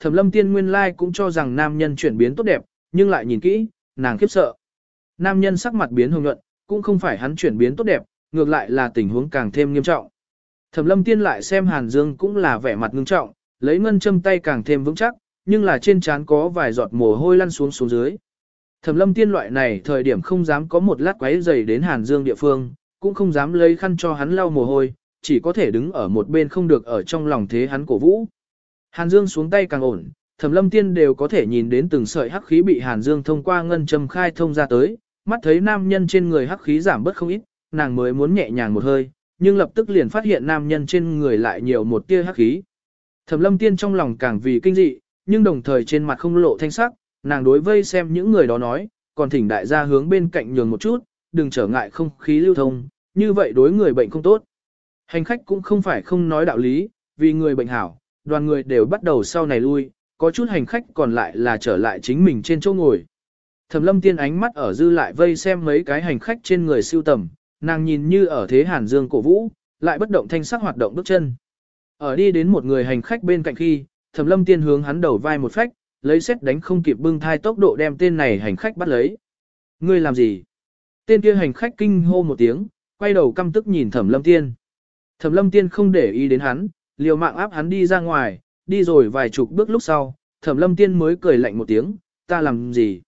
Thẩm lâm tiên nguyên lai cũng cho rằng nam nhân chuyển biến tốt đẹp, nhưng lại nhìn kỹ, nàng khiếp sợ. Nam nhân sắc mặt biến hồng nhuận, cũng không phải hắn chuyển biến tốt đẹp, ngược lại là tình huống càng thêm nghiêm trọng. Thẩm lâm tiên lại xem Hàn Dương cũng là vẻ mặt ngưng trọng, lấy ngân châm tay càng thêm vững chắc, nhưng là trên trán có vài giọt mồ hôi lăn xuống xuống dưới. Thẩm lâm tiên loại này thời điểm không dám có một lát quấy dày đến Hàn Dương địa phương, cũng không dám lấy khăn cho hắn lau mồ hôi, chỉ có thể đứng ở một bên không được ở trong lòng thế hắn cổ vũ. Hàn Dương xuống tay càng ổn, Thẩm Lâm Tiên đều có thể nhìn đến từng sợi hắc khí bị Hàn Dương thông qua ngân châm khai thông ra tới, mắt thấy nam nhân trên người hắc khí giảm bớt không ít, nàng mới muốn nhẹ nhàng một hơi, nhưng lập tức liền phát hiện nam nhân trên người lại nhiều một tia hắc khí. Thẩm Lâm Tiên trong lòng càng vì kinh dị, nhưng đồng thời trên mặt không lộ thanh sắc, nàng đối vây xem những người đó nói, còn thỉnh đại gia hướng bên cạnh nhường một chút, đừng trở ngại không khí lưu thông, như vậy đối người bệnh không tốt. Hành khách cũng không phải không nói đạo lý, vì người bệnh hảo, đoàn người đều bắt đầu sau này lui, có chút hành khách còn lại là trở lại chính mình trên chỗ ngồi. Thẩm lâm tiên ánh mắt ở dư lại vây xem mấy cái hành khách trên người siêu tầm, nàng nhìn như ở thế hàn dương cổ vũ, lại bất động thanh sắc hoạt động bước chân. Ở đi đến một người hành khách bên cạnh khi, thẩm lâm tiên hướng hắn đầu vai một phách, lấy xét đánh không kịp bưng thai tốc độ đem tên này hành khách bắt lấy. Ngươi làm gì? Tên kia hành khách kinh hô một tiếng, quay đầu căm tức nhìn thẩm lâm tiên. Thẩm lâm tiên không để ý đến hắn, liều mạng áp hắn đi ra ngoài, đi rồi vài chục bước lúc sau, thẩm lâm tiên mới cười lạnh một tiếng, ta làm gì?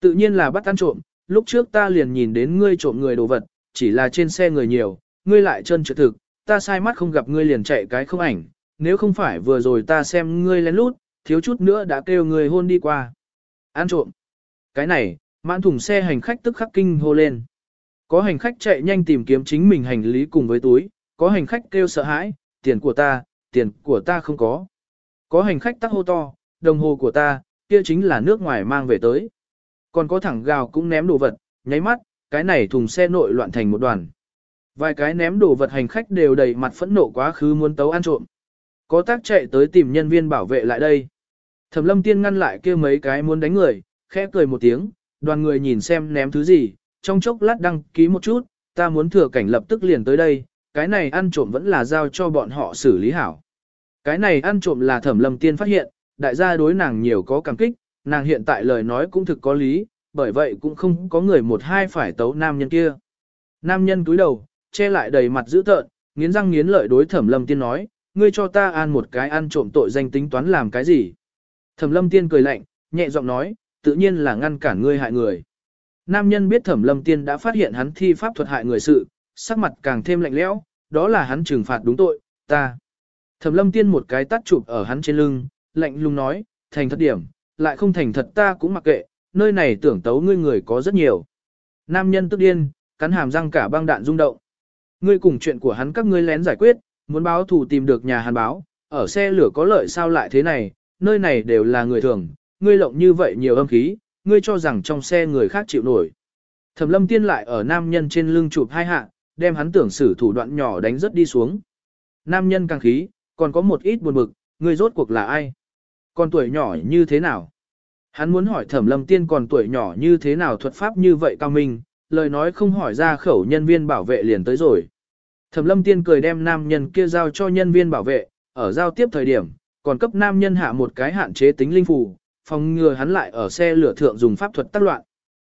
Tự nhiên là bắt ăn trộm, lúc trước ta liền nhìn đến ngươi trộm người đồ vật, chỉ là trên xe người nhiều, ngươi lại chân trượt thực, ta sai mắt không gặp ngươi liền chạy cái không ảnh, nếu không phải vừa rồi ta xem ngươi lén lút, thiếu chút nữa đã kêu người hôn đi qua. Ăn trộm. Cái này, mãn thùng xe hành khách tức khắc kinh hô lên. Có hành khách chạy nhanh tìm kiếm chính mình hành lý cùng với túi, có hành khách kêu sợ hãi, tiền của ta, tiền của ta không có. Có hành khách tắc hô to, đồng hồ của ta, kia chính là nước ngoài mang về tới. Còn có thẳng gào cũng ném đồ vật, nháy mắt, cái này thùng xe nội loạn thành một đoàn. Vài cái ném đồ vật hành khách đều đầy mặt phẫn nộ quá khứ muốn tấu ăn trộm. Có tác chạy tới tìm nhân viên bảo vệ lại đây. Thẩm lâm tiên ngăn lại kia mấy cái muốn đánh người, khẽ cười một tiếng, đoàn người nhìn xem ném thứ gì, trong chốc lát đăng ký một chút, ta muốn thừa cảnh lập tức liền tới đây, cái này ăn trộm vẫn là giao cho bọn họ xử lý hảo. Cái này ăn trộm là thẩm lâm tiên phát hiện, đại gia đối nàng nhiều có cảm kích, nàng hiện tại lời nói cũng thực có lý, bởi vậy cũng không có người một hai phải tấu nam nhân kia. Nam nhân cúi đầu, che lại đầy mặt dữ tợn, nghiến răng nghiến lợi đối thẩm lâm tiên nói, ngươi cho ta ăn một cái ăn trộm tội danh tính toán làm cái gì. Thẩm lâm tiên cười lạnh, nhẹ giọng nói, tự nhiên là ngăn cản ngươi hại người. Nam nhân biết thẩm lâm tiên đã phát hiện hắn thi pháp thuật hại người sự, sắc mặt càng thêm lạnh lẽo, đó là hắn trừng phạt đúng tội, ta. Thẩm lâm tiên một cái tắt chụp ở hắn trên lưng, lạnh lùng nói, thành thật điểm, lại không thành thật ta cũng mặc kệ, nơi này tưởng tấu ngươi người có rất nhiều. Nam nhân tức điên, cắn hàm răng cả băng đạn rung động. Ngươi cùng chuyện của hắn các ngươi lén giải quyết, muốn báo thù tìm được nhà hàn báo, ở xe lửa có lợi sao lại thế này, nơi này đều là người thường, ngươi lộng như vậy nhiều âm khí, ngươi cho rằng trong xe người khác chịu nổi. Thẩm lâm tiên lại ở nam nhân trên lưng chụp hai hạ, đem hắn tưởng xử thủ đoạn nhỏ đánh rất đi xuống. Nam nhân càng khí, còn có một ít buồn bực, Người rốt cuộc là ai? Còn tuổi nhỏ như thế nào? Hắn muốn hỏi thẩm lâm tiên còn tuổi nhỏ như thế nào thuật pháp như vậy cao minh, lời nói không hỏi ra khẩu nhân viên bảo vệ liền tới rồi. Thẩm lâm tiên cười đem nam nhân kia giao cho nhân viên bảo vệ, ở giao tiếp thời điểm, còn cấp nam nhân hạ một cái hạn chế tính linh phù, phòng ngừa hắn lại ở xe lửa thượng dùng pháp thuật tác loạn.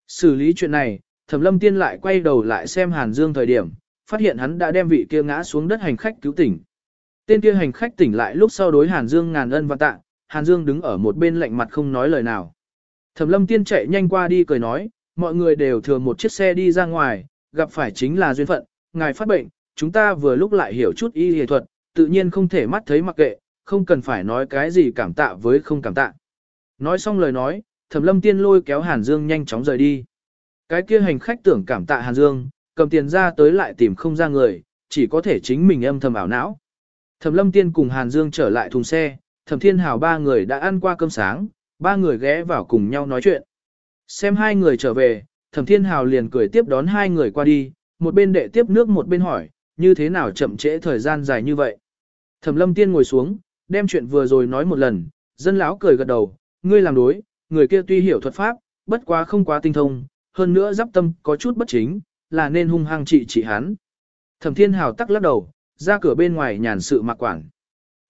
Xử lý chuyện này, Thẩm Lâm Tiên lại quay đầu lại xem Hàn Dương thời điểm, phát hiện hắn đã đem vị kia ngã xuống đất hành khách cứu tỉnh. Tên kia hành khách tỉnh lại lúc sau đối Hàn Dương ngàn ân và tạ, Hàn Dương đứng ở một bên lạnh mặt không nói lời nào. Thẩm Lâm Tiên chạy nhanh qua đi cười nói, mọi người đều thừa một chiếc xe đi ra ngoài, gặp phải chính là duyên phận, ngài phát bệnh, chúng ta vừa lúc lại hiểu chút y y thuật, tự nhiên không thể mắt thấy mặc kệ, không cần phải nói cái gì cảm tạ với không cảm tạ. Nói xong lời nói, Thẩm Lâm Tiên lôi kéo Hàn Dương nhanh chóng rời đi. Cái kia hành khách tưởng cảm tạ Hàn Dương, cầm tiền ra tới lại tìm không ra người, chỉ có thể chính mình âm thầm ảo não. Thẩm Lâm Tiên cùng Hàn Dương trở lại thùng xe, Thẩm Thiên Hào ba người đã ăn qua cơm sáng, ba người ghé vào cùng nhau nói chuyện. Xem hai người trở về, Thẩm Thiên Hào liền cười tiếp đón hai người qua đi, một bên đệ tiếp nước một bên hỏi, như thế nào chậm trễ thời gian dài như vậy. Thẩm Lâm Tiên ngồi xuống, đem chuyện vừa rồi nói một lần, dân lão cười gật đầu, ngươi làm đối, người kia tuy hiểu thuật pháp, bất quá không quá tinh thông, hơn nữa giáp tâm có chút bất chính, là nên hung hăng trị trị hắn. Thẩm Thiên Hào tắc lắc đầu, ra cửa bên ngoài nhàn sự mặc quản.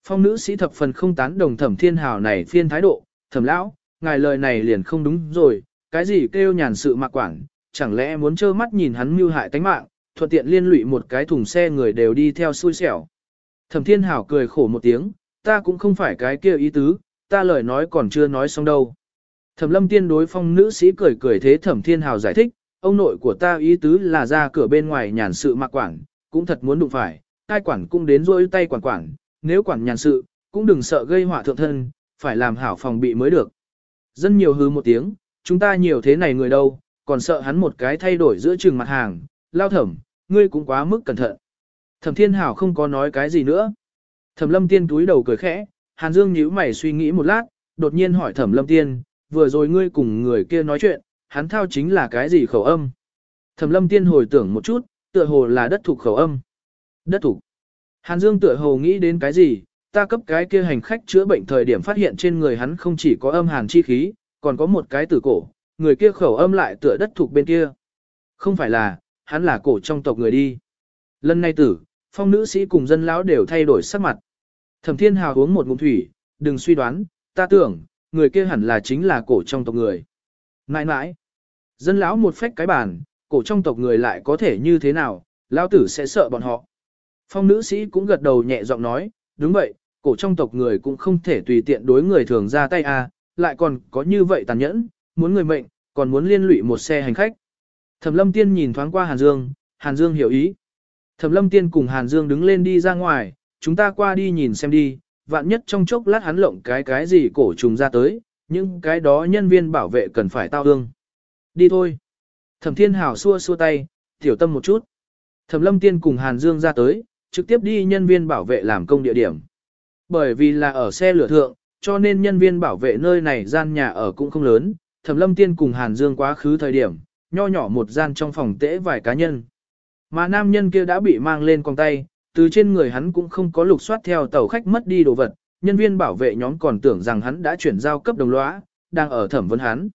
Phong nữ sĩ thập phần không tán đồng thẩm thiên hào này phiên thái độ, thẩm lão, ngài lời này liền không đúng rồi, cái gì kêu nhàn sự mặc quản, chẳng lẽ muốn trơ mắt nhìn hắn mưu hại tánh mạng, thuận tiện liên lụy một cái thùng xe người đều đi theo xui xẻo. Thẩm thiên hảo cười khổ một tiếng, ta cũng không phải cái kia ý tứ, ta lời nói còn chưa nói xong đâu. Thẩm lâm tiên đối phong nữ sĩ cười cười thế thẩm thiên hào giải thích, ông nội của ta ý tứ là ra cửa bên ngoài nhàn sự mặc quản, cũng thật muốn đụng phải, tai quản cũng đến rôi tay quản quản, nếu quản nhàn sự, cũng đừng sợ gây họa thượng thân, phải làm hảo phòng bị mới được. Dân nhiều hứ một tiếng, chúng ta nhiều thế này người đâu, còn sợ hắn một cái thay đổi giữa trường mặt hàng, lao thẩm, ngươi cũng quá mức cẩn thận. Thẩm thiên hảo không có nói cái gì nữa. Thẩm lâm tiên túi đầu cười khẽ, Hàn Dương nhíu mày suy nghĩ một lát, đột nhiên hỏi thẩm lâm tiên, vừa rồi ngươi cùng người kia nói chuyện, hắn thao chính là cái gì khẩu âm. Thẩm lâm tiên hồi tưởng một chút, tựa hồ là đất thuộc khẩu âm. Đất thuộc. Hàn Dương tựa hồ nghĩ đến cái gì, ta cấp cái kia hành khách chữa bệnh thời điểm phát hiện trên người hắn không chỉ có âm hàn chi khí, còn có một cái tử cổ, người kia khẩu âm lại tựa đất thuộc bên kia. Không phải là, hắn là cổ trong tộc người đi. Lần này tử, phong nữ sĩ cùng dân lão đều thay đổi sắc mặt. Thẩm thiên hào uống một ngụm thủy, đừng suy đoán, ta tưởng, người kia hẳn là chính là cổ trong tộc người. Nãi nãi, dân lão một phách cái bàn, cổ trong tộc người lại có thể như thế nào, lão tử sẽ sợ bọn họ. Phong nữ sĩ cũng gật đầu nhẹ giọng nói, đúng vậy, cổ trong tộc người cũng không thể tùy tiện đối người thường ra tay à, lại còn có như vậy tàn nhẫn, muốn người mệnh, còn muốn liên lụy một xe hành khách. Thẩm lâm tiên nhìn thoáng qua Hàn Dương, Hàn Dương hiểu ý. Thẩm lâm tiên cùng Hàn Dương đứng lên đi ra ngoài, chúng ta qua đi nhìn xem đi, vạn nhất trong chốc lát hắn lộng cái cái gì cổ trùng ra tới, nhưng cái đó nhân viên bảo vệ cần phải tao ương. Đi thôi. Thẩm thiên hảo xua xua tay, tiểu tâm một chút. Thẩm lâm tiên cùng Hàn Dương ra tới, trực tiếp đi nhân viên bảo vệ làm công địa điểm. Bởi vì là ở xe lửa thượng, cho nên nhân viên bảo vệ nơi này gian nhà ở cũng không lớn, Thẩm Lâm Tiên cùng Hàn Dương quá khứ thời điểm, nho nhỏ một gian trong phòng tễ vài cá nhân. Mà nam nhân kia đã bị mang lên con tay, từ trên người hắn cũng không có lục soát theo tàu khách mất đi đồ vật, nhân viên bảo vệ nhóm còn tưởng rằng hắn đã chuyển giao cấp đồng lõa, đang ở thẩm vấn hắn.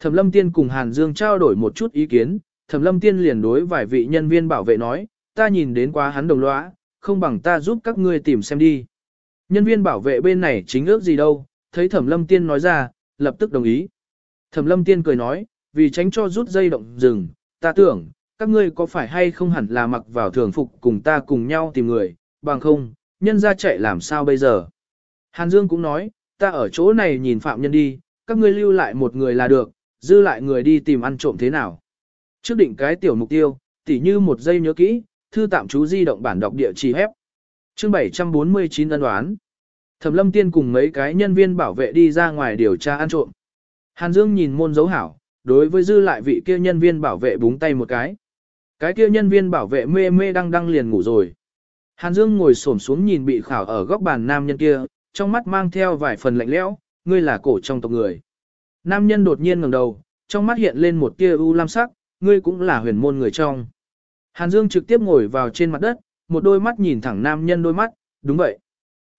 Thẩm Lâm Tiên cùng Hàn Dương trao đổi một chút ý kiến, Thẩm Lâm Tiên liền đối vài vị nhân viên bảo vệ nói, ta nhìn đến quá hắn đồng lõa, không bằng ta giúp các ngươi tìm xem đi. Nhân viên bảo vệ bên này chính ước gì đâu, thấy Thẩm Lâm Tiên nói ra, lập tức đồng ý. Thẩm Lâm Tiên cười nói, vì tránh cho rút dây động rừng, ta tưởng, các ngươi có phải hay không hẳn là mặc vào thường phục cùng ta cùng nhau tìm người, bằng không, nhân ra chạy làm sao bây giờ. Hàn Dương cũng nói, ta ở chỗ này nhìn phạm nhân đi, các ngươi lưu lại một người là được, dư lại người đi tìm ăn trộm thế nào. Trước định cái tiểu mục tiêu, tỉ như một giây nhớ kỹ, thư tạm chú di động bản đọc địa chỉ hép. Chương 749 ân đoán. Thẩm Lâm Tiên cùng mấy cái nhân viên bảo vệ đi ra ngoài điều tra ăn trộm. Hàn Dương nhìn môn dấu hảo, đối với dư lại vị kia nhân viên bảo vệ búng tay một cái. Cái kia nhân viên bảo vệ mê mê đang đang liền ngủ rồi. Hàn Dương ngồi xổm xuống nhìn bị khảo ở góc bàn nam nhân kia, trong mắt mang theo vài phần lạnh lẽo, ngươi là cổ trong tộc người. Nam nhân đột nhiên ngẩng đầu, trong mắt hiện lên một tia u lam sắc, ngươi cũng là huyền môn người trong. Hàn Dương trực tiếp ngồi vào trên mặt đất, một đôi mắt nhìn thẳng nam nhân đôi mắt, đúng vậy.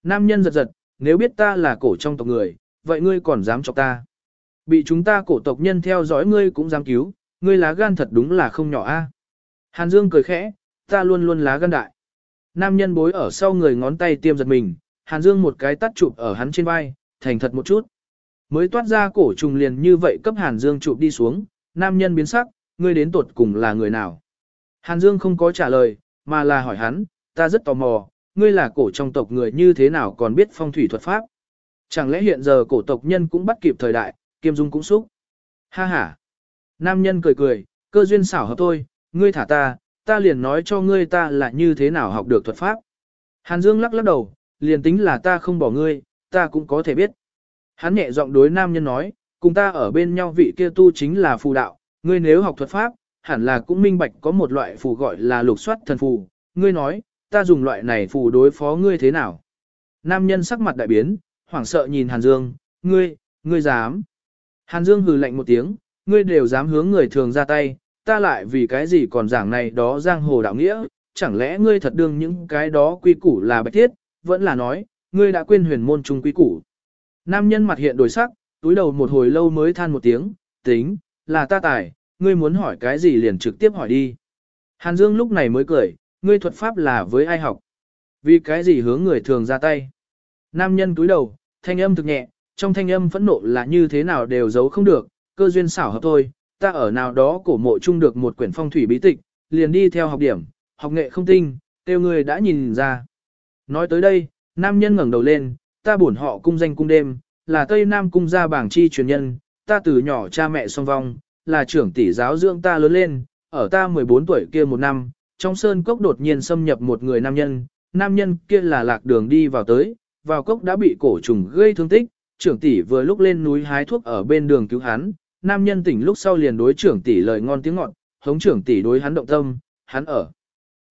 Nam nhân giật giật, nếu biết ta là cổ trong tộc người, vậy ngươi còn dám chọc ta. Bị chúng ta cổ tộc nhân theo dõi ngươi cũng dám cứu, ngươi lá gan thật đúng là không nhỏ a. Hàn Dương cười khẽ, ta luôn luôn lá gan đại. Nam nhân bối ở sau người ngón tay tiêm giật mình, Hàn Dương một cái tắt chụp ở hắn trên vai, thành thật một chút. Mới toát ra cổ trùng liền như vậy cấp Hàn Dương chụp đi xuống, nam nhân biến sắc, ngươi đến tuột cùng là người nào. Hàn Dương không có trả lời, mà là hỏi hắn, ta rất tò mò, ngươi là cổ trong tộc người như thế nào còn biết phong thủy thuật pháp. Chẳng lẽ hiện giờ cổ tộc nhân cũng bắt kịp thời đại, kiêm dung cũng xúc. Ha ha. Nam nhân cười cười, cơ duyên xảo hợp thôi, ngươi thả ta, ta liền nói cho ngươi ta là như thế nào học được thuật pháp. Hàn Dương lắc lắc đầu, liền tính là ta không bỏ ngươi, ta cũng có thể biết. Hắn nhẹ giọng đối nam nhân nói, cùng ta ở bên nhau vị kia tu chính là phù đạo, ngươi nếu học thuật pháp, hẳn là cũng minh bạch có một loại phù gọi là lục soát thần phù, ngươi nói, ta dùng loại này phù đối phó ngươi thế nào. Nam nhân sắc mặt đại biến, hoảng sợ nhìn Hàn Dương, ngươi, ngươi dám. Hàn Dương hừ lạnh một tiếng, ngươi đều dám hướng người thường ra tay, ta lại vì cái gì còn giảng này đó giang hồ đạo nghĩa, chẳng lẽ ngươi thật đương những cái đó quy củ là bạch thiết, vẫn là nói, ngươi đã quên huyền môn trung quy củ. Nam nhân mặt hiện đổi sắc, túi đầu một hồi lâu mới than một tiếng, tính, là ta tài, ngươi muốn hỏi cái gì liền trực tiếp hỏi đi. Hàn Dương lúc này mới cười, ngươi thuật pháp là với ai học? Vì cái gì hướng người thường ra tay? nam nhân túi đầu, thanh âm thực nhẹ, trong thanh âm phẫn nộ là như thế nào đều giấu không được, cơ duyên xảo hợp thôi, ta ở nào đó cổ mộ chung được một quyển phong thủy bí tịch, liền đi theo học điểm, học nghệ không tinh, tiêu người đã nhìn ra. Nói tới đây, nam nhân ngẩng đầu lên, ta bổn họ cung danh cung đêm, là Tây Nam cung gia bảng chi truyền nhân, ta từ nhỏ cha mẹ song vong, là trưởng tỷ giáo dưỡng ta lớn lên, ở ta 14 tuổi kia một năm, trong sơn cốc đột nhiên xâm nhập một người nam nhân, nam nhân kia là lạc đường đi vào tới, vào cốc đã bị cổ trùng gây thương tích, trưởng tỷ vừa lúc lên núi hái thuốc ở bên đường cứu hắn, nam nhân tỉnh lúc sau liền đối trưởng tỷ lời ngon tiếng ngọt, hống trưởng tỷ đối hắn động tâm, hắn ở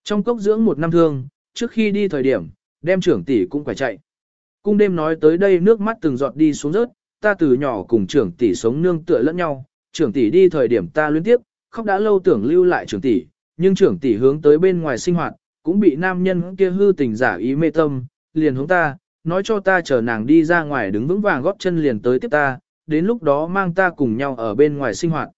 trong cốc dưỡng một năm thương, trước khi đi thời điểm, đem trưởng tỷ cũng phải chạy. Cung đêm nói tới đây nước mắt từng giọt đi xuống rớt, ta từ nhỏ cùng trưởng tỷ sống nương tựa lẫn nhau, trưởng tỷ đi thời điểm ta liên tiếp, khóc đã lâu tưởng lưu lại trưởng tỷ, nhưng trưởng tỷ hướng tới bên ngoài sinh hoạt, cũng bị nam nhân kia hư tình giả ý mê tâm, liền hướng ta, nói cho ta chờ nàng đi ra ngoài đứng vững vàng góp chân liền tới tiếp ta, đến lúc đó mang ta cùng nhau ở bên ngoài sinh hoạt.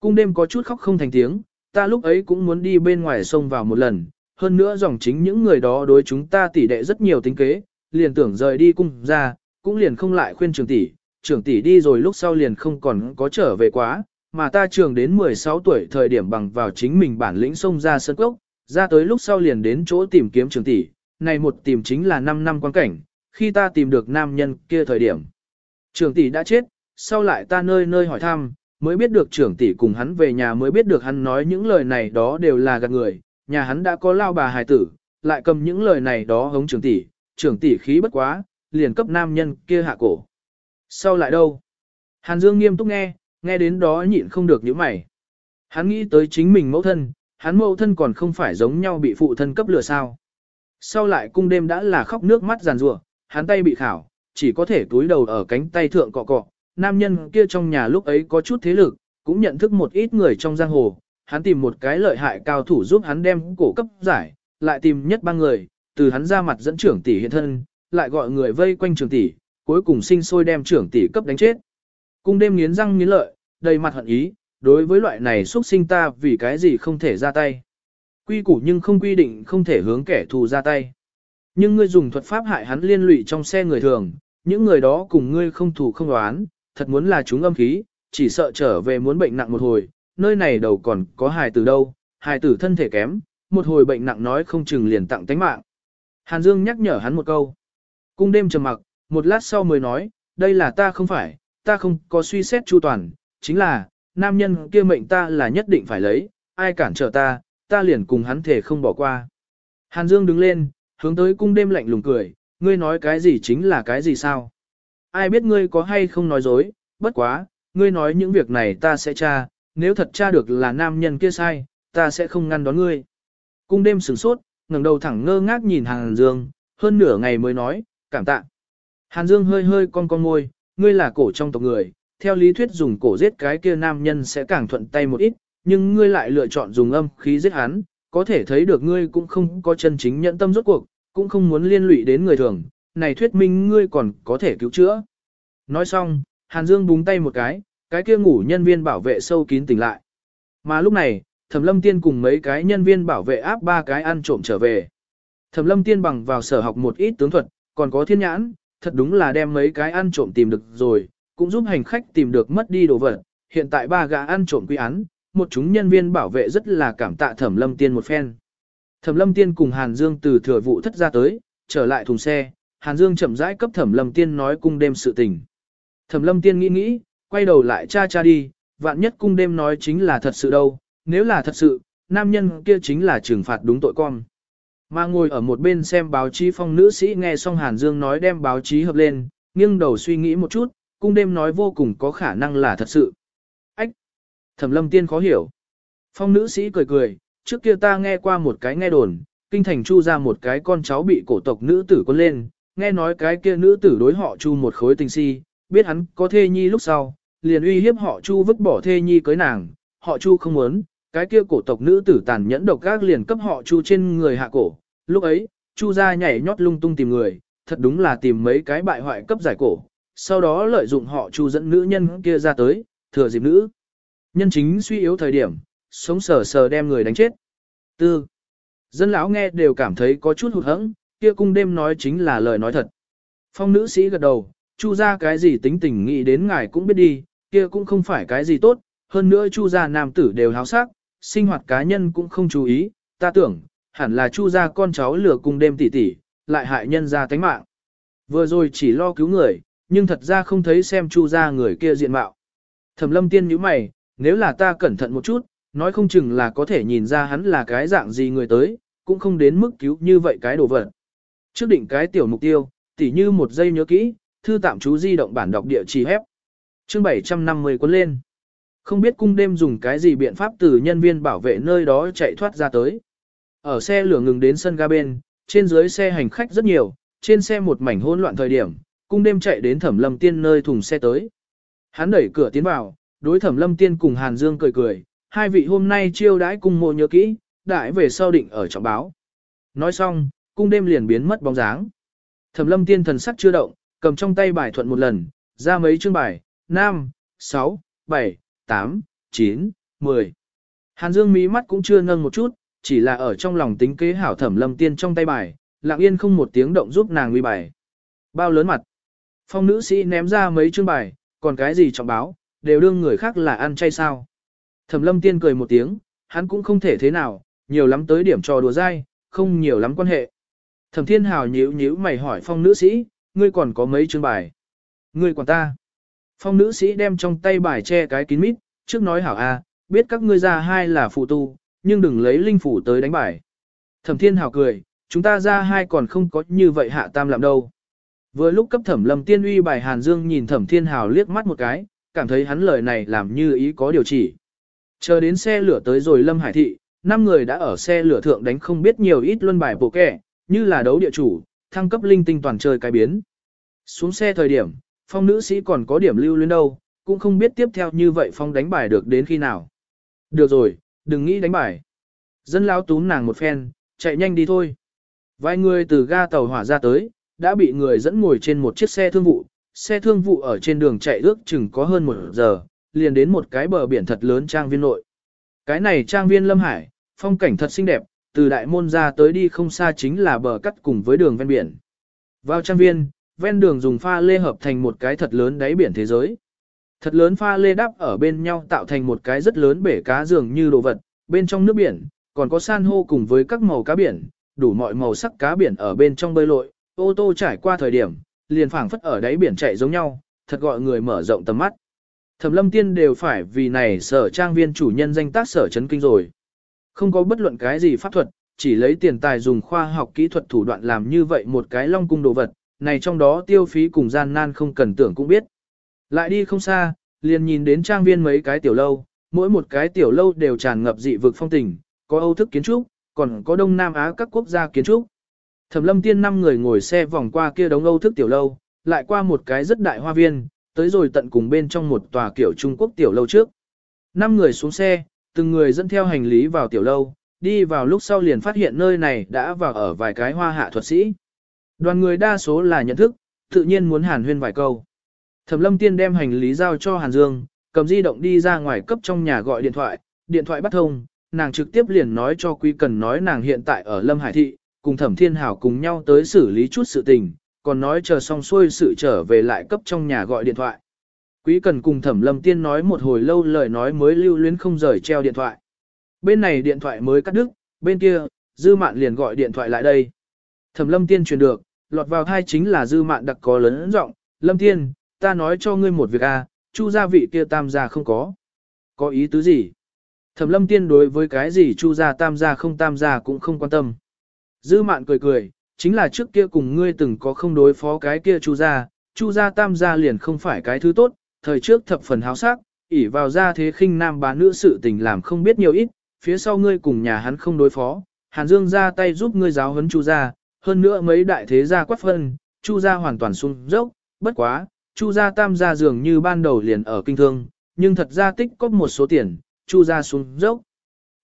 Cung đêm có chút khóc không thành tiếng, ta lúc ấy cũng muốn đi bên ngoài sông vào một lần, hơn nữa dòng chính những người đó đối chúng ta tỷ đệ rất nhiều tính kế, liền tưởng rời đi cung ra, cũng liền không lại khuyên trưởng tỷ, trưởng tỷ đi rồi lúc sau liền không còn có trở về quá, mà ta trường đến 16 tuổi thời điểm bằng vào chính mình bản lĩnh sông ra sân cốc, ra tới lúc sau liền đến chỗ tìm kiếm trưởng tỷ, này một tìm chính là 5 năm quan cảnh, khi ta tìm được nam nhân kia thời điểm. Trưởng tỷ đã chết, sau lại ta nơi nơi hỏi thăm, mới biết được trưởng tỷ cùng hắn về nhà mới biết được hắn nói những lời này đó đều là gạt người, nhà hắn đã có lao bà hài tử, lại cầm những lời này đó hống trưởng tỷ, trưởng tỷ khí bất quá, liền cấp nam nhân kia hạ cổ. Sau lại đâu? Hàn Dương nghiêm túc nghe, nghe đến đó nhịn không được những mày. Hắn nghĩ tới chính mình mẫu thân, hắn mẫu thân còn không phải giống nhau bị phụ thân cấp lừa sao. Sau lại cung đêm đã là khóc nước mắt giàn rủa, hắn tay bị khảo, chỉ có thể túi đầu ở cánh tay thượng cọ cọ. Nam nhân kia trong nhà lúc ấy có chút thế lực, cũng nhận thức một ít người trong giang hồ. Hắn tìm một cái lợi hại cao thủ giúp hắn đem cổ cấp giải, lại tìm nhất ba người, từ hắn ra mặt dẫn trưởng tỷ hiện thân, lại gọi người vây quanh trưởng tỷ, cuối cùng sinh sôi đem trưởng tỷ cấp đánh chết. Cung đêm nghiến răng nghiến lợi, đầy mặt hận ý, đối với loại này xuất sinh ta vì cái gì không thể ra tay. Quy củ nhưng không quy định không thể hướng kẻ thù ra tay. Nhưng ngươi dùng thuật pháp hại hắn liên lụy trong xe người thường, những người đó cùng ngươi không thù không đoán, thật muốn là chúng âm khí, chỉ sợ trở về muốn bệnh nặng một hồi, nơi này đầu còn có hài tử đâu, hài tử thân thể kém, một hồi bệnh nặng nói không chừng liền tặng tánh mạng. Hàn Dương nhắc nhở hắn một câu. Cung đêm trầm mặc, một lát sau mới nói, đây là ta không phải, ta không có suy xét chu toàn, chính là, nam nhân kia mệnh ta là nhất định phải lấy, ai cản trở ta, ta liền cùng hắn thể không bỏ qua. Hàn Dương đứng lên, hướng tới cung đêm lạnh lùng cười, ngươi nói cái gì chính là cái gì sao? Ai biết ngươi có hay không nói dối, bất quá, ngươi nói những việc này ta sẽ tra, nếu thật tra được là nam nhân kia sai, ta sẽ không ngăn đón ngươi. Cung đêm sửng sốt, ngẩng đầu thẳng ngơ ngác nhìn Hàn Dương, hơn nửa ngày mới nói, cảm tạ. Hàn Dương hơi hơi con con môi, ngươi là cổ trong tộc người, theo lý thuyết dùng cổ giết cái kia nam nhân sẽ càng thuận tay một ít, nhưng ngươi lại lựa chọn dùng âm khí giết hắn, có thể thấy được ngươi cũng không có chân chính nhẫn tâm rốt cuộc, cũng không muốn liên lụy đến người thường, này thuyết minh ngươi còn có thể cứu chữa. Nói xong, Hàn Dương búng tay một cái, cái kia ngủ nhân viên bảo vệ sâu kín tỉnh lại. Mà lúc này, Thẩm Lâm Tiên cùng mấy cái nhân viên bảo vệ áp ba cái ăn trộm trở về. Thẩm Lâm Tiên bằng vào sở học một ít tướng thuật, còn có thiên nhãn, thật đúng là đem mấy cái ăn trộm tìm được rồi, cũng giúp hành khách tìm được mất đi đồ vật. Hiện tại ba gã ăn trộm quy án, một chúng nhân viên bảo vệ rất là cảm tạ Thẩm Lâm Tiên một phen. Thẩm Lâm Tiên cùng Hàn Dương từ thừa vụ thất ra tới, trở lại thùng xe, Hàn Dương chậm rãi cấp Thẩm Lâm Tiên nói cung đêm sự tình. Thẩm Lâm Tiên nghĩ nghĩ, quay đầu lại cha cha đi, vạn nhất cung đêm nói chính là thật sự đâu, nếu là thật sự, nam nhân kia chính là trừng phạt đúng tội con. Mà ngồi ở một bên xem báo chí phong nữ sĩ nghe xong Hàn Dương nói đem báo chí hợp lên, nghiêng đầu suy nghĩ một chút, cung đêm nói vô cùng có khả năng là thật sự. Ách! Thẩm lâm tiên khó hiểu. Phong nữ sĩ cười cười, trước kia ta nghe qua một cái nghe đồn, kinh thành chu ra một cái con cháu bị cổ tộc nữ tử quân lên, nghe nói cái kia nữ tử đối họ chu một khối tình si, biết hắn có thê nhi lúc sau, liền uy hiếp họ chu vứt bỏ thê nhi cưới nàng, họ chu không muốn, cái kia cổ tộc nữ tử tàn nhẫn độc gác liền cấp họ chu trên người hạ cổ, lúc ấy, chu ra nhảy nhót lung tung tìm người, thật đúng là tìm mấy cái bại hoại cấp giải cổ, sau đó lợi dụng họ chu dẫn nữ nhân kia ra tới, thừa dịp nữ. Nhân chính suy yếu thời điểm, sống sờ sờ đem người đánh chết. Tư. Dân lão nghe đều cảm thấy có chút hụt hẫng, kia cung đêm nói chính là lời nói thật. Phong nữ sĩ gật đầu, chu ra cái gì tính tình nghĩ đến ngài cũng biết đi, kia cũng không phải cái gì tốt, hơn nữa chu gia nam tử đều háo sắc, sinh hoạt cá nhân cũng không chú ý, ta tưởng, hẳn là chu gia con cháu lừa cung đêm tỉ tỉ, lại hại nhân ra tánh mạng. Vừa rồi chỉ lo cứu người, nhưng thật ra không thấy xem chu gia người kia diện mạo. Thẩm lâm tiên nhíu mày, nếu là ta cẩn thận một chút, nói không chừng là có thể nhìn ra hắn là cái dạng gì người tới, cũng không đến mức cứu như vậy cái đồ vật. Trước định cái tiểu mục tiêu, tỉ như một giây nhớ kỹ, thư tạm chú di động bản đọc địa chỉ hép. Chương 750 cuốn lên. Không biết cung đêm dùng cái gì biện pháp từ nhân viên bảo vệ nơi đó chạy thoát ra tới. Ở xe lửa ngừng đến sân ga bên, trên dưới xe hành khách rất nhiều, trên xe một mảnh hỗn loạn thời điểm, cung đêm chạy đến thẩm lâm tiên nơi thùng xe tới. Hắn đẩy cửa tiến vào, đối thẩm lâm tiên cùng Hàn Dương cười cười, hai vị hôm nay chiêu đãi cung mộ nhớ kỹ, đại về sau định ở trọng báo. Nói xong, cung đêm liền biến mất bóng dáng. Thẩm lâm tiên thần sắc chưa động, cầm trong tay bài thuận một lần, ra mấy chương bài, 5, 6, 7, 8, 9, 10. Hàn Dương mí mắt cũng chưa nâng một chút, chỉ là ở trong lòng tính kế hảo thẩm lâm tiên trong tay bài, lặng yên không một tiếng động giúp nàng uy bài. Bao lớn mặt. Phong nữ sĩ ném ra mấy chương bài, còn cái gì trọng báo, đều đương người khác là ăn chay sao. Thẩm lâm tiên cười một tiếng, hắn cũng không thể thế nào, nhiều lắm tới điểm trò đùa dai, không nhiều lắm quan hệ. Thẩm thiên hào nhíu nhíu mày hỏi phong nữ sĩ, ngươi còn có mấy chương bài. Ngươi quản ta. Phong nữ sĩ đem trong tay bài che cái kín mít, trước nói hảo a, biết các ngươi ra hai là phụ tu, nhưng đừng lấy linh phủ tới đánh bài. Thẩm thiên hảo cười, chúng ta ra hai còn không có như vậy hạ tam làm đâu. Vừa lúc cấp thẩm lâm tiên uy bài Hàn Dương nhìn thẩm thiên hảo liếc mắt một cái, cảm thấy hắn lời này làm như ý có điều chỉ. Chờ đến xe lửa tới rồi lâm hải thị, năm người đã ở xe lửa thượng đánh không biết nhiều ít luân bài bộ kẻ, như là đấu địa chủ, thăng cấp linh tinh toàn chơi cái biến. Xuống xe thời điểm, phong nữ sĩ còn có điểm lưu luyến đâu, cũng không biết tiếp theo như vậy phong đánh bài được đến khi nào. Được rồi, đừng nghĩ đánh bài. Dân lão túm nàng một phen, chạy nhanh đi thôi. Vài người từ ga tàu hỏa ra tới, đã bị người dẫn ngồi trên một chiếc xe thương vụ. Xe thương vụ ở trên đường chạy ước chừng có hơn một giờ, liền đến một cái bờ biển thật lớn trang viên nội. Cái này trang viên Lâm Hải, phong cảnh thật xinh đẹp, từ đại môn ra tới đi không xa chính là bờ cắt cùng với đường ven biển. Vào trang viên, ven đường dùng pha lê hợp thành một cái thật lớn đáy biển thế giới. Thật lớn pha lê đắp ở bên nhau tạo thành một cái rất lớn bể cá dường như đồ vật, bên trong nước biển, còn có san hô cùng với các màu cá biển, đủ mọi màu sắc cá biển ở bên trong bơi lội, ô tô trải qua thời điểm, liền phảng phất ở đáy biển chạy giống nhau, thật gọi người mở rộng tầm mắt. Thẩm lâm tiên đều phải vì này sở trang viên chủ nhân danh tác sở chấn kinh rồi. Không có bất luận cái gì pháp thuật, chỉ lấy tiền tài dùng khoa học kỹ thuật thủ đoạn làm như vậy một cái long cung đồ vật, này trong đó tiêu phí cùng gian nan không cần tưởng cũng biết. Lại đi không xa, liền nhìn đến trang viên mấy cái tiểu lâu, mỗi một cái tiểu lâu đều tràn ngập dị vực phong tình, có Âu thức kiến trúc, còn có Đông Nam Á các quốc gia kiến trúc. Thẩm lâm tiên năm người ngồi xe vòng qua kia đống Âu thức tiểu lâu, lại qua một cái rất đại hoa viên, tới rồi tận cùng bên trong một tòa kiểu Trung Quốc tiểu lâu trước. Năm người xuống xe, từng người dẫn theo hành lý vào tiểu lâu, đi vào lúc sau liền phát hiện nơi này đã vào ở vài cái hoa hạ thuật sĩ. Đoàn người đa số là nhận thức, tự nhiên muốn hàn huyên vài câu. Thẩm lâm tiên đem hành lý giao cho Hàn Dương, cầm di động đi ra ngoài cấp trong nhà gọi điện thoại, điện thoại bắt thông, nàng trực tiếp liền nói cho Quý Cần nói nàng hiện tại ở Lâm Hải Thị, cùng Thẩm Thiên Hảo cùng nhau tới xử lý chút sự tình, còn nói chờ xong xuôi sự trở về lại cấp trong nhà gọi điện thoại. Quý Cần cùng Thẩm Lâm Tiên nói một hồi lâu lời nói mới lưu luyến không rời treo điện thoại. Bên này điện thoại mới cắt đứt, bên kia, Dư Mạn liền gọi điện thoại lại đây. Thẩm Lâm Tiên truyền được, lọt vào thai chính là Dư Mạn đặc có lớn giọng, "Lâm Tiên, ta nói cho ngươi một việc a, à, Chu gia vị kia tam gia không có." "Có ý tứ gì?" Thẩm Lâm Tiên đối với cái gì Chu gia tam gia không tam gia cũng không quan tâm. Dư Mạn cười cười, chính là trước kia cùng ngươi từng có không đối phó cái kia Chu gia, Chu gia tam gia liền không phải cái thứ tốt, thời trước thập phần háo sắc, ỷ vào gia thế khinh nam bá nữ sự tình làm không biết nhiều ít, phía sau ngươi cùng nhà hắn không đối phó, Hàn Dương ra tay giúp ngươi giáo huấn Chu gia, hơn nữa mấy đại thế gia quát phân, Chu gia hoàn toàn sung dốc, bất quá, Chu gia tam gia dường như ban đầu liền ở kinh thương, nhưng thật ra tích có một số tiền, Chu gia xuống dốc.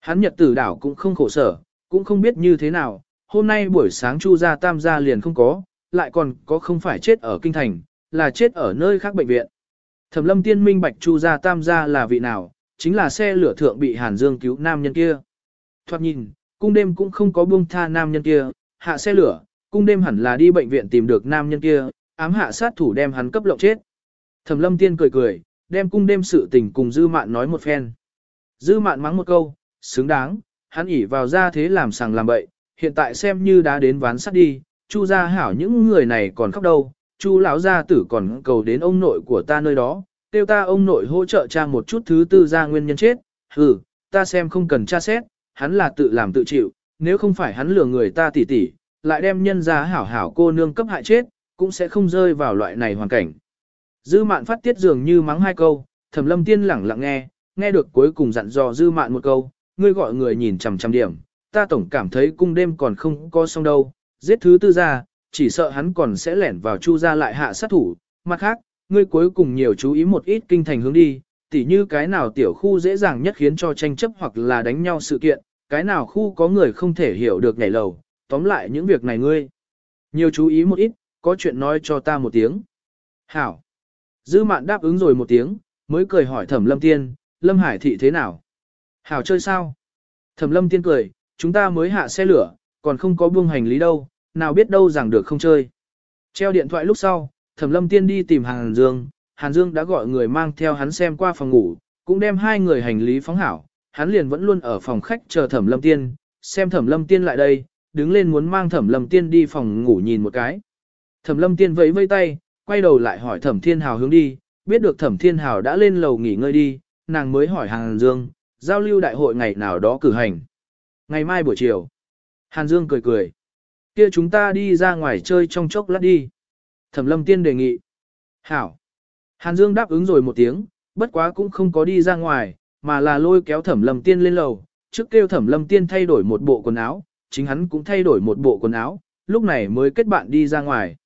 Hắn nhật tử đảo cũng không khổ sở, cũng không biết như thế nào, hôm nay buổi sáng Chu gia tam gia liền không có, lại còn có không phải chết ở kinh thành, là chết ở nơi khác bệnh viện. Thẩm lâm tiên minh bạch Chu gia tam gia là vị nào, chính là xe lửa thượng bị Hàn Dương cứu nam nhân kia. Thoạt nhìn, cung đêm cũng không có buông tha nam nhân kia, hạ xe lửa, cung đêm hẳn là đi bệnh viện tìm được nam nhân kia, ám hạ sát thủ đem hắn cấp lộng chết. Thẩm lâm tiên cười cười, đem cung đêm sự tình cùng dư mạn nói một phen. Dư mạn mắng một câu, xứng đáng, hắn ỉ vào ra thế làm sàng làm bậy, hiện tại xem như đã đến ván sắt đi, chu gia hảo những người này còn khóc đâu, chu lão gia tử còn cầu đến ông nội của ta nơi đó, tiêu ta ông nội hỗ trợ cha một chút thứ tư ra nguyên nhân chết, hừ, ta xem không cần tra xét, hắn là tự làm tự chịu, nếu không phải hắn lừa người ta tỉ tỉ, lại đem nhân ra hảo hảo cô nương cấp hại chết, cũng sẽ không rơi vào loại này hoàn cảnh. Dư mạn phát tiết dường như mắng hai câu, thẩm lâm tiên lẳng lặng nghe, nghe được cuối cùng dặn dò dư mạn một câu, ngươi gọi người nhìn chằm chằm điểm, ta tổng cảm thấy cung đêm còn không có xong đâu, giết thứ tư ra, chỉ sợ hắn còn sẽ lẻn vào chu ra lại hạ sát thủ, mặt khác, ngươi cuối cùng nhiều chú ý một ít kinh thành hướng đi, tỉ như cái nào tiểu khu dễ dàng nhất khiến cho tranh chấp hoặc là đánh nhau sự kiện, cái nào khu có người không thể hiểu được nhảy lầu, tóm lại những việc này ngươi. Nhiều chú ý một ít, có chuyện nói cho ta một tiếng. Hảo. Dư mạn đáp ứng rồi một tiếng, mới cười hỏi thẩm lâm tiên, lâm hải thị thế nào? Hảo chơi sao? Thẩm lâm tiên cười, chúng ta mới hạ xe lửa, còn không có buông hành lý đâu, nào biết đâu rằng được không chơi. Treo điện thoại lúc sau, thẩm lâm tiên đi tìm Hàn Dương, Hàn Dương đã gọi người mang theo hắn xem qua phòng ngủ, cũng đem hai người hành lý phóng hảo, hắn liền vẫn luôn ở phòng khách chờ thẩm lâm tiên, xem thẩm lâm tiên lại đây, đứng lên muốn mang thẩm lâm tiên đi phòng ngủ nhìn một cái. Thẩm lâm tiên vẫy vẫy tay, quay đầu lại hỏi thẩm thiên hào hướng đi, biết được thẩm thiên hào đã lên lầu nghỉ ngơi đi, nàng mới hỏi Hàn Dương, giao lưu đại hội ngày nào đó cử hành. Ngày mai buổi chiều. Hàn Dương cười cười kia chúng ta đi ra ngoài chơi trong chốc lát đi. Thẩm lâm tiên đề nghị. Hảo. Hàn Dương đáp ứng rồi một tiếng, bất quá cũng không có đi ra ngoài, mà là lôi kéo thẩm lâm tiên lên lầu, trước kêu thẩm lâm tiên thay đổi một bộ quần áo, chính hắn cũng thay đổi một bộ quần áo, lúc này mới kết bạn đi ra ngoài.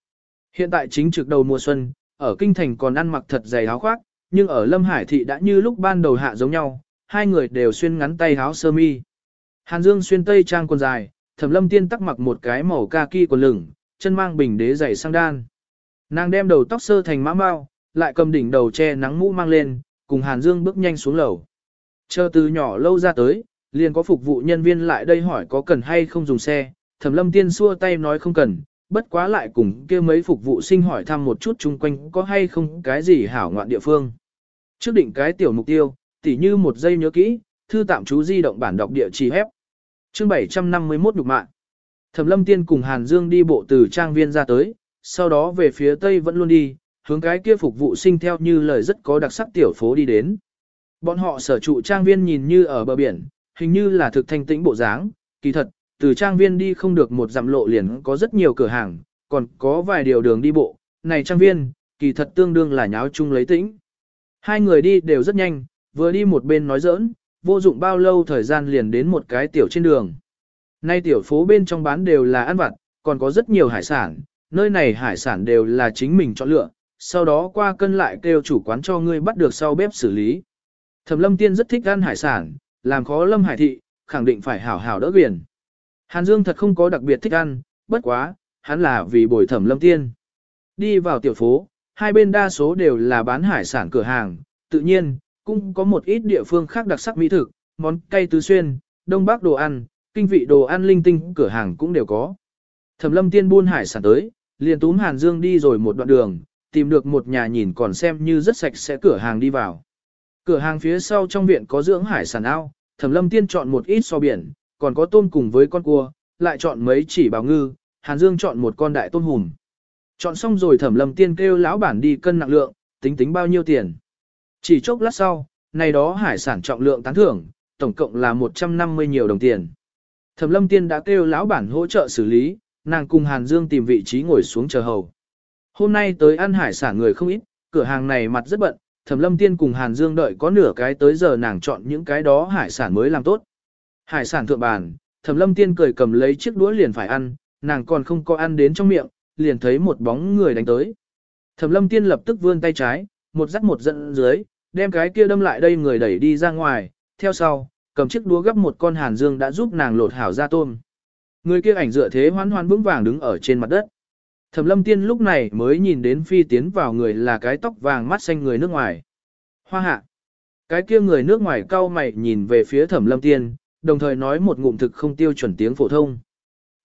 Hiện tại chính trực đầu mùa xuân, ở kinh thành còn ăn mặc thật dày áo khoác, nhưng ở Lâm Hải thị đã như lúc ban đầu hạ giống nhau, hai người đều xuyên ngắn tay áo sơ mi. Hàn Dương xuyên tây trang quần dài, Thẩm Lâm Tiên tắc mặc một cái màu kaki quần lửng, chân mang bình đế giày sang đan. Nàng đem đầu tóc sơ thành mã mao, lại cầm đỉnh đầu che nắng mũ mang lên, cùng Hàn Dương bước nhanh xuống lầu. Chờ từ nhỏ lâu ra tới, liền có phục vụ nhân viên lại đây hỏi có cần hay không dùng xe, Thẩm Lâm Tiên xua tay nói không cần, bất quá lại cùng kia mấy phục vụ sinh hỏi thăm một chút chung quanh có hay không cái gì hảo ngoạn địa phương. Trước định cái tiểu mục tiêu, tỉ như một giây nhớ kỹ, thư tạm chú di động bản đọc địa chỉ hép. Chương 751 nhục mạng. Thẩm Lâm Tiên cùng Hàn Dương đi bộ từ trang viên ra tới, sau đó về phía tây vẫn luôn đi, hướng cái kia phục vụ sinh theo như lời rất có đặc sắc tiểu phố đi đến. Bọn họ sở trụ trang viên nhìn như ở bờ biển, hình như là thực thanh tĩnh bộ dáng, kỳ thật, từ trang viên đi không được một dặm lộ liền có rất nhiều cửa hàng, còn có vài điều đường đi bộ, này trang viên, kỳ thật tương đương là nháo chung lấy tĩnh. Hai người đi đều rất nhanh, vừa đi một bên nói giỡn, vô dụng bao lâu thời gian liền đến một cái tiểu trên đường. Nay tiểu phố bên trong bán đều là ăn vặt, còn có rất nhiều hải sản, nơi này hải sản đều là chính mình chọn lựa, sau đó qua cân lại kêu chủ quán cho ngươi bắt được sau bếp xử lý. Thẩm lâm tiên rất thích ăn hải sản, làm khó lâm hải thị, khẳng định phải hảo hảo đỡ quyền. Hàn Dương thật không có đặc biệt thích ăn, bất quá, hắn là vì bồi thẩm lâm tiên. Đi vào tiểu phố, hai bên đa số đều là bán hải sản cửa hàng, tự nhiên, cũng có một ít địa phương khác đặc sắc mỹ thực, món cay tứ xuyên, đông bắc đồ ăn, kinh vị đồ ăn linh tinh cửa hàng cũng đều có. Thẩm lâm tiên buôn hải sản tới, liền túm Hàn Dương đi rồi một đoạn đường, tìm được một nhà nhìn còn xem như rất sạch sẽ cửa hàng đi vào. Cửa hàng phía sau trong viện có dưỡng hải sản ao, Thẩm lâm tiên chọn một ít so biển, còn có tôm cùng với con cua, lại chọn mấy chỉ bào ngư, Hàn Dương chọn một con đại tôm hùm. Chọn xong rồi thẩm lâm tiên kêu lão bản đi cân nặng lượng, tính tính bao nhiêu tiền. Chỉ chốc lát sau, này đó hải sản trọng lượng tán thưởng, tổng cộng là 150 nhiều đồng tiền. Thẩm lâm tiên đã kêu lão bản hỗ trợ xử lý, nàng cùng Hàn Dương tìm vị trí ngồi xuống chờ hầu. Hôm nay tới ăn hải sản người không ít, cửa hàng này mặt rất bận, Thẩm lâm tiên cùng Hàn Dương đợi có nửa cái tới giờ nàng chọn những cái đó hải sản mới làm tốt. Hải sản thượng bàn, Thẩm lâm tiên cười cầm lấy chiếc đũa liền phải ăn, nàng còn không có ăn đến trong miệng, liền thấy một bóng người đánh tới. Thẩm lâm tiên lập tức vươn tay trái, một dắt một dẫn dưới, đem cái kia đâm lại đây người đẩy đi ra ngoài, theo sau, cầm chiếc đũa gấp một con hàn dương đã giúp nàng lột hảo ra tôm. Người kia ảnh dựa thế hoan hoan vững vàng đứng ở trên mặt đất. Thẩm lâm tiên lúc này mới nhìn đến phi tiến vào người là cái tóc vàng mắt xanh người nước ngoài. Hoa hạ. Cái kia người nước ngoài cau mày nhìn về phía thẩm lâm tiên, đồng thời nói một ngụm thực không tiêu chuẩn tiếng phổ thông.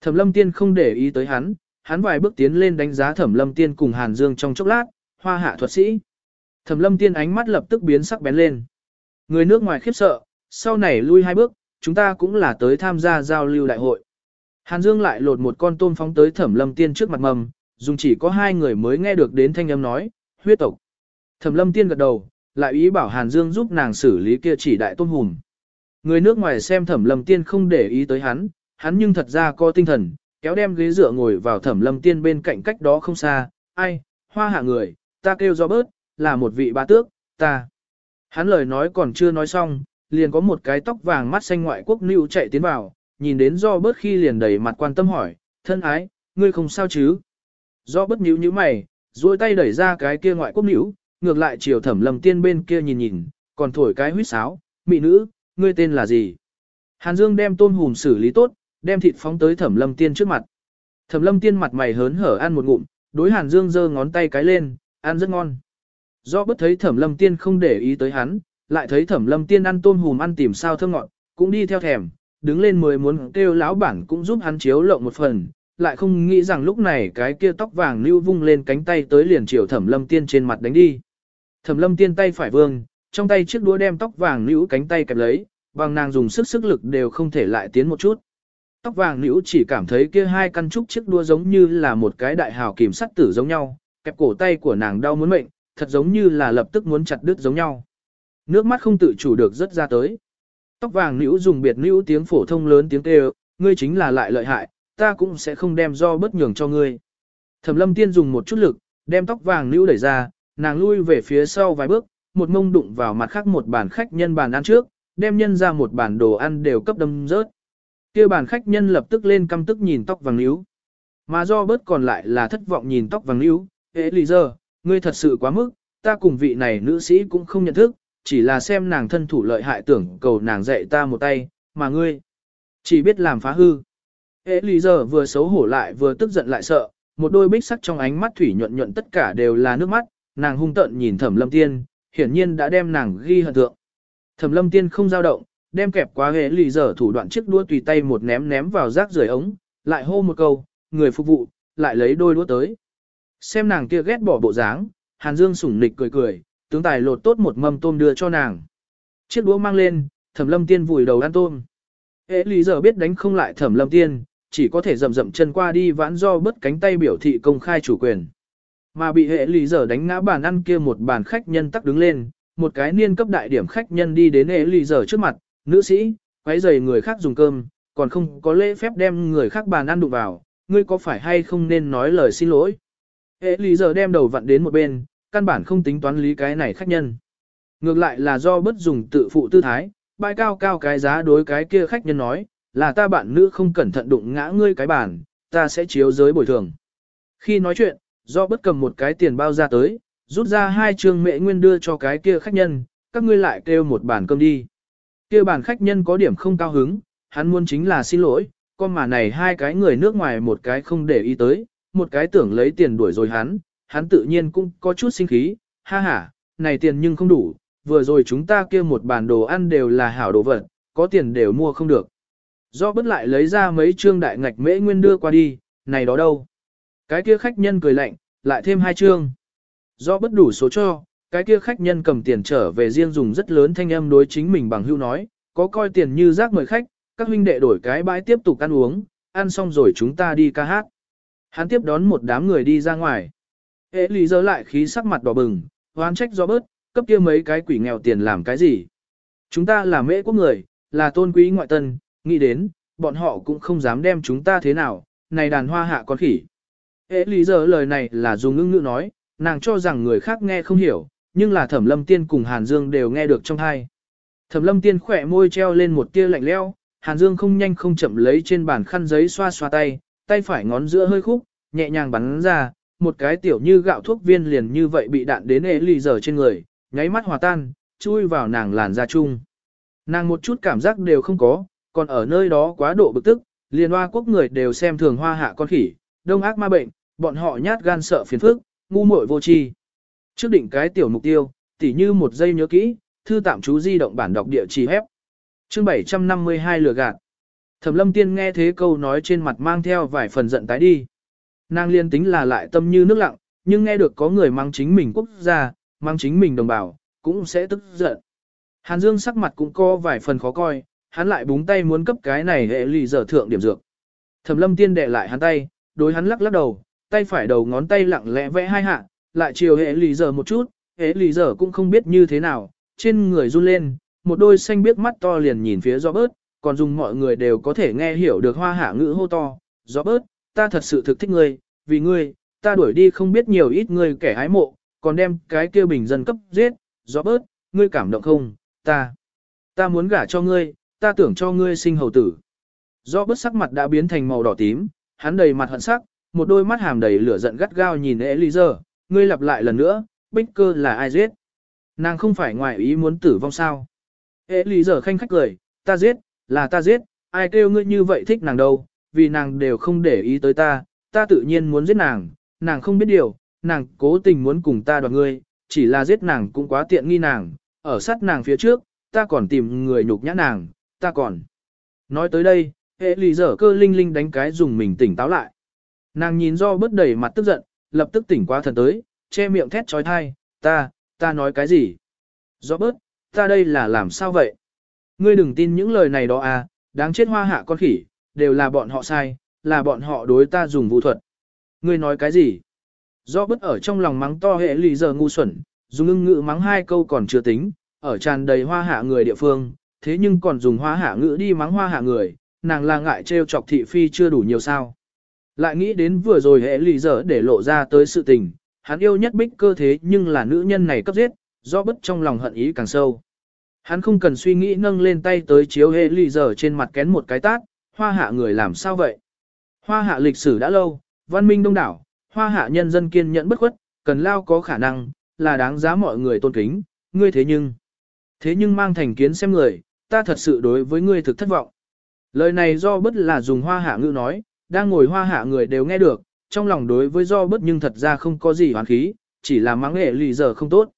Thẩm lâm tiên không để ý tới hắn, hắn vài bước tiến lên đánh giá Thẩm Lâm Tiên cùng Hàn Dương trong chốc lát, hoa hạ thuật sĩ. Thẩm Lâm Tiên ánh mắt lập tức biến sắc bén lên. Người nước ngoài khiếp sợ, sau này lui hai bước, chúng ta cũng là tới tham gia giao lưu đại hội. Hàn Dương lại lột một con tôm phóng tới Thẩm Lâm Tiên trước mặt mầm, dùng chỉ có hai người mới nghe được đến thanh âm nói, huyết tộc. Thẩm Lâm Tiên gật đầu, lại ý bảo Hàn Dương giúp nàng xử lý kia chỉ đại tôm hùm. Người nước ngoài xem Thẩm Lâm Tiên không để ý tới hắn, hắn nhưng thật ra có tinh thần, kéo đem ghế dựa ngồi vào Thẩm Lâm Tiên bên cạnh cách đó không xa, ai, hoa hạ người, ta kêu do bớt, là một vị bá tước, ta. Hắn lời nói còn chưa nói xong, liền có một cái tóc vàng mắt xanh ngoại quốc nữ chạy tiến vào, nhìn đến do bớt khi liền đầy mặt quan tâm hỏi, thân ái, ngươi không sao chứ? Do bớt nhíu nhíu mày, duỗi tay đẩy ra cái kia ngoại quốc nữ, ngược lại chiều thẩm lầm tiên bên kia nhìn nhìn, còn thổi cái huýt sáo, mị nữ, ngươi tên là gì? Hàn Dương đem tôm hùm xử lý tốt, đem thịt phóng tới thẩm lâm tiên trước mặt. Thẩm lâm tiên mặt mày hớn hở ăn một ngụm, đối Hàn Dương giơ ngón tay cái lên, ăn rất ngon. Do bất thấy thẩm lâm tiên không để ý tới hắn, lại thấy thẩm lâm tiên ăn tôm hùm ăn tìm sao thơm ngọt, cũng đi theo thèm, đứng lên mới muốn kêu lão bản cũng giúp hắn chiếu lộng một phần, lại không nghĩ rằng lúc này cái kia tóc vàng lưu vung lên cánh tay tới liền chiều thẩm lâm tiên trên mặt đánh đi. Thẩm lâm tiên tay phải vương, trong tay chiếc đũa đem tóc vàng lưu cánh tay kẹp lấy, bằng nàng dùng sức sức lực đều không thể lại tiến một chút. Tóc vàng lưu chỉ cảm thấy kia hai căn trúc chiếc đua giống như là một cái đại hào kìm sắt tử giống nhau, kẹp cổ tay của nàng đau muốn mệnh, thật giống như là lập tức muốn chặt đứt giống nhau. Nước mắt không tự chủ được rất ra tới. Tóc vàng nữ dùng biệt nữ tiếng phổ thông lớn tiếng kêu, ngươi chính là lại lợi hại, ta cũng sẽ không đem do bất nhường cho ngươi. Thẩm lâm tiên dùng một chút lực, đem tóc vàng nữ đẩy ra, nàng lui về phía sau vài bước, một mông đụng vào mặt khác một bàn khách nhân bàn ăn trước, đem nhân ra một bàn đồ ăn đều cấp đâm rớt. kia bàn khách nhân lập tức lên căm tức nhìn tóc vàng níu. Mà do bớt còn lại là thất vọng nhìn tóc vàng níu, ế lì giờ, ngươi thật sự quá mức, ta cùng vị này nữ sĩ cũng không nhận thức, chỉ là xem nàng thân thủ lợi hại tưởng cầu nàng dạy ta một tay, mà ngươi chỉ biết làm phá hư. Ế lý giờ vừa xấu hổ lại vừa tức giận lại sợ, một đôi bích sắc trong ánh mắt thủy nhuận nhuận tất cả đều là nước mắt, nàng hung tợn nhìn thẩm lâm tiên, hiển nhiên đã đem nàng ghi hận thượng. Thẩm lâm tiên không dao động, đem kẹp quá ghế lì giờ thủ đoạn chiếc đua tùy tay một ném ném vào rác rưởi ống, lại hô một câu, người phục vụ, lại lấy đôi đũa tới. Xem nàng kia ghét bỏ bộ dáng, Hàn Dương sủng nịch cười cười, tướng tài lột tốt một mâm tôm đưa cho nàng. Chiếc đũa mang lên, thẩm lâm tiên vùi đầu ăn tôm. Hệ lý giờ biết đánh không lại thẩm lâm tiên, chỉ có thể rậm rậm chân qua đi vãn do bớt cánh tay biểu thị công khai chủ quyền. Mà bị hệ lý giờ đánh ngã bàn ăn kia một bàn khách nhân tắc đứng lên, một cái niên cấp đại điểm khách nhân đi đến hệ lý giờ trước mặt, nữ sĩ, quấy giày người khác dùng cơm, còn không có lễ phép đem người khác bàn ăn đụng vào, ngươi có phải hay không nên nói lời xin lỗi. Hệ lý giờ đem đầu vặn đến một bên, căn bản không tính toán lý cái này khách nhân. Ngược lại là do bất dùng tự phụ tư thái, bãi cao cao cái giá đối cái kia khách nhân nói, là ta bạn nữ không cẩn thận đụng ngã ngươi cái bàn, ta sẽ chiếu giới bồi thường. Khi nói chuyện, do bất cầm một cái tiền bao ra tới, rút ra hai trường mệ nguyên đưa cho cái kia khách nhân, các ngươi lại kêu một bàn cơm đi. Kia bàn khách nhân có điểm không cao hứng, hắn muốn chính là xin lỗi, con mà này hai cái người nước ngoài một cái không để ý tới, một cái tưởng lấy tiền đuổi rồi hắn, hắn tự nhiên cũng có chút sinh khí, ha ha, này tiền nhưng không đủ, vừa rồi chúng ta kia một bàn đồ ăn đều là hảo đồ vật, có tiền đều mua không được. Do bất lại lấy ra mấy trương đại ngạch mễ nguyên đưa qua đi, này đó đâu. Cái kia khách nhân cười lạnh, lại thêm hai trương. Do bất đủ số cho, cái kia khách nhân cầm tiền trở về riêng dùng rất lớn thanh âm đối chính mình bằng hưu nói, có coi tiền như rác mời khách, các huynh đệ đổi cái bãi tiếp tục ăn uống, ăn xong rồi chúng ta đi ca hát. Hắn tiếp đón một đám người đi ra ngoài. Hệ lý giờ lại khí sắc mặt đỏ bừng, hoán trách do bớt, cấp kia mấy cái quỷ nghèo tiền làm cái gì. Chúng ta là mễ quốc người, là tôn quý ngoại tân, nghĩ đến, bọn họ cũng không dám đem chúng ta thế nào, này đàn hoa hạ con khỉ. Hệ lý giờ lời này là dùng ngưng ngữ nói, nàng cho rằng người khác nghe không hiểu, nhưng là thẩm lâm tiên cùng Hàn Dương đều nghe được trong hai. Thẩm lâm tiên khỏe môi treo lên một tia lạnh leo, Hàn Dương không nhanh không chậm lấy trên bàn khăn giấy xoa xoa tay, tay phải ngón giữa hơi khúc, nhẹ nhàng bắn ra, một cái tiểu như gạo thuốc viên liền như vậy bị đạn đến ế lì giờ trên người, nháy mắt hòa tan, chui vào nàng làn da chung. Nàng một chút cảm giác đều không có, còn ở nơi đó quá độ bực tức, liền hoa quốc người đều xem thường hoa hạ con khỉ, đông ác ma bệnh, bọn họ nhát gan sợ phiền phức, ngu muội vô tri. Trước định cái tiểu mục tiêu, tỉ như một giây nhớ kỹ, thư tạm chú di động bản đọc địa chỉ hép. Chương 752 lừa gạt. Thẩm Lâm Tiên nghe thế câu nói trên mặt mang theo vài phần giận tái đi. Nàng liên tính là lại tâm như nước lặng, nhưng nghe được có người mang chính mình quốc gia, mang chính mình đồng bào, cũng sẽ tức giận. Hàn Dương sắc mặt cũng có vài phần khó coi, hắn lại búng tay muốn cấp cái này hệ lì dở thượng điểm dược. Thẩm lâm tiên đệ lại hắn tay, đối hắn lắc lắc đầu, tay phải đầu ngón tay lặng lẽ vẽ hai hạ, lại chiều hệ lì dở một chút, hệ lì dở cũng không biết như thế nào, trên người run lên, một đôi xanh biếc mắt to liền nhìn phía do bớt, còn dùng mọi người đều có thể nghe hiểu được hoa hạ ngữ hô to, do bớt, ta thật sự thực thích ngươi, vì ngươi, ta đuổi đi không biết nhiều ít ngươi kẻ hái mộ, còn đem cái kia bình dân cấp giết, do bớt, ngươi cảm động không, ta, ta muốn gả cho ngươi, ta tưởng cho ngươi sinh hầu tử. Do bớt sắc mặt đã biến thành màu đỏ tím, hắn đầy mặt hận sắc, một đôi mắt hàm đầy lửa giận gắt gao nhìn Eliezer, ngươi lặp lại lần nữa, bích cơ là ai giết? Nàng không phải ngoài ý muốn tử vong sao? Eliezer khanh khách cười, ta giết, là ta giết, ai kêu ngươi như vậy thích nàng đâu, vì nàng đều không để ý tới ta, ta tự nhiên muốn giết nàng, nàng không biết điều, nàng cố tình muốn cùng ta đoạt ngươi, chỉ là giết nàng cũng quá tiện nghi nàng, ở sát nàng phía trước, ta còn tìm người nhục nhã nàng, ta còn. Nói tới đây, hệ lì dở cơ linh linh đánh cái dùng mình tỉnh táo lại. Nàng nhìn do bớt đầy mặt tức giận, lập tức tỉnh qua thần tới, che miệng thét trói thai, ta, ta nói cái gì? Do bớt, ta đây là làm sao vậy? Ngươi đừng tin những lời này đó à, đáng chết hoa hạ con khỉ, đều là bọn họ sai, là bọn họ đối ta dùng vũ thuật. Ngươi nói cái gì? Do bất ở trong lòng mắng to hệ lì giờ ngu xuẩn, dùng ưng ngữ mắng hai câu còn chưa tính, ở tràn đầy hoa hạ người địa phương, thế nhưng còn dùng hoa hạ ngữ đi mắng hoa hạ người, nàng là ngại trêu chọc thị phi chưa đủ nhiều sao. Lại nghĩ đến vừa rồi hệ lì giờ để lộ ra tới sự tình, hắn yêu nhất bích cơ thế nhưng là nữ nhân này cấp giết, do bất trong lòng hận ý càng sâu. Hắn không cần suy nghĩ nâng lên tay tới chiếu hệ lì giờ trên mặt kén một cái tát, hoa hạ người làm sao vậy? Hoa hạ lịch sử đã lâu, văn minh đông đảo, hoa hạ nhân dân kiên nhẫn bất khuất, cần lao có khả năng, là đáng giá mọi người tôn kính, ngươi thế nhưng. Thế nhưng mang thành kiến xem người, ta thật sự đối với ngươi thực thất vọng. Lời này do bất là dùng hoa hạ ngữ nói, đang ngồi hoa hạ người đều nghe được, trong lòng đối với do bất nhưng thật ra không có gì hoán khí, chỉ là mắng nghệ lì giờ không tốt.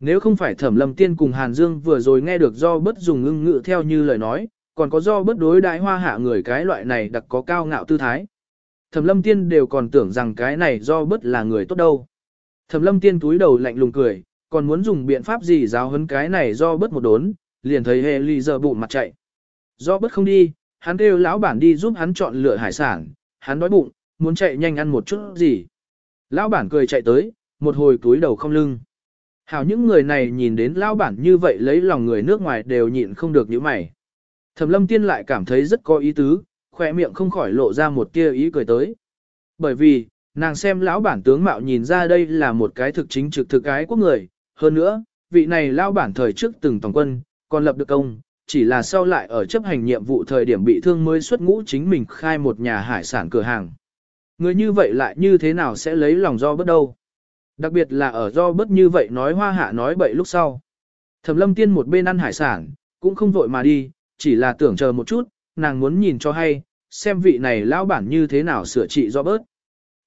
Nếu không phải thẩm lâm tiên cùng Hàn Dương vừa rồi nghe được do bất dùng ngưng ngự theo như lời nói, còn có do bất đối đại hoa hạ người cái loại này đặc có cao ngạo tư thái. Thẩm lâm tiên đều còn tưởng rằng cái này do bất là người tốt đâu. Thẩm lâm tiên túi đầu lạnh lùng cười, còn muốn dùng biện pháp gì giáo hấn cái này do bất một đốn, liền thấy hệ ly giờ bụng mặt chạy. Do bất không đi, hắn kêu lão bản đi giúp hắn chọn lựa hải sản, hắn đói bụng, muốn chạy nhanh ăn một chút gì. Lão bản cười chạy tới, một hồi túi đầu không lưng. Hảo những người này nhìn đến lão bản như vậy lấy lòng người nước ngoài đều nhịn không được những mày. Thẩm lâm tiên lại cảm thấy rất có ý tứ, khỏe miệng không khỏi lộ ra một tia ý cười tới. Bởi vì, nàng xem lão bản tướng mạo nhìn ra đây là một cái thực chính trực thực ái quốc người, hơn nữa, vị này lão bản thời trước từng tổng quân, còn lập được công, chỉ là sau lại ở chấp hành nhiệm vụ thời điểm bị thương mới xuất ngũ chính mình khai một nhà hải sản cửa hàng. Người như vậy lại như thế nào sẽ lấy lòng do bất đâu? Đặc biệt là ở do bất như vậy nói hoa hạ nói bậy lúc sau. Thẩm lâm tiên một bên ăn hải sản, cũng không vội mà đi, chỉ là tưởng chờ một chút, nàng muốn nhìn cho hay, xem vị này lão bản như thế nào sửa trị do bớt.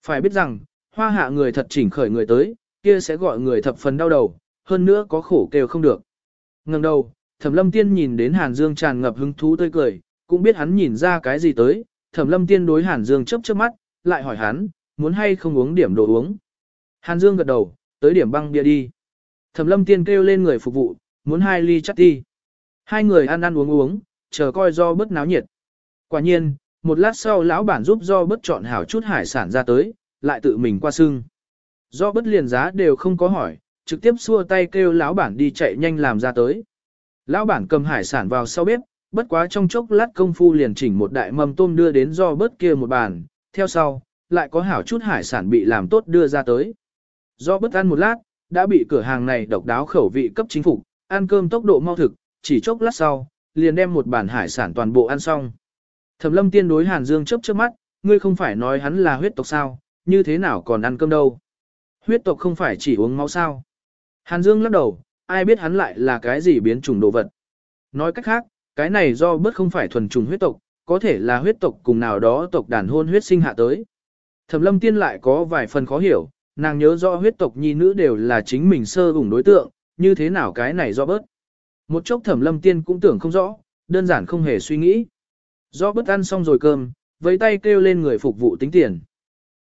Phải biết rằng, hoa hạ người thật chỉnh khởi người tới, kia sẽ gọi người thập phần đau đầu, hơn nữa có khổ kêu không được. Ngừng đầu, thẩm lâm tiên nhìn đến Hàn Dương tràn ngập hứng thú tươi cười, cũng biết hắn nhìn ra cái gì tới, thẩm lâm tiên đối Hàn Dương chớp chớp mắt, lại hỏi hắn, muốn hay không uống điểm đồ uống. Hàn Dương gật đầu, tới điểm băng bia đi. Thẩm lâm tiên kêu lên người phục vụ, muốn hai ly chắc đi. Hai người ăn ăn uống uống, chờ coi do bớt náo nhiệt. Quả nhiên, một lát sau lão bản giúp do bớt chọn hảo chút hải sản ra tới, lại tự mình qua sưng. Do bớt liền giá đều không có hỏi, trực tiếp xua tay kêu lão bản đi chạy nhanh làm ra tới. Lão bản cầm hải sản vào sau bếp, bất quá trong chốc lát công phu liền chỉnh một đại mâm tôm đưa đến do bớt kia một bàn, theo sau, lại có hảo chút hải sản bị làm tốt đưa ra tới. Do bất ăn một lát, đã bị cửa hàng này độc đáo khẩu vị cấp chính phủ, ăn cơm tốc độ mau thực, chỉ chốc lát sau, liền đem một bản hải sản toàn bộ ăn xong. Thẩm lâm tiên đối Hàn Dương chớp chớp mắt, ngươi không phải nói hắn là huyết tộc sao, như thế nào còn ăn cơm đâu. Huyết tộc không phải chỉ uống máu sao. Hàn Dương lắc đầu, ai biết hắn lại là cái gì biến chủng đồ vật. Nói cách khác, cái này do bớt không phải thuần chủng huyết tộc, có thể là huyết tộc cùng nào đó tộc đàn hôn huyết sinh hạ tới. Thẩm lâm tiên lại có vài phần khó hiểu, nàng nhớ rõ huyết tộc nhi nữ đều là chính mình sơ ủng đối tượng, như thế nào cái này do bớt. Một chốc thẩm lâm tiên cũng tưởng không rõ, đơn giản không hề suy nghĩ. Do bớt ăn xong rồi cơm, với tay kêu lên người phục vụ tính tiền.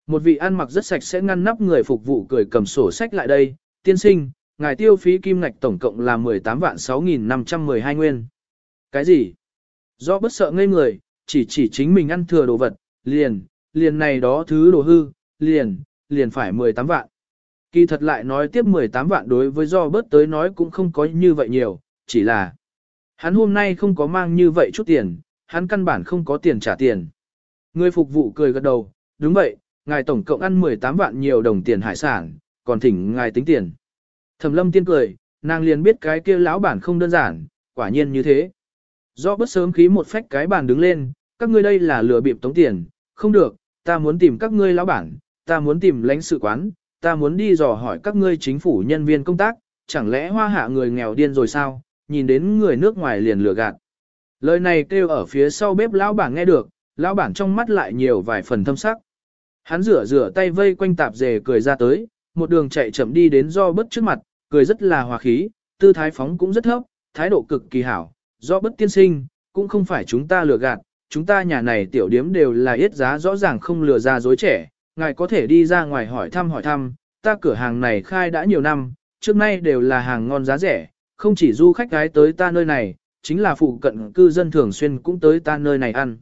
Một vị ăn mặc rất sạch sẽ ngăn nắp người phục vụ cười cầm sổ sách lại đây, tiên sinh, ngài tiêu phí kim ngạch tổng cộng là 18 vạn 6.512 nguyên. Cái gì? Do bất sợ ngây người, chỉ chỉ chính mình ăn thừa đồ vật, liền, liền này đó thứ đồ hư, liền, liền phải 18 vạn. Kỳ thật lại nói tiếp 18 vạn đối với do bớt tới nói cũng không có như vậy nhiều, chỉ là hắn hôm nay không có mang như vậy chút tiền, hắn căn bản không có tiền trả tiền. Người phục vụ cười gật đầu, đúng vậy, ngài tổng cộng ăn 18 vạn nhiều đồng tiền hải sản, còn thỉnh ngài tính tiền. Thẩm lâm tiên cười, nàng liền biết cái kia lão bản không đơn giản, quả nhiên như thế. Do bất sớm khí một phách cái bàn đứng lên, các ngươi đây là lừa bịp tống tiền, không được, ta muốn tìm các ngươi lão bản, ta muốn tìm lãnh sự quán, ta muốn đi dò hỏi các ngươi chính phủ nhân viên công tác, chẳng lẽ hoa hạ người nghèo điên rồi sao, nhìn đến người nước ngoài liền lừa gạt. Lời này kêu ở phía sau bếp lão bản nghe được, lão bản trong mắt lại nhiều vài phần thâm sắc. Hắn rửa rửa tay vây quanh tạp dề cười ra tới, một đường chạy chậm đi đến do bất trước mặt, cười rất là hòa khí, tư thái phóng cũng rất thấp, thái độ cực kỳ hảo, do bất tiên sinh, cũng không phải chúng ta lừa gạt, chúng ta nhà này tiểu điếm đều là yết giá rõ ràng không lừa ra dối trẻ, ngài có thể đi ra ngoài hỏi thăm hỏi thăm, ta cửa hàng này khai đã nhiều năm, trước nay đều là hàng ngon giá rẻ, không chỉ du khách gái tới ta nơi này, chính là phụ cận cư dân thường xuyên cũng tới ta nơi này ăn.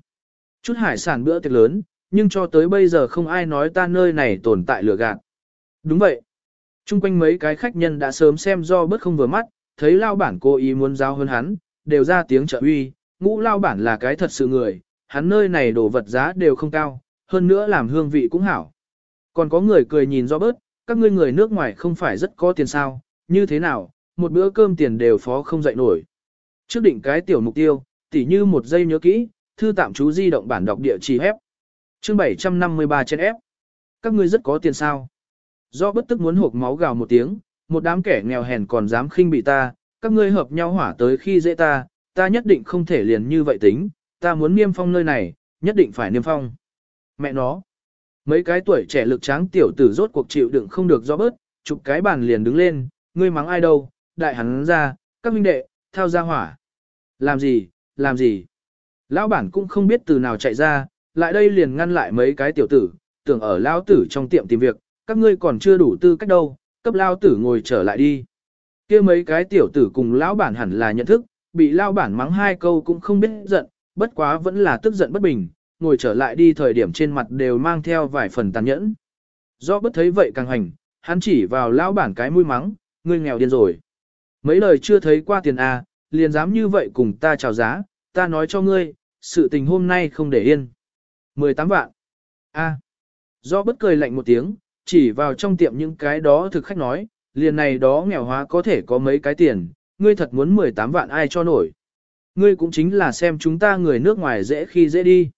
Chút hải sản bữa tiệc lớn, nhưng cho tới bây giờ không ai nói ta nơi này tồn tại lừa gạt. Đúng vậy. Trung quanh mấy cái khách nhân đã sớm xem do bớt không vừa mắt, thấy lao bản cố ý muốn giao hơn hắn, đều ra tiếng trợ uy, ngũ lao bản là cái thật sự người, hắn nơi này đồ vật giá đều không cao, hơn nữa làm hương vị cũng hảo. Còn có người cười nhìn do bớt, các ngươi người nước ngoài không phải rất có tiền sao, như thế nào, một bữa cơm tiền đều phó không dậy nổi. Trước định cái tiểu mục tiêu, tỉ như một giây nhớ kỹ, thư tạm chú di động bản đọc địa chỉ hép. Chương 753 trên ép. Các ngươi rất có tiền sao? Do bất tức muốn hộp máu gào một tiếng, một đám kẻ nghèo hèn còn dám khinh bị ta, các ngươi hợp nhau hỏa tới khi dễ ta, ta nhất định không thể liền như vậy tính, ta muốn niêm phong nơi này, nhất định phải niêm phong. Mẹ nó. Mấy cái tuổi trẻ lực tráng tiểu tử rốt cuộc chịu đựng không được do bớt, chụp cái bàn liền đứng lên, ngươi mắng ai đâu, đại hắn ra, các minh đệ, thao ra hỏa. Làm gì, làm gì? Lão bản cũng không biết từ nào chạy ra, lại đây liền ngăn lại mấy cái tiểu tử, tưởng ở lão tử trong tiệm tìm việc, các ngươi còn chưa đủ tư cách đâu, cấp lão tử ngồi trở lại đi. kia mấy cái tiểu tử cùng lão bản hẳn là nhận thức, bị lão bản mắng hai câu cũng không biết giận, bất quá vẫn là tức giận bất bình, ngồi trở lại đi thời điểm trên mặt đều mang theo vài phần tàn nhẫn. Do bất thấy vậy càng hành, hắn chỉ vào lão bản cái mũi mắng, ngươi nghèo điên rồi. Mấy lời chưa thấy qua tiền A, liền dám như vậy cùng ta chào giá, ta nói cho ngươi, sự tình hôm nay không để yên. 18 vạn. A. Do bất cười lạnh một tiếng, chỉ vào trong tiệm những cái đó thực khách nói, liền này đó nghèo hóa có thể có mấy cái tiền, ngươi thật muốn 18 vạn ai cho nổi. Ngươi cũng chính là xem chúng ta người nước ngoài dễ khi dễ đi.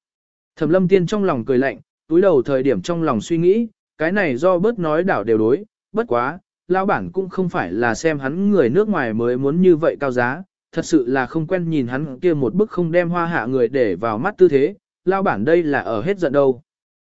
Thẩm lâm tiên trong lòng cười lạnh, túi đầu thời điểm trong lòng suy nghĩ, cái này do bớt nói đảo đều đối, bất quá, lão bản cũng không phải là xem hắn người nước ngoài mới muốn như vậy cao giá, thật sự là không quen nhìn hắn kia một bức không đem hoa hạ người để vào mắt tư thế, lão bản đây là ở hết giận đâu.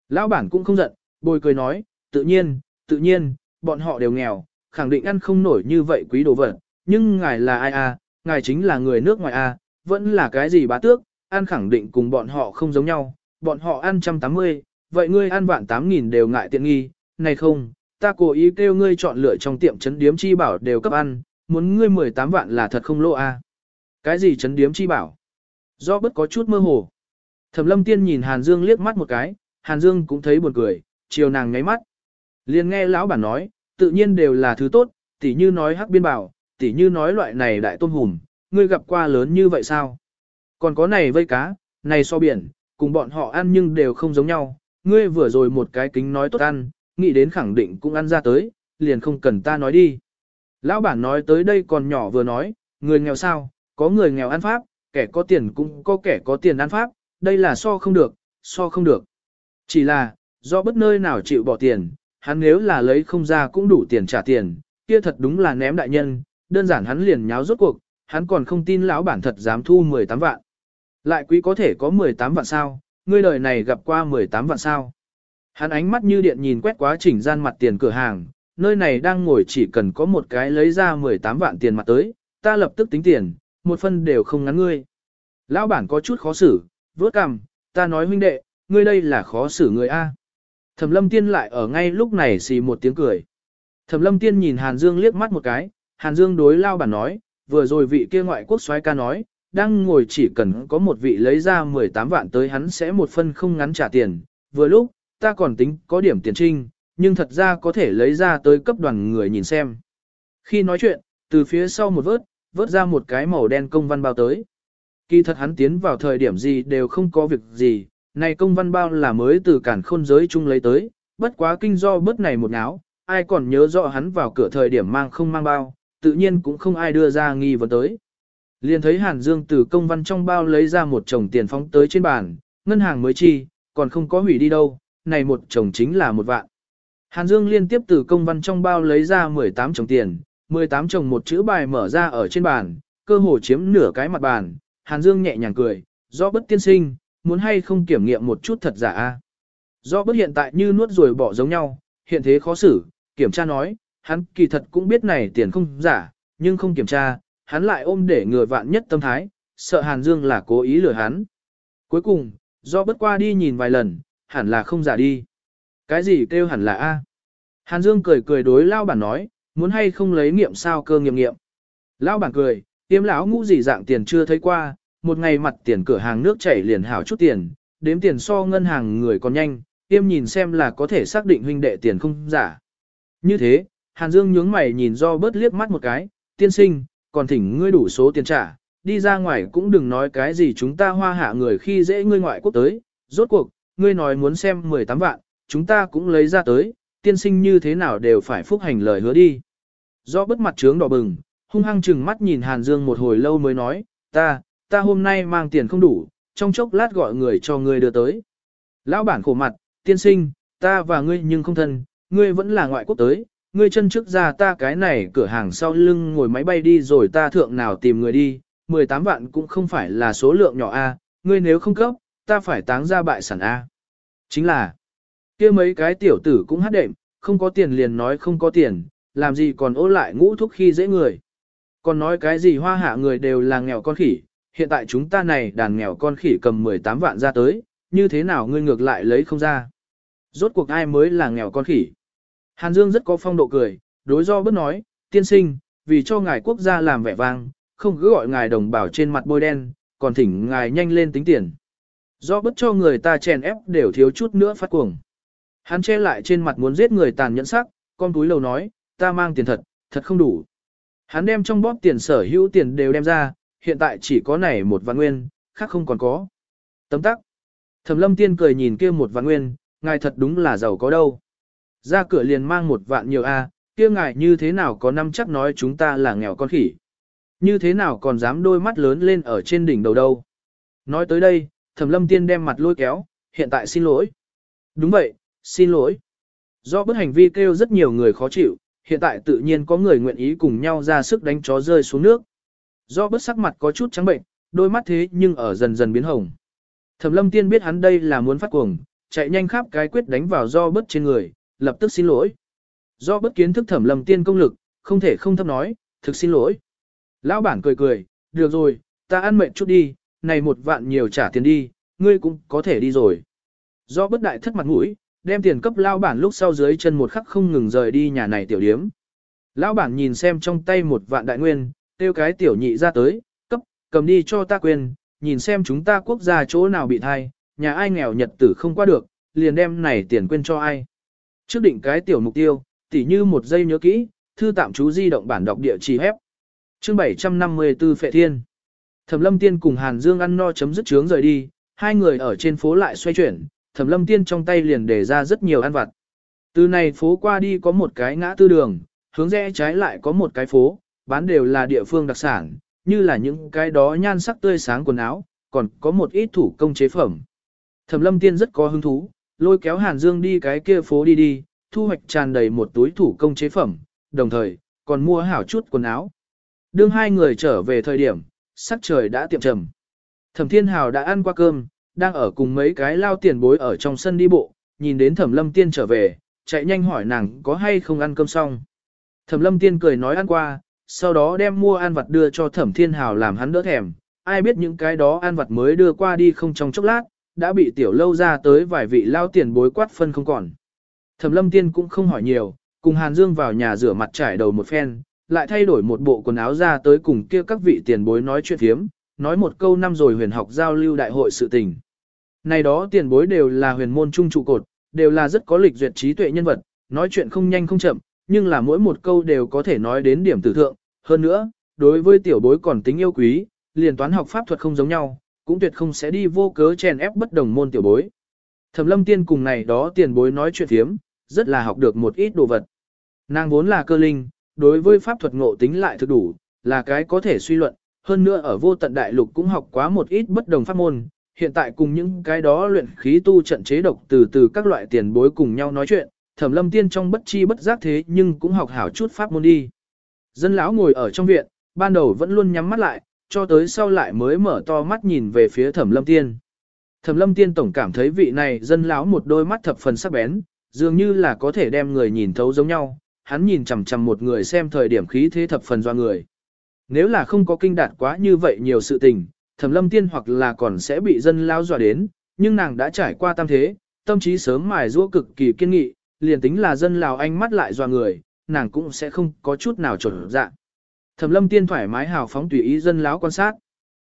Lão bản cũng không giận, bồi cười nói, tự nhiên, tự nhiên, bọn họ đều nghèo, khẳng định ăn không nổi như vậy quý đồ vật, nhưng ngài là ai à, ngài chính là người nước ngoài à, vẫn là cái gì bá tước, ăn khẳng định cùng bọn họ không giống nhau, bọn họ ăn trăm tám mươi, vậy ngươi ăn vạn tám nghìn đều ngại tiện nghi, này không, ta cố ý kêu ngươi chọn lựa trong tiệm chấn điếm chi bảo đều cấp ăn, muốn ngươi 18 vạn là thật không lỗ a. À. Cái gì chấn điếm chi bảo? Do bất có chút mơ hồ. Thẩm lâm tiên nhìn Hàn Dương liếc mắt một cái, Hàn Dương cũng thấy buồn cười, chiều nàng ngáy mắt. Liền nghe lão bản nói, tự nhiên đều là thứ tốt, tỉ như nói hắc biên bảo, tỉ như nói loại này đại tôm hùm, ngươi gặp qua lớn như vậy sao? Còn có này vây cá, này so biển, cùng bọn họ ăn nhưng đều không giống nhau, ngươi vừa rồi một cái kính nói tốt ăn, nghĩ đến khẳng định cũng ăn ra tới, liền không cần ta nói đi. Lão bản nói tới đây còn nhỏ vừa nói, người nghèo sao, có người nghèo ăn pháp, kẻ có tiền cũng có kẻ có tiền ăn pháp, đây là so không được, so không được. Chỉ là, do bất nơi nào chịu bỏ tiền, hắn nếu là lấy không ra cũng đủ tiền trả tiền, kia thật đúng là ném đại nhân, đơn giản hắn liền nháo rốt cuộc, hắn còn không tin lão bản thật dám thu 18 vạn. Lại quý có thể có 18 vạn sao, ngươi đời này gặp qua 18 vạn sao. Hắn ánh mắt như điện nhìn quét quá trình gian mặt tiền cửa hàng, nơi này đang ngồi chỉ cần có một cái lấy ra 18 vạn tiền mặt tới, ta lập tức tính tiền, một phân đều không ngắn ngươi. Lão bản có chút khó xử, vớt cằm, ta nói huynh đệ, ngươi đây là khó xử người A. Thẩm lâm tiên lại ở ngay lúc này xì một tiếng cười. Thẩm lâm tiên nhìn Hàn Dương liếc mắt một cái, Hàn Dương đối lao bản nói, vừa rồi vị kia ngoại quốc soái ca nói, đang ngồi chỉ cần có một vị lấy ra 18 vạn tới hắn sẽ một phân không ngắn trả tiền, vừa lúc, ta còn tính có điểm tiền trinh, nhưng thật ra có thể lấy ra tới cấp đoàn người nhìn xem. Khi nói chuyện, từ phía sau một vớt, vớt ra một cái màu đen công văn bao tới. Kỳ thật hắn tiến vào thời điểm gì đều không có việc gì, này công văn bao là mới từ cản khôn giới chung lấy tới, bất quá kinh do bớt này một áo, ai còn nhớ rõ hắn vào cửa thời điểm mang không mang bao, tự nhiên cũng không ai đưa ra nghi vấn tới. Liền thấy Hàn Dương từ công văn trong bao lấy ra một chồng tiền phóng tới trên bàn, ngân hàng mới chi, còn không có hủy đi đâu, này một chồng chính là một vạn. Hàn Dương liên tiếp từ công văn trong bao lấy ra 18 chồng tiền, 18 chồng một chữ bài mở ra ở trên bàn, cơ hồ chiếm nửa cái mặt bàn. Hàn Dương nhẹ nhàng cười, do bất tiên sinh, muốn hay không kiểm nghiệm một chút thật giả a Do bất hiện tại như nuốt rồi bỏ giống nhau, hiện thế khó xử, kiểm tra nói, hắn kỳ thật cũng biết này tiền không giả, nhưng không kiểm tra, hắn lại ôm để ngừa vạn nhất tâm thái, sợ Hàn Dương là cố ý lừa hắn. Cuối cùng, do bất qua đi nhìn vài lần, hẳn là không giả đi. Cái gì kêu hẳn là A? Hàn Dương cười cười đối lao bản nói, muốn hay không lấy nghiệm sao cơ nghiệm nghiệm. Lao bản cười, tiêm lão ngũ gì dạng tiền chưa thấy qua, một ngày mặt tiền cửa hàng nước chảy liền hảo chút tiền, đếm tiền so ngân hàng người còn nhanh, tiêm nhìn xem là có thể xác định huynh đệ tiền không giả. Như thế, Hàn Dương nhướng mày nhìn do bớt liếc mắt một cái, tiên sinh, còn thỉnh ngươi đủ số tiền trả, đi ra ngoài cũng đừng nói cái gì chúng ta hoa hạ người khi dễ ngươi ngoại quốc tới, rốt cuộc, ngươi nói muốn xem 18 vạn, chúng ta cũng lấy ra tới, tiên sinh như thế nào đều phải phúc hành lời hứa đi. Do bất mặt trướng đỏ bừng, hung hăng chừng mắt nhìn Hàn Dương một hồi lâu mới nói, ta, ta hôm nay mang tiền không đủ, trong chốc lát gọi người cho ngươi đưa tới. Lão bản khổ mặt, tiên sinh, ta và ngươi nhưng không thân, ngươi vẫn là ngoại quốc tới, ngươi chân trước ra ta cái này cửa hàng sau lưng ngồi máy bay đi rồi ta thượng nào tìm người đi, 18 vạn cũng không phải là số lượng nhỏ A, ngươi nếu không cấp, ta phải táng ra bại sản A. Chính là, kia mấy cái tiểu tử cũng hát đệm, không có tiền liền nói không có tiền, làm gì còn ố lại ngũ thúc khi dễ người. Còn nói cái gì hoa hạ người đều là nghèo con khỉ, hiện tại chúng ta này đàn nghèo con khỉ cầm 18 vạn ra tới, như thế nào ngươi ngược lại lấy không ra. Rốt cuộc ai mới là nghèo con khỉ. Hàn Dương rất có phong độ cười, đối do bất nói, tiên sinh, vì cho ngài quốc gia làm vẻ vang, không cứ gọi ngài đồng bào trên mặt bôi đen, còn thỉnh ngài nhanh lên tính tiền. Do bất cho người ta chèn ép đều thiếu chút nữa phát cuồng. Hắn che lại trên mặt muốn giết người tàn nhẫn sắc, con túi lầu nói, ta mang tiền thật, thật không đủ. Hắn đem trong bóp tiền sở hữu tiền đều đem ra, hiện tại chỉ có này một vạn nguyên, khác không còn có. Tấm tắc. Thẩm lâm tiên cười nhìn kia một vạn nguyên, ngài thật đúng là giàu có đâu. Ra cửa liền mang một vạn nhiều A, kia ngài như thế nào có năm chắc nói chúng ta là nghèo con khỉ. Như thế nào còn dám đôi mắt lớn lên ở trên đỉnh đầu đâu. Nói tới đây, thẩm lâm tiên đem mặt lôi kéo, hiện tại xin lỗi. Đúng vậy, xin lỗi. Do bất hành vi kêu rất nhiều người khó chịu, hiện tại tự nhiên có người nguyện ý cùng nhau ra sức đánh chó rơi xuống nước. Do bất sắc mặt có chút trắng bệnh, đôi mắt thế nhưng ở dần dần biến hồng. Thẩm lâm tiên biết hắn đây là muốn phát cuồng, chạy nhanh khắp cái quyết đánh vào do bất trên người, lập tức xin lỗi. Do bất kiến thức thẩm lầm tiên công lực, không thể không thấp nói, thực xin lỗi. Lão bản cười cười, được rồi, ta ăn mệt chút đi, này một vạn nhiều trả tiền đi, ngươi cũng có thể đi rồi. Do bất đại thất mặt mũi, đem tiền cấp lão bản lúc sau dưới chân một khắc không ngừng rời đi nhà này tiểu điếm. Lão bản nhìn xem trong tay một vạn đại nguyên, tiêu cái tiểu nhị ra tới, cấp, cầm đi cho ta quên, nhìn xem chúng ta quốc gia chỗ nào bị thai, nhà ai nghèo nhật tử không qua được, liền đem này tiền quên cho ai. Trước định cái tiểu mục tiêu, tỉ như một giây nhớ kỹ, thư tạm chú di động bản đọc địa chỉ hép. Chương 754 Phệ Thiên. Thẩm Lâm Tiên cùng Hàn Dương ăn no chấm dứt chướng rời đi, hai người ở trên phố lại xoay chuyển, Thẩm Lâm Tiên trong tay liền để ra rất nhiều ăn vặt. Từ này phố qua đi có một cái ngã tư đường, hướng rẽ trái lại có một cái phố, bán đều là địa phương đặc sản, như là những cái đó nhan sắc tươi sáng quần áo, còn có một ít thủ công chế phẩm. Thẩm Lâm Tiên rất có hứng thú, lôi kéo Hàn Dương đi cái kia phố đi đi, thu hoạch tràn đầy một túi thủ công chế phẩm, đồng thời, còn mua hảo chút quần áo. Đương hai người trở về thời điểm, sắc trời đã tiệm trầm. Thẩm Thiên Hào đã ăn qua cơm, đang ở cùng mấy cái lao tiền bối ở trong sân đi bộ, nhìn đến Thẩm Lâm Tiên trở về, chạy nhanh hỏi nàng có hay không ăn cơm xong. Thẩm Lâm Tiên cười nói ăn qua, sau đó đem mua ăn vặt đưa cho Thẩm Thiên Hào làm hắn đỡ thèm. Ai biết những cái đó ăn vặt mới đưa qua đi không trong chốc lát, đã bị tiểu lâu ra tới vài vị lao tiền bối quát phân không còn. Thẩm lâm tiên cũng không hỏi nhiều, cùng Hàn Dương vào nhà rửa mặt trải đầu một phen, lại thay đổi một bộ quần áo ra tới cùng kia các vị tiền bối nói chuyện thiếm, nói một câu năm rồi huyền học giao lưu đại hội sự tình. Này đó tiền bối đều là huyền môn trung trụ cột, đều là rất có lịch duyệt trí tuệ nhân vật, nói chuyện không nhanh không chậm, nhưng là mỗi một câu đều có thể nói đến điểm tử thượng. Hơn nữa, đối với tiểu bối còn tính yêu quý, liền toán học pháp thuật không giống nhau, cũng tuyệt không sẽ đi vô cớ chèn ép bất đồng môn tiểu bối. Thẩm lâm tiên cùng này đó tiền bối nói chuyện thiếm, rất là học được một ít đồ vật. Nàng vốn là cơ linh, đối với pháp thuật ngộ tính lại thực đủ, là cái có thể suy luận, hơn nữa ở vô tận đại lục cũng học quá một ít bất đồng pháp môn, hiện tại cùng những cái đó luyện khí tu trận chế độc từ từ các loại tiền bối cùng nhau nói chuyện, thẩm lâm tiên trong bất chi bất giác thế nhưng cũng học hảo chút pháp môn đi. Dân lão ngồi ở trong viện, ban đầu vẫn luôn nhắm mắt lại, cho tới sau lại mới mở to mắt nhìn về phía thẩm lâm tiên. Thẩm lâm tiên tổng cảm thấy vị này dân lão một đôi mắt thập phần sắc bén, dường như là có thể đem người nhìn thấu giống nhau, hắn nhìn chằm chằm một người xem thời điểm khí thế thập phần do người. Nếu là không có kinh đạt quá như vậy nhiều sự tình, thẩm lâm tiên hoặc là còn sẽ bị dân lão dọa đến, nhưng nàng đã trải qua tam thế, tâm trí sớm mài giũa cực kỳ kiên nghị, liền tính là dân lào anh mắt lại dọa người, nàng cũng sẽ không có chút nào trộn dạ. Thẩm lâm tiên thoải mái hào phóng tùy ý dân lão quan sát.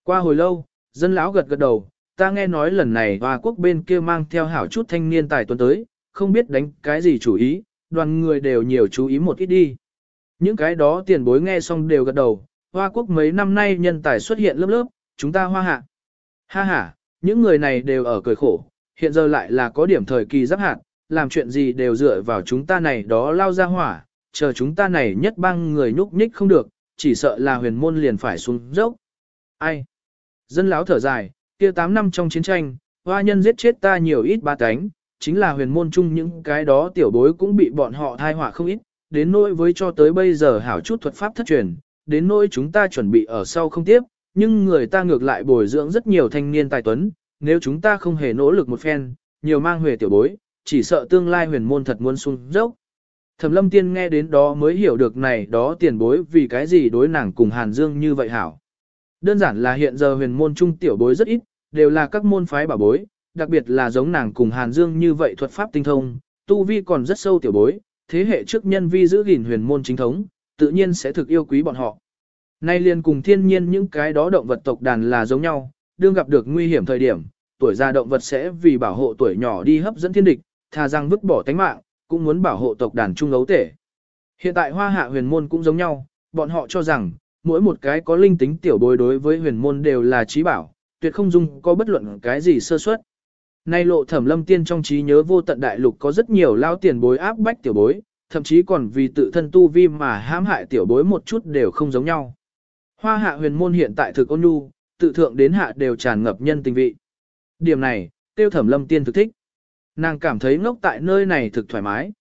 Qua hồi lâu, dân lão gật gật đầu, ta nghe nói lần này Hoa quốc bên kia mang theo hảo chút thanh niên tài tuần tới, không biết đánh cái gì chủ ý, đoàn người đều nhiều chú ý một ít đi. Những cái đó tiền bối nghe xong đều gật đầu, Hoa quốc mấy năm nay nhân tài xuất hiện lớp lớp, chúng ta hoa hạ. Ha ha, những người này đều ở cười khổ, hiện giờ lại là có điểm thời kỳ giáp hạt, làm chuyện gì đều dựa vào chúng ta này đó lao ra hỏa, chờ chúng ta này nhất bang người nhúc nhích không được, chỉ sợ là huyền môn liền phải xuống dốc. Ai? Dân lão thở dài, kia 8 năm trong chiến tranh, hoa nhân giết chết ta nhiều ít ba cánh, chính là huyền môn chung những cái đó tiểu bối cũng bị bọn họ thai họa không ít, đến nỗi với cho tới bây giờ hảo chút thuật pháp thất truyền, đến nỗi chúng ta chuẩn bị ở sau không tiếp, nhưng người ta ngược lại bồi dưỡng rất nhiều thanh niên tài tuấn, nếu chúng ta không hề nỗ lực một phen, nhiều mang huề tiểu bối, chỉ sợ tương lai huyền môn thật muốn xuống dốc. Thẩm lâm tiên nghe đến đó mới hiểu được này đó tiền bối vì cái gì đối nàng cùng Hàn Dương như vậy hảo. Đơn giản là hiện giờ huyền môn trung tiểu bối rất ít, đều là các môn phái bảo bối, đặc biệt là giống nàng cùng Hàn Dương như vậy thuật pháp tinh thông, tu vi còn rất sâu tiểu bối, thế hệ trước nhân vi giữ gìn huyền môn chính thống, tự nhiên sẽ thực yêu quý bọn họ. Nay liền cùng thiên nhiên những cái đó động vật tộc đàn là giống nhau, đương gặp được nguy hiểm thời điểm, tuổi già động vật sẽ vì bảo hộ tuổi nhỏ đi hấp dẫn thiên địch, thà rằng vứt bỏ tánh mạng, cũng muốn bảo hộ tộc đàn trung ấu tể. Hiện tại hoa hạ huyền môn cũng giống nhau, bọn họ cho rằng, mỗi một cái có linh tính tiểu bối đối với huyền môn đều là trí bảo, tuyệt không dung có bất luận cái gì sơ suất. Nay lộ thẩm lâm tiên trong trí nhớ vô tận đại lục có rất nhiều lao tiền bối áp bách tiểu bối, thậm chí còn vì tự thân tu vi mà hãm hại tiểu bối một chút đều không giống nhau. Hoa hạ huyền môn hiện tại thực ôn nhu, tự thượng đến hạ đều tràn ngập nhân tình vị. Điểm này, tiêu thẩm lâm tiên thực thích. Nàng cảm thấy ngốc tại nơi này thực thoải mái.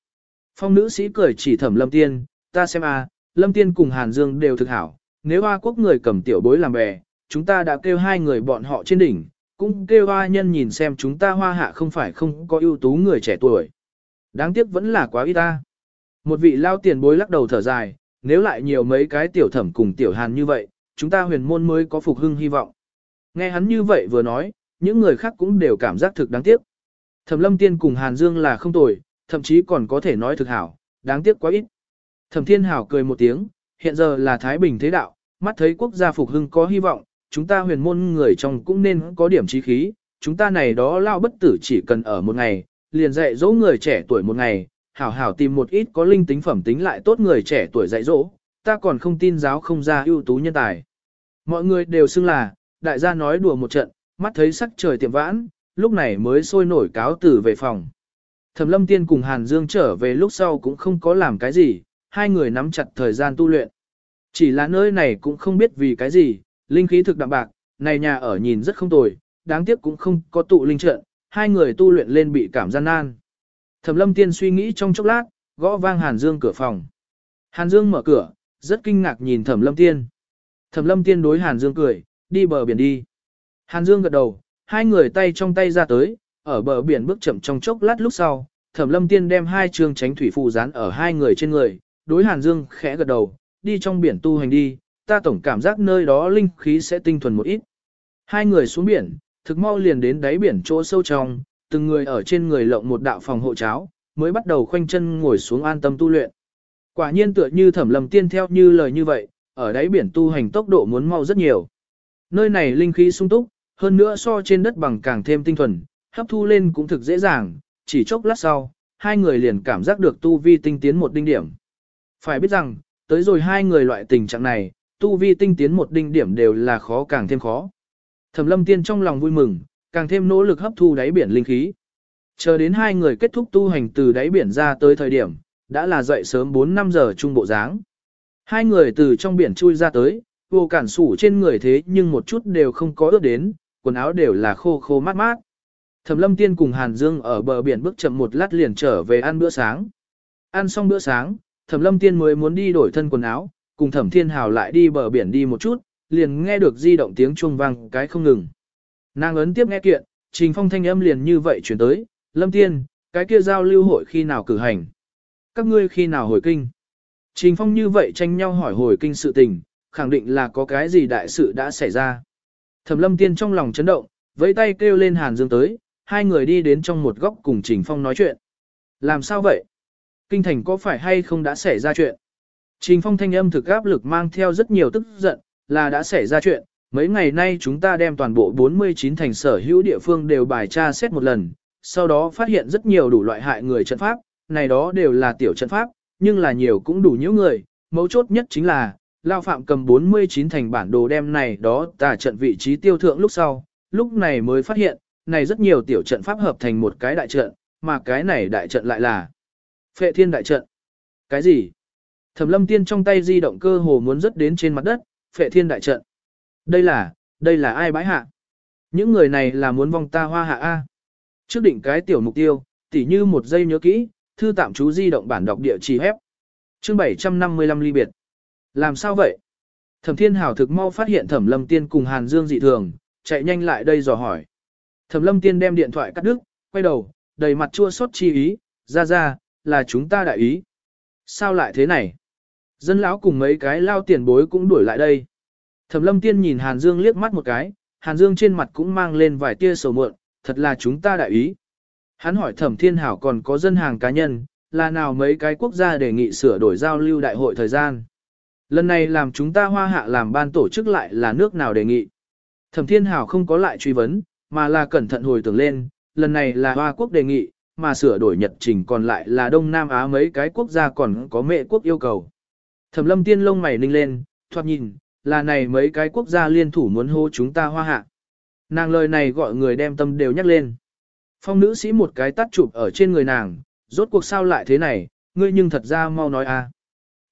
Phong nữ sĩ cười chỉ thẩm lâm tiên, ta xem a, lâm tiên cùng Hàn Dương đều thực hảo, nếu hoa quốc người cầm tiểu bối làm bè, chúng ta đã kêu hai người bọn họ trên đỉnh, cũng kêu hoa nhân nhìn xem chúng ta hoa hạ không phải không có ưu tú người trẻ tuổi. Đáng tiếc vẫn là quá ít ta. Một vị lao tiền bối lắc đầu thở dài, nếu lại nhiều mấy cái tiểu thẩm cùng tiểu hàn như vậy, chúng ta huyền môn mới có phục hưng hy vọng. Nghe hắn như vậy vừa nói, những người khác cũng đều cảm giác thực đáng tiếc. Thẩm lâm tiên cùng Hàn Dương là không tồi, thậm chí còn có thể nói thực hảo, đáng tiếc quá ít. Thẩm thiên hảo cười một tiếng, hiện giờ là Thái Bình thế đạo, mắt thấy quốc gia phục hưng có hy vọng, chúng ta huyền môn người trong cũng nên có điểm trí khí, chúng ta này đó lao bất tử chỉ cần ở một ngày, liền dạy dỗ người trẻ tuổi một ngày, hảo hảo tìm một ít có linh tính phẩm tính lại tốt người trẻ tuổi dạy dỗ, ta còn không tin giáo không ra ưu tú nhân tài. Mọi người đều xưng là, đại gia nói đùa một trận, mắt thấy sắc trời tiệm vãn, lúc này mới sôi nổi cáo tử về phòng. Thẩm lâm tiên cùng Hàn Dương trở về lúc sau cũng không có làm cái gì, hai người nắm chặt thời gian tu luyện. Chỉ là nơi này cũng không biết vì cái gì, linh khí thực đậm bạc, này nhà ở nhìn rất không tồi, đáng tiếc cũng không có tụ linh trận, hai người tu luyện lên bị cảm gian nan. Thẩm lâm tiên suy nghĩ trong chốc lát, gõ vang Hàn Dương cửa phòng. Hàn Dương mở cửa, rất kinh ngạc nhìn Thẩm lâm tiên. Thẩm lâm tiên đối Hàn Dương cười, đi bờ biển đi. Hàn Dương gật đầu, hai người tay trong tay ra tới, ở bờ biển bước chậm trong chốc lát lúc sau, Thẩm Lâm Tiên đem hai trường tránh thủy phù dán ở hai người trên người, đối Hàn Dương khẽ gật đầu, đi trong biển tu hành đi, ta tổng cảm giác nơi đó linh khí sẽ tinh thuần một ít. Hai người xuống biển, thực mau liền đến đáy biển chỗ sâu trong, từng người ở trên người lộng một đạo phòng hộ cháo, mới bắt đầu khoanh chân ngồi xuống an tâm tu luyện. Quả nhiên tựa như thẩm lâm tiên theo như lời như vậy, ở đáy biển tu hành tốc độ muốn mau rất nhiều. Nơi này linh khí sung túc, hơn nữa so trên đất bằng càng thêm tinh thuần, hấp thu lên cũng thực dễ dàng, chỉ chốc lát sau, hai người liền cảm giác được tu vi tinh tiến một đinh điểm. Phải biết rằng, tới rồi hai người loại tình trạng này, tu vi tinh tiến một đinh điểm đều là khó càng thêm khó. Thẩm lâm tiên trong lòng vui mừng, càng thêm nỗ lực hấp thu đáy biển linh khí. Chờ đến hai người kết thúc tu hành từ đáy biển ra tới thời điểm, đã là dậy sớm 4-5 giờ trung bộ dáng. Hai người từ trong biển chui ra tới, vô cản sủ trên người thế nhưng một chút đều không có ướt đến, quần áo đều là khô khô mát mát. Thẩm lâm tiên cùng Hàn Dương ở bờ biển bước chậm một lát liền trở về ăn bữa sáng. Ăn xong bữa sáng, Thẩm lâm tiên mới muốn đi đổi thân quần áo, cùng Thẩm thiên hào lại đi bờ biển đi một chút, liền nghe được di động tiếng chuông vang cái không ngừng. Nàng ấn tiếp nghe kiện, trình phong thanh âm liền như vậy chuyển tới, lâm tiên, cái kia giao lưu hội khi nào cử hành. Các ngươi khi nào hồi kinh. Trình phong như vậy tranh nhau hỏi hồi kinh sự tình, khẳng định là có cái gì đại sự đã xảy ra. Thẩm lâm tiên trong lòng chấn động, vẫy tay kêu lên Hàn Dương tới, hai người đi đến trong một góc cùng Trình Phong nói chuyện. Làm sao vậy? Kinh thành có phải hay không đã xảy ra chuyện? Trình Phong thanh âm thực áp lực mang theo rất nhiều tức giận, là đã xảy ra chuyện. Mấy ngày nay chúng ta đem toàn bộ 49 thành sở hữu địa phương đều bài tra xét một lần, sau đó phát hiện rất nhiều đủ loại hại người trận pháp, này đó đều là tiểu trận pháp, nhưng là nhiều cũng đủ nhiều người, mấu chốt nhất chính là, Lao Phạm cầm 49 thành bản đồ đem này đó tà trận vị trí tiêu thượng lúc sau, lúc này mới phát hiện, này rất nhiều tiểu trận pháp hợp thành một cái đại trận, mà cái này đại trận lại là Phệ Thiên đại trận. Cái gì? Thẩm Lâm Tiên trong tay di động cơ hồ muốn rớt đến trên mặt đất, Phệ Thiên đại trận. Đây là, đây là ai bãi hạ? Những người này là muốn vong ta hoa hạ a. Trước định cái tiểu mục tiêu, tỉ như một giây nhớ kỹ, thư tạm chú di động bản đọc địa chỉ hép. Chương 755 ly biệt. Làm sao vậy? Thẩm Thiên Hảo thực mau phát hiện Thẩm Lâm Tiên cùng Hàn Dương dị thường, chạy nhanh lại đây dò hỏi. Thẩm Lâm Tiên đem điện thoại cắt đứt, quay đầu, đầy mặt chua xót chi ý, ra ra, là chúng ta đại ý. Sao lại thế này? Dân lão cùng mấy cái lao tiền bối cũng đuổi lại đây. Thẩm Lâm Tiên nhìn Hàn Dương liếc mắt một cái, Hàn Dương trên mặt cũng mang lên vài tia sầu muộn, thật là chúng ta đại ý. Hắn hỏi Thẩm Thiên Hảo còn có dân hàng cá nhân, là nào mấy cái quốc gia đề nghị sửa đổi giao lưu đại hội thời gian. Lần này làm chúng ta hoa hạ làm ban tổ chức lại là nước nào đề nghị. Thẩm Thiên Hảo không có lại truy vấn, mà là cẩn thận hồi tưởng lên, lần này là Hoa quốc đề nghị, mà sửa đổi nhật trình còn lại là Đông Nam Á mấy cái quốc gia còn có mệ quốc yêu cầu. Thẩm lâm tiên lông mày ninh lên, thoạt nhìn, là này mấy cái quốc gia liên thủ muốn hô chúng ta hoa hạ. Nàng lời này gọi người đem tâm đều nhắc lên. Phong nữ sĩ một cái tắt chụp ở trên người nàng, rốt cuộc sao lại thế này, ngươi nhưng thật ra mau nói a.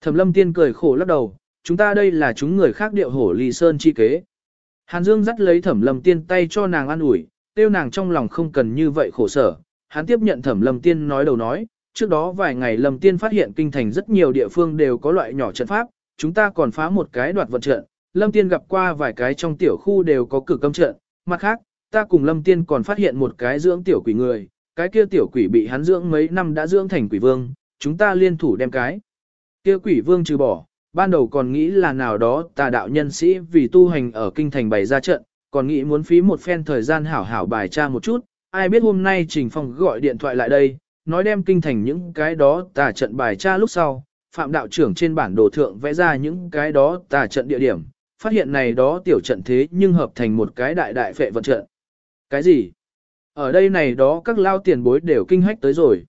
Thẩm lâm tiên cười khổ lắc đầu, chúng ta đây là chúng người khác điệu hổ ly sơn chi kế. Hàn Dương dắt lấy thẩm lâm tiên tay cho nàng ăn ủi, tiêu nàng trong lòng không cần như vậy khổ sở. Hắn tiếp nhận thẩm lâm tiên nói đầu nói, trước đó vài ngày lâm tiên phát hiện kinh thành rất nhiều địa phương đều có loại nhỏ trận pháp, chúng ta còn phá một cái đoạt vật trận. Lâm tiên gặp qua vài cái trong tiểu khu đều có cử công trận, mặt khác, ta cùng lâm tiên còn phát hiện một cái dưỡng tiểu quỷ người, cái kia tiểu quỷ bị hắn dưỡng mấy năm đã dưỡng thành quỷ vương, chúng ta liên thủ đem cái. Kia quỷ vương trừ bỏ, ban đầu còn nghĩ là nào đó tà đạo nhân sĩ vì tu hành ở kinh thành bày ra trận, còn nghĩ muốn phí một phen thời gian hảo hảo bài tra một chút, ai biết hôm nay Trình Phong gọi điện thoại lại đây, nói đem kinh thành những cái đó tà trận bài tra lúc sau, phạm đạo trưởng trên bản đồ thượng vẽ ra những cái đó tà trận địa điểm, phát hiện này đó tiểu trận thế nhưng hợp thành một cái đại đại phệ vận trận. Cái gì? Ở đây này đó các lao tiền bối đều kinh hách tới rồi.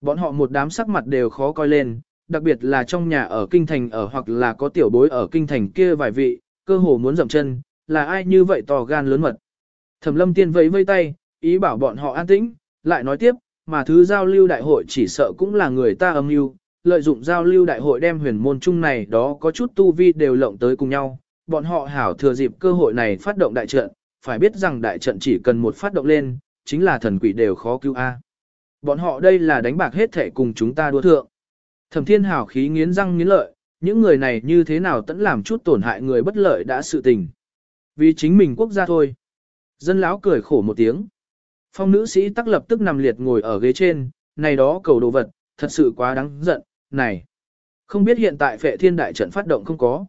Bọn họ một đám sắc mặt đều khó coi lên, đặc biệt là trong nhà ở kinh thành ở hoặc là có tiểu bối ở kinh thành kia vài vị, cơ hồ muốn dậm chân, là ai như vậy to gan lớn mật. Thẩm lâm tiên vẫy vây tay, ý bảo bọn họ an tĩnh, lại nói tiếp, mà thứ giao lưu đại hội chỉ sợ cũng là người ta âm mưu, lợi dụng giao lưu đại hội đem huyền môn chung này đó có chút tu vi đều lộng tới cùng nhau, bọn họ hảo thừa dịp cơ hội này phát động đại trận, phải biết rằng đại trận chỉ cần một phát động lên, chính là thần quỷ đều khó cứu a. Bọn họ đây là đánh bạc hết thể cùng chúng ta đua thượng. Thẩm thiên hảo khí nghiến răng nghiến lợi, những người này như thế nào tẫn làm chút tổn hại người bất lợi đã sự tình. Vì chính mình quốc gia thôi. Dân lão cười khổ một tiếng. Phong nữ sĩ tắc lập tức nằm liệt ngồi ở ghế trên, này đó cầu đồ vật, thật sự quá đáng giận, này. Không biết hiện tại phệ thiên đại trận phát động không có.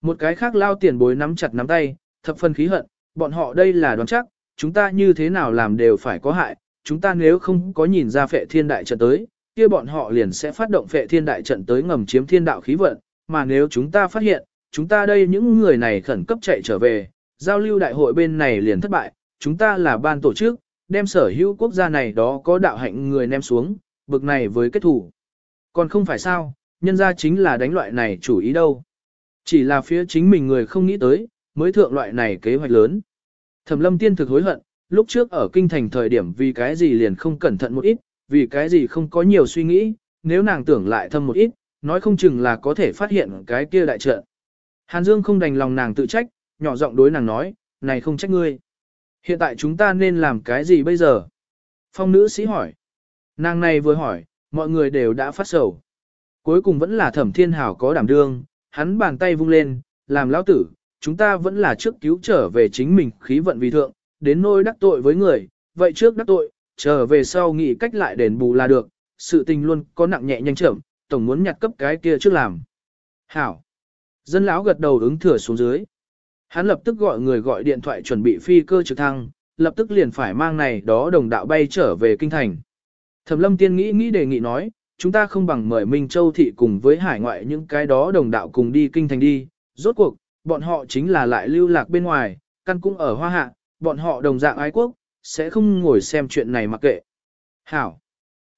Một cái khác lao tiền bối nắm chặt nắm tay, thập phân khí hận, bọn họ đây là đoán chắc, chúng ta như thế nào làm đều phải có hại, chúng ta nếu không có nhìn ra phệ thiên đại trận tới, kia bọn họ liền sẽ phát động phệ thiên đại trận tới ngầm chiếm thiên đạo khí vận, mà nếu chúng ta phát hiện, chúng ta đây những người này khẩn cấp chạy trở về, giao lưu đại hội bên này liền thất bại, chúng ta là ban tổ chức, đem sở hữu quốc gia này đó có đạo hạnh người ném xuống, bực này với kết thủ. Còn không phải sao, nhân ra chính là đánh loại này chủ ý đâu. Chỉ là phía chính mình người không nghĩ tới, mới thượng loại này kế hoạch lớn. Thẩm lâm tiên thực hối hận, lúc trước ở kinh thành thời điểm vì cái gì liền không cẩn thận một ít, vì cái gì không có nhiều suy nghĩ, nếu nàng tưởng lại thâm một ít, nói không chừng là có thể phát hiện cái kia đại trận. Hàn Dương không đành lòng nàng tự trách, nhỏ giọng đối nàng nói, này không trách ngươi. Hiện tại chúng ta nên làm cái gì bây giờ? Phong nữ sĩ hỏi. Nàng này vừa hỏi, mọi người đều đã phát sầu. Cuối cùng vẫn là thẩm thiên hảo có đảm đương, hắn bàn tay vung lên, làm lão tử, chúng ta vẫn là trước cứu trở về chính mình khí vận vì thượng, đến nôi đắc tội với người, vậy trước đắc tội, trở về sau nghĩ cách lại đền bù là được, sự tình luôn có nặng nhẹ nhanh chậm, tổng muốn nhặt cấp cái kia trước làm. Hảo. Dân lão gật đầu ứng thừa xuống dưới. Hắn lập tức gọi người gọi điện thoại chuẩn bị phi cơ trực thăng, lập tức liền phải mang này đó đồng đạo bay trở về kinh thành. Thẩm lâm tiên nghĩ nghĩ đề nghị nói, chúng ta không bằng mời Minh Châu Thị cùng với hải ngoại những cái đó đồng đạo cùng đi kinh thành đi, rốt cuộc, bọn họ chính là lại lưu lạc bên ngoài, căn cũng ở hoa hạ, bọn họ đồng dạng ái quốc, sẽ không ngồi xem chuyện này mặc kệ. Hảo.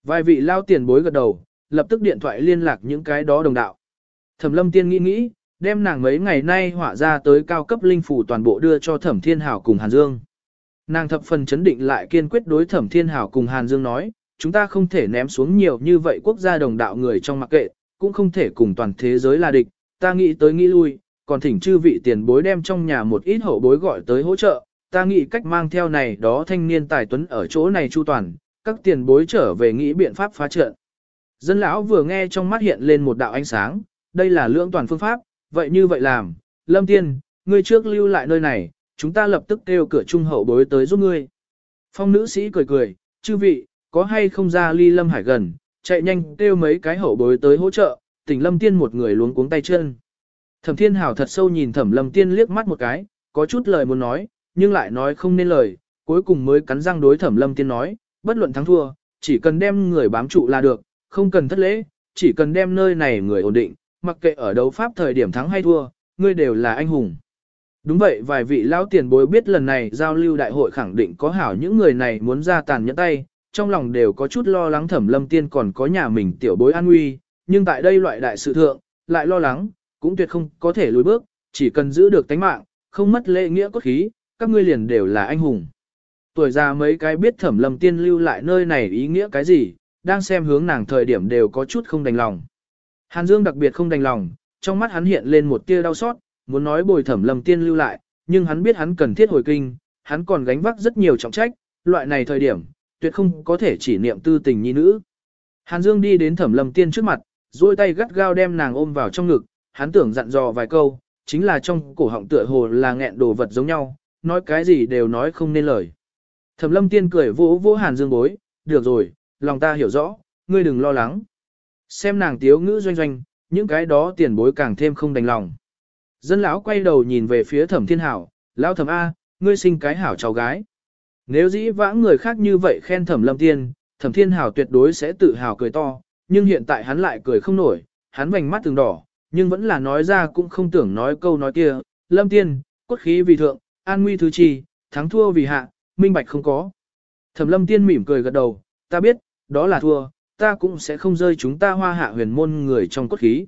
Vài vị lao tiền bối gật đầu, lập tức điện thoại liên lạc những cái đó đồng đạo. Thẩm lâm tiên nghĩ nghĩ, đem nàng mấy ngày nay họa ra tới cao cấp linh phủ toàn bộ đưa cho Thẩm Thiên Hảo cùng Hàn Dương. Nàng thập phần chấn định lại kiên quyết đối Thẩm Thiên Hảo cùng Hàn Dương nói, chúng ta không thể ném xuống nhiều như vậy quốc gia đồng đạo người trong mặc kệ, cũng không thể cùng toàn thế giới là địch, ta nghĩ tới nghĩ lui, còn thỉnh chư vị tiền bối đem trong nhà một ít hậu bối gọi tới hỗ trợ, ta nghĩ cách mang theo này đó thanh niên tài tuấn ở chỗ này chu toàn, các tiền bối trở về nghĩ biện pháp phá trận. Dân lão vừa nghe trong mắt hiện lên một đạo ánh sáng, đây là lưỡng toàn phương pháp, vậy như vậy làm, lâm tiên, ngươi trước lưu lại nơi này, chúng ta lập tức kêu cửa trung hậu bối tới giúp ngươi. Phong nữ sĩ cười cười, chư vị, có hay không ra ly lâm hải gần, chạy nhanh kêu mấy cái hậu bối tới hỗ trợ, tỉnh lâm tiên một người luống cuống tay chân. Thẩm thiên hảo thật sâu nhìn thẩm lâm tiên liếc mắt một cái, có chút lời muốn nói, nhưng lại nói không nên lời, cuối cùng mới cắn răng đối thẩm lâm tiên nói, bất luận thắng thua, chỉ cần đem người bám trụ là được, không cần thất lễ, chỉ cần đem nơi này người ổn định, mặc kệ ở đấu pháp thời điểm thắng hay thua, ngươi đều là anh hùng. Đúng vậy, vài vị lão tiền bối biết lần này giao lưu đại hội khẳng định có hảo những người này muốn ra tàn nhẫn tay, trong lòng đều có chút lo lắng thẩm lâm tiên còn có nhà mình tiểu bối an nguy, nhưng tại đây loại đại sự thượng, lại lo lắng, cũng tuyệt không có thể lùi bước, chỉ cần giữ được tánh mạng, không mất lễ nghĩa cốt khí, các ngươi liền đều là anh hùng. Tuổi già mấy cái biết thẩm lâm tiên lưu lại nơi này ý nghĩa cái gì, đang xem hướng nàng thời điểm đều có chút không đành lòng. Hàn Dương đặc biệt không đành lòng, trong mắt hắn hiện lên một tia đau xót, muốn nói bồi thẩm lâm tiên lưu lại, nhưng hắn biết hắn cần thiết hồi kinh, hắn còn gánh vác rất nhiều trọng trách, loại này thời điểm, tuyệt không có thể chỉ niệm tư tình nhi nữ. Hàn Dương đi đến thẩm lâm tiên trước mặt, duỗi tay gắt gao đem nàng ôm vào trong ngực, hắn tưởng dặn dò vài câu, chính là trong cổ họng tựa hồ là nghẹn đồ vật giống nhau, nói cái gì đều nói không nên lời. Thẩm lâm tiên cười vỗ vỗ Hàn Dương bối, được rồi, lòng ta hiểu rõ, ngươi đừng lo lắng. Xem nàng tiếu ngữ doanh doanh, những cái đó tiền bối càng thêm không đành lòng. Dân lão quay đầu nhìn về phía thẩm thiên hảo, lão thẩm A, ngươi sinh cái hảo cháu gái. Nếu dĩ vãng người khác như vậy khen thẩm lâm tiên, thẩm thiên hảo tuyệt đối sẽ tự hào cười to, nhưng hiện tại hắn lại cười không nổi, hắn vành mắt từng đỏ, nhưng vẫn là nói ra cũng không tưởng nói câu nói kia, lâm tiên, cốt khí vì thượng, an nguy thứ chi, thắng thua vì hạ, minh bạch không có. Thẩm lâm tiên mỉm cười gật đầu, ta biết, đó là thua, ta cũng sẽ không rơi chúng ta hoa hạ huyền môn người trong cốt khí.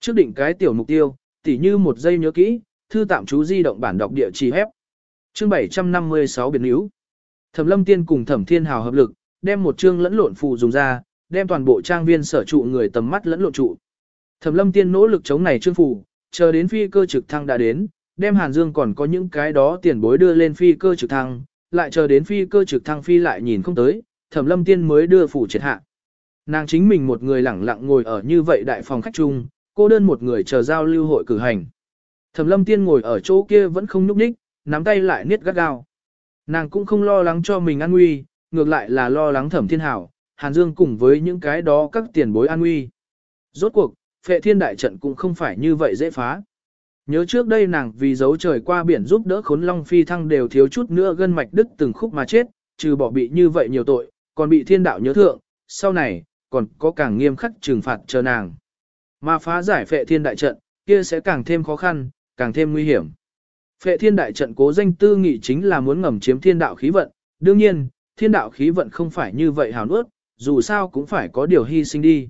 Trước định cái tiểu mục tiêu, tỉ như một giây nhớ kỹ, thư tạm chú di động bản đọc địa chỉ hép. Chương 756 biệt yếu. Thẩm Lâm Tiên cùng Thẩm Thiên Hào hợp lực, đem một chương lẫn lộn phù dùng ra, đem toàn bộ trang viên sở trụ người tầm mắt lẫn lộn trụ. Thẩm Lâm Tiên nỗ lực chống này chương phù, chờ đến phi cơ trực thăng đã đến, đem Hàn Dương còn có những cái đó tiền bối đưa lên phi cơ trực thăng, lại chờ đến phi cơ trực thăng phi lại nhìn không tới, Thẩm Lâm Tiên mới đưa phủ triệt hạ. Nàng chính mình một người lẳng lặng ngồi ở như vậy đại phòng khách chung, cô đơn một người chờ giao lưu hội cử hành. Thẩm lâm tiên ngồi ở chỗ kia vẫn không nhúc nhích, nắm tay lại niết gắt gao. Nàng cũng không lo lắng cho mình an nguy, ngược lại là lo lắng thẩm thiên hảo, Hàn Dương cùng với những cái đó các tiền bối an nguy. Rốt cuộc, phệ thiên đại trận cũng không phải như vậy dễ phá. Nhớ trước đây nàng vì giấu trời qua biển giúp đỡ khốn long phi thăng đều thiếu chút nữa gân mạch đứt từng khúc mà chết, trừ bỏ bị như vậy nhiều tội, còn bị thiên đạo nhớ thượng, sau này, còn có càng nghiêm khắc trừng phạt chờ nàng. Mà phá giải phệ thiên đại trận, kia sẽ càng thêm khó khăn, càng thêm nguy hiểm. Phệ thiên đại trận cố danh tư nghị chính là muốn ngầm chiếm thiên đạo khí vận, đương nhiên, thiên đạo khí vận không phải như vậy hào nuốt, dù sao cũng phải có điều hy sinh đi.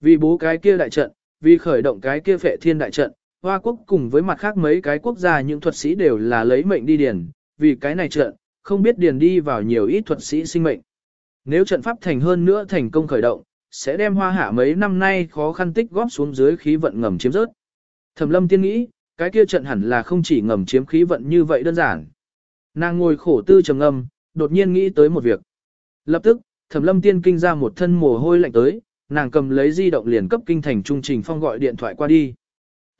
Vì bố cái kia đại trận, vì khởi động cái kia phệ thiên đại trận, Hoa quốc cùng với mặt khác mấy cái quốc gia những thuật sĩ đều là lấy mệnh đi điền, vì cái này trận, không biết điền đi vào nhiều ít thuật sĩ sinh mệnh. Nếu trận pháp thành hơn nữa thành công khởi động, sẽ đem hoa hạ mấy năm nay khó khăn tích góp xuống dưới khí vận ngầm chiếm rớt. Thẩm lâm tiên nghĩ, cái kia trận hẳn là không chỉ ngầm chiếm khí vận như vậy đơn giản. Nàng ngồi khổ tư trầm ngâm, đột nhiên nghĩ tới một việc. Lập tức, thẩm lâm tiên kinh ra một thân mồ hôi lạnh tới, nàng cầm lấy di động liền cấp kinh thành trung trình phong gọi điện thoại qua đi.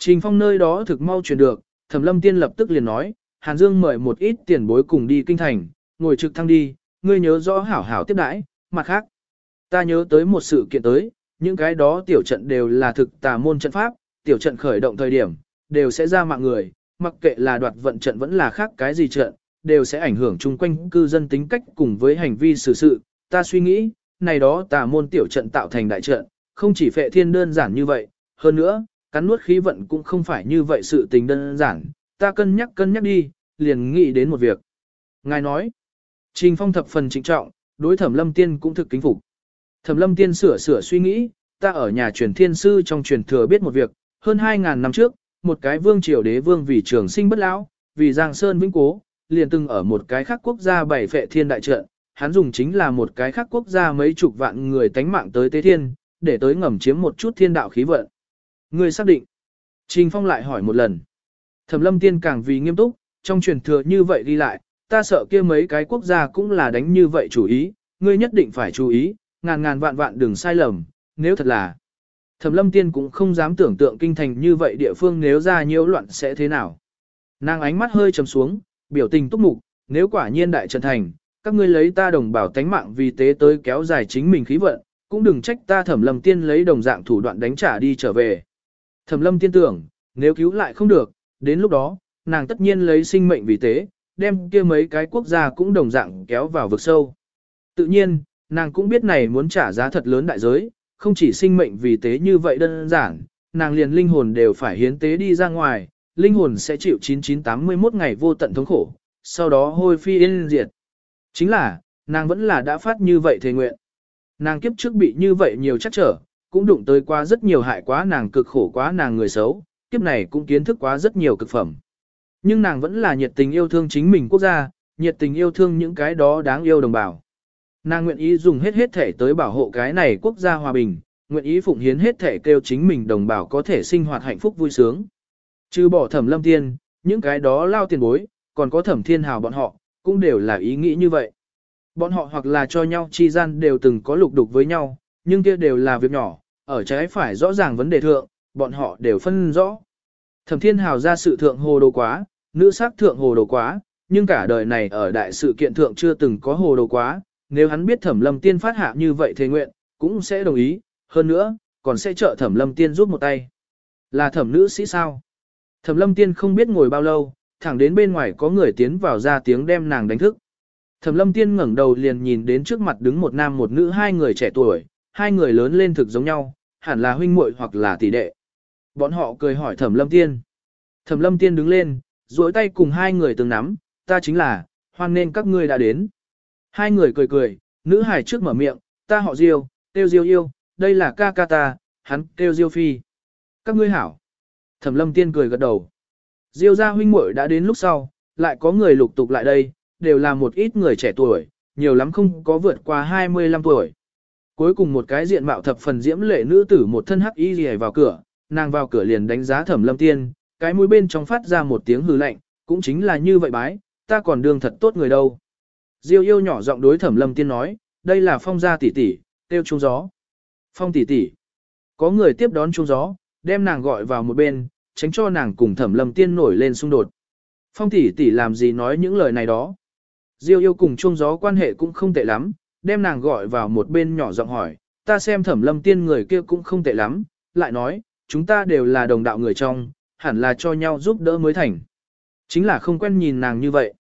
Trình phong nơi đó thực mau truyền được, thẩm lâm tiên lập tức liền nói, Hàn Dương mời một ít tiền bối cùng đi kinh thành, ngồi trực thăng đi, ngươi nhớ rõ hảo hảo tiếp đãi, mặt khác. Ta nhớ tới một sự kiện tới, những cái đó tiểu trận đều là thực tà môn trận pháp, tiểu trận khởi động thời điểm, đều sẽ ra mạng người, mặc kệ là đoạt vận trận vẫn là khác cái gì trận, đều sẽ ảnh hưởng chung quanh cư dân tính cách cùng với hành vi xử sự. Ta suy nghĩ, này đó tà môn tiểu trận tạo thành đại trận, không chỉ phệ thiên đơn giản như vậy, hơn nữa, cắn nuốt khí vận cũng không phải như vậy sự tình đơn giản, ta cân nhắc cân nhắc đi, liền nghĩ đến một việc. Ngài nói, Trình Phong thập phần trịnh trọng, đối thẩm lâm tiên cũng thực kính phục. Thẩm lâm tiên sửa sửa suy nghĩ, ta ở nhà truyền thiên sư trong truyền thừa biết một việc, hơn 2.000 năm trước, một cái vương triều đế vương vì trường sinh bất lão, vì giang sơn vĩnh cố, liền từng ở một cái khác quốc gia bảy phệ thiên đại trận, hắn dùng chính là một cái khác quốc gia mấy chục vạn người tánh mạng tới tế thiên, để tới ngầm chiếm một chút thiên đạo khí vận. Ngươi xác định. Trình Phong lại hỏi một lần. Thẩm lâm tiên càng vì nghiêm túc, trong truyền thừa như vậy đi lại, ta sợ kia mấy cái quốc gia cũng là đánh như vậy chủ ý, ngươi nhất định phải chú ý, ngàn ngàn vạn vạn đừng sai lầm, nếu thật là. Thẩm lâm tiên cũng không dám tưởng tượng kinh thành như vậy địa phương nếu ra nhiễu loạn sẽ thế nào. Nàng ánh mắt hơi trầm xuống, biểu tình túc mục, nếu quả nhiên đại trần thành, các ngươi lấy ta đồng bảo tánh mạng vì tế tới kéo dài chính mình khí vận, cũng đừng trách ta thẩm lâm tiên lấy đồng dạng thủ đoạn đánh trả đi trở về. Thẩm lâm tiên tưởng, nếu cứu lại không được, đến lúc đó, nàng tất nhiên lấy sinh mệnh vì tế, đem kia mấy cái quốc gia cũng đồng dạng kéo vào vực sâu. Tự nhiên, nàng cũng biết này muốn trả giá thật lớn đại giới, không chỉ sinh mệnh vì tế như vậy đơn giản, nàng liền linh hồn đều phải hiến tế đi ra ngoài, linh hồn sẽ chịu 9981 ngày vô tận thống khổ, sau đó hôi phi yên diệt. Chính là, nàng vẫn là đã phát như vậy thề nguyện. Nàng kiếp trước bị như vậy nhiều chắc trở, cũng đụng tới qua rất nhiều hại quá nàng cực khổ quá nàng người xấu, kiếp này cũng kiến thức quá rất nhiều cực phẩm. Nhưng nàng vẫn là nhiệt tình yêu thương chính mình quốc gia, nhiệt tình yêu thương những cái đó đáng yêu đồng bào. Nàng nguyện ý dùng hết hết thể tới bảo hộ cái này quốc gia hòa bình, nguyện ý phụng hiến hết thể kêu chính mình đồng bào có thể sinh hoạt hạnh phúc vui sướng. Trừ bỏ thẩm lâm tiên, những cái đó lao tiền bối, còn có thẩm thiên hào bọn họ, cũng đều là ý nghĩ như vậy. Bọn họ hoặc là cho nhau chi gian đều từng có lục đục với nhau, nhưng kia đều là việc nhỏ, ở trái phải rõ ràng vấn đề thượng, bọn họ đều phân rõ. Thẩm thiên hào ra sự thượng hồ đồ quá, nữ sắc thượng hồ đồ quá, nhưng cả đời này ở đại sự kiện thượng chưa từng có hồ đồ quá, nếu hắn biết thẩm lâm tiên phát hạ như vậy thế nguyện, cũng sẽ đồng ý, hơn nữa, còn sẽ trợ thẩm lâm tiên giúp một tay. Là thẩm nữ sĩ sao? Thẩm lâm tiên không biết ngồi bao lâu, thẳng đến bên ngoài có người tiến vào ra tiếng đem nàng đánh thức. Thẩm lâm tiên ngẩng đầu liền nhìn đến trước mặt đứng một nam một nữ hai người trẻ tuổi, hai người lớn lên thực giống nhau, hẳn là huynh muội hoặc là tỷ đệ. Bọn họ cười hỏi thẩm lâm tiên. Thẩm lâm tiên đứng lên, duỗi tay cùng hai người từng nắm, ta chính là, hoan nên các ngươi đã đến. Hai người cười cười, nữ hải trước mở miệng, ta họ Diêu, tiêu Diêu yêu, đây là ca ca ta, hắn tiêu Diêu phi. Các ngươi hảo. Thẩm lâm tiên cười gật đầu. Diêu gia huynh muội đã đến lúc sau, lại có người lục tục lại đây, đều là một ít người trẻ tuổi, nhiều lắm không có vượt qua 25 tuổi. Cuối cùng một cái diện mạo thập phần diễm lệ nữ tử một thân hắc y rìa vào cửa, nàng vào cửa liền đánh giá thẩm lâm tiên, cái mũi bên trong phát ra một tiếng hư lạnh, cũng chính là như vậy bái, ta còn đương thật tốt người đâu. Diêu yêu nhỏ giọng đối thẩm lâm tiên nói, đây là phong gia tỷ tỷ, tiêu trung gió. Phong tỷ tỷ. Có người tiếp đón trung gió, đem nàng gọi vào một bên, tránh cho nàng cùng thẩm lâm tiên nổi lên xung đột. Phong tỷ tỷ làm gì nói những lời này đó. Diêu yêu cùng trung gió quan hệ cũng không tệ lắm, đem nàng gọi vào một bên nhỏ giọng hỏi, ta xem thẩm lâm tiên người kia cũng không tệ lắm, lại nói, chúng ta đều là đồng đạo người trong, hẳn là cho nhau giúp đỡ mới thành. Chính là không quen nhìn nàng như vậy.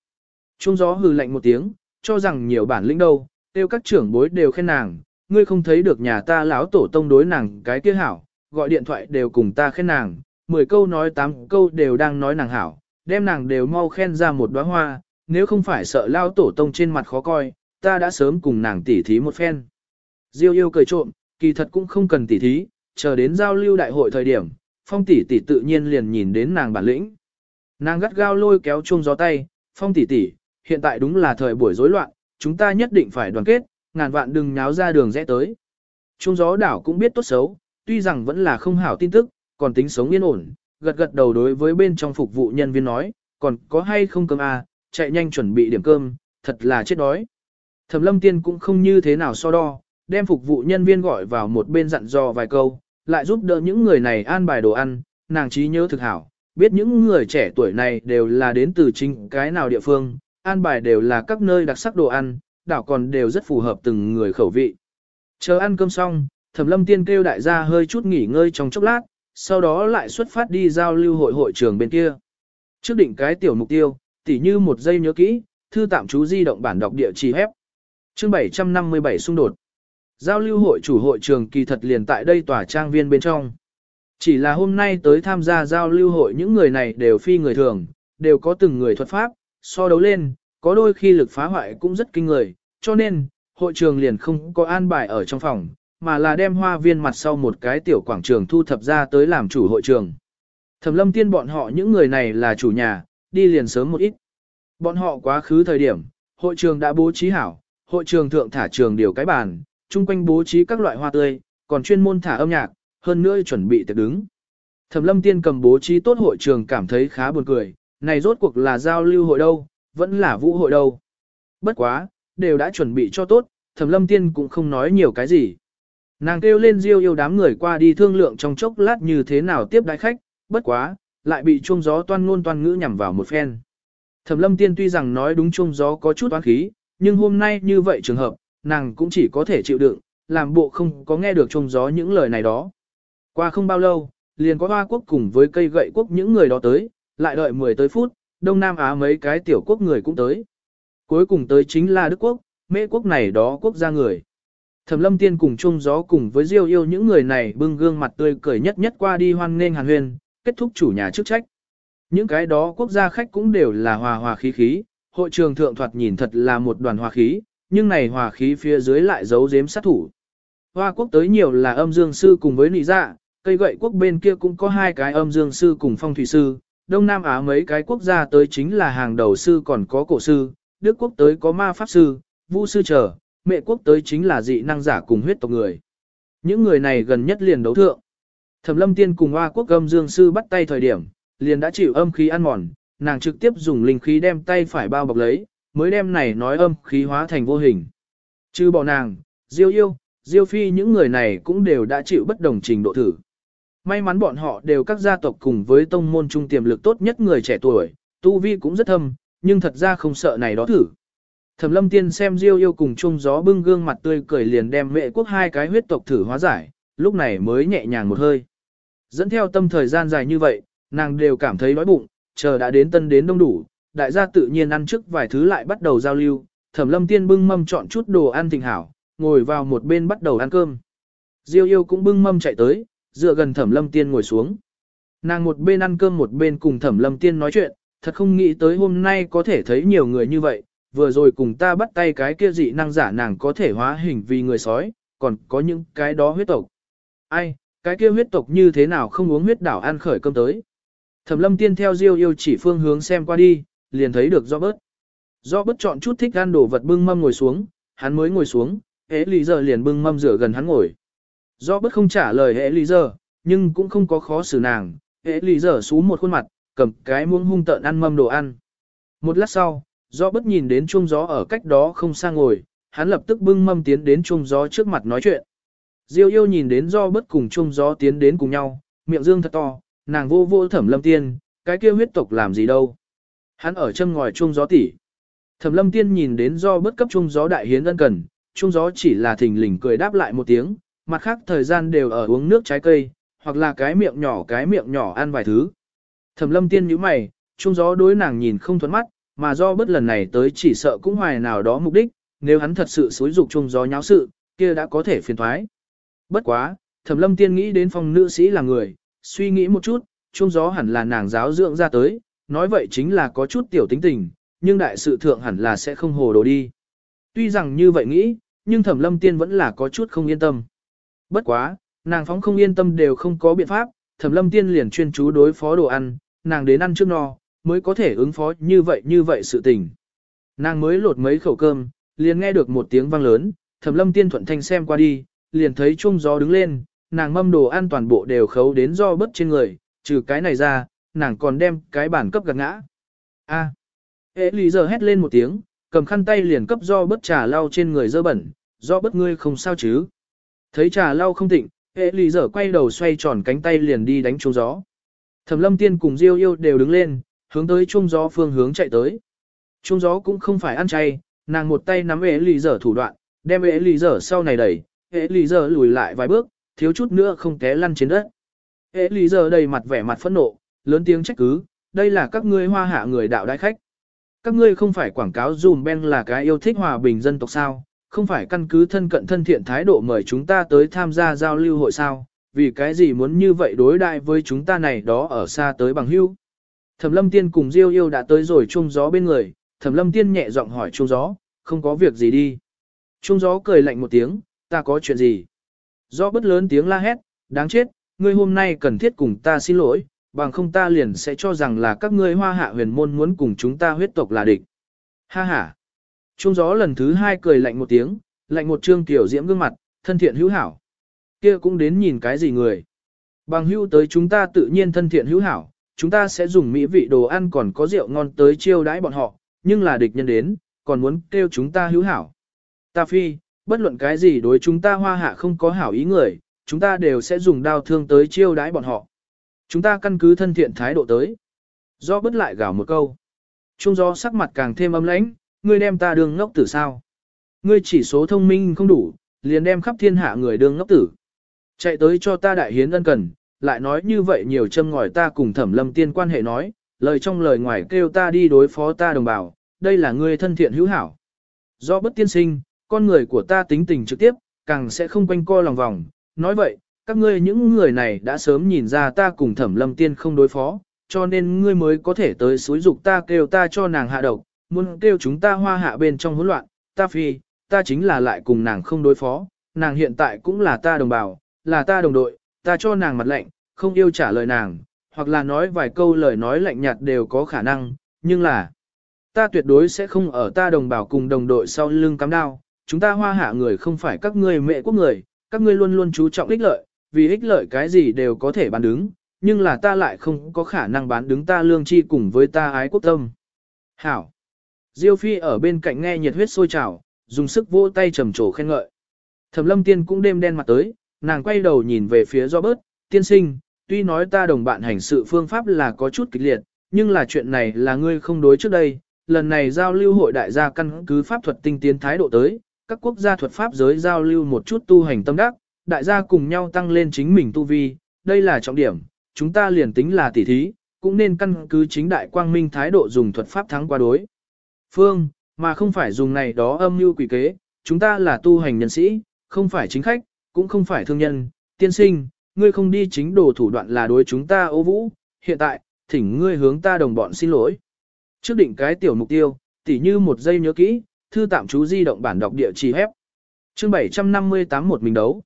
Trung gió hừ lạnh một tiếng, cho rằng nhiều bản lĩnh đâu, tiêu các trưởng bối đều khen nàng, ngươi không thấy được nhà ta lão tổ tông đối nàng cái kia hảo, gọi điện thoại đều cùng ta khen nàng, 10 câu nói 8 câu đều đang nói nàng hảo, đem nàng đều mau khen ra một đóa hoa, nếu không phải sợ lao tổ tông trên mặt khó coi, ta đã sớm cùng nàng tỉ thí một phen. Diêu yêu cười trộm, kỳ thật cũng không cần tỉ thí, chờ đến giao lưu đại hội thời điểm, phong tỷ tỷ tự nhiên liền nhìn đến nàng bản lĩnh. Nàng gắt gao lôi kéo chuông gió tay, phong tỷ tỷ, hiện tại đúng là thời buổi rối loạn, chúng ta nhất định phải đoàn kết, ngàn vạn đừng nháo ra đường rẽ tới. Chuông gió đảo cũng biết tốt xấu, tuy rằng vẫn là không hảo tin tức, còn tính sống yên ổn, gật gật đầu đối với bên trong phục vụ nhân viên nói, còn có hay không cơm à, chạy nhanh chuẩn bị điểm cơm, thật là chết đói. Thẩm lâm tiên cũng không như thế nào so đo, đem phục vụ nhân viên gọi vào một bên dặn dò vài câu, lại giúp đỡ những người này an bài đồ ăn, nàng trí nhớ thực hảo, biết những người trẻ tuổi này đều là đến từ chính cái nào địa phương, an bài đều là các nơi đặc sắc đồ ăn, đảo còn đều rất phù hợp từng người khẩu vị. Chờ ăn cơm xong, Thẩm Lâm Tiên kêu đại gia hơi chút nghỉ ngơi trong chốc lát, sau đó lại xuất phát đi giao lưu hội hội trường bên kia. Trước định cái tiểu mục tiêu, tỉ như một giây nhớ kỹ, thư tạm chú di động bản đọc địa chỉ hép. Chương 757 xung đột. Giao lưu hội chủ hội trường kỳ thật liền tại đây tòa trang viên bên trong. Chỉ là hôm nay tới tham gia giao lưu hội những người này đều phi người thường, đều có từng người thuật pháp, so đấu lên, có đôi khi lực phá hoại cũng rất kinh người, cho nên, hội trường liền không có an bài ở trong phòng, mà là đem hoa viên mặt sau một cái tiểu quảng trường thu thập ra tới làm chủ hội trường. Thẩm lâm tiên bọn họ những người này là chủ nhà, đi liền sớm một ít. Bọn họ quá khứ thời điểm, hội trường đã bố trí hảo, hội trường thượng thả trường điều cái bàn, chung quanh bố trí các loại hoa tươi, còn chuyên môn thả âm nhạc, hơn nữa chuẩn bị tiệc đứng. Thẩm lâm tiên cầm bố trí tốt hội trường cảm thấy khá buồn cười, này rốt cuộc là giao lưu hội đâu, vẫn là vũ hội đâu. Bất quá, đều đã chuẩn bị cho tốt, thẩm lâm tiên cũng không nói nhiều cái gì. Nàng kêu lên diêu yêu đám người qua đi thương lượng trong chốc lát như thế nào tiếp đái khách, bất quá, lại bị chuông gió toan ngôn toan ngữ nhằm vào một phen. Thẩm lâm tiên tuy rằng nói đúng chuông gió có chút toán khí, nhưng hôm nay như vậy trường hợp, nàng cũng chỉ có thể chịu đựng, làm bộ không có nghe được trông gió những lời này đó. Qua không bao lâu, liền có hoa quốc cùng với cây gậy quốc những người đó tới, lại đợi 10 tới phút, Đông Nam Á mấy cái tiểu quốc người cũng tới. Cuối cùng tới chính là Đức Quốc, Mễ Quốc này đó quốc gia người. Thẩm lâm tiên cùng chung gió cùng với diêu yêu những người này bưng gương mặt tươi cười nhất nhất qua đi hoan nghênh hàn huyền, kết thúc chủ nhà chức trách. Những cái đó quốc gia khách cũng đều là hòa hòa khí khí, hội trường thượng thoạt nhìn thật là một đoàn hòa khí, nhưng này hòa khí phía dưới lại giấu giếm sát thủ. Hoa quốc tới nhiều là âm dương sư cùng với nị dạ, cây gậy quốc bên kia cũng có hai cái âm dương sư cùng phong thủy sư, Đông Nam Á mấy cái quốc gia tới chính là hàng đầu sư còn có cổ sư, Đức quốc tới có ma pháp sư, vu sư trở, mẹ quốc tới chính là dị năng giả cùng huyết tộc người. Những người này gần nhất liền đấu thượng. Thẩm lâm tiên cùng hoa quốc âm dương sư bắt tay thời điểm, liền đã chịu âm khí ăn mòn, nàng trực tiếp dùng linh khí đem tay phải bao bọc lấy, mới đem này nói âm khí hóa thành vô hình. Chứ bỏ nàng, diêu yêu, diêu phi những người này cũng đều đã chịu bất đồng trình độ thử. May mắn bọn họ đều các gia tộc cùng với tông môn trung tiềm lực tốt nhất người trẻ tuổi, tu vi cũng rất thâm, nhưng thật ra không sợ này đó thử. Thẩm lâm tiên xem diêu yêu cùng chung gió bưng gương mặt tươi cười liền đem mẹ quốc hai cái huyết tộc thử hóa giải, lúc này mới nhẹ nhàng một hơi. Dẫn theo tâm thời gian dài như vậy, nàng đều cảm thấy đói bụng, chờ đã đến tân đến đông đủ, đại gia tự nhiên ăn trước vài thứ lại bắt đầu giao lưu, thẩm lâm tiên bưng mâm chọn chút đồ ăn thịnh hảo, ngồi vào một bên bắt đầu ăn cơm. Diêu yêu cũng bưng mâm chạy tới, dựa gần thẩm lâm tiên ngồi xuống. Nàng một bên ăn cơm một bên cùng thẩm lâm tiên nói chuyện, thật không nghĩ tới hôm nay có thể thấy nhiều người như vậy, vừa rồi cùng ta bắt tay cái kia dị năng giả nàng có thể hóa hình vì người sói, còn có những cái đó huyết tộc. Ai, cái kia huyết tộc như thế nào không uống huyết đảo ăn khởi cơm tới. Thẩm lâm tiên theo diêu yêu chỉ phương hướng xem qua đi, liền thấy được do Robert Do chọn chút thích ăn đồ vật bưng mâm ngồi xuống, hắn mới ngồi xuống, hễ lý giờ liền bưng mâm rửa gần hắn ngồi. Do không trả lời hễ lý giờ, nhưng cũng không có khó xử nàng, hễ lý giờ xuống một khuôn mặt, cầm cái muỗng hung tợn ăn mâm đồ ăn. Một lát sau, do bất nhìn đến chuông gió ở cách đó không xa ngồi, hắn lập tức bưng mâm tiến đến chuông gió trước mặt nói chuyện. Diêu yêu nhìn đến do bất cùng chuông gió tiến đến cùng nhau, miệng dương thật to, nàng vô vô thẩm lâm tiên, cái kia huyết tộc làm gì đâu. Hắn ở chân ngòi chuông gió tỉ. Thẩm lâm tiên nhìn đến do bất cấp chuông gió đại hiến ân cần, chuông gió chỉ là thình lình cười đáp lại một tiếng, mặt khác thời gian đều ở uống nước trái cây, hoặc là cái miệng nhỏ cái miệng nhỏ ăn vài thứ. Thẩm lâm tiên nhíu mày, chuông gió đối nàng nhìn không thuẫn mắt, mà do bất lần này tới chỉ sợ cũng hoài nào đó mục đích, nếu hắn thật sự xúi dục chuông gió nháo sự, kia đã có thể phiền thoái. Bất quá, thẩm lâm tiên nghĩ đến phong nữ sĩ là người, suy nghĩ một chút, chuông gió hẳn là nàng giáo dưỡng ra tới, nói vậy chính là có chút tiểu tính tình, nhưng đại sự thượng hẳn là sẽ không hồ đồ đi. Tuy rằng như vậy nghĩ, nhưng thẩm lâm tiên vẫn là có chút không yên tâm. Bất quá, nàng phóng không yên tâm đều không có biện pháp, thẩm lâm tiên liền chuyên chú đối phó đồ ăn, nàng đến ăn trước no, mới có thể ứng phó như vậy như vậy sự tình. Nàng mới lột mấy khẩu cơm, liền nghe được một tiếng vang lớn, thẩm lâm tiên thuận thanh xem qua đi, liền thấy chuông gió đứng lên, nàng mâm đồ ăn toàn bộ đều khấu đến do bớt trên người, trừ cái này ra, nàng còn đem cái bản cấp gạt ngã. A. À. Ế lý giờ hét lên một tiếng, cầm khăn tay liền cấp do bớt trà lau trên người dơ bẩn, do bớt ngươi không sao chứ. Thấy trà lau không tịnh, Ế lý giờ quay đầu xoay tròn cánh tay liền đi đánh chuông gió. Thẩm lâm tiên cùng Diêu yêu đều đứng lên, hướng tới chuông gió phương hướng chạy tới. chuông gió cũng không phải ăn chay, nàng một tay nắm ế lì dở thủ đoạn, đem ế lì dở sau này đẩy, ế lì dở lùi lại vài bước, thiếu chút nữa không té lăn trên đất. Ế lý giờ đầy mặt vẻ mặt phẫn nộ, lớn tiếng trách cứ, đây là các ngươi hoa hạ người đạo đại khách. Các ngươi không phải quảng cáo dùm Ben là cái yêu thích hòa bình dân tộc sao, không phải căn cứ thân cận thân thiện thái độ mời chúng ta tới tham gia giao lưu hội sao, vì cái gì muốn như vậy đối đại với chúng ta này đó ở xa tới bằng hữu. Thẩm lâm tiên cùng Diêu yêu đã tới rồi chung gió bên người, thẩm lâm tiên nhẹ giọng hỏi chung gió, không có việc gì đi. Chung gió cười lạnh một tiếng, ta có chuyện gì? Do bất lớn tiếng la hét, đáng chết, ngươi hôm nay cần thiết cùng ta xin lỗi, bằng không ta liền sẽ cho rằng là các ngươi hoa hạ huyền môn muốn cùng chúng ta huyết tộc là địch. Ha ha. Trung gió lần thứ hai cười lạnh một tiếng, lạnh một trương tiểu diễm gương mặt, thân thiện hữu hảo. Kia cũng đến nhìn cái gì người. Bằng hữu tới chúng ta tự nhiên thân thiện hữu hảo, chúng ta sẽ dùng mỹ vị đồ ăn còn có rượu ngon tới chiêu đãi bọn họ, nhưng là địch nhân đến, còn muốn kêu chúng ta hữu hảo. Ta phi, bất luận cái gì đối chúng ta hoa hạ không có hảo ý người, chúng ta đều sẽ dùng đao thương tới chiêu đãi bọn họ. Chúng ta căn cứ thân thiện thái độ tới. Do bất lại gào một câu. Trung do sắc mặt càng thêm âm lãnh, ngươi đem ta đường ngốc tử sao. Ngươi chỉ số thông minh không đủ, liền đem khắp thiên hạ người đường ngốc tử. Chạy tới cho ta đại hiến ân cần, lại nói như vậy nhiều châm ngòi ta cùng thẩm lâm tiên quan hệ nói, lời trong lời ngoài kêu ta đi đối phó ta đồng bào, đây là ngươi thân thiện hữu hảo. Do bất tiên sinh, con người của ta tính tình trực tiếp, càng sẽ không quanh co lòng vòng, nói vậy, các ngươi những người này đã sớm nhìn ra ta cùng thẩm lâm tiên không đối phó, cho nên ngươi mới có thể tới xúi dục ta kêu ta cho nàng hạ độc, muốn kêu chúng ta hoa hạ bên trong hỗn loạn, ta phi, ta chính là lại cùng nàng không đối phó, nàng hiện tại cũng là ta đồng bào, là ta đồng đội, ta cho nàng mặt lạnh, không yêu trả lời nàng, hoặc là nói vài câu lời nói lạnh nhạt đều có khả năng, nhưng là ta tuyệt đối sẽ không ở ta đồng bào cùng đồng đội sau lưng cắm đao, chúng ta hoa hạ người không phải các ngươi mẹ quốc người, các ngươi luôn luôn chú trọng ích lợi, vì ích lợi cái gì đều có thể bán đứng, nhưng là ta lại không có khả năng bán đứng ta lương chi cùng với ta ái quốc tâm. Hảo! Diêu Phi ở bên cạnh nghe nhiệt huyết sôi trào, dùng sức vỗ tay trầm trồ khen ngợi. Thẩm lâm tiên cũng đêm đen mặt tới, nàng quay đầu nhìn về phía Robert, tiên sinh, tuy nói ta đồng bạn hành sự phương pháp là có chút kịch liệt, nhưng là chuyện này là ngươi không đối trước đây, lần này giao lưu hội đại gia căn cứ pháp thuật tinh tiến thái độ tới, các quốc gia thuật pháp giới giao lưu một chút tu hành tâm đắc, đại gia cùng nhau tăng lên chính mình tu vi, đây là trọng điểm, chúng ta liền tính là tỉ thí, cũng nên căn cứ chính đại quang minh thái độ dùng thuật pháp thắng qua đối. Phương, mà không phải dùng này đó âm mưu quỷ kế, chúng ta là tu hành nhân sĩ, không phải chính khách, cũng không phải thương nhân, tiên sinh, ngươi không đi chính đồ thủ đoạn là đối chúng ta ô vũ, hiện tại, thỉnh ngươi hướng ta đồng bọn xin lỗi. Trước định cái tiểu mục tiêu, tỉ như một giây nhớ kỹ, thư tạm chú di động bản đọc địa chỉ hép. Chương 758 một mình đấu.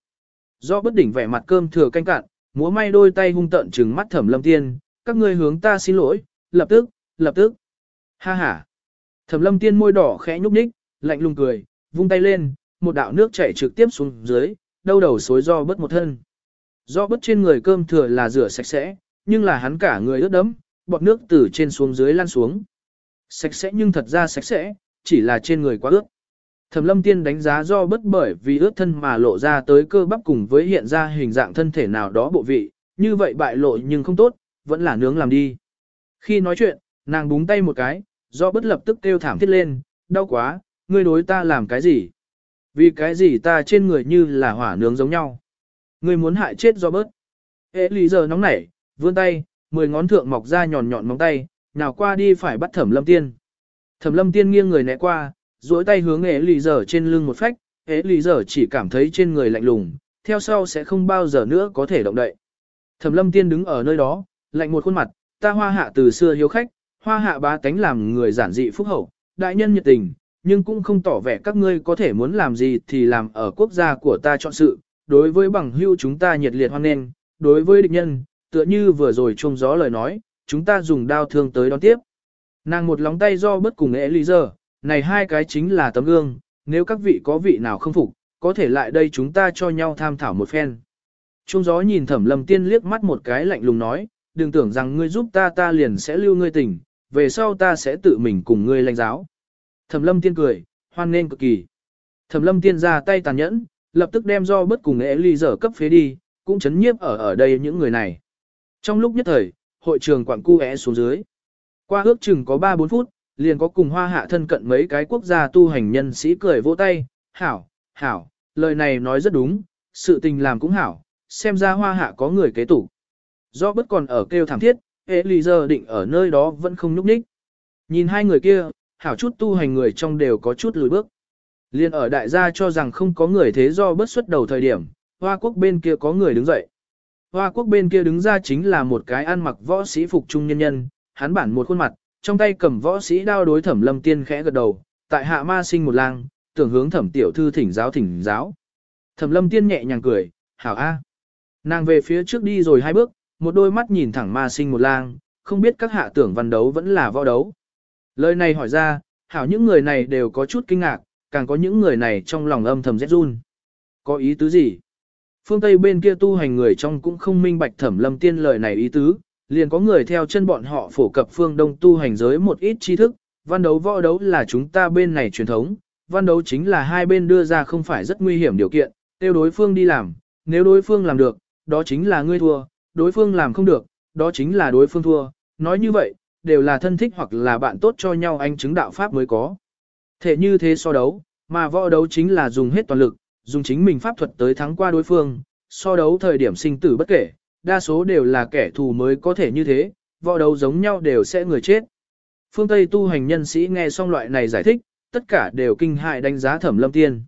Do bất đỉnh vẻ mặt cơm thừa canh cạn, múa may đôi tay hung tợn trừng mắt thẩm lâm tiên, các ngươi hướng ta xin lỗi, lập tức, lập tức. Ha ha. Thẩm lâm tiên môi đỏ khẽ nhúc nhích, lạnh lùng cười, vung tay lên, một đạo nước chảy trực tiếp xuống dưới, đâu đầu xối do bất một thân. Do bất trên người cơm thừa là rửa sạch sẽ, nhưng là hắn cả người ướt đẫm, bọt nước từ trên xuống dưới lan xuống. Sạch sẽ nhưng thật ra sạch sẽ, chỉ là trên người quá ướt. Thẩm lâm tiên đánh giá do bất bởi vì ướt thân mà lộ ra tới cơ bắp cùng với hiện ra hình dạng thân thể nào đó bộ vị, như vậy bại lộ nhưng không tốt, vẫn là nướng làm đi. Khi nói chuyện, nàng búng tay một cái, do bất lập tức kêu thảm thiết lên, đau quá, ngươi đối ta làm cái gì? Vì cái gì ta trên người như là hỏa nướng giống nhau? Ngươi muốn hại chết do bớt. Ê lý giờ nóng nảy, vươn tay, mười ngón thượng mọc ra nhọn nhọn móng tay, nào qua đi phải bắt thẩm lâm tiên. Thẩm lâm tiên nghiêng người né qua, duỗi tay hướng ế lì dở trên lưng một phách, ế lì dở chỉ cảm thấy trên người lạnh lùng, theo sau sẽ không bao giờ nữa có thể động đậy. Thẩm lâm tiên đứng ở nơi đó, lạnh một khuôn mặt, ta hoa hạ từ xưa hiếu khách, hoa hạ ba tánh làm người giản dị phúc hậu, đại nhân nhiệt tình, nhưng cũng không tỏ vẻ các ngươi có thể muốn làm gì thì làm ở quốc gia của ta chọn sự, đối với bằng hưu chúng ta nhiệt liệt hoan nghênh, đối với địch nhân, tựa như vừa rồi trung gió lời nói, chúng ta dùng đao thương tới đón tiếp. Nàng một lóng tay do bất cùng ế lý giờ, này hai cái chính là tấm gương, nếu các vị có vị nào không phục, có thể lại đây chúng ta cho nhau tham thảo một phen. Trung gió nhìn thẩm lâm tiên liếc mắt một cái lạnh lùng nói, đừng tưởng rằng ngươi giúp ta ta liền sẽ lưu ngươi tình, về sau ta sẽ tự mình cùng ngươi lãnh giáo. Thẩm lâm tiên cười, hoan nên cực kỳ. Thẩm lâm tiên ra tay tàn nhẫn, lập tức đem do bất cùng ế ly dở cấp phế đi, cũng chấn nhiếp ở ở đây những người này. Trong lúc nhất thời, hội trường quảng cu é xuống dưới. Qua ước chừng có 3-4 phút, liền có cùng hoa hạ thân cận mấy cái quốc gia tu hành nhân sĩ cười vỗ tay, hảo, hảo, lời này nói rất đúng, sự tình làm cũng hảo, xem ra hoa hạ có người kế tủ. Do bất còn ở kêu thảm thiết, hệ ly giờ định ở nơi đó vẫn không nhúc nhích. Nhìn hai người kia, hảo chút tu hành người trong đều có chút lùi bước. Liên ở đại gia cho rằng không có người thế do bất xuất đầu thời điểm, Hoa quốc bên kia có người đứng dậy. Hoa quốc bên kia đứng ra chính là một cái ăn mặc võ sĩ phục trung nhân nhân, hắn bản một khuôn mặt, trong tay cầm võ sĩ đao đối thẩm lâm tiên khẽ gật đầu, tại hạ ma sinh một lang, tưởng hướng thẩm tiểu thư thỉnh giáo thỉnh giáo. Thẩm lâm tiên nhẹ nhàng cười, hảo a. Nàng về phía trước đi rồi hai bước, một đôi mắt nhìn thẳng ma sinh một lang, không biết các hạ tưởng văn đấu vẫn là võ đấu. Lời này hỏi ra, hảo những người này đều có chút kinh ngạc, càng có những người này trong lòng âm thầm rét run. Có ý tứ gì? Phương Tây bên kia tu hành người trong cũng không minh bạch thẩm lâm tiên lời này ý tứ, liền có người theo chân bọn họ phổ cập phương Đông tu hành giới một ít tri thức, văn đấu võ đấu là chúng ta bên này truyền thống, văn đấu chính là hai bên đưa ra không phải rất nguy hiểm điều kiện, tiêu đối phương đi làm, nếu đối phương làm được, đó chính là ngươi thua, đối phương làm không được, đó chính là đối phương thua, nói như vậy, đều là thân thích hoặc là bạn tốt cho nhau anh chứng đạo pháp mới có. Thế như thế so đấu, mà võ đấu chính là dùng hết toàn lực, dùng chính mình pháp thuật tới thắng qua đối phương, so đấu thời điểm sinh tử bất kể, đa số đều là kẻ thù mới có thể như thế, võ đấu giống nhau đều sẽ người chết. Phương Tây tu hành nhân sĩ nghe xong loại này giải thích, tất cả đều kinh hại đánh giá thẩm lâm tiên.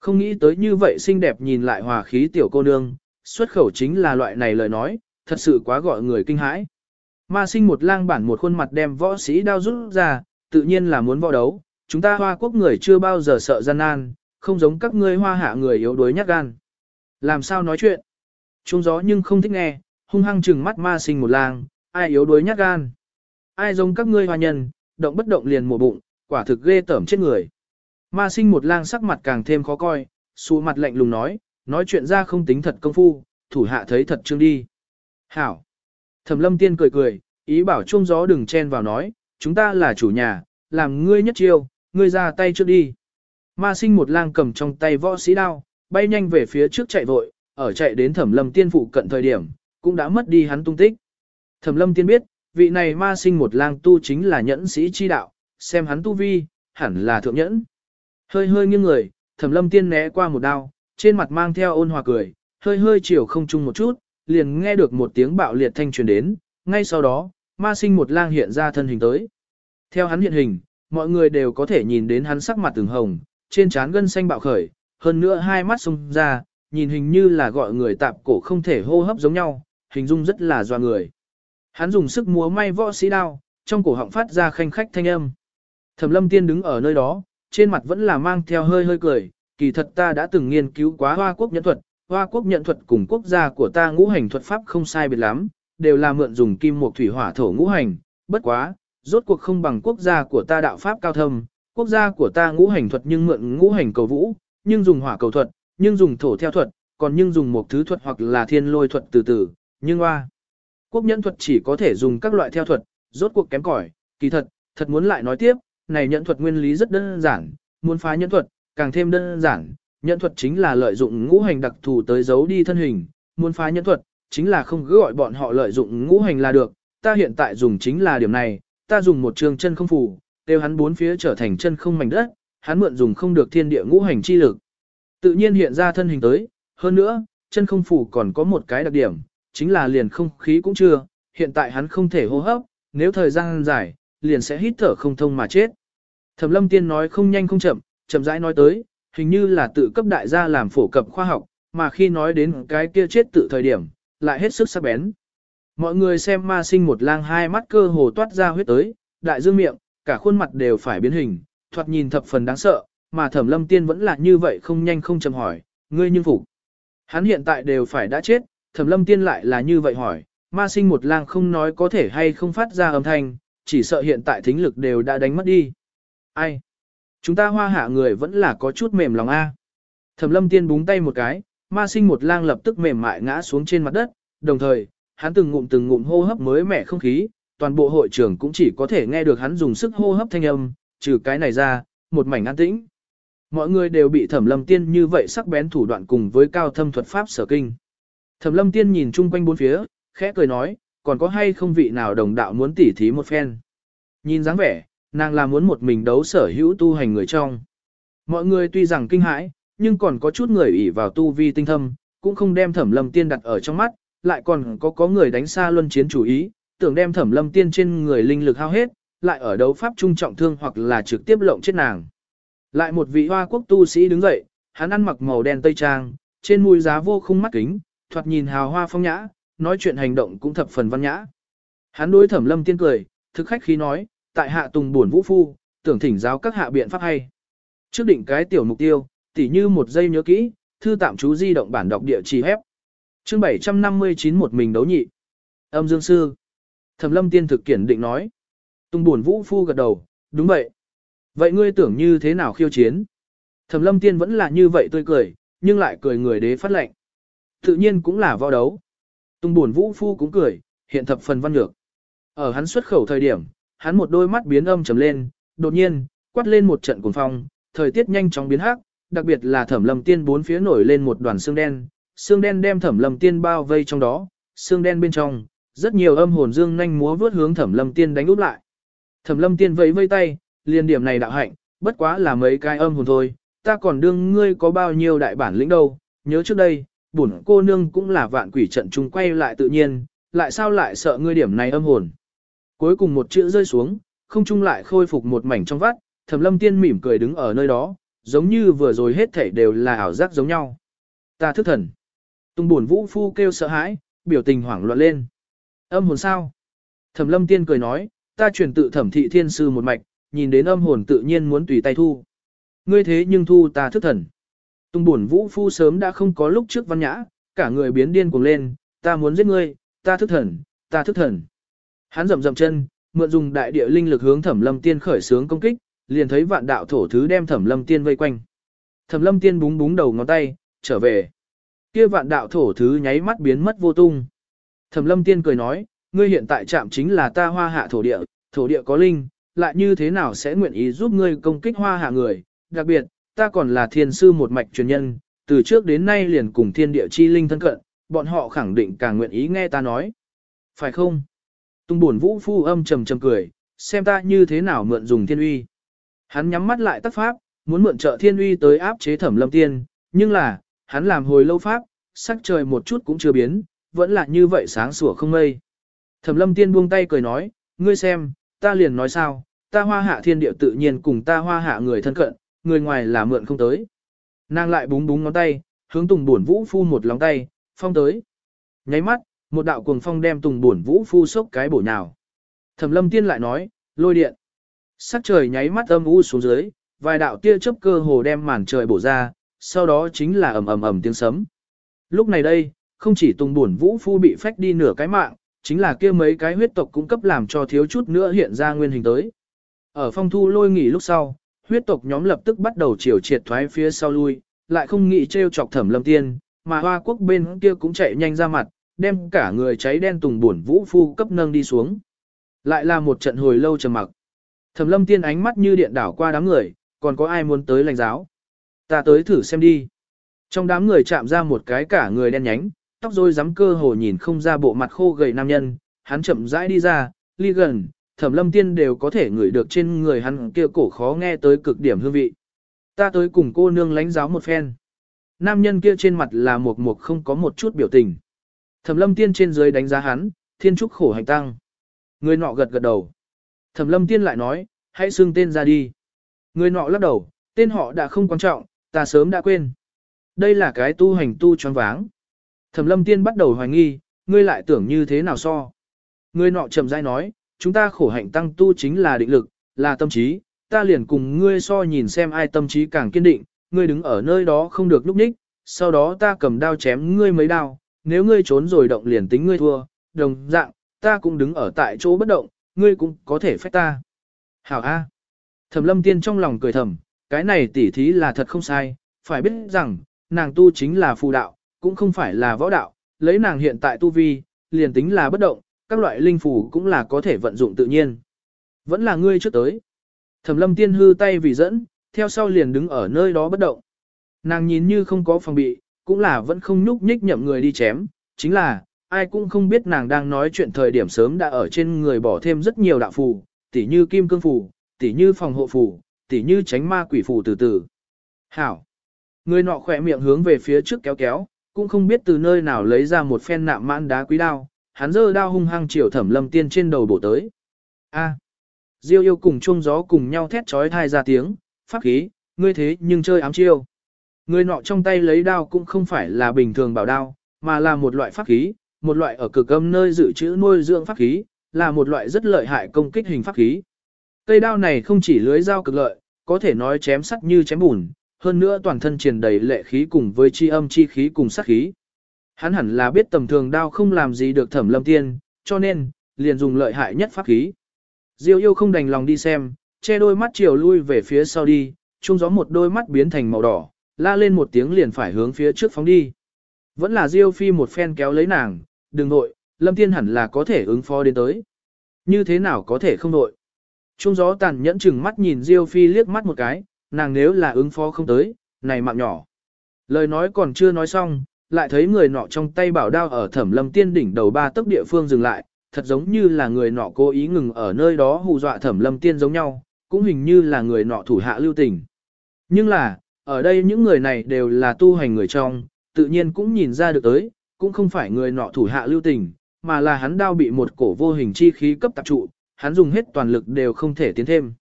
Không nghĩ tới như vậy xinh đẹp nhìn lại hòa khí tiểu cô nương, xuất khẩu chính là loại này lời nói, thật sự quá gọi người kinh hãi. Ma sinh một lang bản một khuôn mặt đem võ sĩ đao rút ra, tự nhiên là muốn võ đấu, chúng ta hoa quốc người chưa bao giờ sợ gian nan, không giống các ngươi hoa hạ người yếu đuối nhát gan. Làm sao nói chuyện? Trung gió nhưng không thích nghe, hung hăng trừng mắt ma sinh một lang, ai yếu đuối nhát gan. Ai giống các ngươi hoa nhân, động bất động liền mổ bụng, quả thực ghê tởm chết người. Ma sinh một lang sắc mặt càng thêm khó coi, xù mặt lạnh lùng nói, nói chuyện ra không tính thật công phu, thủ hạ thấy thật trương đi. Hảo! Thẩm lâm tiên cười cười, ý bảo trung gió đừng chen vào nói, chúng ta là chủ nhà, làm ngươi nhất chiêu, ngươi ra tay trước đi. Ma sinh một lang cầm trong tay võ sĩ đao, bay nhanh về phía trước chạy vội, ở chạy đến thẩm lâm tiên phụ cận thời điểm, cũng đã mất đi hắn tung tích. Thẩm lâm tiên biết, vị này ma sinh một lang tu chính là nhẫn sĩ chi đạo, xem hắn tu vi, hẳn là thượng nhẫn. Hơi hơi nghiêng người, thẩm lâm tiên né qua một đao, trên mặt mang theo ôn hòa cười, hơi hơi chiều không chung một chút, liền nghe được một tiếng bạo liệt thanh truyền đến, ngay sau đó, ma sinh một lang hiện ra thân hình tới. Theo hắn hiện hình, mọi người đều có thể nhìn đến hắn sắc mặt từng hồng, trên trán gân xanh bạo khởi, hơn nữa hai mắt sung ra, nhìn hình như là gọi người tạp cổ không thể hô hấp giống nhau, hình dung rất là doa người. Hắn dùng sức múa may võ sĩ đao, trong cổ họng phát ra khanh khách thanh âm. Thẩm lâm tiên đứng ở nơi đó, trên mặt vẫn là mang theo hơi hơi cười, kỳ thật ta đã từng nghiên cứu quá hoa quốc nhận thuật, hoa quốc nhận thuật cùng quốc gia của ta ngũ hành thuật pháp không sai biệt lắm, đều là mượn dùng kim mộc thủy hỏa thổ ngũ hành, bất quá, rốt cuộc không bằng quốc gia của ta đạo pháp cao thâm, quốc gia của ta ngũ hành thuật nhưng mượn ngũ hành cầu vũ, nhưng dùng hỏa cầu thuật, nhưng dùng thổ theo thuật, còn nhưng dùng một thứ thuật hoặc là thiên lôi thuật từ từ, nhưng hoa. Quốc nhẫn thuật chỉ có thể dùng các loại theo thuật, rốt cuộc kém cỏi, kỳ thật, thật muốn lại nói tiếp, này nhẫn thuật nguyên lý rất đơn giản, muốn phá nhẫn thuật, càng thêm đơn giản, nhẫn thuật chính là lợi dụng ngũ hành đặc thù tới giấu đi thân hình, muốn phá nhẫn thuật, chính là không cứ gọi bọn họ lợi dụng ngũ hành là được, ta hiện tại dùng chính là điểm này, ta dùng một trường chân không phù, tiêu hắn bốn phía trở thành chân không mảnh đất, hắn mượn dùng không được thiên địa ngũ hành chi lực. Tự nhiên hiện ra thân hình tới, hơn nữa, chân không phủ còn có một cái đặc điểm, chính là liền không khí cũng chưa, hiện tại hắn không thể hô hấp, nếu thời gian dài, liền sẽ hít thở không thông mà chết. Thẩm lâm tiên nói không nhanh không chậm, chậm rãi nói tới, hình như là tự cấp đại gia làm phổ cập khoa học, mà khi nói đến cái kia chết tự thời điểm, lại hết sức sắc bén. Mọi người xem ma sinh một lang hai mắt cơ hồ toát ra huyết tới, đại dương miệng, cả khuôn mặt đều phải biến hình, thoạt nhìn thập phần đáng sợ, mà thẩm lâm tiên vẫn là như vậy không nhanh không chậm hỏi, ngươi nhưng phục. Hắn hiện tại đều phải đã chết, thẩm lâm tiên lại là như vậy hỏi, ma sinh một lang không nói có thể hay không phát ra âm thanh, chỉ sợ hiện tại thính lực đều đã đánh mất đi. Ai? Chúng ta hoa hạ người vẫn là có chút mềm lòng a. Thẩm lâm tiên búng tay một cái, ma sinh một lang lập tức mềm mại ngã xuống trên mặt đất, đồng thời, hắn từng ngụm từng ngụm hô hấp mới mẻ không khí, toàn bộ hội trường cũng chỉ có thể nghe được hắn dùng sức hô hấp thanh âm, trừ cái này ra, một mảnh an tĩnh. Mọi người đều bị thẩm lâm tiên như vậy sắc bén thủ đoạn cùng với cao thâm thuật pháp sở kinh. Thẩm lâm tiên nhìn chung quanh bốn phía, khẽ cười nói, còn có hay không vị nào đồng đạo muốn tỉ thí một phen. Nhìn dáng vẻ, nàng là muốn một mình đấu sở hữu tu hành người trong. Mọi người tuy rằng kinh hãi, nhưng còn có chút người ỷ vào tu vi tinh thâm, cũng không đem thẩm lâm tiên đặt ở trong mắt, lại còn có có người đánh xa luân chiến chủ ý, tưởng đem thẩm lâm tiên trên người linh lực hao hết, lại ở đấu pháp trung trọng thương hoặc là trực tiếp lộng chết nàng. Lại một vị hoa quốc tu sĩ đứng dậy, hắn ăn mặc màu đen tây trang, trên mũi giá vô khung mắt kính, thoạt nhìn hào hoa phong nhã, nói chuyện hành động cũng thập phần văn nhã. Hắn đối thẩm lâm tiên cười, thực khách khí nói, tại hạ tùng buồn vũ phu, tưởng thỉnh giáo các hạ biện pháp hay. Trước định cái tiểu mục tiêu, tỉ như một giây nhớ kỹ, thư tạm chú di động bản đọc địa chỉ hép. Chương 759 một mình đấu nhị. Âm Dương Sư. Thẩm lâm tiên thực kiển định nói. Tùng buồn vũ phu gật đầu, đúng vậy. Vậy ngươi tưởng như thế nào khiêu chiến? Thẩm lâm tiên vẫn là như vậy tươi cười, nhưng lại cười người đế phát lệnh. Tự nhiên cũng là võ đấu. Tùng buồn vũ phu cũng cười, hiện thập phần văn nhược. Ở hắn xuất khẩu thời điểm, hắn một đôi mắt biến âm trầm lên, đột nhiên, quát lên một trận cuồng phong, thời tiết nhanh chóng biến hắc, đặc biệt là thẩm lâm tiên bốn phía nổi lên một đoàn xương đen, xương đen đem thẩm lâm tiên bao vây trong đó, xương đen bên trong, rất nhiều âm hồn dương nhanh múa vướt hướng thẩm lâm tiên đánh úp lại. Thẩm lâm tiên vẫy vây tay, liền điểm này đạo hạnh, bất quá là mấy cái âm hồn thôi, ta còn đương ngươi có bao nhiêu đại bản lĩnh đâu, nhớ trước đây, bổn cô nương cũng là vạn quỷ trận chung quay lại tự nhiên, lại sao lại sợ ngươi điểm này âm hồn. Cuối cùng một chữ rơi xuống, không trung lại khôi phục một mảnh trong vắt, thẩm lâm tiên mỉm cười đứng ở nơi đó, giống như vừa rồi hết thảy đều là ảo giác giống nhau. Ta thức thần. Tung buồn vũ phu kêu sợ hãi, biểu tình hoảng loạn lên. Âm hồn sao? Thẩm lâm tiên cười nói, ta truyền tự thẩm thị thiên sư một mạch, nhìn đến âm hồn tự nhiên muốn tùy tay thu. Ngươi thế nhưng thu ta thức thần. Tung buồn vũ phu sớm đã không có lúc trước văn nhã, cả người biến điên cuồng lên, ta muốn giết ngươi, ta thức thần, ta thức thần. Hắn rậm rậm chân, mượn dùng đại địa linh lực hướng Thẩm Lâm Tiên khởi sướng công kích, liền thấy vạn đạo thổ thứ đem Thẩm Lâm Tiên vây quanh. Thẩm Lâm Tiên búng búng đầu ngón tay, trở về. Kia vạn đạo thổ thứ nháy mắt biến mất vô tung. Thẩm Lâm Tiên cười nói, ngươi hiện tại chạm chính là ta hoa hạ thổ địa, thổ địa có linh, lại như thế nào sẽ nguyện ý giúp ngươi công kích hoa hạ người, đặc biệt, ta còn là thiên sư một mạch truyền nhân, từ trước đến nay liền cùng thiên địa chi linh thân cận, bọn họ khẳng định càng nguyện ý nghe ta nói. Phải không? Tung buồn vũ phu âm trầm trầm cười, xem ta như thế nào mượn dùng thiên uy. Hắn nhắm mắt lại tác pháp, muốn mượn trợ thiên uy tới áp chế thẩm lâm tiên, nhưng là, hắn làm hồi lâu pháp, sắc trời một chút cũng chưa biến, vẫn là như vậy sáng sủa không mây. Thẩm lâm tiên buông tay cười nói, ngươi xem, ta liền nói sao, ta hoa hạ thiên địa tự nhiên cùng ta hoa hạ người thân cận, người ngoài là mượn không tới. Nàng lại búng búng ngón tay, hướng tùng buồn vũ phu một lóng tay, phong tới. Nháy mắt, một đạo cuồng phong đem Tùng Bổn Vũ phu sốc cái bổ nhào. Thẩm Lâm Tiên lại nói, lôi điện. Sắc trời nháy mắt âm u xuống dưới, vài đạo tia chớp cơ hồ đem màn trời bổ ra, sau đó chính là ầm ầm ầm tiếng sấm. Lúc này đây, không chỉ Tùng Bổn Vũ phu bị phách đi nửa cái mạng, chính là kia mấy cái huyết tộc cũng cấp làm cho thiếu chút nữa hiện ra nguyên hình tới. Ở phong thu lôi nghỉ lúc sau, huyết tộc nhóm lập tức bắt đầu chiều triệt thoái phía sau lui, lại không nghĩ trêu chọc Thẩm Lâm Tiên, mà Hoa Quốc bên kia cũng chạy nhanh ra mặt, đem cả người cháy đen tùng buồn vũ phu cấp nâng đi xuống. Lại là một trận hồi lâu trầm mặc. Thẩm lâm tiên ánh mắt như điện đảo qua đám người, còn có ai muốn tới lãnh giáo. Ta tới thử xem đi. Trong đám người chạm ra một cái cả người đen nhánh, tóc rối rắm cơ hồ nhìn không ra bộ mặt khô gầy nam nhân, hắn chậm rãi đi ra, ly gần, thẩm lâm tiên đều có thể ngửi được trên người hắn kia cổ khó nghe tới cực điểm hương vị. Ta tới cùng cô nương lãnh giáo một phen. Nam nhân kia trên mặt là một mục không có một chút biểu tình. Thẩm lâm tiên trên dưới đánh giá hắn, thiên trúc khổ hành tăng. Người nọ gật gật đầu. Thẩm lâm tiên lại nói, hãy xưng tên ra đi. Người nọ lắc đầu, tên họ đã không quan trọng, Ta sớm đã quên. Đây là cái tu hành tu choáng váng. Thẩm lâm tiên bắt đầu hoài nghi, ngươi lại tưởng như thế nào so. Ngươi nọ chậm rãi nói, chúng ta khổ hạnh tăng tu chính là định lực, là tâm trí, ta liền cùng ngươi so nhìn xem ai tâm trí càng kiên định, ngươi đứng ở nơi đó không được lúc ních, sau đó ta cầm đao chém ngươi mấy đao, nếu ngươi trốn rồi động liền tính ngươi thua, đồng dạng, ta cũng đứng ở tại chỗ bất động, ngươi cũng có thể phách ta. Hảo A. Thẩm lâm tiên trong lòng cười thầm, cái này tỉ thí là thật không sai, phải biết rằng, nàng tu chính là phù đạo, cũng không phải là võ đạo, lấy nàng hiện tại tu vi, liền tính là bất động, các loại linh phù cũng là có thể vận dụng tự nhiên. Vẫn là ngươi trước tới. Thẩm lâm tiên hư tay vì dẫn, theo sau liền đứng ở nơi đó bất động. Nàng nhìn như không có phòng bị, cũng là vẫn không nhúc nhích nhậm người đi chém, chính là, ai cũng không biết nàng đang nói chuyện thời điểm sớm đã ở trên người bỏ thêm rất nhiều đạo phù, tỉ như kim cương phù, tỉ như phòng hộ phù, tỉ như tránh ma quỷ phù từ từ. Hảo! Người nọ khỏe miệng hướng về phía trước kéo kéo, cũng không biết từ nơi nào lấy ra một phen nạm mãn đá quý đao, hắn giơ đao hung hăng chiều thẩm lâm tiên trên đầu bổ tới. A. Diêu yêu cùng chuông gió cùng nhau thét trói thai ra tiếng, pháp khí, ngươi thế nhưng chơi ám chiêu. Người nọ trong tay lấy đao cũng không phải là bình thường bảo đao, mà là một loại pháp khí, một loại ở cực âm nơi dự trữ nuôi dưỡng pháp khí, là một loại rất lợi hại công kích hình pháp khí. Cây đao này không chỉ lưới dao cực lợi, có thể nói chém sắt như chém bùn, hơn nữa toàn thân truyền đầy lệ khí cùng với chi âm chi khí cùng sát khí. Hắn hẳn là biết tầm thường đao không làm gì được thẩm lâm tiên, cho nên, liền dùng lợi hại nhất pháp khí. Diêu yêu không đành lòng đi xem, che đôi mắt chiều lui về phía sau đi, trung gió một đôi mắt biến thành màu đỏ, la lên một tiếng liền phải hướng phía trước phóng đi. Vẫn là Diêu phi một phen kéo lấy nàng, đừng nội, lâm tiên hẳn là có thể ứng phó đến tới. Như thế nào có thể không nội. Trung gió tàn nhẫn chừng mắt nhìn Diêu phi liếc mắt một cái, nàng nếu là ứng phó không tới, này mạng nhỏ. Lời nói còn chưa nói xong, lại thấy người nọ trong tay bảo đao ở thẩm lâm tiên đỉnh đầu ba tấc địa phương dừng lại, thật giống như là người nọ cố ý ngừng ở nơi đó hù dọa thẩm lâm tiên giống nhau, cũng hình như là người nọ thủ hạ lưu tình. Nhưng là, ở đây những người này đều là tu hành người trong, tự nhiên cũng nhìn ra được tới, cũng không phải người nọ thủ hạ lưu tình, mà là hắn đao bị một cổ vô hình chi khí cấp tập trụ, hắn dùng hết toàn lực đều không thể tiến thêm.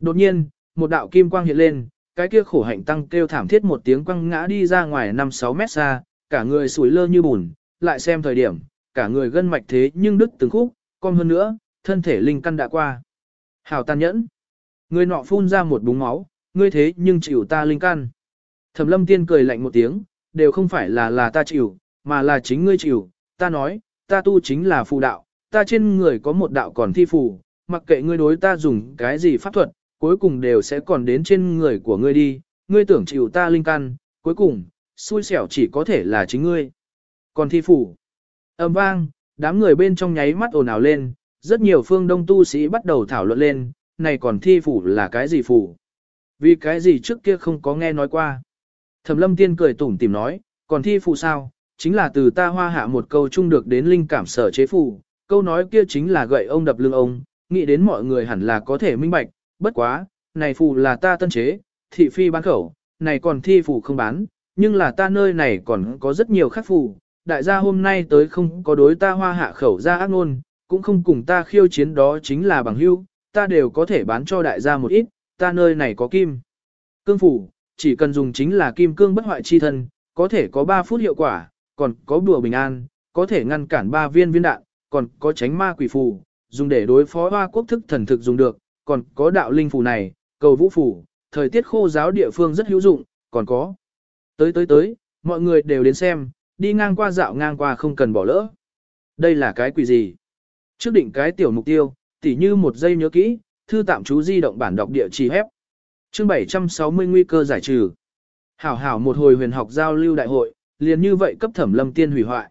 Đột nhiên, một đạo kim quang hiện lên, cái kia khổ hạnh tăng kêu thảm thiết một tiếng quăng ngã đi ra ngoài 5-6 mét xa, cả người sủi lơ như bùn, lại xem thời điểm, cả người gân mạch thế nhưng đứt từng khúc, còn hơn nữa, thân thể linh căn đã qua. Hảo tàn nhẫn. Người nọ phun ra một búng máu, ngươi thế nhưng chịu ta linh căn. Thẩm lâm tiên cười lạnh một tiếng, đều không phải là là ta chịu, mà là chính ngươi chịu, ta nói, ta tu chính là phù đạo, ta trên người có một đạo còn thi phù, mặc kệ ngươi đối ta dùng cái gì pháp thuật, cuối cùng đều sẽ còn đến trên người của ngươi đi, ngươi tưởng chịu ta linh căn, cuối cùng, xui xẻo chỉ có thể là chính ngươi. Còn thi phủ, ầm vang, đám người bên trong nháy mắt ồn ào lên, rất nhiều phương đông tu sĩ bắt đầu thảo luận lên, này còn thi phủ là cái gì phủ? Vì cái gì trước kia không có nghe nói qua? Thẩm lâm tiên cười tủm tìm nói, còn thi phủ sao? Chính là từ ta hoa hạ một câu chung được đến linh cảm sở chế phủ, câu nói kia chính là gậy ông đập lưng ông, nghĩ đến mọi người hẳn là có thể minh bạch, bất quá, này phù là ta tân chế, thị phi bán khẩu, này còn thi phù không bán, nhưng là ta nơi này còn có rất nhiều khác phù, đại gia hôm nay tới không có đối ta hoa hạ khẩu ra ác ngôn, cũng không cùng ta khiêu chiến đó chính là bằng hưu, ta đều có thể bán cho đại gia một ít, ta nơi này có kim. Cương phù, chỉ cần dùng chính là kim cương bất hoại chi thân, có thể có 3 phút hiệu quả, còn có đùa bình an, có thể ngăn cản 3 viên viên đạn, còn có tránh ma quỷ phù, dùng để đối phó hoa quốc thức thần thực dùng được, còn có đạo linh phù này, cầu vũ phù, thời tiết khô giáo địa phương rất hữu dụng, còn có. Tới tới tới, mọi người đều đến xem, đi ngang qua dạo ngang qua không cần bỏ lỡ. Đây là cái quỷ gì? Trước định cái tiểu mục tiêu, tỉ như một giây nhớ kỹ, thư tạm chú di động bản đọc địa chỉ hép. Chương 760 nguy cơ giải trừ. Hảo hảo một hồi huyền học giao lưu đại hội, liền như vậy cấp thẩm lâm tiên hủy hoại.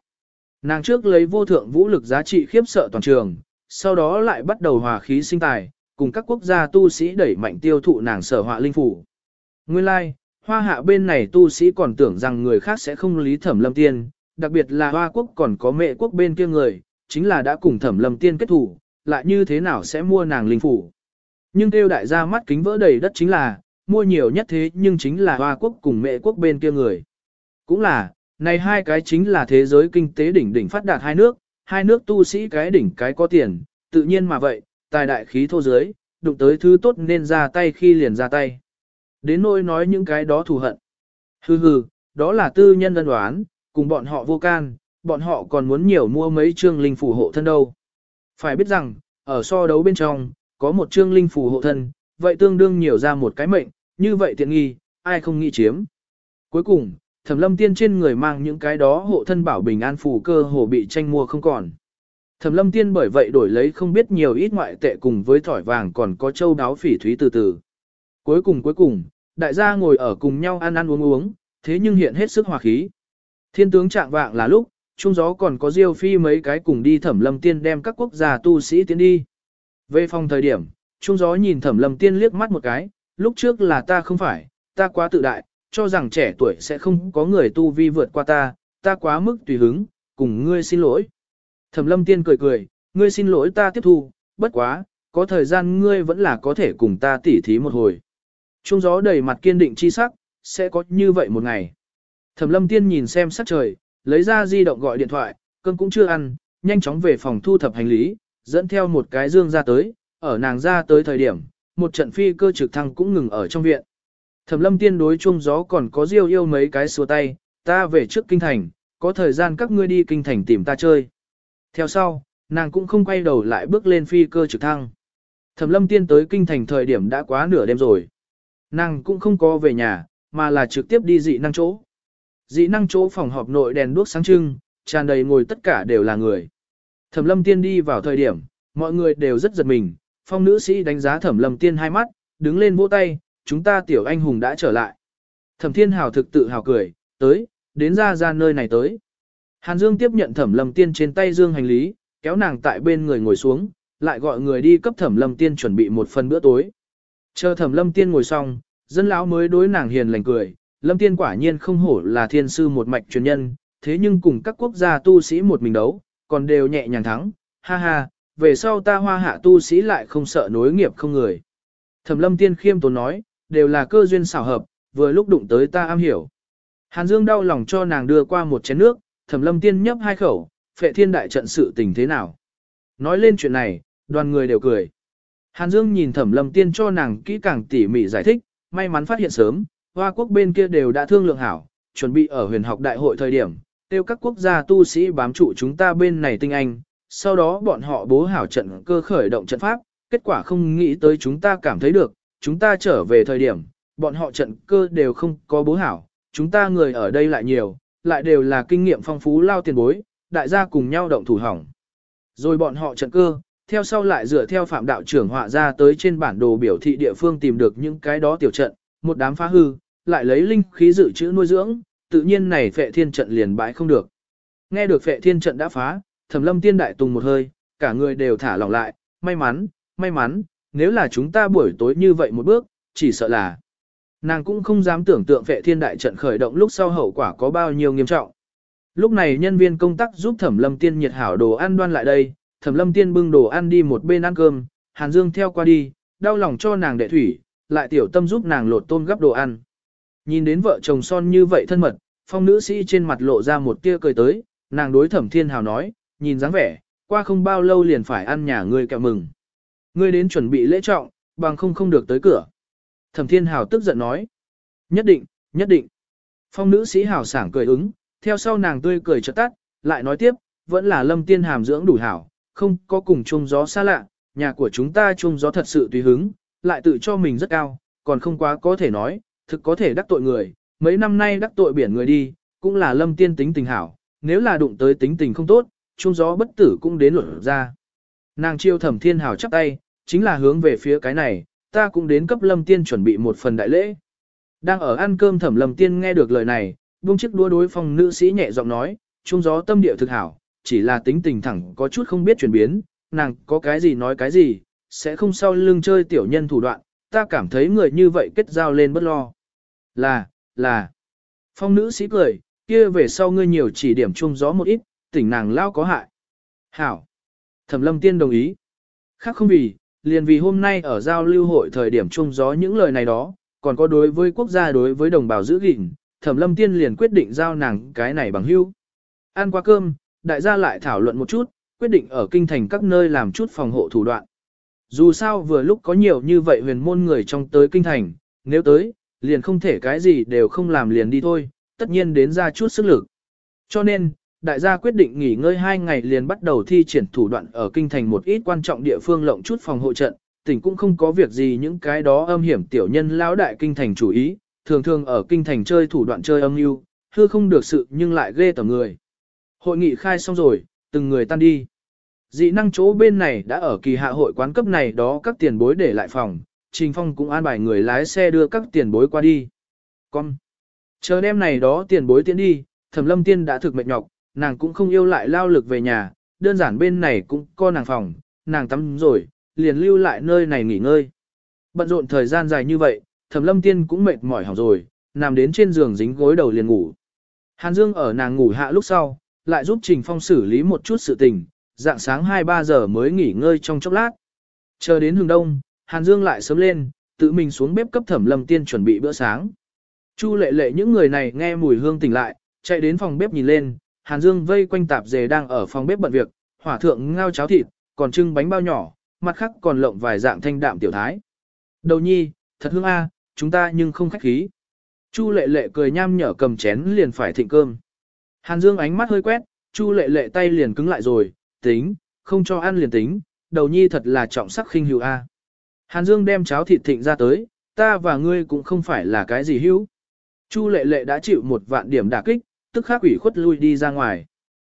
Nàng trước lấy vô thượng vũ lực giá trị khiếp sợ toàn trường, sau đó lại bắt đầu hòa khí sinh tài, cùng các quốc gia tu sĩ đẩy mạnh tiêu thụ nàng sở họa linh phủ. Nguyên lai, like, hoa hạ bên này tu sĩ còn tưởng rằng người khác sẽ không lý thẩm lâm tiên, đặc biệt là hoa quốc còn có mẹ quốc bên kia người, chính là đã cùng thẩm lâm tiên kết thủ, lại như thế nào sẽ mua nàng linh phủ. Nhưng tiêu đại gia mắt kính vỡ đầy đất chính là, mua nhiều nhất thế nhưng chính là hoa quốc cùng mẹ quốc bên kia người. Cũng là, này hai cái chính là thế giới kinh tế đỉnh đỉnh phát đạt hai nước, hai nước tu sĩ cái đỉnh cái có tiền, tự nhiên mà vậy, tài đại khí thô dưới, đụng tới thứ tốt nên ra tay khi liền ra tay. Đến nỗi nói những cái đó thù hận, Hừ hừ, đó là tư nhân đơn đoán, cùng bọn họ vô can, bọn họ còn muốn nhiều mua mấy chương linh phù hộ thân đâu. Phải biết rằng, ở so đấu bên trong, có một chương linh phù hộ thân, vậy tương đương nhiều ra một cái mệnh, như vậy tiện nghi, ai không nghĩ chiếm. Cuối cùng, thẩm lâm tiên trên người mang những cái đó hộ thân bảo bình an phù cơ hồ bị tranh mua không còn. Thẩm lâm tiên bởi vậy đổi lấy không biết nhiều ít ngoại tệ cùng với thỏi vàng còn có châu đáo phỉ thúy từ từ. Cuối cùng cuối cùng, đại gia ngồi ở cùng nhau ăn ăn uống uống, thế nhưng hiện hết sức hòa khí. Thiên tướng trạng vạng là lúc, trung gió còn có diêu phi mấy cái cùng đi thẩm lâm tiên đem các quốc gia tu sĩ tiến đi. Về phòng thời điểm, trung gió nhìn thẩm lâm tiên liếc mắt một cái, lúc trước là ta không phải, ta quá tự đại, cho rằng trẻ tuổi sẽ không có người tu vi vượt qua ta, ta quá mức tùy hứng, cùng ngươi xin lỗi. Thẩm lâm tiên cười cười, ngươi xin lỗi ta tiếp thu, bất quá, có thời gian ngươi vẫn là có thể cùng ta tỉ thí một hồi. Trung gió đầy mặt kiên định chi sắc, sẽ có như vậy một ngày. Thẩm lâm tiên nhìn xem sắc trời, lấy ra di động gọi điện thoại, cơm cũng chưa ăn, nhanh chóng về phòng thu thập hành lý, dẫn theo một cái dương ra tới, ở nàng ra tới thời điểm, một trận phi cơ trực thăng cũng ngừng ở trong viện. Thẩm lâm tiên đối chung gió còn có riêu yêu mấy cái xua tay, ta về trước kinh thành, có thời gian các ngươi đi kinh thành tìm ta chơi. Theo sau, nàng cũng không quay đầu lại bước lên phi cơ trực thăng. Thẩm lâm tiên tới kinh thành thời điểm đã quá nửa đêm rồi. Nàng cũng không có về nhà, mà là trực tiếp đi dị năng chỗ. Dị năng chỗ phòng họp nội đèn đuốc sáng trưng, tràn đầy ngồi tất cả đều là người. Thẩm lâm tiên đi vào thời điểm, mọi người đều rất giật mình, phong nữ sĩ đánh giá thẩm lâm tiên hai mắt, đứng lên vỗ tay, chúng ta tiểu anh hùng đã trở lại. Thẩm thiên hào thực tự hào cười, tới, đến ra ra nơi này tới. Hàn Dương tiếp nhận thẩm lâm tiên trên tay dương hành lý, kéo nàng tại bên người ngồi xuống, lại gọi người đi cấp thẩm lâm tiên chuẩn bị một phần bữa tối. Chờ thẩm lâm tiên ngồi xong, dân lão mới đối nàng hiền lành cười, lâm tiên quả nhiên không hổ là thiên sư một mạch truyền nhân, thế nhưng cùng các quốc gia tu sĩ một mình đấu, còn đều nhẹ nhàng thắng, ha ha, về sau ta hoa hạ tu sĩ lại không sợ nối nghiệp không người. Thẩm lâm tiên khiêm tốn nói, đều là cơ duyên xảo hợp, vừa lúc đụng tới ta am hiểu. Hàn Dương đau lòng cho nàng đưa qua một chén nước, thẩm lâm tiên nhấp hai khẩu, phệ thiên đại trận sự tình thế nào. Nói lên chuyện này, đoàn người đều cười. Hàn Dương nhìn thẩm lâm tiên cho nàng kỹ càng tỉ mỉ giải thích, may mắn phát hiện sớm, hoa quốc bên kia đều đã thương lượng hảo, chuẩn bị ở huyền học đại hội thời điểm, tiêu các quốc gia tu sĩ bám trụ chúng ta bên này tinh anh, sau đó bọn họ bố hảo trận cơ khởi động trận pháp, kết quả không nghĩ tới chúng ta cảm thấy được, chúng ta trở về thời điểm, bọn họ trận cơ đều không có bố hảo, chúng ta người ở đây lại nhiều, lại đều là kinh nghiệm phong phú lao tiền bối, đại gia cùng nhau động thủ hỏng. Rồi bọn họ trận cơ, theo sau lại dựa theo phạm đạo trưởng họa ra tới trên bản đồ biểu thị địa phương tìm được những cái đó tiểu trận, một đám phá hư, lại lấy linh khí dự trữ nuôi dưỡng, tự nhiên này phệ thiên trận liền bãi không được. Nghe được phệ thiên trận đã phá, thẩm lâm tiên đại tùng một hơi, cả người đều thả lỏng lại, may mắn, may mắn, nếu là chúng ta buổi tối như vậy một bước, chỉ sợ là nàng cũng không dám tưởng tượng vệ thiên đại trận khởi động lúc sau hậu quả có bao nhiêu nghiêm trọng. Lúc này nhân viên công tác giúp thẩm lâm tiên nhiệt hảo đồ ăn đoan lại đây, thẩm lâm tiên bưng đồ ăn đi một bên ăn cơm, hàn dương theo qua đi, đau lòng cho nàng đệ thủy, lại tiểu tâm giúp nàng lột tôm gấp đồ ăn. Nhìn đến vợ chồng son như vậy thân mật, phong nữ sĩ trên mặt lộ ra một tia cười tới, nàng đối thẩm thiên hào nói, nhìn dáng vẻ, qua không bao lâu liền phải ăn nhà ngươi kẹo mừng. Ngươi đến chuẩn bị lễ trọng, bằng không không được tới cửa. Thẩm thiên hào tức giận nói. Nhất định, nhất định. Phong nữ sĩ hào sảng cười ứng, theo sau nàng tươi cười chợt tắt, lại nói tiếp, vẫn là lâm tiên hàm dưỡng đủ hảo, không có cùng chung gió xa lạ, nhà của chúng ta chung gió thật sự tùy hứng, lại tự cho mình rất cao, còn không quá có thể nói, thực có thể đắc tội người, mấy năm nay đắc tội biển người đi, cũng là lâm tiên tính tình hảo, nếu là đụng tới tính tình không tốt, chung gió bất tử cũng đến luận ra. Nàng chiêu thẩm thiên hào chắp tay, chính là hướng về phía cái này, ta cũng đến cấp lâm tiên chuẩn bị một phần đại lễ. Đang ở ăn cơm thẩm lâm tiên nghe được lời này, buông chiếc đua đối phong nữ sĩ nhẹ giọng nói, trung gió tâm địa thực hảo, chỉ là tính tình thẳng có chút không biết chuyển biến, nàng có cái gì nói cái gì, sẽ không sau lưng chơi tiểu nhân thủ đoạn, ta cảm thấy người như vậy kết giao lên bất lo. Là, là. Phong nữ sĩ cười, kia về sau ngươi nhiều chỉ điểm chung gió một ít, tỉnh nàng lao có hại. Hảo. Thẩm lâm tiên đồng ý. Khác không vì, liền vì hôm nay ở giao lưu hội thời điểm chung gió những lời này đó, còn có đối với quốc gia đối với đồng bào giữ gìn, thẩm lâm tiên liền quyết định giao nàng cái này bằng hưu. Ăn qua cơm, đại gia lại thảo luận một chút, quyết định ở kinh thành các nơi làm chút phòng hộ thủ đoạn. Dù sao vừa lúc có nhiều như vậy huyền môn người trong tới kinh thành, nếu tới, liền không thể cái gì đều không làm liền đi thôi, tất nhiên đến ra chút sức lực. Cho nên, đại gia quyết định nghỉ ngơi hai ngày liền bắt đầu thi triển thủ đoạn ở kinh thành một ít quan trọng địa phương lộng chút phòng hộ trận, tỉnh cũng không có việc gì những cái đó âm hiểm tiểu nhân lão đại kinh thành chủ ý, thường thường ở kinh thành chơi thủ đoạn chơi âm mưu, hư không được sự nhưng lại ghê tởm người. Hội nghị khai xong rồi, từng người tan đi. Dị năng chỗ bên này đã ở kỳ hạ hội quán cấp này đó các tiền bối để lại phòng, Trình Phong cũng an bài người lái xe đưa các tiền bối qua đi. Con! Chờ đêm này đó tiền bối tiến đi, thẩm lâm tiên đã thực mệt nhọc, nàng cũng không yêu lại lao lực về nhà, đơn giản bên này cũng có nàng phòng, nàng tắm rồi, liền lưu lại nơi này nghỉ ngơi. Bận rộn thời gian dài như vậy, thẩm lâm tiên cũng mệt mỏi hỏng rồi, nằm đến trên giường dính gối đầu liền ngủ. Hàn Dương ở nàng ngủ hạ lúc sau, lại giúp Trình Phong xử lý một chút sự tình, dạng sáng 2-3 giờ mới nghỉ ngơi trong chốc lát. Chờ đến hừng đông, Hàn Dương lại sớm lên, tự mình xuống bếp cấp thẩm lâm tiên chuẩn bị bữa sáng. Chu lệ lệ những người này nghe mùi hương tỉnh lại, chạy đến phòng bếp nhìn lên, Hàn Dương vây quanh tạp dề đang ở phòng bếp bận việc, hỏa thượng ngao cháo thịt, còn trưng bánh bao nhỏ, mặt khác còn lộng vài dạng thanh đạm tiểu thái. Đầu nhi, thật hương a, à, chúng ta nhưng không khách khí. Chu lệ lệ cười nham nhở cầm chén liền phải thịnh cơm. Hàn Dương ánh mắt hơi quét, Chu lệ lệ tay liền cứng lại rồi, tính, không cho ăn liền tính, đầu nhi thật là trọng sắc khinh hữu a. Hàn Dương đem cháo thịt thịnh ra tới, ta và ngươi cũng không phải là cái gì hữu. Chu lệ lệ đã chịu một vạn điểm đả kích, tức khắc ủy khuất lui đi ra ngoài.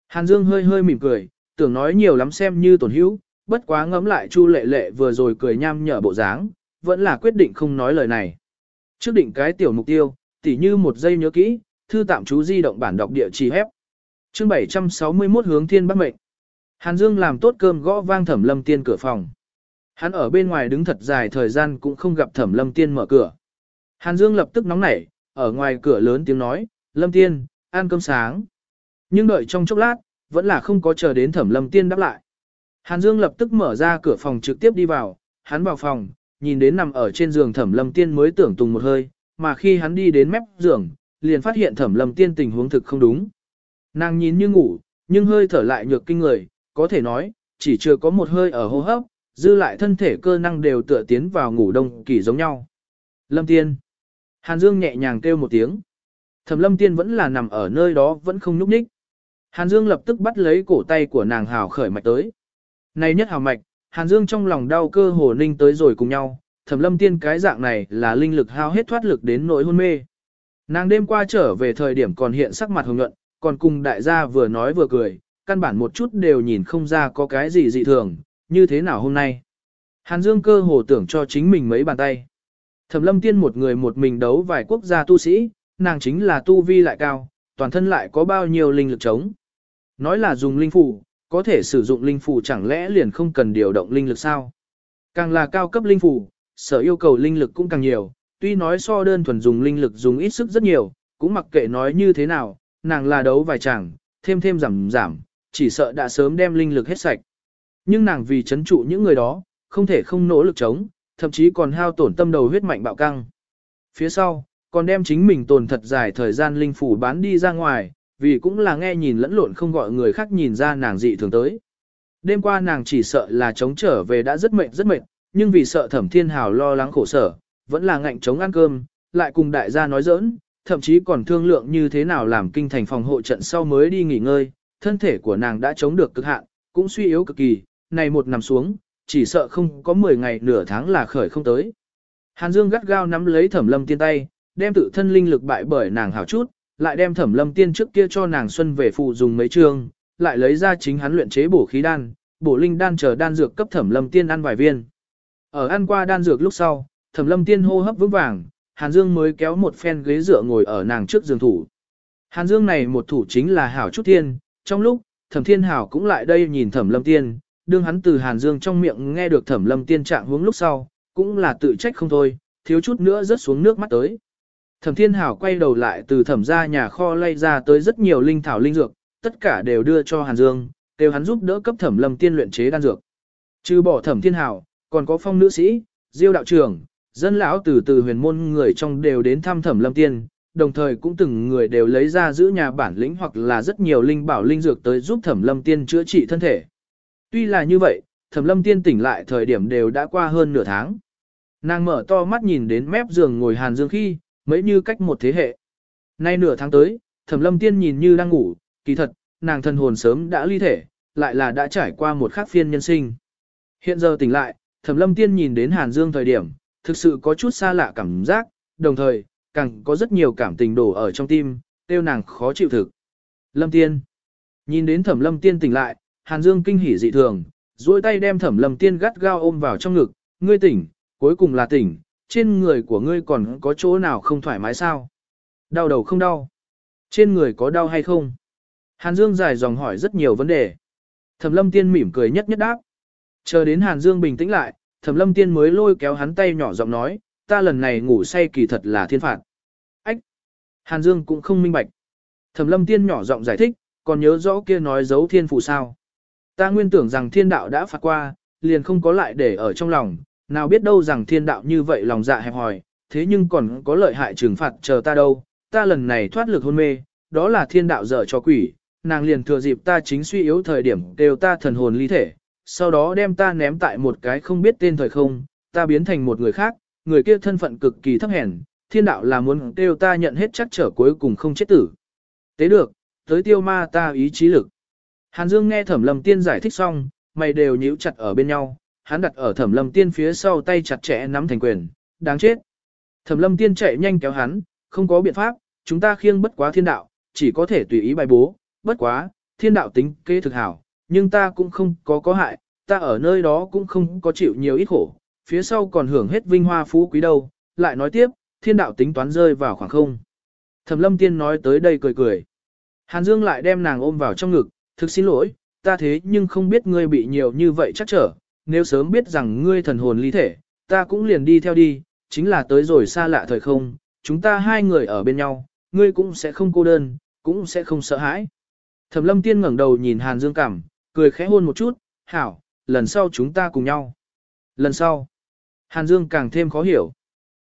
Hàn Dương hơi hơi mỉm cười, tưởng nói nhiều lắm xem như tổn hữu, bất quá ngẫm lại Chu lệ lệ vừa rồi cười nham nhở bộ dáng, vẫn là quyết định không nói lời này. Trước định cái tiểu mục tiêu, tỉ như một giây nhớ kỹ, thư tạm chú di động bản đọc địa chỉ hép. Chương 761 hướng thiên bắc mệnh. Hàn Dương làm tốt cơm gõ vang Thẩm Lâm Tiên cửa phòng. Hắn ở bên ngoài đứng thật dài thời gian cũng không gặp Thẩm Lâm Tiên mở cửa. Hàn Dương lập tức nóng nảy, ở ngoài cửa lớn tiếng nói, Lâm Tiên, ăn cơm sáng. Nhưng đợi trong chốc lát, vẫn là không có chờ đến Thẩm Lâm Tiên đáp lại. Hàn Dương lập tức mở ra cửa phòng trực tiếp đi vào, hắn vào phòng, nhìn đến nằm ở trên giường Thẩm Lâm Tiên mới tưởng tùng một hơi, mà khi hắn đi đến mép giường, liền phát hiện Thẩm Lâm Tiên tình huống thực không đúng. Nàng nhìn như ngủ, nhưng hơi thở lại nhược kinh người, có thể nói, chỉ chưa có một hơi ở hô hấp, dư lại thân thể cơ năng đều tựa tiến vào ngủ đông kỳ giống nhau. Lâm Tiên. Hàn Dương nhẹ nhàng kêu một tiếng. Thẩm Lâm Tiên vẫn là nằm ở nơi đó vẫn không nhúc nhích. Hàn Dương lập tức bắt lấy cổ tay của nàng hào khởi mạch tới. Này nhất hào mạch, Hàn Dương trong lòng đau cơ hồ ninh tới rồi cùng nhau. Thẩm Lâm Tiên cái dạng này là linh lực hao hết thoát lực đến nỗi hôn mê. Nàng đêm qua trở về thời điểm còn hiện sắc mặt hồng nhuận, còn cùng đại gia vừa nói vừa cười, căn bản một chút đều nhìn không ra có cái gì dị thường, như thế nào hôm nay. Hàn Dương cơ hồ tưởng cho chính mình mấy bàn tay. Thẩm lâm tiên một người một mình đấu vài quốc gia tu sĩ, nàng chính là tu vi lại cao, toàn thân lại có bao nhiêu linh lực chống. Nói là dùng linh phù, có thể sử dụng linh phù chẳng lẽ liền không cần điều động linh lực sao? Càng là cao cấp linh phù, sở yêu cầu linh lực cũng càng nhiều, tuy nói so đơn thuần dùng linh lực dùng ít sức rất nhiều, cũng mặc kệ nói như thế nào, nàng là đấu vài chẳng, thêm thêm giảm giảm, chỉ sợ đã sớm đem linh lực hết sạch. Nhưng nàng vì chấn trụ những người đó, không thể không nỗ lực chống, thậm chí còn hao tổn tâm đầu huyết mạnh bạo căng. Phía sau, còn đem chính mình tồn thật dài thời gian linh phủ bán đi ra ngoài, vì cũng là nghe nhìn lẫn lộn không gọi người khác nhìn ra nàng dị thường tới. Đêm qua nàng chỉ sợ là chống trở về đã rất mệt rất mệt, nhưng vì sợ thẩm thiên hào lo lắng khổ sở, vẫn là ngạnh chống ăn cơm, lại cùng đại gia nói giỡn, thậm chí còn thương lượng như thế nào làm kinh thành phòng hộ trận sau mới đi nghỉ ngơi, thân thể của nàng đã chống được cực hạn, cũng suy yếu cực kỳ, này một nằm xuống, chỉ sợ không có 10 ngày nửa tháng là khởi không tới. Hàn Dương gắt gao nắm lấy Thẩm Lâm Tiên tay, đem tự thân linh lực bại bởi nàng hảo chút, lại đem Thẩm Lâm Tiên trước kia cho nàng xuân về phụ dùng mấy trường, lại lấy ra chính hắn luyện chế bổ khí đan, bổ linh đan chờ đan dược cấp Thẩm Lâm Tiên ăn vài viên. Ở ăn qua đan dược lúc sau, Thẩm Lâm Tiên hô hấp vững vàng, Hàn Dương mới kéo một phen ghế dựa ngồi ở nàng trước giường thủ. Hàn Dương này một thủ chính là hảo chút thiên, trong lúc, Thẩm Thiên Hảo cũng lại đây nhìn Thẩm Lâm Tiên, đương hắn từ Hàn Dương trong miệng nghe được Thẩm Lâm Tiên trạng hướng lúc sau, cũng là tự trách không thôi, thiếu chút nữa rớt xuống nước mắt tới. Thẩm Thiên Hảo quay đầu lại từ thẩm gia nhà kho lay ra tới rất nhiều linh thảo linh dược, tất cả đều đưa cho Hàn Dương, đều hắn giúp đỡ cấp Thẩm Lâm Tiên luyện chế đan dược. Trừ bỏ Thẩm Thiên Hảo, còn có phong nữ sĩ, Diêu đạo trưởng, dân lão từ từ huyền môn người trong đều đến thăm Thẩm Lâm Tiên, đồng thời cũng từng người đều lấy ra giữ nhà bản lĩnh hoặc là rất nhiều linh bảo linh dược tới giúp Thẩm Lâm Tiên chữa trị thân thể. Tuy là như vậy, Thẩm Lâm Tiên tỉnh lại thời điểm đều đã qua hơn nửa tháng. Nàng mở to mắt nhìn đến mép giường ngồi Hàn Dương khi, mấy như cách một thế hệ. Nay nửa tháng tới, Thẩm Lâm Tiên nhìn như đang ngủ, kỳ thật, nàng thân hồn sớm đã ly thể, lại là đã trải qua một khắc phiên nhân sinh. Hiện giờ tỉnh lại, Thẩm Lâm Tiên nhìn đến Hàn Dương thời điểm, thực sự có chút xa lạ cảm giác, đồng thời, càng có rất nhiều cảm tình đổ ở trong tim, tiêu nàng khó chịu thực. Lâm Tiên. Nhìn đến Thẩm Lâm Tiên tỉnh lại, Hàn Dương kinh hỉ dị thường, duỗi tay đem Thẩm Lâm Tiên gắt gao ôm vào trong ngực, ngươi tỉnh, cuối cùng là tỉnh, trên người của ngươi còn có chỗ nào không thoải mái sao? Đau đầu không đau? Trên người có đau hay không? Hàn Dương dài dòng hỏi rất nhiều vấn đề. Thẩm Lâm Tiên mỉm cười nhất nhất đáp. Chờ đến Hàn Dương bình tĩnh lại, Thẩm Lâm Tiên mới lôi kéo hắn tay nhỏ giọng nói, ta lần này ngủ say kỳ thật là thiên phạt. Ách! Hàn Dương cũng không minh bạch. Thẩm Lâm Tiên nhỏ giọng giải thích, còn nhớ rõ kia nói giấu thiên phụ sao. Ta nguyên tưởng rằng thiên đạo đã phạt qua, liền không có lại để ở trong lòng, nào biết đâu rằng thiên đạo như vậy lòng dạ hẹp hòi, thế nhưng còn có lợi hại trừng phạt chờ ta đâu, ta lần này thoát lực hôn mê, đó là thiên đạo dở cho quỷ, nàng liền thừa dịp ta chính suy yếu thời điểm đều ta thần hồn ly thể, sau đó đem ta ném tại một cái không biết tên thời không, ta biến thành một người khác, người kia thân phận cực kỳ thấp hèn, thiên đạo là muốn kêu ta nhận hết chắc trở cuối cùng không chết tử. Tế được, tới tiêu ma ta ý chí lực. Hàn Dương nghe thẩm lâm tiên giải thích xong, mày đều nhíu chặt ở bên nhau, hắn đặt ở thẩm lâm tiên phía sau tay chặt chẽ nắm thành quyền, đáng chết. Thẩm lâm tiên chạy nhanh kéo hắn, không có biện pháp, chúng ta khiêng bất quá thiên đạo, chỉ có thể tùy ý bài bố, bất quá, thiên đạo tính kế thực hảo, nhưng ta cũng không có có hại, ta ở nơi đó cũng không có chịu nhiều ít khổ, phía sau còn hưởng hết vinh hoa phú quý đâu, lại nói tiếp, thiên đạo tính toán rơi vào khoảng không. Thẩm lâm tiên nói tới đây cười cười. Hàn Dương lại đem nàng ôm vào trong ngực, thực xin lỗi, ta thế nhưng không biết ngươi bị nhiều như vậy chắc trở, nếu sớm biết rằng ngươi thần hồn ly thể, ta cũng liền đi theo đi, chính là tới rồi xa lạ thời không, chúng ta hai người ở bên nhau, ngươi cũng sẽ không cô đơn, cũng sẽ không sợ hãi. Thẩm lâm tiên ngẩng đầu nhìn Hàn Dương cảm, cười khẽ hôn một chút, hảo, lần sau chúng ta cùng nhau. Lần sau, Hàn Dương càng thêm khó hiểu.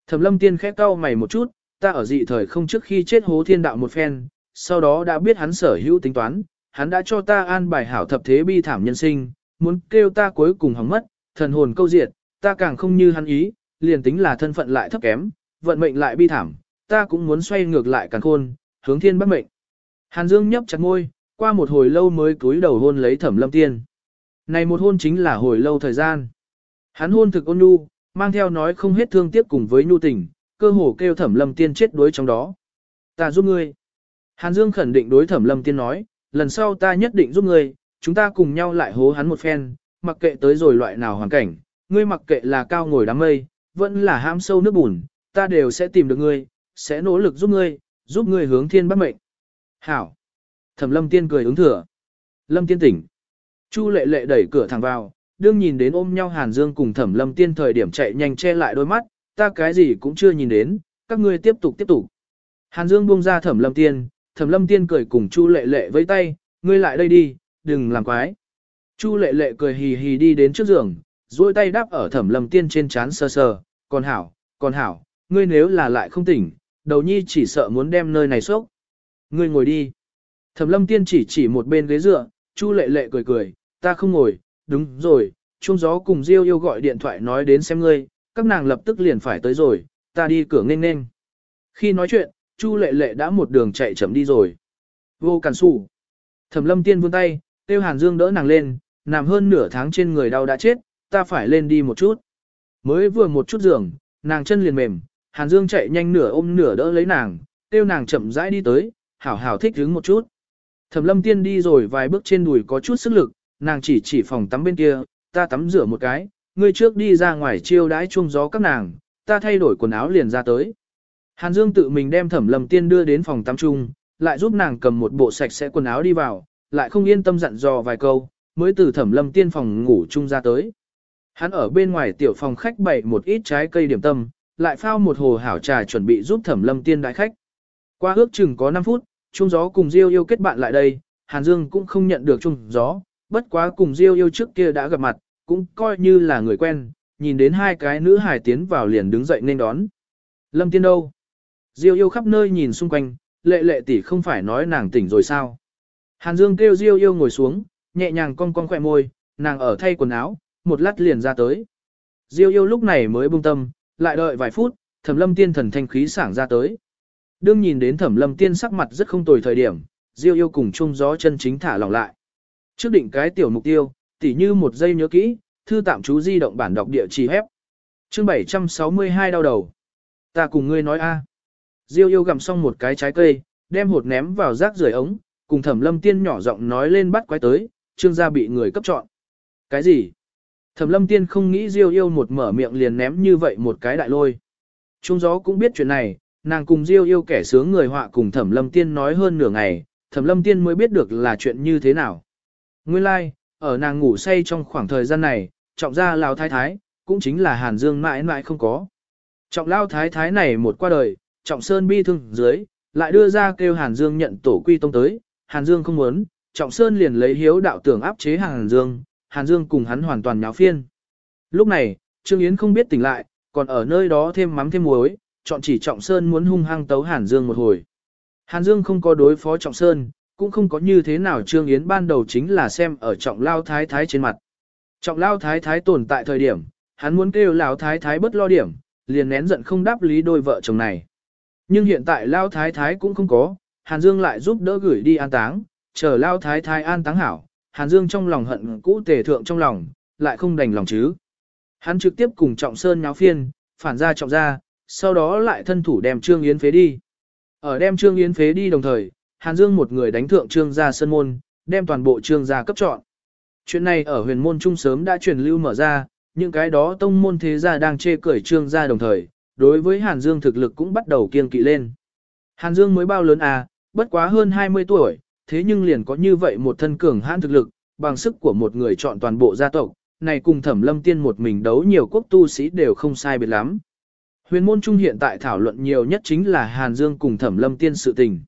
Thẩm lâm tiên khẽ cau mày một chút, ta ở dị thời không trước khi chết hố thiên đạo một phen, sau đó đã biết hắn sở hữu tính toán, hắn đã cho ta an bài hảo thập thế bi thảm nhân sinh, muốn kêu ta cuối cùng hỏng mất, thần hồn câu diệt, ta càng không như hắn ý, liền tính là thân phận lại thấp kém, vận mệnh lại bi thảm, ta cũng muốn xoay ngược lại càng khôn, hướng thiên bất mệnh. Hàn Dương nhấp chặt môi, qua một hồi lâu mới cúi đầu hôn lấy thẩm lâm tiên. Này một hôn chính là hồi lâu thời gian. Hắn hôn thực ôn nhu, mang theo nói không hết thương tiếc cùng với nhu tình, cơ hồ kêu thẩm lâm tiên chết đuối trong đó. Ta giúp ngươi. Hàn Dương khẩn định đối thẩm lâm tiên nói, lần sau ta nhất định giúp ngươi, chúng ta cùng nhau lại hố hắn một phen, mặc kệ tới rồi loại nào hoàn cảnh, ngươi mặc kệ là cao ngồi đám mây, vẫn là ham sâu nước bùn, ta đều sẽ tìm được ngươi, sẽ nỗ lực giúp ngươi, giúp ngươi hướng thiên bắt mệnh. Hảo. Thẩm lâm tiên cười ứng thừa. Lâm tiên tỉnh. Chu lệ lệ đẩy cửa thẳng vào, đương nhìn đến ôm nhau Hàn Dương cùng thẩm lâm tiên thời điểm chạy nhanh che lại đôi mắt, ta cái gì cũng chưa nhìn đến, các ngươi tiếp tục tiếp tục. Hàn Dương buông ra thẩm lâm tiên, thẩm lâm tiên cười cùng Chu lệ lệ với tay, ngươi lại đây đi, đừng làm quái. Chu lệ lệ cười hì hì đi đến trước giường, duỗi tay đáp ở thẩm lâm tiên trên chán sơ sờ, còn hảo, còn hảo, ngươi nếu là lại không tỉnh, đầu nhi chỉ sợ muốn đem nơi này sốc. Ngươi ngồi đi. Thẩm lâm tiên chỉ chỉ một bên ghế dựa, Chu lệ lệ cười cười, ta không ngồi, đúng rồi, trung gió cùng Diêu yêu gọi điện thoại nói đến xem ngươi, các nàng lập tức liền phải tới rồi, ta đi cửa nghênh nghênh. Khi nói chuyện, Chu lệ lệ đã một đường chạy chậm đi rồi. Vô cản sủ. Thẩm lâm tiên vươn tay, tiêu hàn dương đỡ nàng lên, nằm hơn nửa tháng trên người đau đã chết, ta phải lên đi một chút. Mới vừa một chút giường, nàng chân liền mềm, hàn dương chạy nhanh nửa ôm nửa đỡ lấy nàng, tiêu nàng chậm rãi đi tới, hảo hảo thích đứng một chút. Thẩm lâm tiên đi rồi vài bước trên đùi có chút sức lực, nàng chỉ chỉ phòng tắm bên kia, ta tắm rửa một cái, ngươi trước đi ra ngoài chiêu đãi chuông gió các nàng, ta thay đổi quần áo liền ra tới. Hàn Dương tự mình đem thẩm lâm tiên đưa đến phòng tắm chung, lại giúp nàng cầm một bộ sạch sẽ quần áo đi vào, lại không yên tâm dặn dò vài câu, mới từ thẩm lâm tiên phòng ngủ chung ra tới. Hắn ở bên ngoài tiểu phòng khách bày một ít trái cây điểm tâm, lại phao một hồ hảo trà chuẩn bị giúp thẩm lâm tiên đại khách. Qua ước chừng có 5 phút, Trung gió cùng Diêu yêu kết bạn lại đây, Hàn Dương cũng không nhận được Trung gió, bất quá cùng Diêu yêu trước kia đã gặp mặt, cũng coi như là người quen, nhìn đến hai cái nữ hài tiến vào liền đứng dậy nên đón. Lâm Tiên đâu? Diêu yêu khắp nơi nhìn xung quanh, lệ lệ tỷ không phải nói nàng tỉnh rồi sao? Hàn Dương kêu Diêu yêu ngồi xuống, nhẹ nhàng cong cong khỏe môi, nàng ở thay quần áo, một lát liền ra tới. Diêu yêu lúc này mới buông tâm, lại đợi vài phút, thẩm lâm tiên thần thanh khí sảng ra tới. Đương nhìn đến thẩm lâm tiên sắc mặt rất không tồi thời điểm, diêu yêu cùng chung gió chân chính thả lỏng lại. Trước định cái tiểu mục tiêu, tỉ như một giây nhớ kỹ, thư tạm chú di động bản đọc địa chỉ hép. Chương 762 đau đầu. Ta cùng ngươi nói a. Diêu yêu gặm xong một cái trái cây, đem hột ném vào rác rưởi ống, cùng thẩm lâm tiên nhỏ giọng nói lên bắt quái tới, trương gia bị người cấp chọn. Cái gì? Thẩm lâm tiên không nghĩ Diêu yêu một mở miệng liền ném như vậy một cái đại lôi. Trung gió cũng biết chuyện này, nàng cùng Diêu yêu kẻ sướng người họa cùng thẩm lâm tiên nói hơn nửa ngày, thẩm lâm tiên mới biết được là chuyện như thế nào. Nguyên lai, like, ở nàng ngủ say trong khoảng thời gian này, trọng gia lào thái thái, cũng chính là Hàn Dương mãi mãi không có. Trọng lao thái thái này một qua đời, trọng sơn bi thương dưới, lại đưa ra kêu Hàn Dương nhận tổ quy tông tới, Hàn Dương không muốn, trọng sơn liền lấy hiếu đạo tưởng áp chế Hàn Dương, Hàn Dương cùng hắn hoàn toàn nháo phiên. Lúc này, Trương Yến không biết tỉnh lại, còn ở nơi đó thêm mắm thêm muối, chọn chỉ trọng sơn muốn hung hăng tấu Hàn Dương một hồi. Hàn Dương không có đối phó trọng sơn, cũng không có như thế nào Trương Yến ban đầu chính là xem ở trọng lao thái thái trên mặt. Trọng lao thái thái tồn tại thời điểm, hắn muốn kêu Lão thái thái bất lo điểm, liền nén giận không đáp lý đôi vợ chồng này. Nhưng hiện tại lao thái thái cũng không có, Hàn Dương lại giúp đỡ gửi đi an táng, chờ lao thái thái an táng hảo, Hàn Dương trong lòng hận cũ tề thượng trong lòng, lại không đành lòng chứ. Hắn trực tiếp cùng Trọng Sơn nháo phiên, phản ra trọng ra, sau đó lại thân thủ đem Trương Yến phế đi. Ở đem Trương Yến phế đi đồng thời, Hàn Dương một người đánh thượng Trương gia sơn môn, đem toàn bộ Trương gia cấp chọn. Chuyện này ở huyền môn trung sớm đã truyền lưu mở ra, những cái đó tông môn thế gia đang chê cười Trương gia đồng thời, đối với Hàn Dương thực lực cũng bắt đầu kiên kỵ lên. Hàn Dương mới bao lớn à, bất quá hơn 20 tuổi, thế nhưng liền có như vậy một thân cường hãn thực lực, bằng sức của một người chọn toàn bộ gia tộc, này cùng thẩm lâm tiên một mình đấu nhiều quốc tu sĩ đều không sai biệt lắm. Huyền môn trung hiện tại thảo luận nhiều nhất chính là Hàn Dương cùng thẩm lâm tiên sự tình.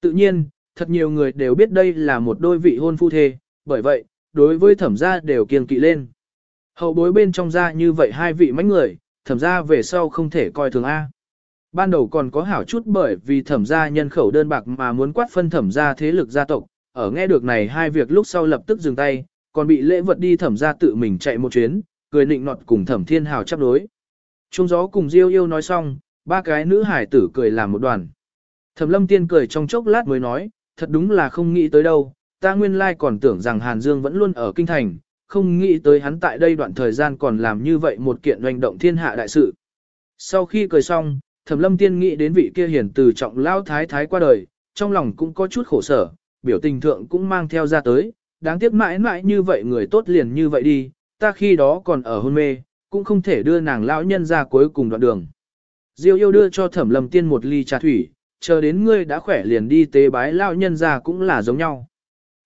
Tự nhiên, thật nhiều người đều biết đây là một đôi vị hôn phu thê, bởi vậy, đối với thẩm gia đều kiêng kỵ lên. Hậu bối bên trong gia như vậy hai vị mánh người, thẩm gia về sau không thể coi thường A. Ban đầu còn có hảo chút bởi vì thẩm gia nhân khẩu đơn bạc mà muốn quát phân thẩm gia thế lực gia tộc, ở nghe được này hai việc lúc sau lập tức dừng tay, còn bị lễ vật đi thẩm gia tự mình chạy một chuyến, cười nịnh nọt cùng thẩm thiên hào chấp đối. Trung gió cùng Diêu yêu nói xong, ba cái nữ hải tử cười làm một đoàn. Thẩm lâm tiên cười trong chốc lát mới nói, thật đúng là không nghĩ tới đâu, ta nguyên lai còn tưởng rằng Hàn Dương vẫn luôn ở kinh thành, không nghĩ tới hắn tại đây đoạn thời gian còn làm như vậy một kiện doanh động thiên hạ đại sự. Sau khi cười xong, Thẩm lâm tiên nghĩ đến vị kia hiển từ trọng lao thái thái qua đời, trong lòng cũng có chút khổ sở, biểu tình thượng cũng mang theo ra tới, đáng tiếc mãi mãi như vậy người tốt liền như vậy đi, ta khi đó còn ở hôn mê, cũng không thể đưa nàng lão nhân ra cuối cùng đoạn đường. Diêu yêu đưa cho thẩm lâm tiên một ly trà thủy, chờ đến ngươi đã khỏe liền đi tế bái lão nhân ra cũng là giống nhau.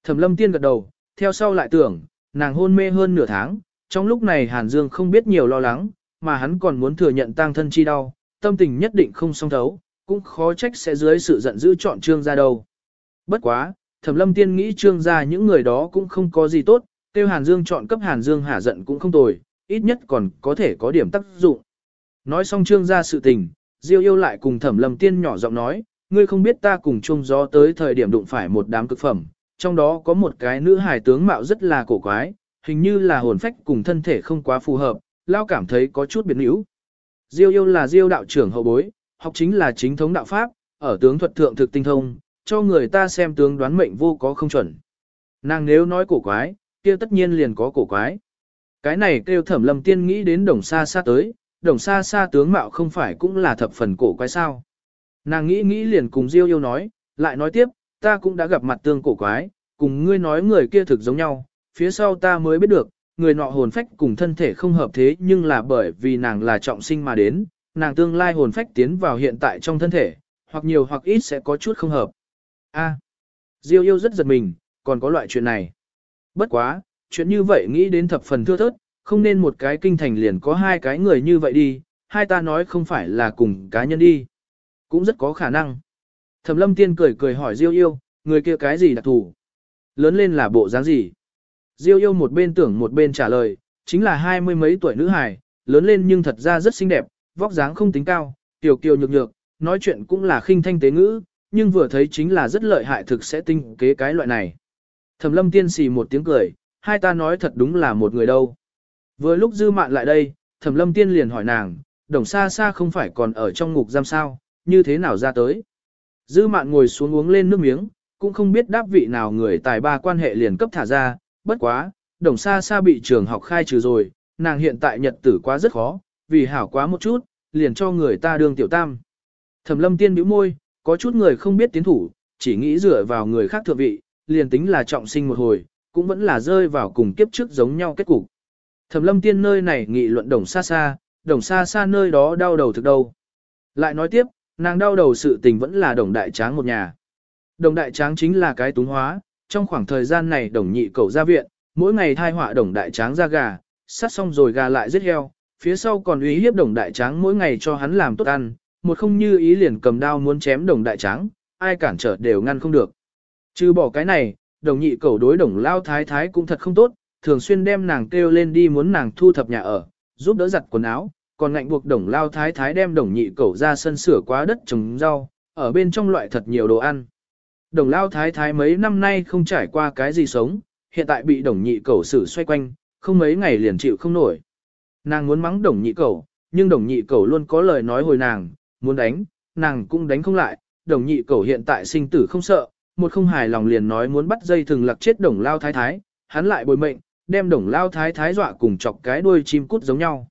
Thẩm lâm tiên gật đầu, theo sau lại tưởng, nàng hôn mê hơn nửa tháng, trong lúc này Hàn Dương không biết nhiều lo lắng, mà hắn còn muốn thừa nhận tang thân chi đau, tâm tình nhất định không song thấu, cũng khó trách sẽ dưới sự giận dữ chọn trương gia đâu. Bất quá, Thẩm lâm tiên nghĩ trương gia những người đó cũng không có gì tốt, tiêu Hàn Dương chọn cấp Hàn Dương hạ giận cũng không tồi, ít nhất còn có thể có điểm tác dụng. Nói xong trương gia sự tình, Diêu yêu lại cùng thẩm lâm tiên nhỏ giọng nói, ngươi không biết ta cùng chung gió tới thời điểm đụng phải một đám cực phẩm, trong đó có một cái nữ hài tướng mạo rất là cổ quái, hình như là hồn phách cùng thân thể không quá phù hợp, lao cảm thấy có chút biến yếu. Diêu yêu là diêu đạo trưởng hậu bối, học chính là chính thống đạo pháp, ở tướng thuật thượng thực tinh thông, cho người ta xem tướng đoán mệnh vô có không chuẩn. Nàng nếu nói cổ quái, kia tất nhiên liền có cổ quái. Cái này kêu thẩm lâm tiên nghĩ đến đồng xa xa tới, đồng xa xa tướng mạo không phải cũng là thập phần cổ quái sao. Nàng nghĩ nghĩ liền cùng Diêu yêu nói, lại nói tiếp, ta cũng đã gặp mặt tương cổ quái, cùng ngươi nói người kia thực giống nhau, phía sau ta mới biết được, người nọ hồn phách cùng thân thể không hợp thế nhưng là bởi vì nàng là trọng sinh mà đến, nàng tương lai hồn phách tiến vào hiện tại trong thân thể, hoặc nhiều hoặc ít sẽ có chút không hợp. A, Diêu yêu rất giật mình, còn có loại chuyện này. Bất quá, chuyện như vậy nghĩ đến thập phần thưa thớt, không nên một cái kinh thành liền có hai cái người như vậy đi, hai ta nói không phải là cùng cá nhân đi. Cũng rất có khả năng. Thẩm lâm tiên cười cười hỏi Diêu yêu, người kia cái gì đặc thù? Lớn lên là bộ dáng gì? Diêu yêu một bên tưởng một bên trả lời, chính là hai mươi mấy tuổi nữ hài, lớn lên nhưng thật ra rất xinh đẹp, vóc dáng không tính cao, tiểu kiều nhược nhược, nói chuyện cũng là khinh thanh tế ngữ, nhưng vừa thấy chính là rất lợi hại thực sẽ tinh kế cái loại này. Thẩm lâm tiên xì một tiếng cười, hai ta nói thật đúng là một người đâu. Vừa lúc dư mạn lại đây, thẩm lâm tiên liền hỏi nàng, đồng xa xa không phải còn ở trong ngục giam sao, như thế nào ra tới. Dư mạn ngồi xuống uống lên nước miếng, cũng không biết đáp vị nào người tài ba quan hệ liền cấp thả ra, bất quá, đồng xa xa bị trường học khai trừ rồi, nàng hiện tại nhật tử quá rất khó, vì hảo quá một chút, liền cho người ta đương tiểu tam. Thẩm lâm tiên bĩu môi, có chút người không biết tiến thủ, chỉ nghĩ dựa vào người khác thượng vị, liền tính là trọng sinh một hồi, cũng vẫn là rơi vào cùng kiếp trước giống nhau kết cục. Thẩm lâm tiên nơi này nghị luận đồng xa xa, đồng xa xa nơi đó đau đầu thực đâu. Lại nói tiếp, nàng đau đầu sự tình vẫn là đồng đại tráng một nhà. Đồng đại tráng chính là cái túng hóa, trong khoảng thời gian này đồng nhị cầu ra viện, mỗi ngày thai họa đồng đại tráng ra gà, sát xong rồi gà lại giết heo, phía sau còn uy hiếp đồng đại tráng mỗi ngày cho hắn làm tốt ăn, một không như ý liền cầm đao muốn chém đồng đại tráng, ai cản trở đều ngăn không được. Trừ bỏ cái này, đồng nhị cầu đối đồng lao thái thái cũng thật không tốt, thường xuyên đem nàng kêu lên đi muốn nàng thu thập nhà ở, giúp đỡ giặt quần áo, còn ngạnh buộc đồng lao thái thái đem đồng nhị cầu ra sân sửa quá đất trồng rau, ở bên trong loại thật nhiều đồ ăn. Đồng lao thái thái mấy năm nay không trải qua cái gì sống, hiện tại bị đồng nhị cầu xử xoay quanh, không mấy ngày liền chịu không nổi. Nàng muốn mắng đồng nhị cầu, nhưng đồng nhị cầu luôn có lời nói hồi nàng, muốn đánh, nàng cũng đánh không lại, đồng nhị cầu hiện tại sinh tử không sợ, một không hài lòng liền nói muốn bắt dây thừng lặc chết đồng lao thái thái, hắn lại bồi mệnh, đem đồng lao thái thái dọa cùng chọc cái đuôi chim cút giống nhau.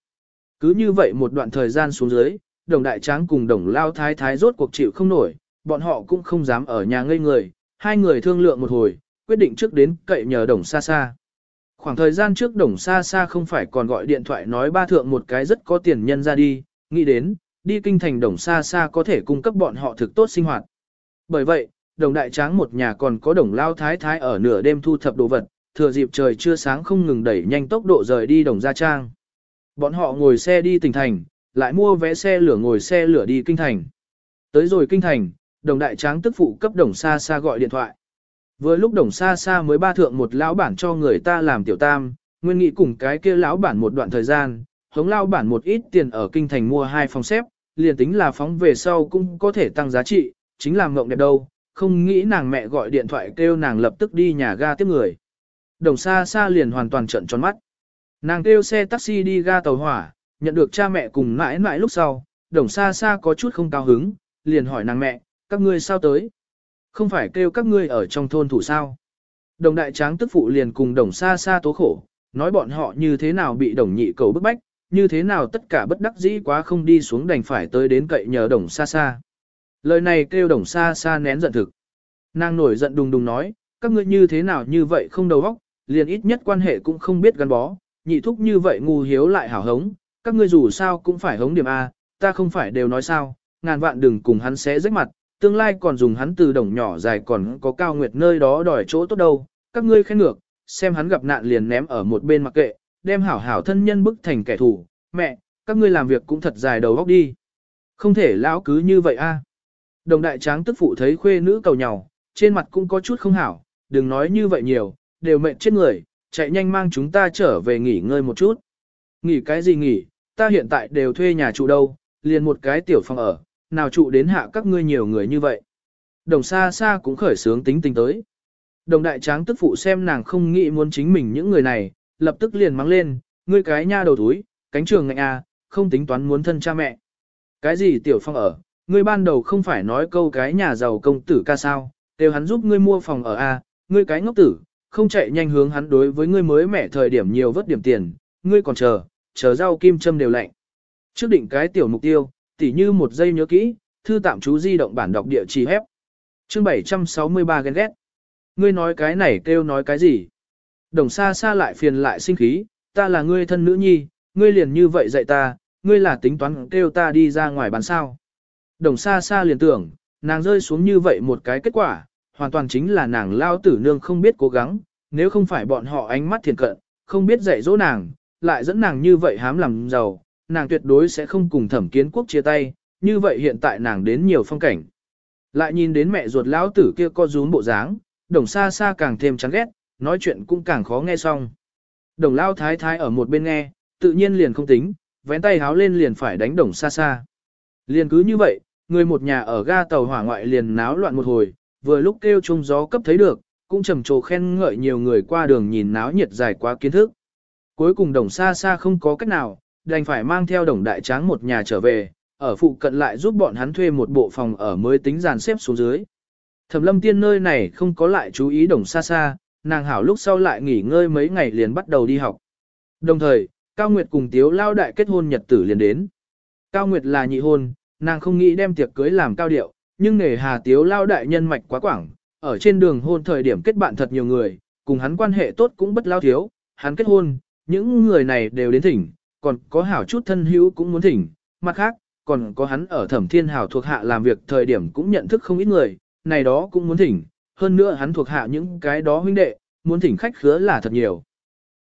Cứ như vậy một đoạn thời gian xuống dưới, đồng đại tráng cùng đồng lao thái thái rốt cuộc chịu không nổi, bọn họ cũng không dám ở nhà ngây người, hai người thương lượng một hồi, quyết định trước đến cậy nhờ đồng xa xa. Khoảng thời gian trước đồng xa xa không phải còn gọi điện thoại nói ba thượng một cái rất có tiền nhân ra đi, nghĩ đến, đi kinh thành đồng xa xa có thể cung cấp bọn họ thực tốt sinh hoạt. Bởi vậy, đồng đại tráng một nhà còn có đồng lao thái thái ở nửa đêm thu thập đồ vật, thừa dịp trời chưa sáng không ngừng đẩy nhanh tốc độ rời đi đồng gia trang. Bọn họ ngồi xe đi tỉnh thành, lại mua vé xe lửa ngồi xe lửa đi kinh thành. Tới rồi kinh thành, đồng đại tráng tức phụ cấp đồng xa xa gọi điện thoại. Vừa lúc đồng xa xa mới ba thượng một lão bản cho người ta làm tiểu tam, nguyên nghị cùng cái kia lão bản một đoạn thời gian, hống lao bản một ít tiền ở kinh thành mua hai phòng xếp, liền tính là phóng về sau cũng có thể tăng giá trị, chính là ngộng đẹp đâu, không nghĩ nàng mẹ gọi điện thoại kêu nàng lập tức đi nhà ga tiếp người. Đồng xa xa liền hoàn toàn trận tròn mắt. Nàng kêu xe taxi đi ga tàu hỏa, nhận được cha mẹ cùng mãi mãi lúc sau, đồng xa xa có chút không cao hứng, liền hỏi nàng mẹ, các ngươi sao tới? Không phải kêu các ngươi ở trong thôn thủ sao? Đồng đại tráng tức phụ liền cùng đồng xa xa tố khổ, nói bọn họ như thế nào bị đồng nhị cầu bức bách, như thế nào tất cả bất đắc dĩ quá không đi xuống đành phải tới đến cậy nhờ đồng xa xa. Lời này kêu đồng xa xa nén giận thực. Nàng nổi giận đùng đùng nói, các ngươi như thế nào như vậy không đầu óc, liền ít nhất quan hệ cũng không biết gắn bó, nhị thúc như vậy ngu hiếu lại hảo hống, các ngươi dù sao cũng phải hống điểm A, ta không phải đều nói sao, ngàn vạn đừng cùng hắn xé rách mặt, tương lai còn dùng hắn từ đồng nhỏ dài còn có cao nguyệt nơi đó đòi chỗ tốt đâu, các ngươi khen ngược, xem hắn gặp nạn liền ném ở một bên mặc kệ, đem hảo hảo thân nhân bức thành kẻ thù, mẹ, các ngươi làm việc cũng thật dài đầu óc đi. Không thể lão cứ như vậy a. Đồng đại tráng tức phụ thấy khuê nữ cầu nhau, trên mặt cũng có chút không hảo, đừng nói như vậy nhiều, đều mệt chết người, chạy nhanh mang chúng ta trở về nghỉ ngơi một chút. Nghỉ cái gì nghỉ, ta hiện tại đều thuê nhà trụ đâu, liền một cái tiểu phòng ở, nào trụ đến hạ các ngươi nhiều người như vậy. Đồng xa xa cũng khởi sướng tính tình tới. Đồng đại tráng tức phụ xem nàng không nghĩ muốn chính mình những người này, lập tức liền mắng lên, ngươi cái nha đầu túi, cánh trường ngạnh a, không tính toán muốn thân cha mẹ. Cái gì tiểu phong ở, ngươi ban đầu không phải nói câu cái nhà giàu công tử ca sao, đều hắn giúp ngươi mua phòng ở a, ngươi cái ngốc tử, không chạy nhanh hướng hắn đối với ngươi mới mẹ thời điểm nhiều vất điểm tiền, ngươi còn chờ, chờ rau kim châm đều lạnh. Trước định cái tiểu mục tiêu, tỉ như một giây nhớ kỹ, thư tạm chú di động bản đọc địa chỉ hép. Chương 763 ghen ghét. Ngươi nói cái này kêu nói cái gì? Đồng xa xa lại phiền lại sinh khí, ta là ngươi thân nữ nhi, ngươi liền như vậy dạy ta, ngươi là tính toán kêu ta đi ra ngoài bán sao. Đồng xa xa liền tưởng, nàng rơi xuống như vậy một cái kết quả, hoàn toàn chính là nàng lao tử nương không biết cố gắng, nếu không phải bọn họ ánh mắt thiền cận, không biết dạy dỗ nàng, lại dẫn nàng như vậy hám làm giàu, nàng tuyệt đối sẽ không cùng thẩm kiến quốc chia tay, như vậy hiện tại nàng đến nhiều phong cảnh. Lại nhìn đến mẹ ruột lão tử kia co rúm bộ dáng, đồng xa xa càng thêm chán ghét, nói chuyện cũng càng khó nghe xong. Đồng lao thái thái ở một bên nghe, tự nhiên liền không tính, vén tay háo lên liền phải đánh đồng xa xa. Liền cứ như vậy, người một nhà ở ga tàu hỏa ngoại liền náo loạn một hồi, vừa lúc kêu trung gió cấp thấy được, cũng trầm trồ khen ngợi nhiều người qua đường nhìn náo nhiệt dài quá kiến thức. Cuối cùng đồng xa xa không có cách nào, đành phải mang theo đồng đại tráng một nhà trở về, ở phụ cận lại giúp bọn hắn thuê một bộ phòng ở mới tính dàn xếp xuống dưới. Thẩm lâm tiên nơi này không có lại chú ý đồng xa xa, nàng hảo lúc sau lại nghỉ ngơi mấy ngày liền bắt đầu đi học. Đồng thời, Cao Nguyệt cùng Tiếu Lao Đại kết hôn nhật tử liền đến. Cao Nguyệt là nhị hôn, nàng không nghĩ đem tiệc cưới làm cao điệu, nhưng nể hà Tiếu Lao Đại nhân mạch quá quảng, ở trên đường hôn thời điểm kết bạn thật nhiều người, cùng hắn quan hệ tốt cũng bất lao thiếu, hắn kết hôn, những người này đều đến thỉnh, còn có hảo chút thân hữu cũng muốn thỉnh, mặt khác, còn có hắn ở thẩm thiên hảo thuộc hạ làm việc thời điểm cũng nhận thức không ít người, này đó cũng muốn thỉnh, hơn nữa hắn thuộc hạ những cái đó huynh đệ, muốn thỉnh khách khứa là thật nhiều.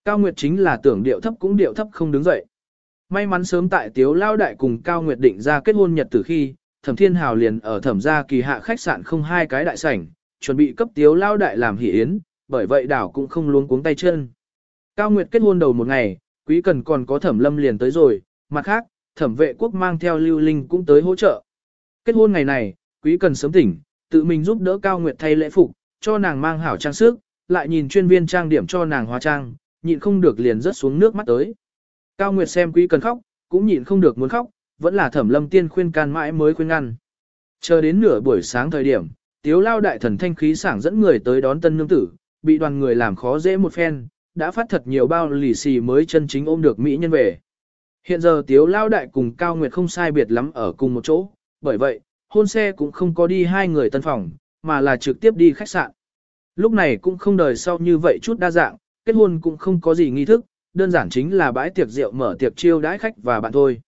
Cao Nguyệt chính là tưởng điệu thấp cũng điệu thấp không đứng dậy. May mắn sớm tại Tiếu Lao Đại cùng Cao Nguyệt định ra kết hôn nhật từ khi, Thẩm Thiên Hào liền ở thẩm gia kỳ hạ khách sạn không hai cái đại sảnh, chuẩn bị cấp Tiếu Lao Đại làm hỷ yến, bởi vậy đảo cũng không luống cuống tay chân. Cao Nguyệt kết hôn đầu một ngày, Quý Cần còn có Thẩm Lâm liền tới rồi, mặt khác, Thẩm Vệ Quốc mang theo Lưu Linh cũng tới hỗ trợ. Kết hôn ngày này, Quý Cần sớm tỉnh, tự mình giúp đỡ Cao Nguyệt thay lễ phục, cho nàng mang hảo trang sức, lại nhìn chuyên viên trang điểm cho nàng hóa trang, nhịn không được liền rớt xuống nước mắt tới. Cao Nguyệt xem Quý Cần khóc, cũng nhịn không được muốn khóc, vẫn là Thẩm Lâm Tiên khuyên can mãi mới khuyên ngăn. Chờ đến nửa buổi sáng thời điểm, Tiếu Lao đại thần thanh khí sảng dẫn người tới đón tân nương tử, bị đoàn người làm khó dễ một phen, đã phát thật nhiều bao lì xì mới chân chính ôm được mỹ nhân về. Hiện giờ Tiếu Lao đại cùng Cao Nguyệt không sai biệt lắm ở cùng một chỗ, bởi vậy, hôn xe cũng không có đi hai người tân phòng, mà là trực tiếp đi khách sạn. Lúc này cũng không đời sau như vậy chút đa dạng, kết hôn cũng không có gì nghi thức, đơn giản chính là bãi tiệc rượu mở tiệc chiêu đãi khách và bạn thôi.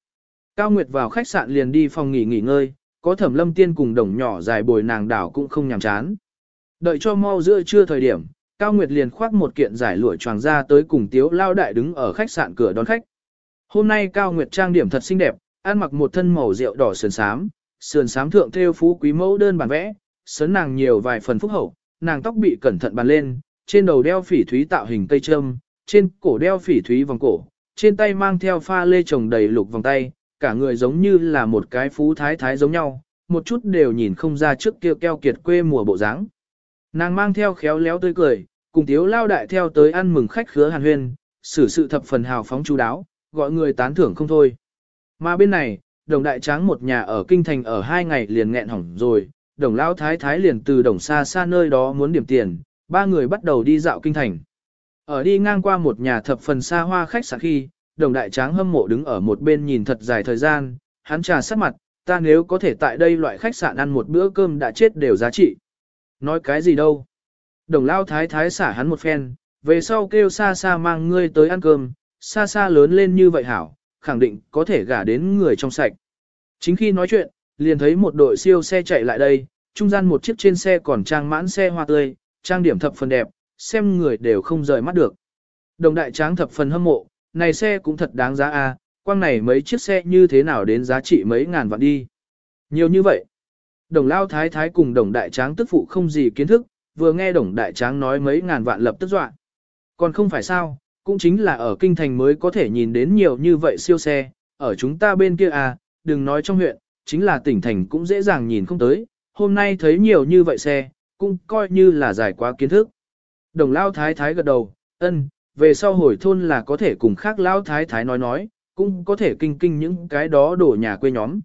Cao Nguyệt vào khách sạn liền đi phòng nghỉ nghỉ ngơi, có thẩm lâm tiên cùng đồng nhỏ dài bồi nàng đảo cũng không nhàm chán. Đợi cho mau giữa trưa thời điểm, Cao Nguyệt liền khoác một kiện giải lụa choàng ra tới cùng Tiếu Lao Đại đứng ở khách sạn cửa đón khách. Hôm nay Cao Nguyệt trang điểm thật xinh đẹp, ăn mặc một thân màu rượu đỏ sườn xám, sườn xám thượng thêu phú quý mẫu đơn bản vẽ, sấn nàng nhiều vài phần phúc hậu, nàng tóc bị cẩn thận bàn lên, trên đầu đeo phỉ thúy tạo hình cây trâm, trên cổ đeo phỉ thúy vòng cổ, trên tay mang theo pha lê trồng đầy lục vòng tay, cả người giống như là một cái phú thái thái giống nhau, một chút đều nhìn không ra trước kia keo kiệt quê mùa bộ dáng. Nàng mang theo khéo léo tươi cười, cùng tiếu lao đại theo tới ăn mừng khách khứa hàn huyên, xử sự thập phần hào phóng chú đáo, gọi người tán thưởng không thôi. Mà bên này, đồng đại tráng một nhà ở kinh thành ở hai ngày liền nghẹn hỏng rồi, đồng lao thái thái liền từ đồng xa xa nơi đó muốn điểm tiền, ba người bắt đầu đi dạo kinh thành. Ở đi ngang qua một nhà thập phần xa hoa khách sạn khi, đồng đại tráng hâm mộ đứng ở một bên nhìn thật dài thời gian, hắn trà sát mặt, ta nếu có thể tại đây loại khách sạn ăn một bữa cơm đã chết đều giá trị. Nói cái gì đâu. Đồng lao thái thái xả hắn một phen, về sau kêu xa xa mang ngươi tới ăn cơm, xa xa lớn lên như vậy hảo, khẳng định có thể gả đến người trong sạch. Chính khi nói chuyện, liền thấy một đội siêu xe chạy lại đây, trung gian một chiếc trên xe còn trang mãn xe hoa tươi, trang điểm thập phần đẹp, xem người đều không rời mắt được. Đồng đại tráng thập phần hâm mộ, này xe cũng thật đáng giá a, quang này mấy chiếc xe như thế nào đến giá trị mấy ngàn vạn đi. Nhiều như vậy. Đồng lao thái thái cùng đồng đại tráng tức phụ không gì kiến thức, vừa nghe đồng đại tráng nói mấy ngàn vạn lập tức dọa. Còn không phải sao, cũng chính là ở kinh thành mới có thể nhìn đến nhiều như vậy siêu xe, ở chúng ta bên kia à, đừng nói trong huyện, chính là tỉnh thành cũng dễ dàng nhìn không tới, hôm nay thấy nhiều như vậy xe, cũng coi như là giải quá kiến thức. Đồng lao thái thái gật đầu, ân, về sau hồi thôn là có thể cùng khác lao thái thái nói nói, cũng có thể kinh kinh những cái đó đổ nhà quê nhóm.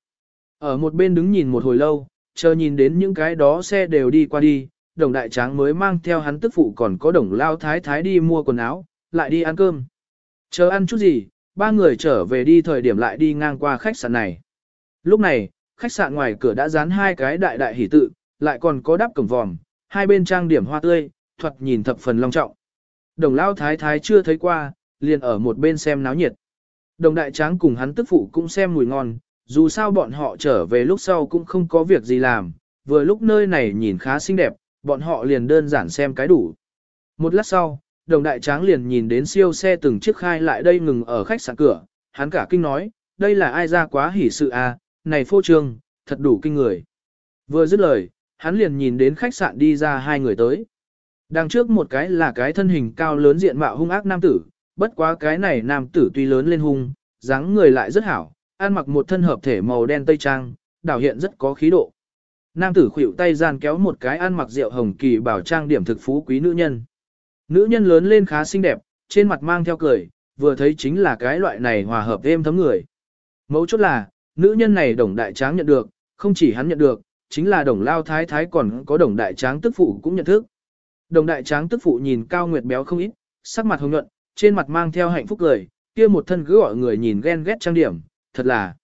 Ở một bên đứng nhìn một hồi lâu, chờ nhìn đến những cái đó xe đều đi qua đi, đồng đại tráng mới mang theo hắn tức phụ còn có đồng lao thái thái đi mua quần áo, lại đi ăn cơm. Chờ ăn chút gì, ba người trở về đi thời điểm lại đi ngang qua khách sạn này. Lúc này, khách sạn ngoài cửa đã dán hai cái đại đại hỷ tự, lại còn có đắp cổng vòm, hai bên trang điểm hoa tươi, thuật nhìn thập phần long trọng. Đồng lao thái thái chưa thấy qua, liền ở một bên xem náo nhiệt. Đồng đại tráng cùng hắn tức phụ cũng xem mùi ngon, dù sao bọn họ trở về lúc sau cũng không có việc gì làm, vừa lúc nơi này nhìn khá xinh đẹp, bọn họ liền đơn giản xem cái đủ. Một lát sau, đồng đại tráng liền nhìn đến siêu xe từng chiếc khai lại đây ngừng ở khách sạn cửa, hắn cả kinh nói, đây là ai ra quá hỉ sự à, này phô trương, thật đủ kinh người. Vừa dứt lời, hắn liền nhìn đến khách sạn đi ra hai người tới. Đằng trước một cái là cái thân hình cao lớn diện mạo hung ác nam tử, bất quá cái này nam tử tuy lớn lên hung, dáng người lại rất hảo, ăn mặc một thân hợp thể màu đen tây trang, đảo hiện rất có khí độ. Nam tử khuỵu tay gian kéo một cái ăn mặc rượu hồng kỳ bảo trang điểm thực phú quý nữ nhân. Nữ nhân lớn lên khá xinh đẹp, trên mặt mang theo cười, vừa thấy chính là cái loại này hòa hợp êm thấm người. Mấu chốt là, nữ nhân này đồng đại tráng nhận được, không chỉ hắn nhận được, chính là đồng lao thái thái còn có đồng đại tráng tức phụ cũng nhận thức. Đồng đại tráng tức phụ nhìn cao nguyệt béo không ít, sắc mặt hồng nhuận, trên mặt mang theo hạnh phúc cười, kia một thân cứ gọi người nhìn ghen ghét trang điểm, thật là.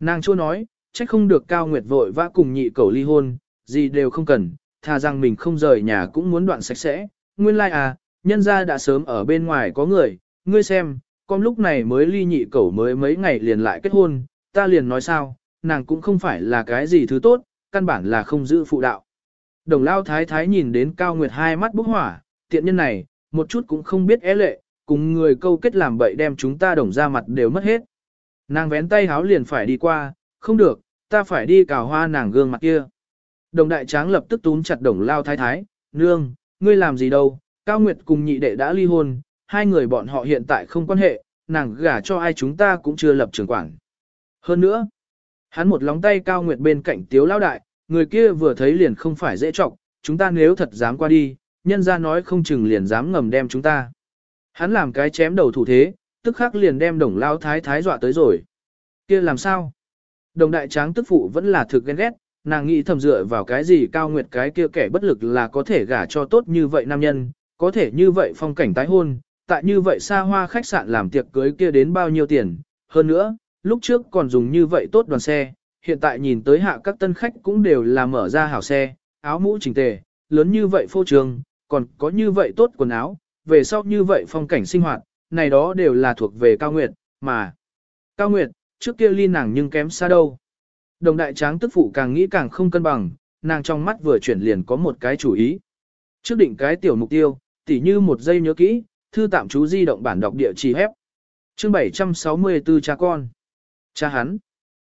Nàng chua nói, trách không được cao nguyệt vội vã cùng nhị cầu ly hôn, gì đều không cần, thà rằng mình không rời nhà cũng muốn đoạn sạch sẽ. Nguyên lai like à, nhân gia đã sớm ở bên ngoài có người, ngươi xem, con lúc này mới ly nhị cầu mới mấy ngày liền lại kết hôn, ta liền nói sao, nàng cũng không phải là cái gì thứ tốt, căn bản là không giữ phụ đạo. Đồng lao thái thái nhìn đến cao nguyệt hai mắt bốc hỏa, tiện nhân này, một chút cũng không biết é lệ, cùng người câu kết làm bậy đem chúng ta đồng ra mặt đều mất hết. Nàng vén tay háo liền phải đi qua, không được, ta phải đi cào hoa nàng gương mặt kia. Đồng đại tráng lập tức túm chặt đồng lao thái thái, nương, ngươi làm gì đâu, Cao Nguyệt cùng nhị đệ đã ly hôn, hai người bọn họ hiện tại không quan hệ, nàng gả cho ai chúng ta cũng chưa lập trường quản. Hơn nữa, hắn một lóng tay Cao Nguyệt bên cạnh tiếu lao đại, người kia vừa thấy liền không phải dễ trọng, chúng ta nếu thật dám qua đi, nhân ra nói không chừng liền dám ngầm đem chúng ta. Hắn làm cái chém đầu thủ thế, tức khắc liền đem đồng lao thái thái dọa tới rồi. kia làm sao? Đồng đại tráng tức phụ vẫn là thực ghen ghét, nàng nghĩ thầm dựa vào cái gì cao nguyệt cái kia kẻ bất lực là có thể gả cho tốt như vậy nam nhân, có thể như vậy phong cảnh tái hôn, tại như vậy xa hoa khách sạn làm tiệc cưới kia đến bao nhiêu tiền, hơn nữa, lúc trước còn dùng như vậy tốt đoàn xe, hiện tại nhìn tới hạ các tân khách cũng đều là mở ra hảo xe, áo mũ chỉnh tề, lớn như vậy phô trường, còn có như vậy tốt quần áo, về sau như vậy phong cảnh sinh hoạt, này đó đều là thuộc về cao nguyệt, mà cao nguyệt, trước kia ly nàng nhưng kém xa đâu. Đồng đại tráng tức phụ càng nghĩ càng không cân bằng, nàng trong mắt vừa chuyển liền có một cái chủ ý. Trước định cái tiểu mục tiêu, tỉ như một giây nhớ kỹ, thư tạm chú di động bản đọc địa chỉ hép. Chương 764 cha con. Cha hắn.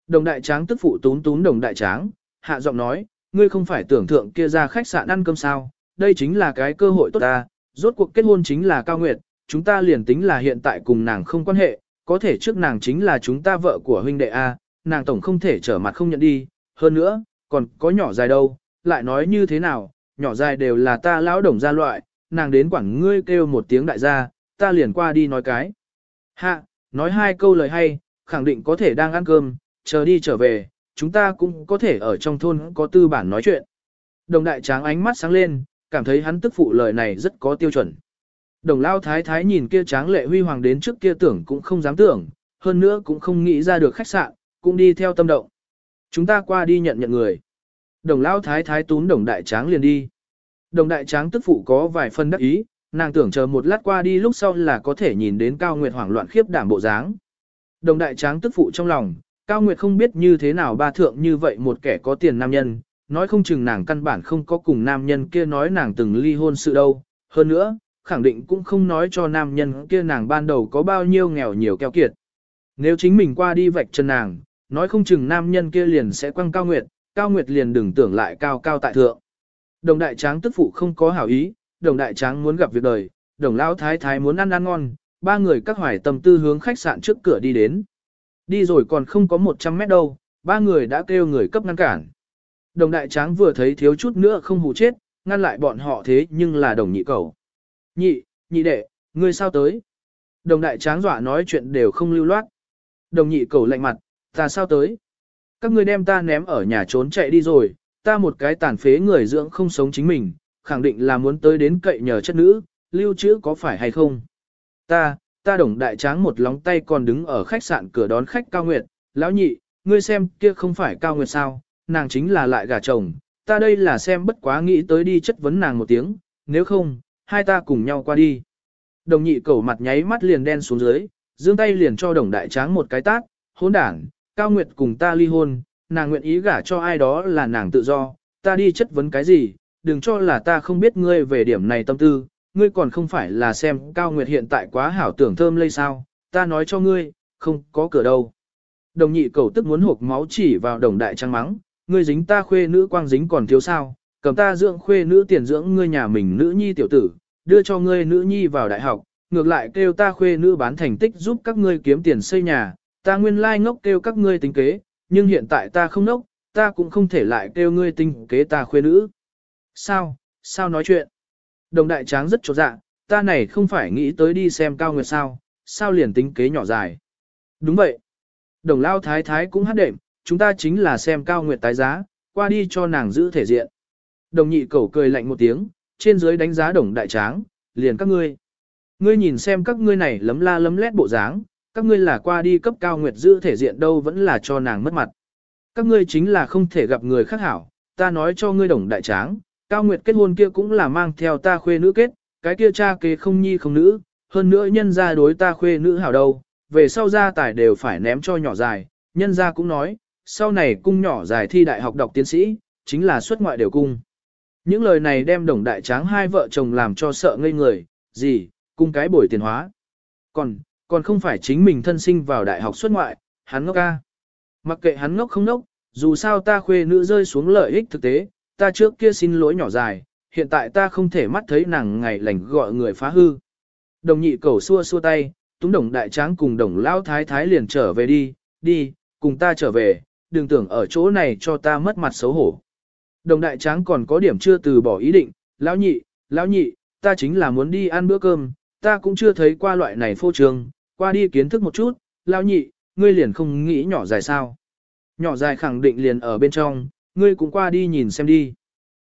Đồng đại tráng tức phụ tún tún đồng đại tráng, hạ giọng nói, ngươi không phải tưởng thượng kia ra khách sạn ăn cơm sao, đây chính là cái cơ hội tốt ta, rốt cuộc kết hôn chính là cao nguyệt, chúng ta liền tính là hiện tại cùng nàng không quan hệ, có thể trước nàng chính là chúng ta vợ của huynh đệ A, nàng tổng không thể trở mặt không nhận đi, hơn nữa, còn có nhỏ dài đâu, lại nói như thế nào, nhỏ dài đều là ta lão đồng gia loại, nàng đến quảng ngươi kêu một tiếng đại gia, ta liền qua đi nói cái. Hạ, nói hai câu lời hay, khẳng định có thể đang ăn cơm, chờ đi trở về, chúng ta cũng có thể ở trong thôn có tư bản nói chuyện. Đồng đại tráng ánh mắt sáng lên, cảm thấy hắn tức phụ lời này rất có tiêu chuẩn. Đồng lao thái thái nhìn kia tráng lệ huy hoàng đến trước kia tưởng cũng không dám tưởng, hơn nữa cũng không nghĩ ra được khách sạn, cũng đi theo tâm động. Chúng ta qua đi nhận nhận người. Đồng lao thái thái tún đồng đại tráng liền đi. Đồng đại tráng tức phụ có vài phân đắc ý, nàng tưởng chờ một lát qua đi lúc sau là có thể nhìn đến Cao Nguyệt hoảng loạn khiếp đảm bộ dáng. Đồng đại tráng tức phụ trong lòng, Cao Nguyệt không biết như thế nào ba thượng như vậy một kẻ có tiền nam nhân, nói không chừng nàng căn bản không có cùng nam nhân kia nói nàng từng ly hôn sự đâu. Hơn nữa, khẳng định cũng không nói cho nam nhân kia nàng ban đầu có bao nhiêu nghèo nhiều keo kiệt. Nếu chính mình qua đi vạch chân nàng, nói không chừng nam nhân kia liền sẽ quăng Cao Nguyệt, Cao Nguyệt liền đừng tưởng lại cao cao tại thượng. Đồng đại tráng tức phụ không có hảo ý, đồng đại tráng muốn gặp việc đời, đồng lão thái thái muốn ăn ăn ngon, ba người các hoài tâm tư hướng khách sạn trước cửa đi đến. Đi rồi còn không có 100 mét đâu, ba người đã kêu người cấp ngăn cản. Đồng đại tráng vừa thấy thiếu chút nữa không hù chết, ngăn lại bọn họ thế nhưng là đồng nhị cầu. Nhị, nhị đệ, ngươi sao tới? Đồng đại tráng dọa nói chuyện đều không lưu loát. Đồng nhị cầu lạnh mặt, ta sao tới? Các ngươi đem ta ném ở nhà trốn chạy đi rồi, ta một cái tàn phế người dưỡng không sống chính mình, khẳng định là muốn tới đến cậy nhờ chất nữ, lưu trữ có phải hay không? Ta, ta đồng đại tráng một lóng tay còn đứng ở khách sạn cửa đón khách cao nguyệt, lão nhị, ngươi xem kia không phải cao nguyệt sao, nàng chính là lại gả chồng, ta đây là xem bất quá nghĩ tới đi chất vấn nàng một tiếng, nếu không, hai ta cùng nhau qua đi. Đồng nhị cẩu mặt nháy mắt liền đen xuống dưới, giương tay liền cho đồng đại tráng một cái tát, hỗn đảng, cao nguyệt cùng ta ly hôn, nàng nguyện ý gả cho ai đó là nàng tự do, ta đi chất vấn cái gì, đừng cho là ta không biết ngươi về điểm này tâm tư, ngươi còn không phải là xem cao nguyệt hiện tại quá hảo tưởng thơm lây sao, ta nói cho ngươi, không có cửa đâu. Đồng nhị cầu tức muốn hộp máu chỉ vào đồng đại trắng mắng, ngươi dính ta khuê nữ quang dính còn thiếu sao, cầm ta dưỡng khuê nữ tiền dưỡng ngươi nhà mình nữ nhi tiểu tử, đưa cho ngươi nữ nhi vào đại học, ngược lại kêu ta khuê nữ bán thành tích giúp các ngươi kiếm tiền xây nhà, ta nguyên lai ngốc kêu các ngươi tính kế, nhưng hiện tại ta không ngốc ta cũng không thể lại kêu ngươi tính kế ta khuê nữ. Sao, sao nói chuyện? Đồng đại tráng rất chột dạ, ta này không phải nghĩ tới đi xem cao nguyệt sao, sao liền tính kế nhỏ dài. Đúng vậy. Đồng lao thái thái cũng hát đệm, chúng ta chính là xem cao nguyệt tái giá, qua đi cho nàng giữ thể diện. Đồng nhị cẩu cười lạnh một tiếng, trên dưới đánh giá đồng đại tráng, liền các ngươi. Ngươi nhìn xem các ngươi này lấm la lấm lét bộ dáng, các ngươi là qua đi cấp cao nguyệt giữ thể diện đâu vẫn là cho nàng mất mặt. Các ngươi chính là không thể gặp người khác hảo, ta nói cho ngươi đồng đại tráng, cao nguyệt kết hôn kia cũng là mang theo ta khuê nữ kết, cái kia cha kế không nhi không nữ, hơn nữa nhân ra đối ta khuê nữ hảo đâu, về sau gia tài đều phải ném cho nhỏ dài, nhân ra cũng nói, sau này cung nhỏ dài thi đại học đọc tiến sĩ, chính là xuất ngoại đều cung. Những lời này đem đồng đại tráng hai vợ chồng làm cho sợ ngây người, gì, cung cái bồi tiền hóa. Còn, còn không phải chính mình thân sinh vào đại học xuất ngoại, hắn ngốc ca. Mặc kệ hắn ngốc không ngốc, dù sao ta khuê nữ rơi xuống lợi ích thực tế, ta trước kia xin lỗi nhỏ dài, hiện tại ta không thể mắt thấy nàng ngày lành gọi người phá hư. Đồng nhị cầu xua xua tay, túng đồng đại tráng cùng đồng lao thái thái liền trở về đi, đi, cùng ta trở về, đừng tưởng ở chỗ này cho ta mất mặt xấu hổ. Đồng đại tráng còn có điểm chưa từ bỏ ý định, lão nhị, lão nhị, ta chính là muốn đi ăn bữa cơm, ta cũng chưa thấy qua loại này phô trương, qua đi kiến thức một chút, lão nhị, ngươi liền không nghĩ nhỏ dài sao. Nhỏ dài khẳng định liền ở bên trong, ngươi cũng qua đi nhìn xem đi.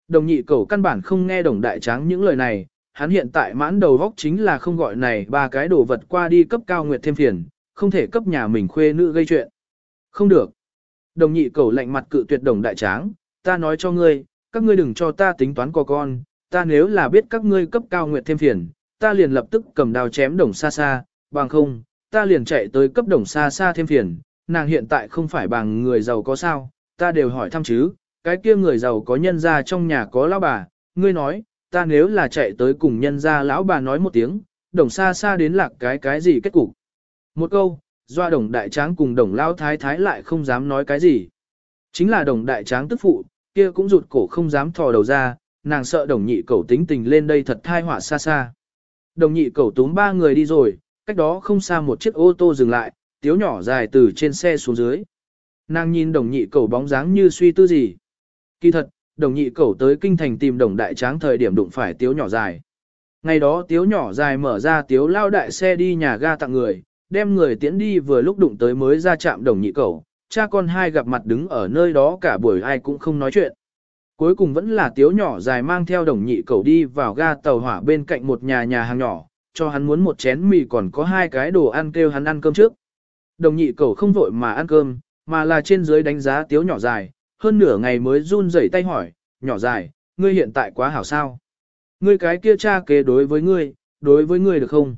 Đồng nhị cầu căn bản không nghe đồng đại tráng những lời này, hắn hiện tại mãn đầu góc chính là không gọi này ba cái đồ vật qua đi cấp cao nguyệt thêm phiền, không thể cấp nhà mình khuê nữ gây chuyện. Không được. Đồng nhị cầu lạnh mặt cự tuyệt đồng đại tráng, ta nói cho ngươi, các ngươi đừng cho ta tính toán có con, ta nếu là biết các ngươi cấp cao nguyệt thêm phiền, ta liền lập tức cầm đao chém đồng xa xa, bằng không, ta liền chạy tới cấp đồng xa xa thêm phiền, nàng hiện tại không phải bằng người giàu có sao, ta đều hỏi thăm chứ, cái kia người giàu có nhân ra trong nhà có lão bà, ngươi nói, ta nếu là chạy tới cùng nhân ra lão bà nói một tiếng, đồng xa xa đến lạc cái cái gì kết cục. Một câu, doa đồng đại tráng cùng đồng lao thái thái lại không dám nói cái gì. Chính là đồng đại tráng tức phụ, kia cũng rụt cổ không dám thò đầu ra, nàng sợ đồng nhị cầu tính tình lên đây thật thai họa xa xa. Đồng nhị cầu túm ba người đi rồi, cách đó không xa một chiếc ô tô dừng lại, tiếu nhỏ dài từ trên xe xuống dưới. Nàng nhìn đồng nhị cầu bóng dáng như suy tư gì. Kỳ thật, đồng nhị cầu tới kinh thành tìm đồng đại tráng thời điểm đụng phải tiếu nhỏ dài. Ngày đó tiếu nhỏ dài mở ra tiếu lao đại xe đi nhà ga tặng người, đem người tiễn đi vừa lúc đụng tới mới ra chạm đồng nhị cầu, cha con hai gặp mặt đứng ở nơi đó cả buổi ai cũng không nói chuyện. Cuối cùng vẫn là tiếu nhỏ dài mang theo đồng nhị cầu đi vào ga tàu hỏa bên cạnh một nhà nhà hàng nhỏ, cho hắn muốn một chén mì còn có hai cái đồ ăn kêu hắn ăn cơm trước. Đồng nhị cầu không vội mà ăn cơm, mà là trên dưới đánh giá tiếu nhỏ dài, hơn nửa ngày mới run rẩy tay hỏi, nhỏ dài, ngươi hiện tại quá hảo sao. Ngươi cái kia cha kế đối với ngươi, đối với ngươi được không?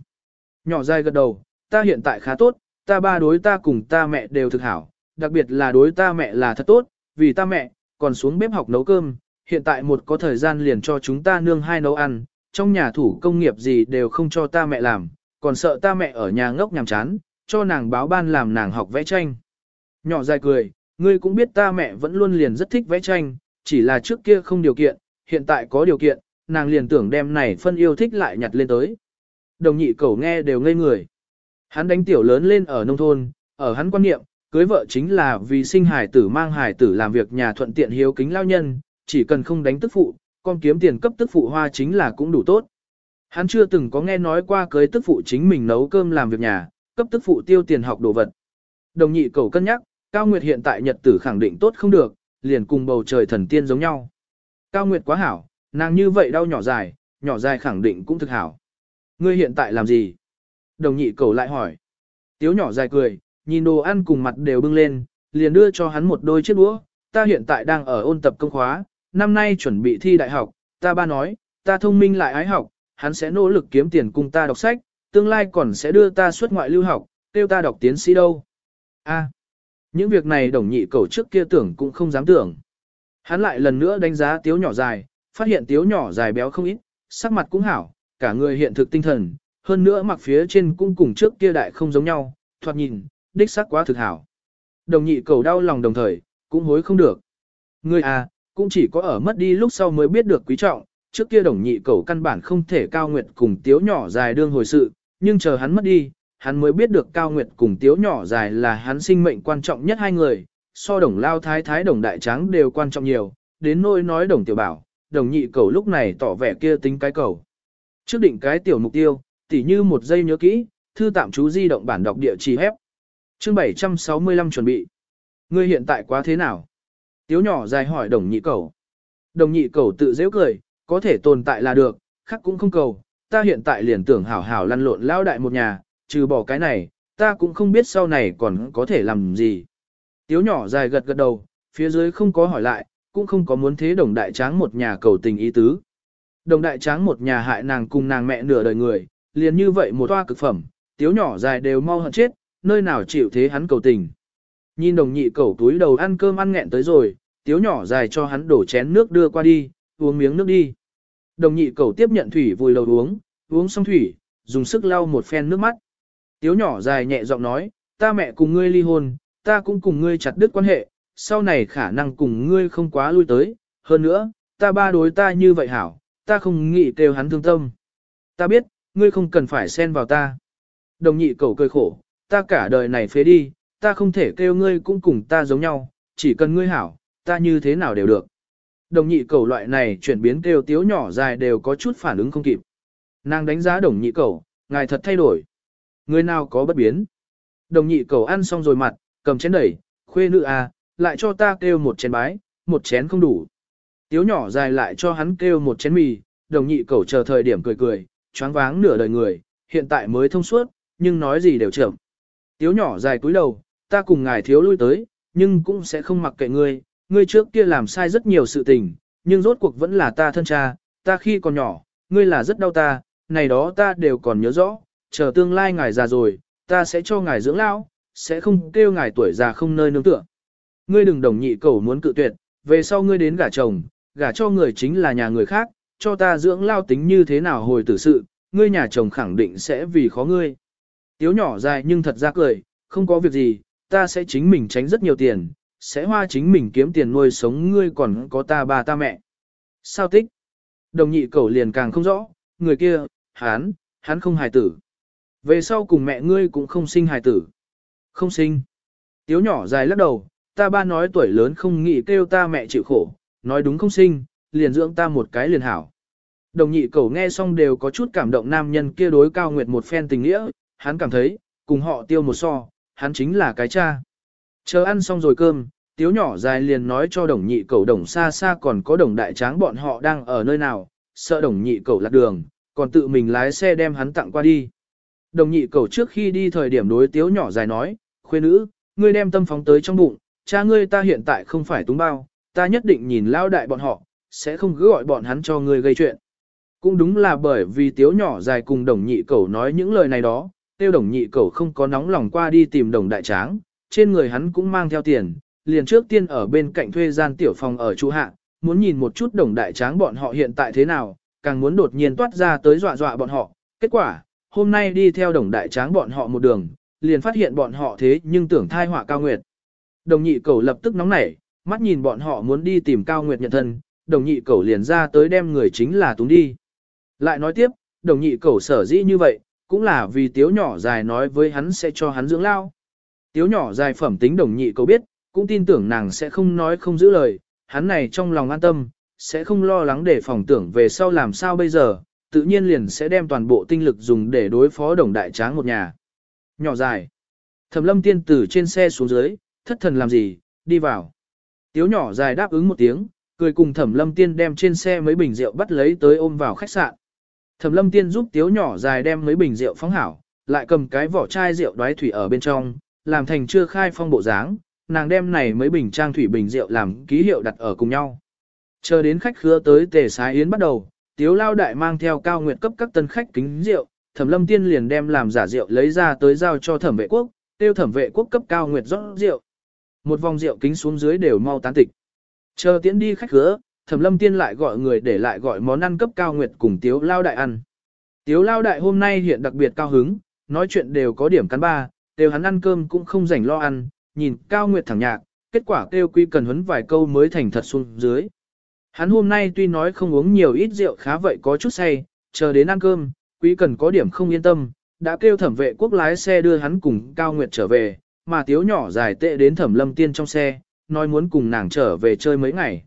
Nhỏ dài gật đầu, ta hiện tại khá tốt, ta ba đối ta cùng ta mẹ đều thực hảo, đặc biệt là đối ta mẹ là thật tốt, vì ta mẹ, còn xuống bếp học nấu cơm, hiện tại một có thời gian liền cho chúng ta nương hai nấu ăn, trong nhà thủ công nghiệp gì đều không cho ta mẹ làm, còn sợ ta mẹ ở nhà ngốc nhàm chán, cho nàng báo ban làm nàng học vẽ tranh. Nhỏ dài cười, ngươi cũng biết ta mẹ vẫn luôn liền rất thích vẽ tranh, chỉ là trước kia không điều kiện, hiện tại có điều kiện, nàng liền tưởng đem này phân yêu thích lại nhặt lên tới. Đồng nhị cầu nghe đều ngây người. Hắn đánh tiểu lớn lên ở nông thôn, ở hắn quan niệm, cưới vợ chính là vì sinh hải tử mang hải tử làm việc nhà thuận tiện hiếu kính lao nhân, chỉ cần không đánh tức phụ, con kiếm tiền cấp tức phụ hoa chính là cũng đủ tốt. Hắn chưa từng có nghe nói qua cưới tức phụ chính mình nấu cơm làm việc nhà, cấp tức phụ tiêu tiền học đồ vật. Đồng nhị cầu cân nhắc, Cao Nguyệt hiện tại nhật tử khẳng định tốt không được, liền cùng bầu trời thần tiên giống nhau. Cao Nguyệt quá hảo, nàng như vậy đau nhỏ dài, nhỏ dài khẳng định cũng thực hảo. Ngươi hiện tại làm gì? Đồng nhị cầu lại hỏi. Tiếu nhỏ dài cười, nhìn đồ ăn cùng mặt đều bưng lên, liền đưa cho hắn một đôi chiếc đũa. Ta hiện tại đang ở ôn tập công khóa, năm nay chuẩn bị thi đại học, ta ba nói, ta thông minh lại ái học, hắn sẽ nỗ lực kiếm tiền cùng ta đọc sách, tương lai còn sẽ đưa ta xuất ngoại lưu học, tiêu ta đọc tiến sĩ đâu. A, những việc này đồng nhị cầu trước kia tưởng cũng không dám tưởng. Hắn lại lần nữa đánh giá tiếu nhỏ dài, phát hiện tiếu nhỏ dài béo không ít, sắc mặt cũng hảo, cả người hiện thực tinh thần, hơn nữa mặc phía trên cũng cùng trước kia đại không giống nhau, thoạt nhìn, đích xác quá thực hảo. Đồng nhị cầu đau lòng đồng thời, cũng hối không được. Ngươi à, cũng chỉ có ở mất đi lúc sau mới biết được quý trọng, trước kia đồng nhị cầu căn bản không thể cao nguyệt cùng tiếu nhỏ dài đương hồi sự, nhưng chờ hắn mất đi, hắn mới biết được cao nguyệt cùng tiếu nhỏ dài là hắn sinh mệnh quan trọng nhất hai người, so đồng lao thái thái đồng đại tráng đều quan trọng nhiều, đến nỗi nói đồng tiểu bảo, đồng nhị cầu lúc này tỏ vẻ kia tính cái cầu. Trước định cái tiểu mục tiêu, tỉ như một giây nhớ kỹ, thư tạm chú di động bản đọc địa chỉ hép. Chương 765 chuẩn bị. Ngươi hiện tại quá thế nào? Tiếu nhỏ dài hỏi đồng nhị cầu. Đồng nhị cầu tự dễ cười, có thể tồn tại là được, khác cũng không cầu. Ta hiện tại liền tưởng hảo hảo lăn lộn lao đại một nhà, trừ bỏ cái này, ta cũng không biết sau này còn có thể làm gì. Tiếu nhỏ dài gật gật đầu, phía dưới không có hỏi lại, cũng không có muốn thế đồng đại tráng một nhà cầu tình ý tứ. Đồng đại tráng một nhà hại nàng cùng nàng mẹ nửa đời người, liền như vậy một toa cực phẩm, tiếu nhỏ dài đều mau hận chết, nơi nào chịu thế hắn cầu tình. Nhìn đồng nhị cầu túi đầu ăn cơm ăn nghẹn tới rồi, tiếu nhỏ dài cho hắn đổ chén nước đưa qua đi, uống miếng nước đi. Đồng nhị cầu tiếp nhận thủy vùi lầu uống, uống xong thủy, dùng sức lau một phen nước mắt. Tiếu nhỏ dài nhẹ giọng nói, ta mẹ cùng ngươi ly hôn, ta cũng cùng ngươi chặt đứt quan hệ, sau này khả năng cùng ngươi không quá lui tới, hơn nữa, ta ba đối ta như vậy hảo, ta không nghĩ kêu hắn thương tâm. Ta biết, ngươi không cần phải xen vào ta. Đồng nhị cầu cười khổ, ta cả đời này phế đi, ta không thể kêu ngươi cũng cùng ta giống nhau, chỉ cần ngươi hảo, ta như thế nào đều được. Đồng nhị cầu loại này chuyển biến kêu tiếu nhỏ dài đều có chút phản ứng không kịp. Nàng đánh giá đồng nhị cầu, ngài thật thay đổi. Người nào có bất biến. Đồng nhị cầu ăn xong rồi mặt, cầm chén đẩy, khuê nữ à, lại cho ta kêu một chén bái, một chén không đủ. Tiếu nhỏ dài lại cho hắn kêu một chén mì, đồng nhị cầu chờ thời điểm cười cười, choáng váng nửa đời người, hiện tại mới thông suốt, nhưng nói gì đều chậm. Tiếu nhỏ dài cúi đầu, ta cùng ngài thiếu lui tới, nhưng cũng sẽ không mặc kệ ngươi, ngươi trước kia làm sai rất nhiều sự tình, nhưng rốt cuộc vẫn là ta thân cha, ta khi còn nhỏ, ngươi là rất đau ta, này đó ta đều còn nhớ rõ, chờ tương lai ngài già rồi, ta sẽ cho ngài dưỡng lão, sẽ không kêu ngài tuổi già không nơi nương tựa. Ngươi đừng đồng nhị cầu muốn cự tuyệt, về sau ngươi đến gả chồng, gả cho người chính là nhà người khác, cho ta dưỡng lao tính như thế nào hồi tử sự, ngươi nhà chồng khẳng định sẽ vì khó ngươi. Tiếu nhỏ dài nhưng thật ra cười, không có việc gì, ta sẽ chính mình tránh rất nhiều tiền, sẽ hoa chính mình kiếm tiền nuôi sống ngươi còn có ta bà ta mẹ. Sao tích? Đồng nhị cẩu liền càng không rõ, người kia, hắn, hắn không hài tử. Về sau cùng mẹ ngươi cũng không sinh hài tử. Không sinh. Tiếu nhỏ dài lắc đầu, ta ba nói tuổi lớn không nghĩ kêu ta mẹ chịu khổ, nói đúng không sinh, liền dưỡng ta một cái liền hảo. Đồng nhị cẩu nghe xong đều có chút cảm động nam nhân kia đối cao nguyệt một phen tình nghĩa, hắn cảm thấy, cùng họ tiêu một so, hắn chính là cái cha. Chờ ăn xong rồi cơm, tiếu nhỏ dài liền nói cho đồng nhị cầu đồng xa xa còn có đồng đại tráng bọn họ đang ở nơi nào, sợ đồng nhị cầu lạc đường, còn tự mình lái xe đem hắn tặng qua đi. Đồng nhị cầu trước khi đi thời điểm đối tiếu nhỏ dài nói, khuê nữ, ngươi đem tâm phóng tới trong bụng, cha ngươi ta hiện tại không phải túng bao, ta nhất định nhìn lao đại bọn họ, sẽ không cứ gọi bọn hắn cho ngươi gây chuyện. Cũng đúng là bởi vì tiếu nhỏ dài cùng đồng nhị cầu nói những lời này đó, tiêu đồng nhị cầu không có nóng lòng qua đi tìm đồng đại tráng, trên người hắn cũng mang theo tiền, liền trước tiên ở bên cạnh thuê gian tiểu phòng ở trụ hạ, muốn nhìn một chút đồng đại tráng bọn họ hiện tại thế nào, càng muốn đột nhiên toát ra tới dọa dọa bọn họ. Kết quả, hôm nay đi theo đồng đại tráng bọn họ một đường, liền phát hiện bọn họ thế nhưng tưởng thai họa cao nguyệt. Đồng nhị cầu lập tức nóng nảy, mắt nhìn bọn họ muốn đi tìm cao nguyệt nhận thân, đồng nhị cầu liền ra tới đem người chính là túng đi. Lại nói tiếp, đồng nhị cầu sở dĩ như vậy, cũng là vì tiếu nhỏ dài nói với hắn sẽ cho hắn dưỡng lao. Tiếu nhỏ dài phẩm tính đồng nhị cậu biết, cũng tin tưởng nàng sẽ không nói không giữ lời, hắn này trong lòng an tâm, sẽ không lo lắng để phòng tưởng về sau làm sao bây giờ, tự nhiên liền sẽ đem toàn bộ tinh lực dùng để đối phó đồng đại tráng một nhà. Nhỏ dài. Thẩm lâm tiên tử trên xe xuống dưới, thất thần làm gì, đi vào. Tiếu nhỏ dài đáp ứng một tiếng, cười cùng thẩm lâm tiên đem trên xe mấy bình rượu bắt lấy tới ôm vào khách sạn. Thẩm lâm tiên giúp tiếu nhỏ dài đem mấy bình rượu phóng hảo, lại cầm cái vỏ chai rượu đoái thủy ở bên trong, làm thành chưa khai phong bộ dáng, nàng đem này mấy bình trang thủy bình rượu làm ký hiệu đặt ở cùng nhau. Chờ đến khách khứa tới tề sái yến bắt đầu, tiếu lao đại mang theo cao nguyệt cấp các tân khách kính rượu, thẩm lâm tiên liền đem làm giả rượu lấy ra tới giao cho thẩm vệ quốc, tiêu thẩm vệ quốc cấp cao nguyệt rót rượu. Một vòng rượu kính xuống dưới đều mau tán tịch. Chờ tiễn đi khách khứa, thẩm lâm tiên lại gọi người để lại gọi món ăn cấp cao nguyệt cùng tiếu lao đại ăn. Tiếu lao đại hôm nay hiện đặc biệt cao hứng, nói chuyện đều có điểm cắn ba, đều hắn ăn cơm cũng không rảnh lo ăn, nhìn cao nguyệt thẳng nhạc, kết quả kêu quy cần huấn vài câu mới thành thật xuống dưới. Hắn hôm nay tuy nói không uống nhiều ít rượu khá vậy có chút say, chờ đến ăn cơm, quý cần có điểm không yên tâm, đã kêu thẩm vệ quốc lái xe đưa hắn cùng Cao Nguyệt trở về, mà tiếu nhỏ dài tệ đến thẩm lâm tiên trong xe, nói muốn cùng nàng trở về chơi mấy ngày.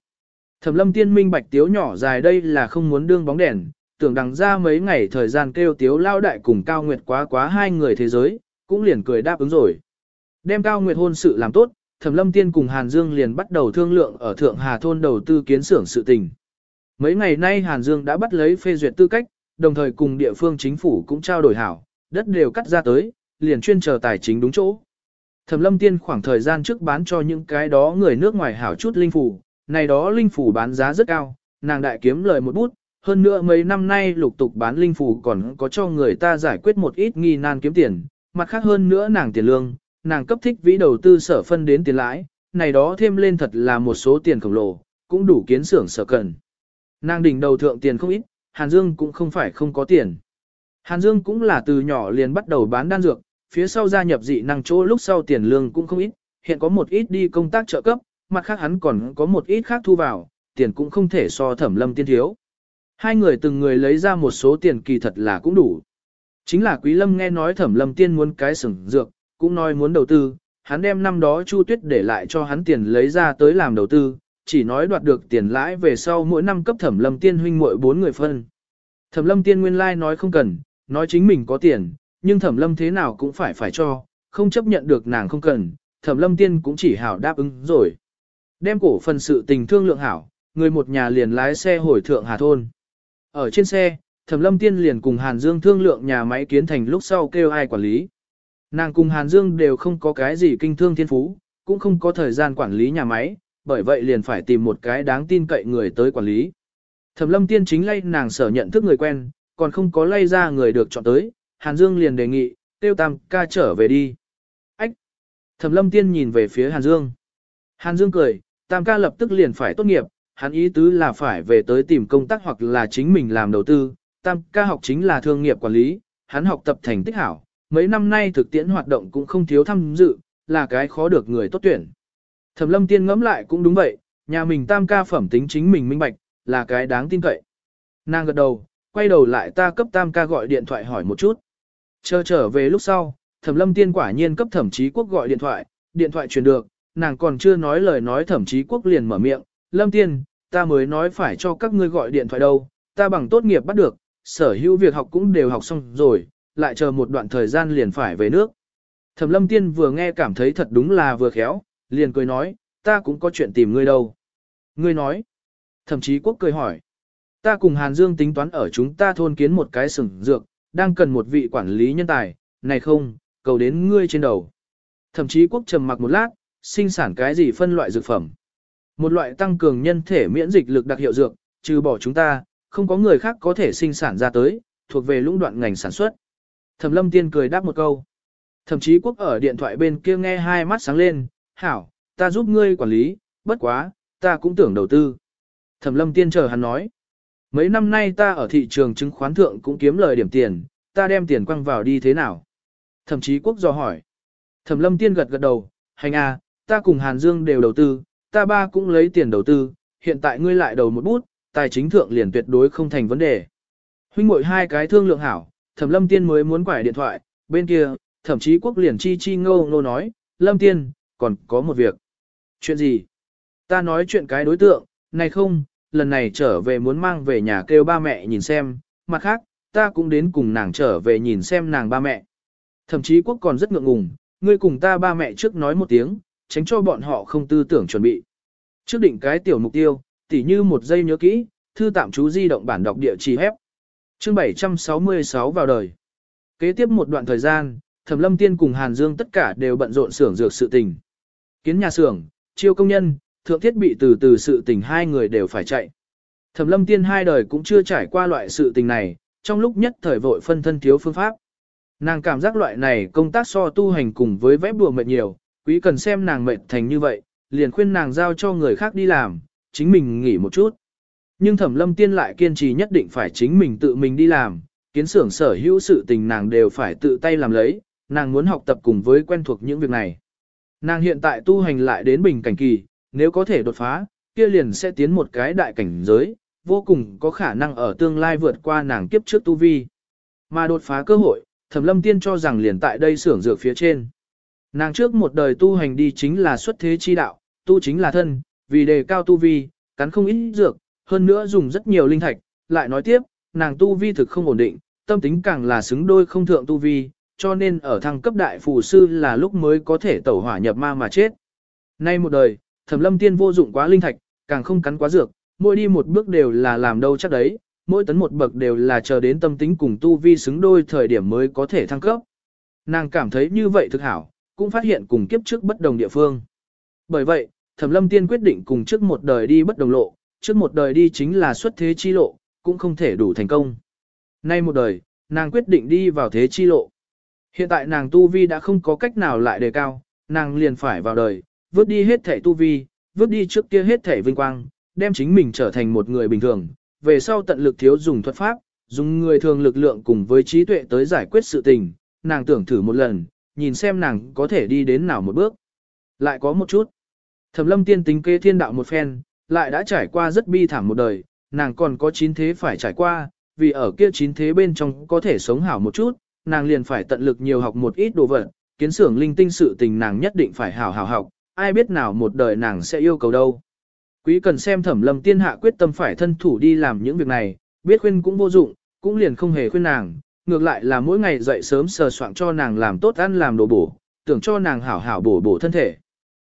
Thẩm lâm tiên minh bạch tiếu nhỏ dài đây là không muốn đương bóng đèn, tưởng đằng ra mấy ngày thời gian kêu tiếu lao đại cùng Cao Nguyệt quá quá hai người thế giới, cũng liền cười đáp ứng rồi. Đem Cao Nguyệt hôn sự làm tốt, Thẩm Lâm Tiên cùng Hàn Dương liền bắt đầu thương lượng ở Thượng Hà Thôn đầu tư kiến xưởng sự tình. Mấy ngày nay Hàn Dương đã bắt lấy phê duyệt tư cách, đồng thời cùng địa phương chính phủ cũng trao đổi hảo, đất đều cắt ra tới, liền chuyên chờ tài chính đúng chỗ. Thẩm Lâm Tiên khoảng thời gian trước bán cho những cái đó người nước ngoài hảo chút linh phủ, này đó linh phủ bán giá rất cao, nàng đại kiếm lời một bút, hơn nữa mấy năm nay lục tục bán linh phủ còn có cho người ta giải quyết một ít nghi nan kiếm tiền, mặt khác hơn nữa nàng tiền lương, nàng cấp thích vĩ đầu tư sở phân đến tiền lãi, này đó thêm lên thật là một số tiền khổng lồ, cũng đủ kiến xưởng sở cần. Nàng đỉnh đầu thượng tiền không ít, Hàn Dương cũng không phải không có tiền. Hàn Dương cũng là từ nhỏ liền bắt đầu bán đan dược, phía sau gia nhập dị năng chỗ lúc sau tiền lương cũng không ít, hiện có một ít đi công tác trợ cấp, mặt khác hắn còn có một ít khác thu vào, tiền cũng không thể so thẩm lâm tiên thiếu. Hai người từng người lấy ra một số tiền kỳ thật là cũng đủ. Chính là Quý Lâm nghe nói thẩm lâm tiên muốn cái sừng dược, cũng nói muốn đầu tư, hắn đem năm đó Chu Tuyết để lại cho hắn tiền lấy ra tới làm đầu tư, chỉ nói đoạt được tiền lãi về sau mỗi năm cấp thẩm lâm tiên huynh muội bốn người phân. Thẩm lâm tiên nguyên lai like nói không cần, nói chính mình có tiền, nhưng thẩm lâm thế nào cũng phải phải cho, không chấp nhận được nàng không cần, thẩm lâm tiên cũng chỉ hảo đáp ứng rồi. Đem cổ phần sự tình thương lượng hảo, người một nhà liền lái xe hồi thượng Hà Thôn. Ở trên xe, thẩm lâm tiên liền cùng Hàn Dương thương lượng nhà máy kiến thành lúc sau kêu ai quản lý. Nàng cùng Hàn Dương đều không có cái gì kinh thương thiên phú, cũng không có thời gian quản lý nhà máy, bởi vậy liền phải tìm một cái đáng tin cậy người tới quản lý. Thẩm lâm tiên chính lay nàng sở nhận thức người quen, còn không có lay ra người được chọn tới, Hàn Dương liền đề nghị, tiêu tam ca trở về đi. Ách! Thẩm lâm tiên nhìn về phía Hàn Dương. Hàn Dương cười, tam ca lập tức liền phải tốt nghiệp, hắn ý tứ là phải về tới tìm công tác hoặc là chính mình làm đầu tư, tam ca học chính là thương nghiệp quản lý, hắn học tập thành tích hảo, mấy năm nay thực tiễn hoạt động cũng không thiếu tham dự, là cái khó được người tốt tuyển. Thẩm lâm tiên ngẫm lại cũng đúng vậy, nhà mình tam ca phẩm tính chính mình minh bạch, là cái đáng tin cậy. Nàng gật đầu, quay đầu lại ta cấp tam ca gọi điện thoại hỏi một chút. Chờ trở về lúc sau, thẩm lâm tiên quả nhiên cấp thẩm chí quốc gọi điện thoại, điện thoại truyền được, nàng còn chưa nói lời nói thẩm chí quốc liền mở miệng, lâm tiên, ta mới nói phải cho các ngươi gọi điện thoại đâu, ta bằng tốt nghiệp bắt được, sở hữu việc học cũng đều học xong rồi, lại chờ một đoạn thời gian liền phải về nước. Thẩm lâm tiên vừa nghe cảm thấy thật đúng là vừa khéo, liền cười nói, ta cũng có chuyện tìm ngươi đâu. Ngươi nói, thậm chí quốc cười hỏi, ta cùng Hàn Dương tính toán ở chúng ta thôn kiến một cái sừng dược, đang cần một vị quản lý nhân tài, này không, cầu đến ngươi trên đầu. Thậm chí quốc trầm mặc một lát, sinh sản cái gì phân loại dược phẩm. Một loại tăng cường nhân thể miễn dịch lực đặc hiệu dược, trừ bỏ chúng ta, không có người khác có thể sinh sản ra tới, thuộc về lũng đoạn ngành sản xuất. Thẩm lâm tiên cười đáp một câu. Thậm chí quốc ở điện thoại bên kia nghe hai mắt sáng lên, hảo, ta giúp ngươi quản lý, bất quá, ta cũng tưởng đầu tư. Thẩm lâm tiên chờ hắn nói. Mấy năm nay ta ở thị trường chứng khoán thượng cũng kiếm lời điểm tiền, ta đem tiền quăng vào đi thế nào? Thậm chí quốc do hỏi. Thẩm lâm tiên gật gật đầu, hành à, ta cùng Hàn Dương đều đầu tư, ta ba cũng lấy tiền đầu tư, hiện tại ngươi lại đầu một bút, tài chính thượng liền tuyệt đối không thành vấn đề. Huynh muội hai cái thương lượng hảo, Thẩm Lâm Tiên mới muốn quải điện thoại, bên kia, thậm chí quốc liền chi chi ngô ngô nói, Lâm Tiên, còn có một việc. Chuyện gì? Ta nói chuyện cái đối tượng, này không, lần này trở về muốn mang về nhà kêu ba mẹ nhìn xem, mặt khác, ta cũng đến cùng nàng trở về nhìn xem nàng ba mẹ. Thậm chí quốc còn rất ngượng ngùng, ngươi cùng ta ba mẹ trước nói một tiếng, tránh cho bọn họ không tư tưởng chuẩn bị. Trước định cái tiểu mục tiêu, tỉ như một giây nhớ kỹ, thư tạm chú di động bản đọc địa chỉ hép. Chương 766 vào đời. Kế tiếp một đoạn thời gian, Thẩm Lâm Tiên cùng Hàn Dương tất cả đều bận rộn xưởng dược sự tình. Kiến nhà xưởng, chiêu công nhân, thượng thiết bị từ từ sự tình hai người đều phải chạy. Thẩm Lâm Tiên hai đời cũng chưa trải qua loại sự tình này, trong lúc nhất thời vội phân thân thiếu phương pháp. Nàng cảm giác loại này công tác so tu hành cùng với vẽ bùa mệt nhiều, quý cần xem nàng mệt thành như vậy, liền khuyên nàng giao cho người khác đi làm, chính mình nghỉ một chút. Nhưng thẩm lâm tiên lại kiên trì nhất định phải chính mình tự mình đi làm, kiến xưởng sở hữu sự tình nàng đều phải tự tay làm lấy, nàng muốn học tập cùng với quen thuộc những việc này. Nàng hiện tại tu hành lại đến bình cảnh kỳ, nếu có thể đột phá, kia liền sẽ tiến một cái đại cảnh giới, vô cùng có khả năng ở tương lai vượt qua nàng kiếp trước tu vi. Mà đột phá cơ hội, Thẩm Lâm Tiên cho rằng liền tại đây xưởng dược phía trên. Nàng trước một đời tu hành đi chính là xuất thế chi đạo, tu chính là thân, vì đề cao tu vi, cắn không ít dược, hơn nữa dùng rất nhiều linh thạch, lại nói tiếp, nàng tu vi thực không ổn định, tâm tính càng là xứng đôi không thượng tu vi, cho nên ở thăng cấp đại phù sư là lúc mới có thể tẩu hỏa nhập ma mà chết. Nay một đời, thẩm lâm tiên vô dụng quá linh thạch, càng không cắn quá dược, mỗi đi một bước đều là làm đâu chắc đấy, mỗi tấn một bậc đều là chờ đến tâm tính cùng tu vi xứng đôi thời điểm mới có thể thăng cấp. Nàng cảm thấy như vậy thực hảo, cũng phát hiện cùng kiếp trước bất đồng địa phương. Bởi vậy, Thẩm Lâm Tiên quyết định cùng trước một đời đi bất đồng lộ, trước một đời đi chính là xuất thế chi lộ, cũng không thể đủ thành công. Nay một đời, nàng quyết định đi vào thế chi lộ. Hiện tại nàng tu vi đã không có cách nào lại đề cao, nàng liền phải vào đời, vứt đi hết thể tu vi, vứt đi trước kia hết thể vinh quang, đem chính mình trở thành một người bình thường, về sau tận lực thiếu dùng thuật pháp, dùng người thường lực lượng cùng với trí tuệ tới giải quyết sự tình, nàng tưởng thử một lần, nhìn xem nàng có thể đi đến nào một bước. Lại có một chút. Thẩm lâm tiên tính kế thiên đạo một phen, lại đã trải qua rất bi thảm một đời, nàng còn có chín thế phải trải qua, vì ở kia chín thế bên trong có thể sống hảo một chút, nàng liền phải tận lực nhiều học một ít đồ vật, kiến xưởng linh tinh sự tình nàng nhất định phải hảo hảo học, ai biết nào một đời nàng sẽ yêu cầu đâu. Quý cần xem thẩm lâm tiên hạ quyết tâm phải thân thủ đi làm những việc này, biết khuyên cũng vô dụng, cũng liền không hề khuyên nàng, ngược lại là mỗi ngày dậy sớm sờ soạn cho nàng làm tốt ăn làm đồ bổ, tưởng cho nàng hảo hảo bổ bổ thân thể.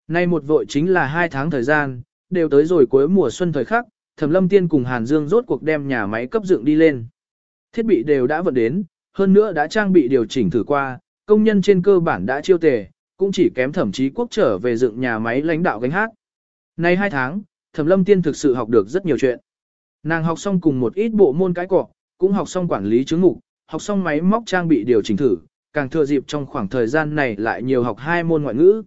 Nay một vội chính là hai tháng thời gian, đều tới rồi cuối mùa xuân thời khắc, Thẩm Lâm Tiên cùng Hàn Dương rốt cuộc đem nhà máy cấp dựng đi lên. Thiết bị đều đã vận đến, hơn nữa đã trang bị điều chỉnh thử qua, công nhân trên cơ bản đã chiêu tề, cũng chỉ kém thẩm chí quốc trở về dựng nhà máy lãnh đạo gánh hát. Nay hai tháng, Thẩm Lâm Tiên thực sự học được rất nhiều chuyện. Nàng học xong cùng một ít bộ môn cái cọ, cũng học xong quản lý chứng ngục, học xong máy móc trang bị điều chỉnh thử, càng thừa dịp trong khoảng thời gian này lại nhiều học hai môn ngoại ngữ.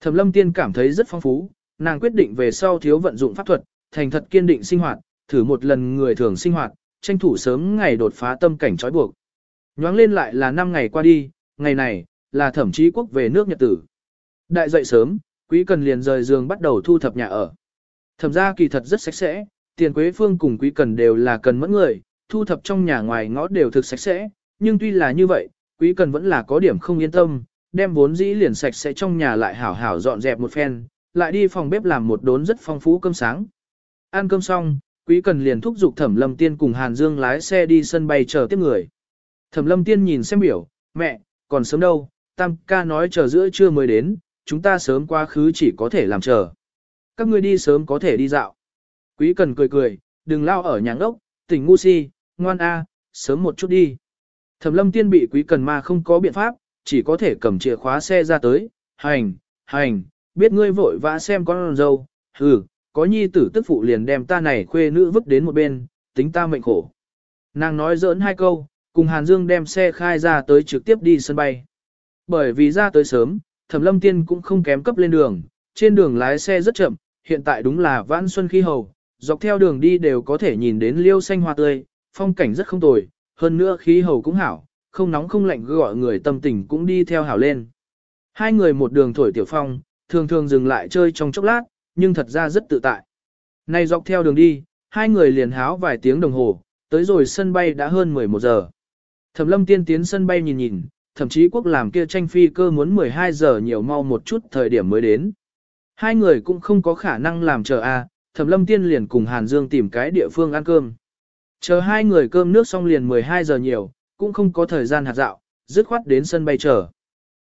Thẩm Lâm Tiên cảm thấy rất phong phú, nàng quyết định về sau thiếu vận dụng pháp thuật, thành thật kiên định sinh hoạt, thử một lần người thường sinh hoạt, tranh thủ sớm ngày đột phá tâm cảnh trói buộc. Nhoáng lên lại là 5 ngày qua đi, ngày này, là thẩm chí quốc về nước Nhật tử. Đại dậy sớm, quý cần liền rời giường bắt đầu thu thập nhà ở. Thẩm gia kỳ thật rất sạch sẽ, tiền quế phương cùng quý cần đều là cần mẫn người, thu thập trong nhà ngoài ngõ đều thực sạch sẽ, nhưng tuy là như vậy, quý cần vẫn là có điểm không yên tâm, đem vốn dĩ liền sạch sẽ trong nhà lại hảo hảo dọn dẹp một phen, lại đi phòng bếp làm một đốn rất phong phú cơm sáng. Ăn cơm xong, quý cần liền thúc giục Thẩm Lâm Tiên cùng Hàn Dương lái xe đi sân bay chờ tiếp người. Thẩm Lâm Tiên nhìn xem biểu, mẹ, còn sớm đâu, Tam ca nói chờ giữa trưa mới đến, chúng ta sớm quá khứ chỉ có thể làm chờ. Các ngươi đi sớm có thể đi dạo. Quý cần cười cười, đừng lao ở nhà ốc, tỉnh ngu si, ngoan a, sớm một chút đi. Thẩm lâm tiên bị quý cần ma không có biện pháp, chỉ có thể cầm chìa khóa xe ra tới, hành, hành, biết ngươi vội vã xem con dâu, hừ, có nhi tử tức phụ liền đem ta này khuê nữ vứt đến một bên, tính ta mệnh khổ. Nàng nói giỡn hai câu, cùng Hàn Dương đem xe khai ra tới trực tiếp đi sân bay. Bởi vì ra tới sớm, Thẩm Lâm Tiên cũng không kém cấp lên đường, trên đường lái xe rất chậm, hiện tại đúng là vãn xuân khí hầu, dọc theo đường đi đều có thể nhìn đến liêu xanh hoa tươi, phong cảnh rất không tồi, hơn nữa khí hầu cũng hảo, không nóng không lạnh gọi người tâm tình cũng đi theo hảo lên. Hai người một đường thổi tiểu phong, thường thường dừng lại chơi trong chốc lát, nhưng thật ra rất tự tại. Nay dọc theo đường đi, hai người liền háo vài tiếng đồng hồ, tới rồi sân bay đã hơn 11 giờ. Thẩm lâm tiên tiến sân bay nhìn nhìn, thậm chí quốc làm kia tranh phi cơ muốn 12 giờ nhiều mau một chút thời điểm mới đến. Hai người cũng không có khả năng làm chờ a, à, Thẩm Lâm Tiên liền cùng Hàn Dương tìm cái địa phương ăn cơm. Chờ hai người cơm nước xong liền 12 giờ nhiều, cũng không có thời gian hạt dạo, dứt khoát đến sân bay chờ.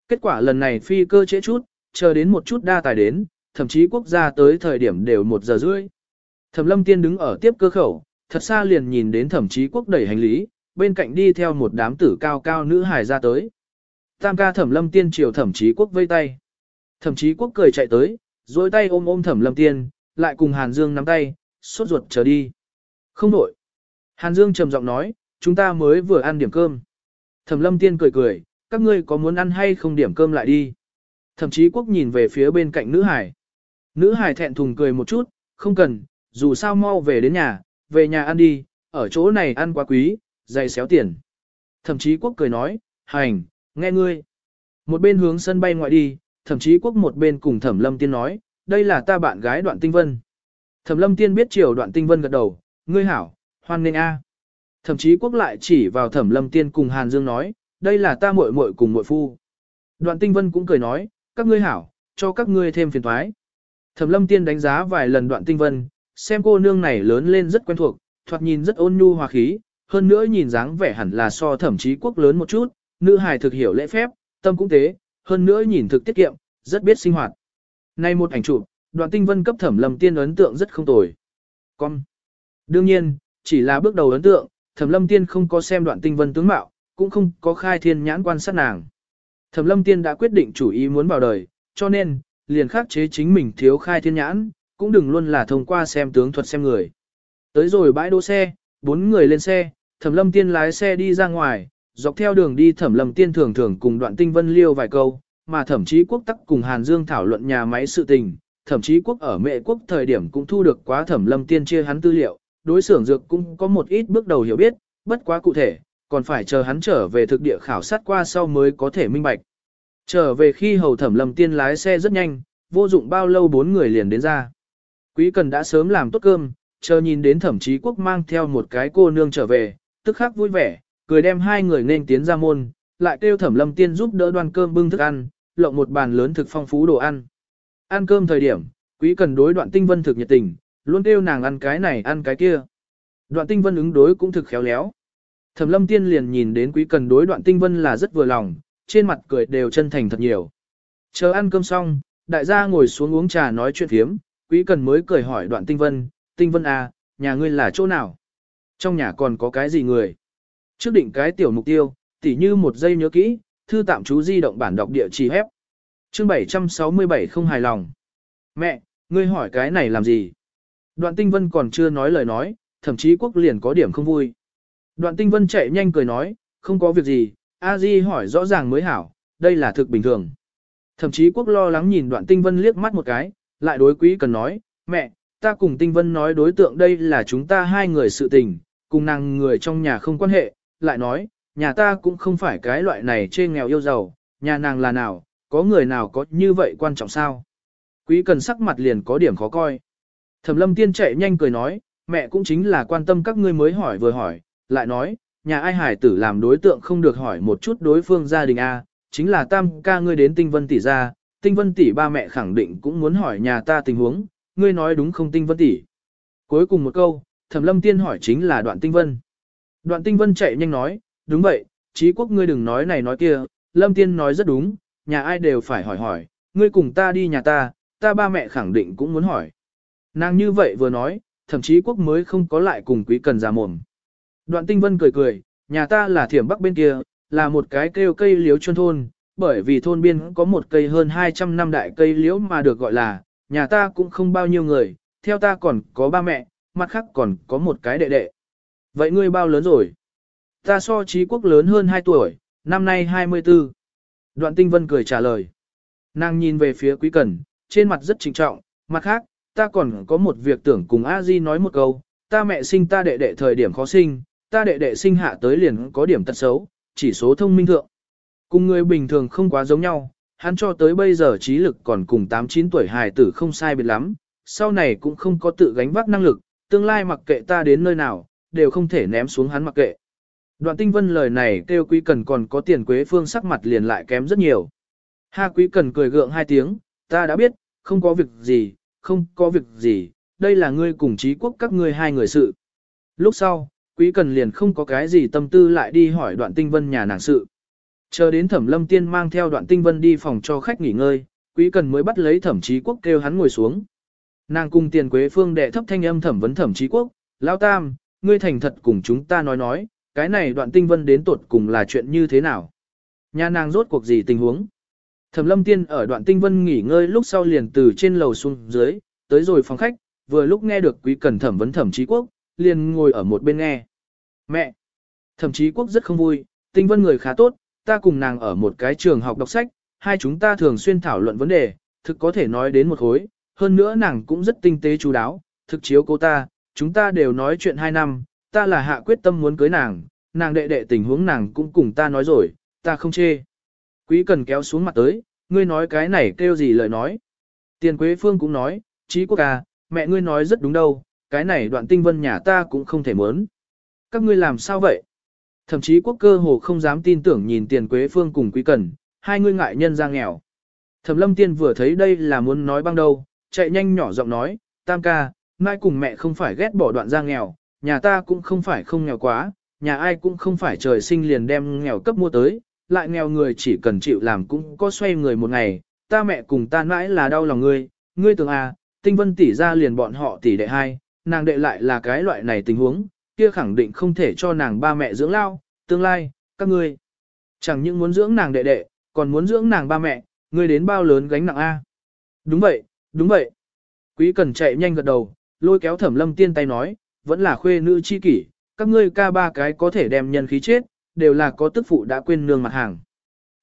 Kết quả lần này phi cơ trễ chút, chờ đến một chút đa tài đến, thậm chí quốc gia tới thời điểm đều một giờ rưỡi. Thẩm Lâm Tiên đứng ở tiếp cơ khẩu, thật xa liền nhìn đến thẩm chí quốc đẩy hành lý, bên cạnh đi theo một đám tử cao cao nữ hài ra tới. Tam ca Thẩm Lâm Tiên chiều thẩm chí quốc vây tay. Thẩm chí quốc cười chạy tới, dối tay ôm ôm Thẩm Lâm Tiên, lại cùng Hàn Dương nắm tay, sốt ruột chờ đi. Không đổi. Hàn Dương trầm giọng nói, chúng ta mới vừa ăn điểm cơm. Thẩm lâm tiên cười cười, các ngươi có muốn ăn hay không điểm cơm lại đi. Thẩm chí quốc nhìn về phía bên cạnh nữ hải. Nữ hải thẹn thùng cười một chút, không cần, dù sao mau về đến nhà, về nhà ăn đi, ở chỗ này ăn quá quý, dày xéo tiền. Thẩm chí quốc cười nói, hành, nghe ngươi. Một bên hướng sân bay ngoại đi, thẩm chí quốc một bên cùng thẩm lâm tiên nói, đây là ta bạn gái đoạn tinh vân. Thẩm lâm tiên biết chiều đoạn tinh vân gật đầu, ngươi hảo, hoan nghênh a. Thậm chí quốc lại chỉ vào thẩm lâm tiên cùng Hàn Dương nói, đây là ta muội muội cùng muội phu. Đoạn tinh vân cũng cười nói, các ngươi hảo, cho các ngươi thêm phiền toái. Thẩm lâm tiên đánh giá vài lần đoạn tinh vân, xem cô nương này lớn lên rất quen thuộc, thoạt nhìn rất ôn nhu hòa khí, hơn nữa nhìn dáng vẻ hẳn là so thẩm chí quốc lớn một chút, nữ hài thực hiểu lễ phép, tâm cũng tế, hơn nữa nhìn thực tiết kiệm, rất biết sinh hoạt. Nay một ảnh chụp, đoạn tinh vân cấp thẩm lâm tiên ấn tượng rất không tồi. Con. Đương nhiên, chỉ là bước đầu ấn tượng, thẩm lâm tiên không có xem đoạn tinh vân tướng mạo, cũng không có khai thiên nhãn quan sát nàng. Thẩm lâm tiên đã quyết định chủ ý muốn vào đời, cho nên, liền khắc chế chính mình thiếu khai thiên nhãn, cũng đừng luôn là thông qua xem tướng thuật xem người. Tới rồi bãi đỗ xe, bốn người lên xe, thẩm lâm tiên lái xe đi ra ngoài, dọc theo đường đi thẩm lâm tiên thường thường cùng đoạn tinh vân liêu vài câu, mà thậm chí quốc tắc cùng Hàn Dương thảo luận nhà máy sự tình, thậm chí quốc ở mệ quốc thời điểm cũng thu được quá thẩm lâm tiên chia hắn tư liệu, đối xưởng dược cũng có một ít bước đầu hiểu biết, bất quá cụ thể, còn phải chờ hắn trở về thực địa khảo sát qua sau mới có thể minh bạch. Trở về khi hầu thẩm lâm tiên lái xe rất nhanh, vô dụng bao lâu bốn người liền đến ra. Quý cần đã sớm làm tốt cơm, chờ nhìn đến thẩm chí quốc mang theo một cái cô nương trở về, tức khắc vui vẻ, cười đem hai người nên tiến ra môn, lại kêu thẩm lâm tiên giúp đỡ đoan cơm bưng thức ăn, lộng một bàn lớn thực phong phú đồ ăn. Ăn cơm thời điểm, quý cần đối đoạn tinh vân thực nhiệt tình, luôn kêu nàng ăn cái này ăn cái kia. Đoạn tinh vân ứng đối cũng thực khéo léo. Thẩm lâm tiên liền nhìn đến quý cần đối đoạn tinh vân là rất vừa lòng, trên mặt cười đều chân thành thật nhiều. Chờ ăn cơm xong, đại gia ngồi xuống uống trà nói chuyện thiếm, quý cần mới cười hỏi đoạn tinh vân, tinh vân à, nhà ngươi là chỗ nào? Trong nhà còn có cái gì người? Trước định cái tiểu mục tiêu, tỉ như một giây nhớ kỹ, thư tạm chú di động bản đọc địa chỉ hép. Chương 767 không hài lòng. Mẹ, ngươi hỏi cái này làm gì? Đoạn tinh vân còn chưa nói lời nói, thậm chí quốc liền có điểm không vui. Đoạn tinh vân chạy nhanh cười nói, không có việc gì, a di hỏi rõ ràng mới hảo, đây là thực bình thường. Thậm chí quốc lo lắng nhìn đoạn tinh vân liếc mắt một cái, lại đối quý cần nói, mẹ, ta cùng tinh vân nói đối tượng đây là chúng ta hai người sự tình, cùng nàng người trong nhà không quan hệ, lại nói, nhà ta cũng không phải cái loại này chê nghèo yêu giàu, nhà nàng là nào, có người nào có như vậy quan trọng sao? Quý cần sắc mặt liền có điểm khó coi. Thẩm lâm tiên chạy nhanh cười nói, mẹ cũng chính là quan tâm các ngươi mới hỏi vừa hỏi, lại nói, nhà ai hải tử làm đối tượng không được hỏi một chút đối phương gia đình A, chính là tam ca ngươi đến tinh vân tỷ ra, tinh vân tỷ ba mẹ khẳng định cũng muốn hỏi nhà ta tình huống, ngươi nói đúng không tinh vân tỷ. Cuối cùng một câu, thẩm lâm tiên hỏi chính là đoạn tinh vân. Đoạn tinh vân chạy nhanh nói, đúng vậy, trí quốc ngươi đừng nói này nói kia, lâm tiên nói rất đúng, nhà ai đều phải hỏi hỏi, ngươi cùng ta đi nhà ta, ta ba mẹ khẳng định cũng muốn hỏi. Nàng như vậy vừa nói, thậm chí quốc mới không có lại cùng quý cần ra mồm. Đoạn tinh vân cười cười, nhà ta là thiểm bắc bên kia, là một cái kêu cây liếu chuân thôn, bởi vì thôn biên có một cây hơn 200 năm đại cây liễu mà được gọi là, nhà ta cũng không bao nhiêu người, theo ta còn có ba mẹ, mặt khác còn có một cái đệ đệ. Vậy ngươi bao lớn rồi? Ta so trí quốc lớn hơn 2 tuổi, năm nay 24. Đoạn tinh vân cười trả lời. Nàng nhìn về phía quý cần, trên mặt rất trịnh trọng, mặt khác, ta còn có một việc tưởng cùng a di nói một câu, ta mẹ sinh ta đệ đệ thời điểm khó sinh, ta đệ đệ sinh hạ tới liền có điểm tật xấu, chỉ số thông minh thượng. Cùng người bình thường không quá giống nhau, hắn cho tới bây giờ trí lực còn cùng 8-9 tuổi hài tử không sai biệt lắm, sau này cũng không có tự gánh vác năng lực, tương lai mặc kệ ta đến nơi nào, đều không thể ném xuống hắn mặc kệ. Đoạn tinh vân lời này kêu quý cần còn có tiền quế phương sắc mặt liền lại kém rất nhiều. Ha quý cần cười gượng hai tiếng, ta đã biết, không có việc gì, không có việc gì, đây là ngươi cùng trí quốc các ngươi hai người sự. Lúc sau, quý cần liền không có cái gì tâm tư lại đi hỏi đoạn tinh vân nhà nàng sự. Chờ đến thẩm lâm tiên mang theo đoạn tinh vân đi phòng cho khách nghỉ ngơi, quý cần mới bắt lấy thẩm trí quốc kêu hắn ngồi xuống. Nàng cùng tiền quế phương đệ thấp thanh âm thẩm vấn thẩm trí quốc, lao tam, ngươi thành thật cùng chúng ta nói nói, cái này đoạn tinh vân đến tột cùng là chuyện như thế nào? Nhà nàng rốt cuộc gì tình huống? Thẩm lâm tiên ở đoạn tinh vân nghỉ ngơi lúc sau liền từ trên lầu xuống dưới, tới rồi phòng khách, vừa lúc nghe được quý cần thẩm vấn thẩm trí quốc, liền ngồi ở một bên nghe. Mẹ! Thẩm trí quốc rất không vui, tinh vân người khá tốt, ta cùng nàng ở một cái trường học đọc sách, hai chúng ta thường xuyên thảo luận vấn đề, thực có thể nói đến một khối, hơn nữa nàng cũng rất tinh tế chú đáo, thực chiếu cô ta, chúng ta đều nói chuyện hai năm, ta là hạ quyết tâm muốn cưới nàng, nàng đệ đệ tình huống nàng cũng cùng ta nói rồi, ta không chê. Quý cần kéo xuống mặt tới, ngươi nói cái này kêu gì lời nói. Tiền Quế Phương cũng nói, trí quốc à, mẹ ngươi nói rất đúng đâu, cái này đoạn tinh vân nhà ta cũng không thể muốn. Các ngươi làm sao vậy? Thậm chí quốc cơ hồ không dám tin tưởng nhìn tiền Quế Phương cùng Quý Cần, hai ngươi ngại nhân ra nghèo. Thẩm lâm tiên vừa thấy đây là muốn nói băng đâu, chạy nhanh nhỏ giọng nói, tam ca, mai cùng mẹ không phải ghét bỏ đoạn ra nghèo, nhà ta cũng không phải không nghèo quá, nhà ai cũng không phải trời sinh liền đem nghèo cấp mua tới, lại nghèo người chỉ cần chịu làm cũng có xoay người một ngày, ta mẹ cùng ta mãi là đau lòng ngươi, ngươi tưởng à, tinh vân tỷ ra liền bọn họ tỷ đệ hai, nàng đệ lại là cái loại này tình huống, kia khẳng định không thể cho nàng ba mẹ dưỡng lao, tương lai, các ngươi. Chẳng những muốn dưỡng nàng đệ đệ, còn muốn dưỡng nàng ba mẹ, ngươi đến bao lớn gánh nặng A. Đúng vậy, đúng vậy. Quý cần chạy nhanh gật đầu, lôi kéo thẩm lâm tiên tay nói, vẫn là khuê nữ chi kỷ, các ngươi ca ba cái có thể đem nhân khí chết, đều là có tức phụ đã quên nương mặt hàng.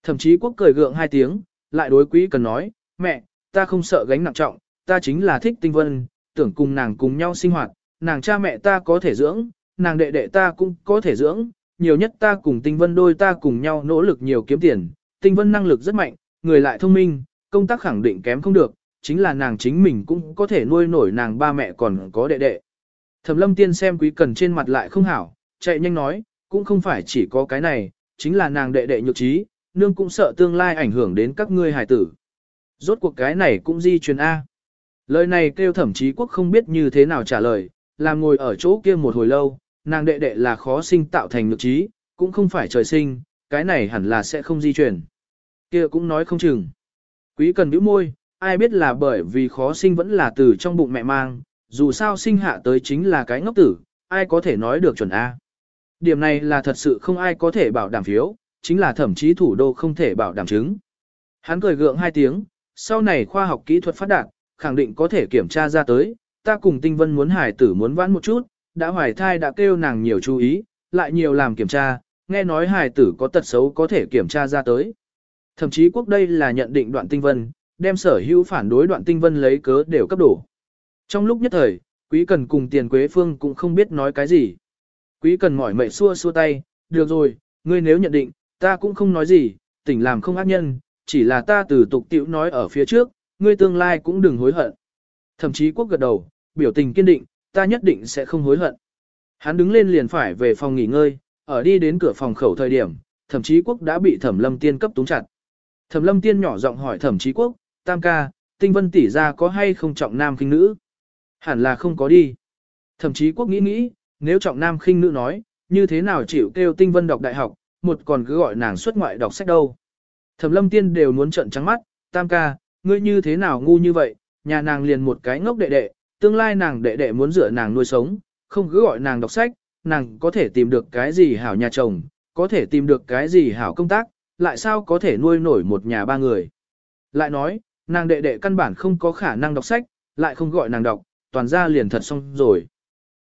Thậm chí quốc cười gượng hai tiếng, lại đối quý cần nói, mẹ, ta không sợ gánh nặng trọng, ta chính là thích tinh vân, tưởng cùng nàng cùng nhau sinh hoạt, nàng cha mẹ ta có thể dưỡng, nàng đệ đệ ta cũng có thể dưỡng, nhiều nhất ta cùng tinh vân đôi ta cùng nhau nỗ lực nhiều kiếm tiền, tinh vân năng lực rất mạnh, người lại thông minh, công tác khẳng định kém không được, chính là nàng chính mình cũng có thể nuôi nổi nàng ba mẹ còn có đệ đệ. Thẩm lâm tiên xem quý cần trên mặt lại không hảo, chạy nhanh nói, cũng không phải chỉ có cái này, chính là nàng đệ đệ nhược trí, nương cũng sợ tương lai ảnh hưởng đến các ngươi hải tử. Rốt cuộc cái này cũng di truyền A. Lời này kêu thẩm chí quốc không biết như thế nào trả lời, làm ngồi ở chỗ kia một hồi lâu, nàng đệ đệ là khó sinh tạo thành nhược trí, cũng không phải trời sinh, cái này hẳn là sẽ không di truyền. Kia cũng nói không chừng. Quý cần bĩu môi, ai biết là bởi vì khó sinh vẫn là từ trong bụng mẹ mang, dù sao sinh hạ tới chính là cái ngốc tử, ai có thể nói được chuẩn A. Điểm này là thật sự không ai có thể bảo đảm phiếu, chính là thậm chí thủ đô không thể bảo đảm chứng. Hắn cười gượng hai tiếng, sau này khoa học kỹ thuật phát đạt, khẳng định có thể kiểm tra ra tới, ta cùng tinh vân muốn hải tử muốn vãn một chút, đã hoài thai đã kêu nàng nhiều chú ý, lại nhiều làm kiểm tra, nghe nói hải tử có tật xấu có thể kiểm tra ra tới. Thậm chí quốc đây là nhận định đoạn tinh vân, đem sở hữu phản đối đoạn tinh vân lấy cớ đều cấp đổ. Trong lúc nhất thời, quý cần cùng tiền quế phương cũng không biết nói cái gì. Quý cần mỏi mệt xua xua tay, được rồi, ngươi nếu nhận định, ta cũng không nói gì, tỉnh làm không ác nhân, chỉ là ta từ tục tiểu nói ở phía trước, ngươi tương lai cũng đừng hối hận. Thậm chí quốc gật đầu, biểu tình kiên định, ta nhất định sẽ không hối hận. Hắn đứng lên liền phải về phòng nghỉ ngơi, ở đi đến cửa phòng khẩu thời điểm, thậm chí quốc đã bị thẩm lâm tiên cấp túng chặt. Thẩm lâm tiên nhỏ giọng hỏi thẩm chí quốc, tam ca, tinh vân tỷ ra có hay không trọng nam kinh nữ? Hẳn là không có đi. Thẩm chí quốc nghĩ nghĩ, nếu trọng nam khinh nữ nói, như thế nào chịu kêu tinh vân đọc đại học, một còn cứ gọi nàng xuất ngoại đọc sách đâu. Thẩm lâm tiên đều muốn trận trắng mắt, tam ca, ngươi như thế nào ngu như vậy, nhà nàng liền một cái ngốc đệ đệ, tương lai nàng đệ đệ muốn rửa nàng nuôi sống, không cứ gọi nàng đọc sách, nàng có thể tìm được cái gì hảo nhà chồng, có thể tìm được cái gì hảo công tác, lại sao có thể nuôi nổi một nhà ba người. Lại nói, nàng đệ đệ căn bản không có khả năng đọc sách, lại không gọi nàng đọc, toàn ra liền thật xong rồi.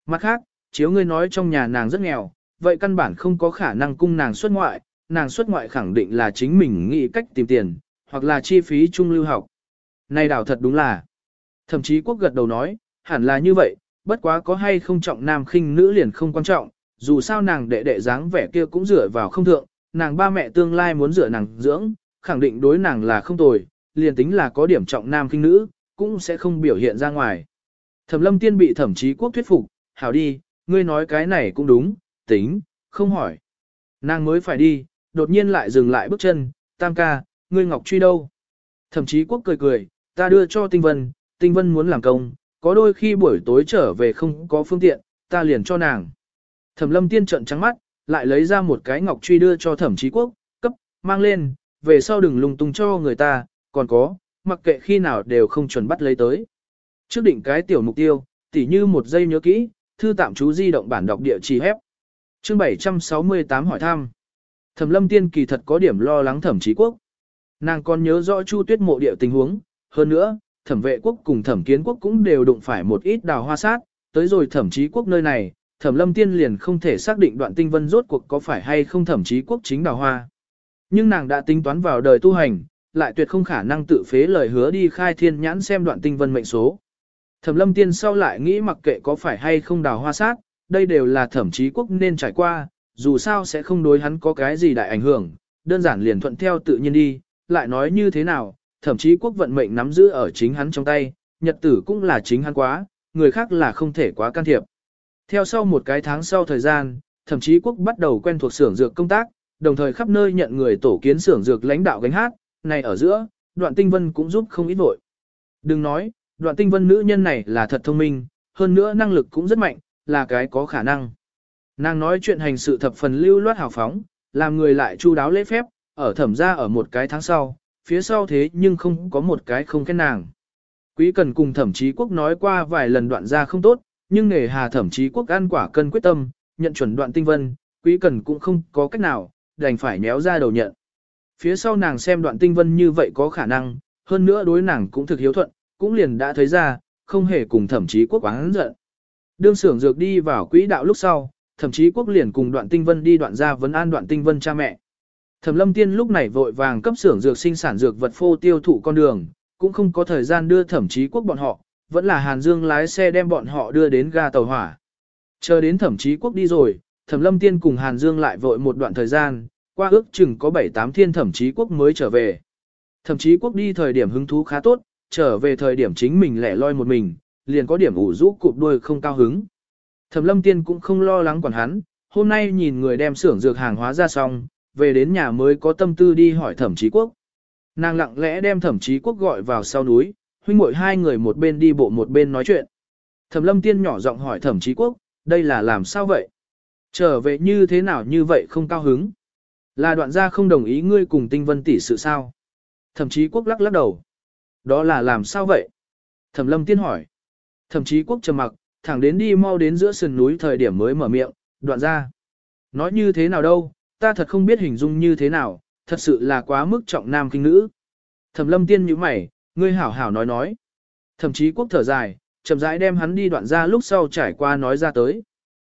Mặt khác, chiếu ngươi nói trong nhà nàng rất nghèo, vậy căn bản không có khả năng cung nàng xuất ngoại, nàng xuất ngoại khẳng định là chính mình nghĩ cách tìm tiền, hoặc là chi phí trung lưu học. Này đảo thật đúng là. Thậm chí quốc gật đầu nói, hẳn là như vậy, bất quá có hay không trọng nam khinh nữ liền không quan trọng, dù sao nàng đệ đệ dáng vẻ kia cũng dựa vào không thượng, nàng ba mẹ tương lai muốn dựa nàng dưỡng, khẳng định đối nàng là không tồi, liền tính là có điểm trọng nam khinh nữ, cũng sẽ không biểu hiện ra ngoài. Thẩm lâm tiên bị thẩm chí quốc thuyết phục, hảo đi, ngươi nói cái này cũng đúng, tính, không hỏi. Nàng mới phải đi, đột nhiên lại dừng lại bước chân, tam ca, ngươi ngọc truy đâu. Thẩm chí quốc cười cười, ta đưa cho tinh vân, tinh vân muốn làm công, có đôi khi buổi tối trở về không có phương tiện, ta liền cho nàng. Thẩm lâm tiên trận trắng mắt, lại lấy ra một cái ngọc truy đưa cho thẩm chí quốc, cấp, mang lên, về sau đừng lung tung cho người ta, còn có, mặc kệ khi nào đều không chuẩn bắt lấy tới. Trước định cái tiểu mục tiêu, tỉ như một giây nhớ kỹ, thư tạm chú di động bản đọc địa chỉ hép. Chương 768 hỏi thăm. Thẩm lâm tiên kỳ thật có điểm lo lắng thẩm chí quốc. Nàng còn nhớ rõ chu tuyết mộ địa tình huống, hơn nữa, thẩm vệ quốc cùng thẩm kiến quốc cũng đều đụng phải một ít đào hoa sát, tới rồi thẩm chí quốc nơi này, thẩm lâm tiên liền không thể xác định đoạn tinh vân rốt cuộc có phải hay không thẩm chí quốc chính đào hoa. Nhưng nàng đã tính toán vào đời tu hành, lại tuyệt không khả năng tự phế lời hứa đi khai thiên nhãn xem đoạn tinh vân mệnh số. Thẩm lâm tiên sau lại nghĩ mặc kệ có phải hay không đào hoa sát, đây đều là thẩm chí quốc nên trải qua, dù sao sẽ không đối hắn có cái gì đại ảnh hưởng, đơn giản liền thuận theo tự nhiên đi, lại nói như thế nào, thậm chí quốc vận mệnh nắm giữ ở chính hắn trong tay, nhật tử cũng là chính hắn quá, người khác là không thể quá can thiệp. Theo sau một cái tháng sau thời gian, thậm chí quốc bắt đầu quen thuộc xưởng dược công tác, đồng thời khắp nơi nhận người tổ kiến xưởng dược lãnh đạo gánh hát, này ở giữa, đoạn tinh vân cũng giúp không ít vội. Đừng nói, đoạn tinh vân nữ nhân này là thật thông minh, hơn nữa năng lực cũng rất mạnh, là cái có khả năng. Nàng nói chuyện hành sự thập phần lưu loát hào phóng, làm người lại chu đáo lễ phép, ở thẩm ra ở một cái tháng sau, phía sau thế nhưng không có một cái không khen nàng. Quý cần cùng thẩm chí quốc nói qua vài lần đoạn ra không tốt, nhưng nghề hà thẩm chí quốc ăn quả cân quyết tâm, nhận chuẩn đoạn tinh vân, quý cần cũng không có cách nào, đành phải nhéo ra đầu nhận. Phía sau nàng xem đoạn tinh vân như vậy có khả năng, hơn nữa đối nàng cũng thực hiếu thuận, cũng liền đã thấy ra, không hề cùng thẩm chí quốc quán giận. Đương xưởng dược đi vào quỹ đạo lúc sau, thậm chí quốc liền cùng đoạn tinh vân đi đoạn ra vấn an đoạn tinh vân cha mẹ. Thẩm lâm tiên lúc này vội vàng cấp xưởng dược sinh sản dược vật phô tiêu thụ con đường, cũng không có thời gian đưa thẩm chí quốc bọn họ, vẫn là Hàn Dương lái xe đem bọn họ đưa đến ga tàu hỏa. Chờ đến thẩm chí quốc đi rồi, thẩm lâm tiên cùng Hàn Dương lại vội một đoạn thời gian, qua ước chừng có 7-8 thiên thẩm chí quốc mới trở về. Thẩm chí quốc đi thời điểm hứng thú khá tốt, trở về thời điểm chính mình lẻ loi một mình, liền có điểm ủ rũ cụp đuôi không cao hứng. Thẩm lâm tiên cũng không lo lắng quản hắn, hôm nay nhìn người đem xưởng dược hàng hóa ra xong, về đến nhà mới có tâm tư đi hỏi thẩm chí quốc. Nàng lặng lẽ đem thẩm chí quốc gọi vào sau núi, huynh muội hai người một bên đi bộ một bên nói chuyện. Thẩm lâm tiên nhỏ giọng hỏi thẩm chí quốc, đây là làm sao vậy? Trở về như thế nào như vậy không cao hứng? Là đoạn gia không đồng ý ngươi cùng tinh vân tỷ sự sao? Thẩm chí quốc lắc lắc đầu. Đó là làm sao vậy? Thẩm lâm tiên hỏi. Thẩm chí quốc trầm mặc, thẳng đến đi mau đến giữa sườn núi thời điểm mới mở miệng, đoạn ra. Nói như thế nào đâu, ta thật không biết hình dung như thế nào, thật sự là quá mức trọng nam kinh nữ. Thẩm lâm tiên như mày, ngươi hảo hảo nói nói. Thẩm chí quốc thở dài, chậm rãi đem hắn đi đoạn ra lúc sau trải qua nói ra tới.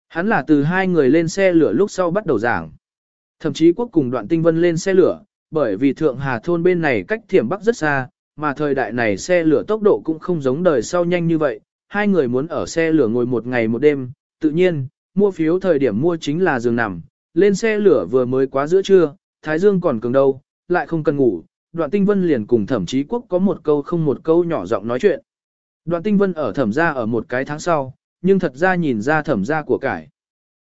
Hắn là từ hai người lên xe lửa lúc sau bắt đầu giảng. Thậm chí quốc cùng đoạn tinh vân lên xe lửa, bởi vì thượng hà thôn bên này cách thiểm bắc rất xa, mà thời đại này xe lửa tốc độ cũng không giống đời sau nhanh như vậy, hai người muốn ở xe lửa ngồi một ngày một đêm, tự nhiên, mua phiếu thời điểm mua chính là giường nằm, lên xe lửa vừa mới quá giữa trưa, Thái Dương còn cường đâu, lại không cần ngủ, đoạn tinh vân liền cùng thẩm chí quốc có một câu không một câu nhỏ giọng nói chuyện. Đoạn tinh vân ở thẩm gia ở một cái tháng sau, nhưng thật ra nhìn ra thẩm gia của cải.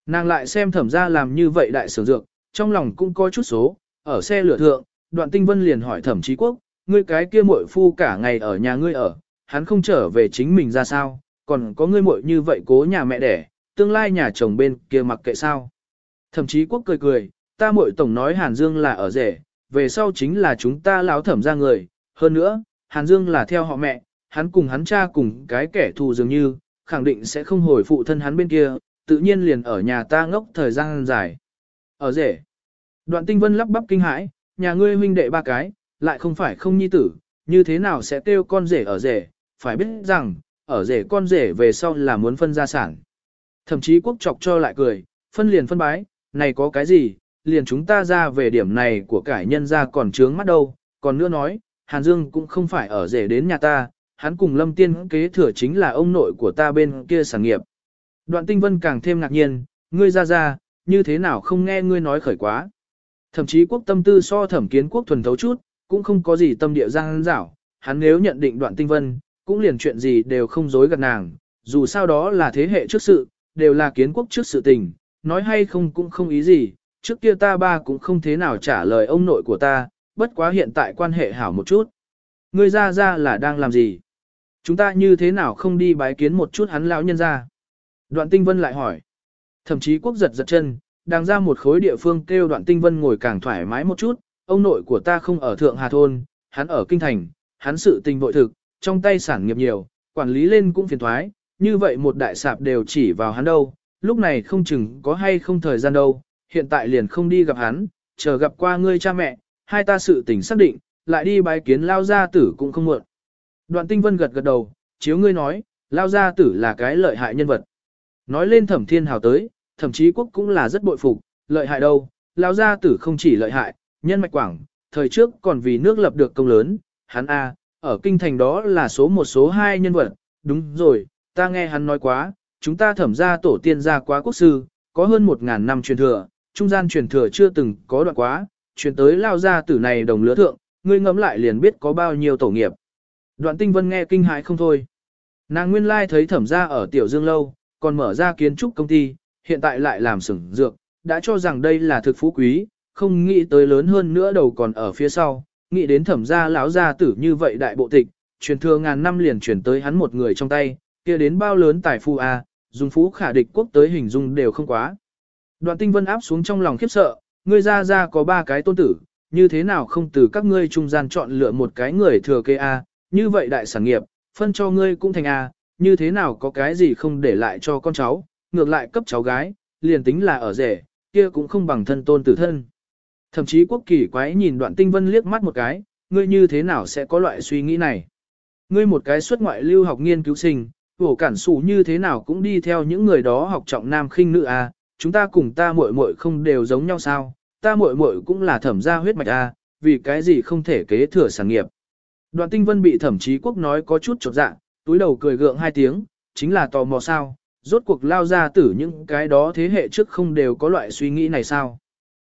Nàng lại xem thẩm gia làm như vậy đại sử dược, trong lòng cũng có chút số, ở xe lửa thượng, đoạn tinh vân liền hỏi thẩm chí quốc, ngươi cái kia muội phu cả ngày ở nhà ngươi ở, hắn không trở về chính mình ra sao, còn có ngươi muội như vậy cố nhà mẹ đẻ, tương lai nhà chồng bên kia mặc kệ sao. Thậm chí quốc cười cười, ta muội tổng nói Hàn Dương là ở rể, về sau chính là chúng ta láo thẩm ra người, hơn nữa, Hàn Dương là theo họ mẹ, hắn cùng hắn cha cùng cái kẻ thù dường như, khẳng định sẽ không hồi phụ thân hắn bên kia, tự nhiên liền ở nhà ta ngốc thời gian dài. Ở rể. Đoạn tinh vân lắp bắp kinh hãi, nhà ngươi huynh đệ ba cái, lại không phải không nhi tử, như thế nào sẽ kêu con rể ở rể, phải biết rằng, ở rể con rể về sau là muốn phân gia sản. Thậm chí quốc chọc cho lại cười, phân liền phân bái, này có cái gì, liền chúng ta ra về điểm này của cải nhân ra còn trướng mắt đâu, còn nữa nói, Hàn Dương cũng không phải ở rể đến nhà ta, hắn cùng lâm tiên kế thừa chính là ông nội của ta bên kia sản nghiệp. Đoạn tinh vân càng thêm ngạc nhiên, ngươi ra ra, như thế nào không nghe ngươi nói khởi quá. Thậm chí quốc tâm tư so thẩm kiến quốc thuần thấu chút, cũng không có gì tâm địa giang dảo, hắn nếu nhận định đoạn tinh vân, cũng liền chuyện gì đều không dối gạt nàng, dù sao đó là thế hệ trước sự, đều là kiến quốc trước sự tình, nói hay không cũng không ý gì, trước kia ta ba cũng không thế nào trả lời ông nội của ta, bất quá hiện tại quan hệ hảo một chút. Ngươi ra ra là đang làm gì? Chúng ta như thế nào không đi bái kiến một chút hắn lão nhân ra? Đoạn tinh vân lại hỏi. Thậm chí quốc giật giật chân, đang ra một khối địa phương kêu đoạn tinh vân ngồi càng thoải mái một chút, ông nội của ta không ở Thượng Hà Thôn, hắn ở Kinh Thành, hắn sự tình vội thực, trong tay sản nghiệp nhiều, quản lý lên cũng phiền thoái, như vậy một đại sạp đều chỉ vào hắn đâu, lúc này không chừng có hay không thời gian đâu, hiện tại liền không đi gặp hắn, chờ gặp qua ngươi cha mẹ, hai ta sự tình xác định, lại đi bái kiến lao gia tử cũng không muộn. Đoạn tinh vân gật gật đầu, chiếu ngươi nói, lao gia tử là cái lợi hại nhân vật. Nói lên thẩm thiên hào tới, thậm chí quốc cũng là rất bội phục, lợi hại đâu, lao gia tử không chỉ lợi hại, nhân mạch quảng, thời trước còn vì nước lập được công lớn, hắn A, ở kinh thành đó là số một số hai nhân vật, đúng rồi, ta nghe hắn nói quá, chúng ta thẩm ra tổ tiên ra quá quốc sư, có hơn một ngàn năm truyền thừa, trung gian truyền thừa chưa từng có đoạn quá, truyền tới lao gia tử này đồng lứa thượng, ngươi ngẫm lại liền biết có bao nhiêu tổ nghiệp. Đoạn tinh vân nghe kinh hãi không thôi. Nàng nguyên lai thấy thẩm ra ở tiểu dương lâu, còn mở ra kiến trúc công ty, hiện tại lại làm sửng dược, đã cho rằng đây là thực phú quý, không nghĩ tới lớn hơn nữa đầu còn ở phía sau, nghĩ đến thẩm gia lão gia tử như vậy đại bộ tịch, truyền thừa ngàn năm liền chuyển tới hắn một người trong tay, kia đến bao lớn tài phu a, dùng phú khả địch quốc tới hình dung đều không quá. Đoạn tinh vân áp xuống trong lòng khiếp sợ, ngươi ra ra có ba cái tôn tử, như thế nào không từ các ngươi trung gian chọn lựa một cái người thừa kế A, như vậy đại sản nghiệp, phân cho ngươi cũng thành A, như thế nào có cái gì không để lại cho con cháu, ngược lại cấp cháu gái, liền tính là ở rể, kia cũng không bằng thân tôn tử thân. Thậm chí quốc kỳ quái nhìn đoạn tinh vân liếc mắt một cái, ngươi như thế nào sẽ có loại suy nghĩ này. Ngươi một cái xuất ngoại lưu học nghiên cứu sinh, vổ cản sủ như thế nào cũng đi theo những người đó học trọng nam khinh nữ à? chúng ta cùng ta muội muội không đều giống nhau sao, ta muội muội cũng là thẩm gia huyết mạch à? vì cái gì không thể kế thừa sản nghiệp. Đoạn tinh vân bị thẩm chí quốc nói có chút chột dạ, túi đầu cười gượng hai tiếng, chính là tò mò sao, rốt cuộc lao ra tử những cái đó thế hệ trước không đều có loại suy nghĩ này sao.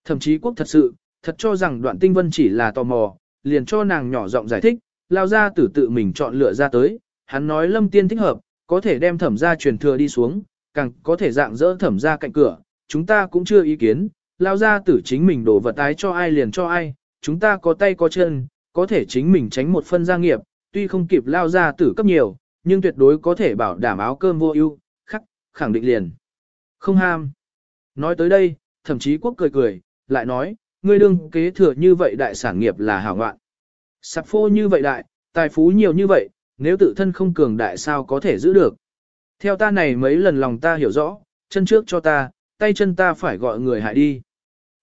Thẩm chí quốc thật sự, thật cho rằng đoạn tinh vân chỉ là tò mò, liền cho nàng nhỏ giọng giải thích, lao ra tử tự mình chọn lựa ra tới, hắn nói lâm tiên thích hợp, có thể đem thẩm gia truyền thừa đi xuống, càng có thể dạng dỡ thẩm gia cạnh cửa, chúng ta cũng chưa ý kiến, lao ra tử chính mình đổ vật ái cho ai liền cho ai, chúng ta có tay có chân, có thể chính mình tránh một phân gia nghiệp, tuy không kịp lao ra tử cấp nhiều, nhưng tuyệt đối có thể bảo đảm áo cơm vô ưu, khắc, khẳng định liền. Không ham. Nói tới đây, thậm chí quốc cười cười, lại nói, ngươi đương kế thừa như vậy đại sản nghiệp là hảo ngoạn. Sạp phô như vậy đại, tài phú nhiều như vậy, nếu tự thân không cường đại sao có thể giữ được. Theo ta này mấy lần lòng ta hiểu rõ, chân trước cho ta, tay chân ta phải gọi người hại đi.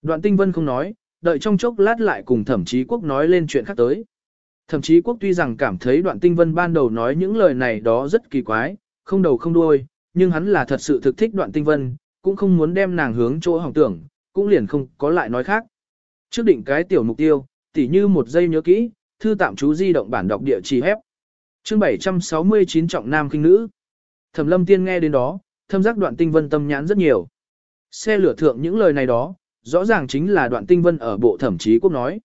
Đoạn tinh vân không nói, đợi trong chốc lát lại cùng thẩm chí quốc nói lên chuyện khác tới. Thẩm chí quốc tuy rằng cảm thấy đoạn tinh vân ban đầu nói những lời này đó rất kỳ quái, không đầu không đuôi, nhưng hắn là thật sự thực thích đoạn tinh vân, cũng không muốn đem nàng hướng chỗ hỏng tưởng, cũng liền không có lại nói khác. Trước định cái tiểu mục tiêu, tỉ như một giây nhớ kỹ, thư tạm chú di động bản đọc địa chỉ hép. Chương 769 trọng nam kinh nữ. Thẩm Lâm Tiên nghe đến đó, thâm giác đoạn tinh vân tâm nhãn rất nhiều. Xe lửa thượng những lời này đó, rõ ràng chính là đoạn tinh vân ở bộ thẩm chí quốc nói.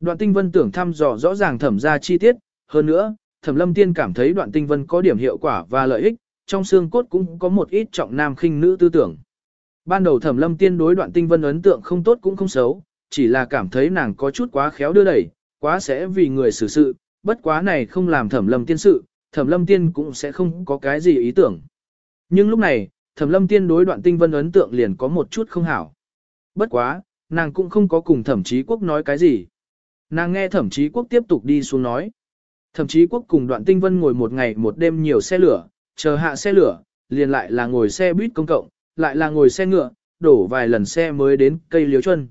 Đoạn tinh vân tưởng thăm dò rõ ràng thẩm ra chi tiết, hơn nữa, thẩm lâm tiên cảm thấy đoạn tinh vân có điểm hiệu quả và lợi ích, trong xương cốt cũng có một ít trọng nam khinh nữ tư tưởng. Ban đầu thẩm lâm tiên đối đoạn tinh vân ấn tượng không tốt cũng không xấu, chỉ là cảm thấy nàng có chút quá khéo đưa đẩy, quá sẽ vì người xử sự, bất quá này không làm thẩm lâm tiên sự, thẩm lâm tiên cũng sẽ không có cái gì ý tưởng. Nhưng lúc này, thẩm lâm tiên đối đoạn tinh vân ấn tượng liền có một chút không hảo. Bất quá, nàng cũng không có cùng thẩm chí quốc nói cái gì. Nàng nghe thẩm chí quốc tiếp tục đi xuống nói. Thẩm chí quốc cùng đoạn tinh vân ngồi một ngày một đêm nhiều xe lửa, chờ hạ xe lửa, liền lại là ngồi xe buýt công cộng, lại là ngồi xe ngựa, đổ vài lần xe mới đến cây liếu chân.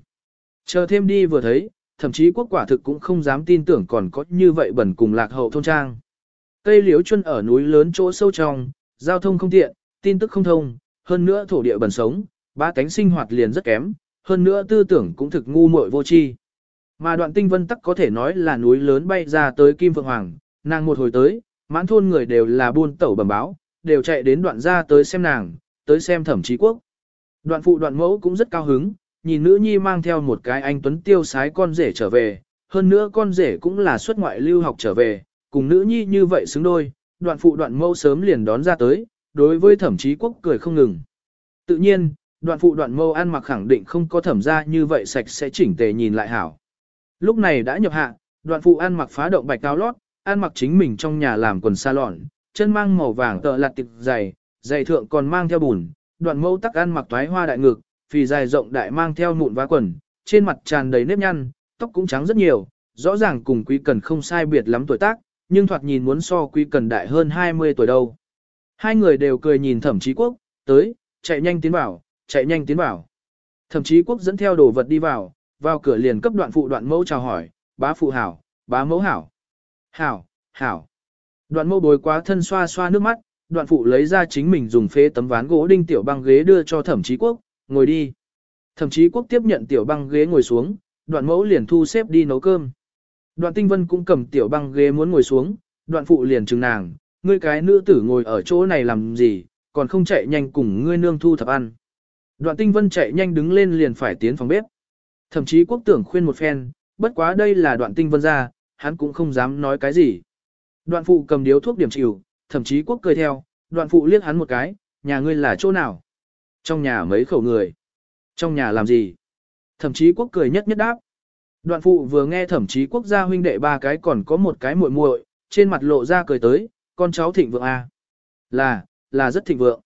Chờ thêm đi vừa thấy, thậm chí quốc quả thực cũng không dám tin tưởng còn có như vậy bẩn cùng lạc hậu thôn trang. Cây liếu chân ở núi lớn chỗ sâu trong, giao thông không tiện, tin tức không thông, hơn nữa thổ địa bẩn sống, ba cánh sinh hoạt liền rất kém, hơn nữa tư tưởng cũng thực ngu muội vô tri. Mà đoạn tinh vân tắc có thể nói là núi lớn bay ra tới Kim Phượng Hoàng, nàng một hồi tới, mãn thôn người đều là buôn tẩu bẩm báo, đều chạy đến đoạn ra tới xem nàng, tới xem thẩm chí quốc. Đoạn phụ đoạn mẫu cũng rất cao hứng, nhìn nữ nhi mang theo một cái anh tuấn tiêu sái con rể trở về, hơn nữa con rể cũng là xuất ngoại lưu học trở về, cùng nữ nhi như vậy xứng đôi, đoạn phụ đoạn mẫu sớm liền đón ra tới, đối với thẩm chí quốc cười không ngừng. Tự nhiên, đoạn phụ đoạn mẫu ăn mặc khẳng định không có thẩm ra như vậy sạch sẽ chỉnh tề nhìn lại hảo. Lúc này đã nhập hạ, đoạn phụ ăn mặc phá động bạch cao lót, ăn mặc chính mình trong nhà làm quần sa lọn, chân mang màu vàng tợ lạt tịch dày, giày thượng còn mang theo bùn, đoạn mẫu tắc ăn mặc toái hoa đại ngực, phì dài rộng đại mang theo mụn vá quần, trên mặt tràn đầy nếp nhăn, tóc cũng trắng rất nhiều, rõ ràng cùng quý cần không sai biệt lắm tuổi tác, nhưng thoạt nhìn muốn so quý cần đại hơn 20 tuổi đâu. Hai người đều cười nhìn thẩm chí quốc, tới, chạy nhanh tiến vào, chạy nhanh tiến vào. Thẩm chí quốc dẫn theo đồ vật đi vào, vào cửa liền cấp đoạn phụ đoạn mẫu chào hỏi, bá phụ hảo, bá mẫu hảo. Hảo, hảo. Đoạn mẫu bồi quá thân xoa xoa nước mắt, đoạn phụ lấy ra chính mình dùng phế tấm ván gỗ đinh tiểu băng ghế đưa cho thẩm chí quốc, ngồi đi. Thẩm chí quốc tiếp nhận tiểu băng ghế ngồi xuống, đoạn mẫu liền thu xếp đi nấu cơm. Đoạn tinh vân cũng cầm tiểu băng ghế muốn ngồi xuống, đoạn phụ liền chừng nàng, ngươi cái nữ tử ngồi ở chỗ này làm gì, còn không chạy nhanh cùng ngươi nương thu thập ăn. Đoạn tinh vân chạy nhanh đứng lên liền phải tiến phòng bếp. Thậm chí quốc tưởng khuyên một phen, bất quá đây là đoạn tinh vân ra, hắn cũng không dám nói cái gì. Đoạn phụ cầm điếu thuốc điểm chịu, thậm chí quốc cười theo, đoạn phụ liếc hắn một cái, nhà ngươi là chỗ nào? Trong nhà mấy khẩu người. Trong nhà làm gì? Thậm chí quốc cười nhất nhất đáp. Đoạn phụ vừa nghe thẩm chí quốc gia huynh đệ ba cái còn có một cái muội muội, trên mặt lộ ra cười tới, con cháu thịnh vượng à. Là, là rất thịnh vượng.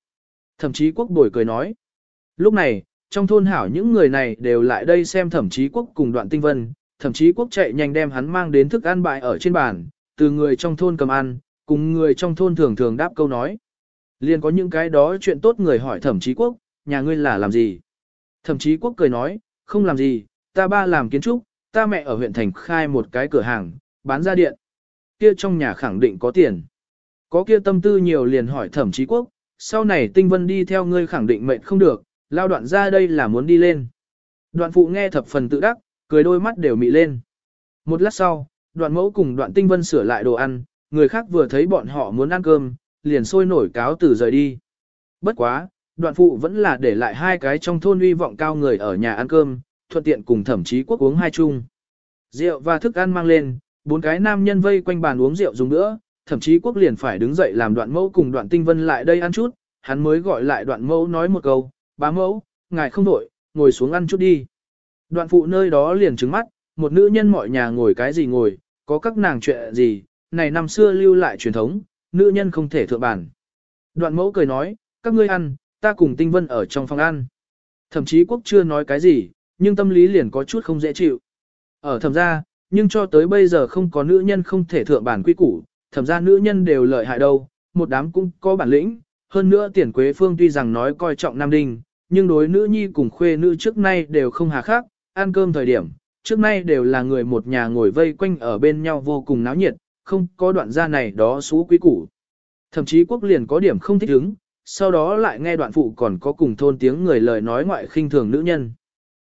Thẩm chí quốc bồi cười nói. Lúc này, trong thôn hảo những người này đều lại đây xem thẩm chí quốc cùng đoạn tinh vân, thẩm chí quốc chạy nhanh đem hắn mang đến thức ăn bại ở trên bàn, từ người trong thôn cầm ăn, cùng người trong thôn thường thường đáp câu nói. Liền có những cái đó chuyện tốt người hỏi thẩm chí quốc, nhà ngươi là làm gì? Thẩm chí quốc cười nói, không làm gì, ta ba làm kiến trúc, ta mẹ ở huyện thành khai một cái cửa hàng, bán ra điện. Kia trong nhà khẳng định có tiền. Có kia tâm tư nhiều liền hỏi thẩm chí quốc, sau này tinh vân đi theo ngươi khẳng định mệnh không được, lao đoạn ra đây là muốn đi lên. Đoạn phụ nghe thập phần tự đắc, cười đôi mắt đều mị lên. Một lát sau, đoạn mẫu cùng đoạn tinh vân sửa lại đồ ăn, người khác vừa thấy bọn họ muốn ăn cơm, liền sôi nổi cáo từ rời đi. Bất quá, đoạn phụ vẫn là để lại hai cái trong thôn uy vọng cao người ở nhà ăn cơm, thuận tiện cùng thẩm chí quốc uống hai chung. Rượu và thức ăn mang lên, bốn cái nam nhân vây quanh bàn uống rượu dùng nữa, thậm chí quốc liền phải đứng dậy làm đoạn mẫu cùng đoạn tinh vân lại đây ăn chút, hắn mới gọi lại đoạn mẫu nói một câu, bá mẫu, ngài không đổi, ngồi xuống ăn chút đi. Đoạn phụ nơi đó liền trứng mắt, một nữ nhân mọi nhà ngồi cái gì ngồi, có các nàng chuyện gì, này năm xưa lưu lại truyền thống, nữ nhân không thể thượng bản. Đoạn mẫu cười nói, các ngươi ăn, ta cùng tinh vân ở trong phòng ăn. Thậm chí quốc chưa nói cái gì, nhưng tâm lý liền có chút không dễ chịu. Ở thẩm gia, nhưng cho tới bây giờ không có nữ nhân không thể thượng bản quy củ, thẩm gia nữ nhân đều lợi hại đâu, một đám cũng có bản lĩnh, hơn nữa tiền quế phương tuy rằng nói coi trọng nam đinh, nhưng đối nữ nhi cùng khuê nữ trước nay đều không hà khác, ăn cơm thời điểm, trước nay đều là người một nhà ngồi vây quanh ở bên nhau vô cùng náo nhiệt, không có đoạn gia này đó xú quý củ. Thậm chí quốc liền có điểm không thích ứng, sau đó lại nghe đoạn phụ còn có cùng thôn tiếng người lời nói ngoại khinh thường nữ nhân.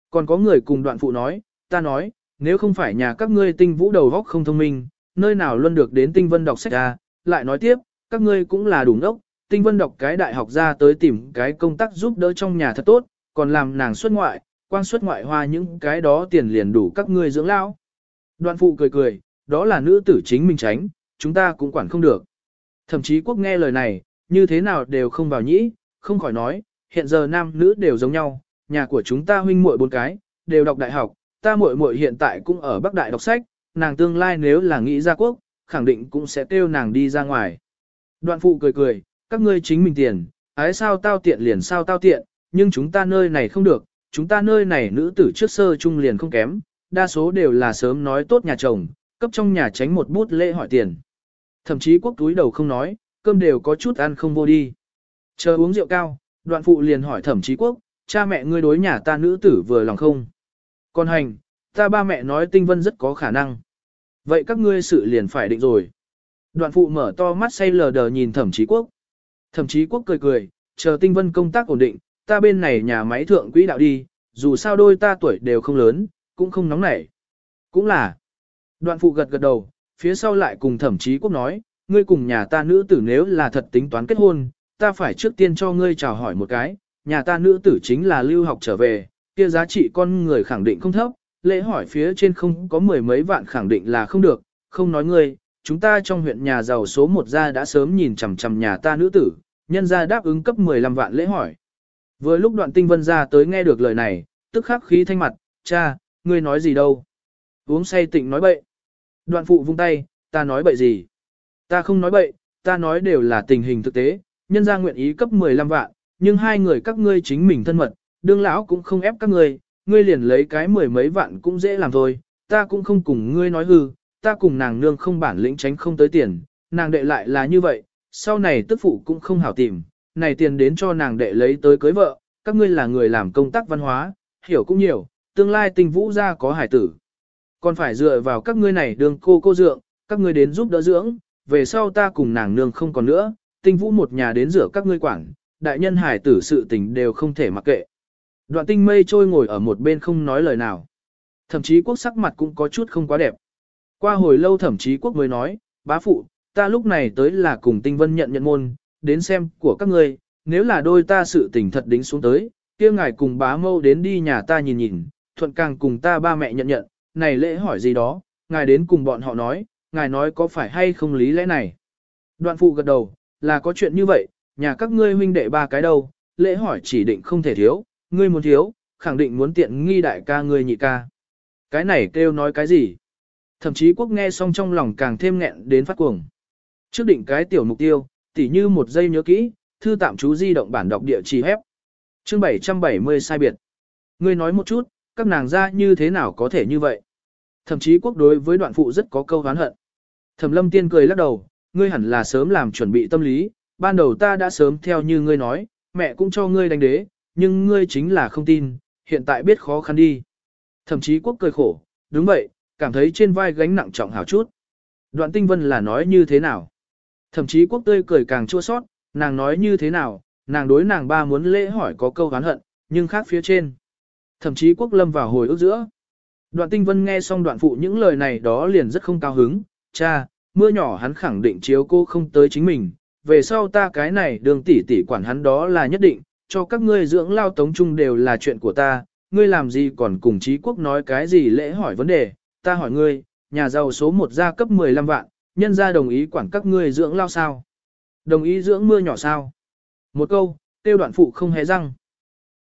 Còn có người cùng đoạn phụ nói, ta nói, nếu không phải nhà các ngươi tinh vũ đầu góc không thông minh, nơi nào luôn được đến tinh vân đọc sách ra, lại nói tiếp, các ngươi cũng là đủ ngốc, tinh vân đọc cái đại học ra tới tìm cái công tác giúp đỡ trong nhà thật tốt, còn làm nàng xuất ngoại, quan xuất ngoại hoa những cái đó tiền liền đủ các ngươi dưỡng lão. Đoạn phụ cười cười, đó là nữ tử chính mình tránh, chúng ta cũng quản không được. Thậm chí quốc nghe lời này, như thế nào đều không vào nhĩ, không khỏi nói, hiện giờ nam nữ đều giống nhau, nhà của chúng ta huynh muội bốn cái, đều đọc đại học, ta muội muội hiện tại cũng ở Bắc Đại đọc sách, nàng tương lai nếu là nghĩ ra quốc, khẳng định cũng sẽ kêu nàng đi ra ngoài. Đoạn phụ cười cười, các ngươi chính mình tiền, ái sao tao tiện liền sao tao tiện, nhưng chúng ta nơi này không được, chúng ta nơi này nữ tử trước sơ trung liền không kém, đa số đều là sớm nói tốt nhà chồng, cấp trong nhà tránh một bút lễ hỏi tiền. Thậm chí quốc túi đầu không nói, cơm đều có chút ăn không vô đi. Chờ uống rượu cao, đoạn phụ liền hỏi thẩm chí quốc, cha mẹ ngươi đối nhà ta nữ tử vừa lòng không? Còn hành, ta ba mẹ nói tinh vân rất có khả năng. Vậy các ngươi sự liền phải định rồi. Đoạn phụ mở to mắt say lờ đờ nhìn thẩm chí quốc. Thẩm chí quốc cười cười, chờ tinh vân công tác ổn định, ta bên này nhà máy thượng quỹ đạo đi, dù sao đôi ta tuổi đều không lớn, cũng không nóng nảy. Cũng là. Đoạn phụ gật gật đầu, phía sau lại cùng thẩm chí quốc nói, ngươi cùng nhà ta nữ tử nếu là thật tính toán kết hôn, ta phải trước tiên cho ngươi chào hỏi một cái, nhà ta nữ tử chính là lưu học trở về, kia giá trị con người khẳng định không thấp, lễ hỏi phía trên không có mười mấy vạn khẳng định là không được, không nói ngươi, chúng ta trong huyện nhà giàu số một gia đã sớm nhìn chằm chằm nhà ta nữ tử, nhân gia đáp ứng cấp 15 vạn lễ hỏi. Vừa lúc đoạn tinh vân ra tới nghe được lời này, tức khắc khí thanh mặt, cha, ngươi nói gì đâu. Uống say tịnh nói bậy. Đoạn phụ vung tay, ta nói bậy gì. Ta không nói bậy, ta nói đều là tình hình thực tế, nhân gia nguyện ý cấp 15 vạn, nhưng hai người các ngươi chính mình thân mật, đương lão cũng không ép các ngươi, ngươi liền lấy cái mười mấy vạn cũng dễ làm thôi, ta cũng không cùng ngươi nói hư, ta cùng nàng nương không bản lĩnh tránh không tới tiền, nàng đệ lại là như vậy, sau này tức phụ cũng không hảo tìm, này tiền đến cho nàng đệ lấy tới cưới vợ, các ngươi là người làm công tác văn hóa, hiểu cũng nhiều, tương lai tình vũ ra có hải tử. Còn phải dựa vào các ngươi này đường cô cô dượng, các ngươi đến giúp đỡ dưỡng, về sau ta cùng nàng nương không còn nữa, tinh vũ một nhà đến rửa các ngươi quản, đại nhân hải tử sự tình đều không thể mặc kệ. Đoạn tinh mây trôi ngồi ở một bên không nói lời nào. Thậm chí quốc sắc mặt cũng có chút không quá đẹp. Qua hồi lâu thậm chí quốc mới nói, bá phụ, ta lúc này tới là cùng tinh vân nhận nhận môn, đến xem của các ngươi, nếu là đôi ta sự tình thật đính xuống tới, kia ngài cùng bá mâu đến đi nhà ta nhìn nhìn, thuận càng cùng ta ba mẹ nhận nhận, này lễ hỏi gì đó, ngài đến cùng bọn họ nói, ngài nói có phải hay không lý lẽ này. Đoạn phụ gật đầu, là có chuyện như vậy, nhà các ngươi huynh đệ ba cái đâu, lễ hỏi chỉ định không thể thiếu, ngươi muốn thiếu, khẳng định muốn tiện nghi đại ca ngươi nhị ca. Cái này kêu nói cái gì? Thậm chí quốc nghe xong trong lòng càng thêm nghẹn đến phát cuồng. Trước định cái tiểu mục tiêu, tỉ như một giây nhớ kỹ, thư tạm chú di động bản đọc địa chỉ hép. Chương 770 sai biệt. Ngươi nói một chút, các nàng ra như thế nào có thể như vậy? Thậm chí quốc đối với đoạn phụ rất có câu hán hận. Thẩm lâm tiên cười lắc đầu, ngươi hẳn là sớm làm chuẩn bị tâm lý, ban đầu ta đã sớm theo như ngươi nói, mẹ cũng cho ngươi đánh đế, nhưng ngươi chính là không tin, hiện tại biết khó khăn đi. Thậm chí quốc cười khổ, đúng vậy, cảm thấy trên vai gánh nặng trọng hào chút. Đoạn tinh vân là nói như thế nào? Thậm chí quốc tươi cười càng chua sót, nàng nói như thế nào, nàng đối nàng ba muốn lễ hỏi có câu hán hận, nhưng khác phía trên. Thậm chí quốc lâm vào hồi ức giữa. Đoạn tinh vân nghe xong đoạn phụ những lời này đó liền rất không cao hứng, cha, mưa nhỏ hắn khẳng định chiếu cô không tới chính mình, về sau ta cái này đường tỷ tỷ quản hắn đó là nhất định, cho các ngươi dưỡng lao tống chung đều là chuyện của ta, ngươi làm gì còn cùng trí quốc nói cái gì lễ hỏi vấn đề, ta hỏi ngươi, nhà giàu số 1 gia cấp 15 vạn, nhân gia đồng ý quản các ngươi dưỡng lao sao? Đồng ý dưỡng mưa nhỏ sao? Một câu, tiêu đoạn phụ không hề răng.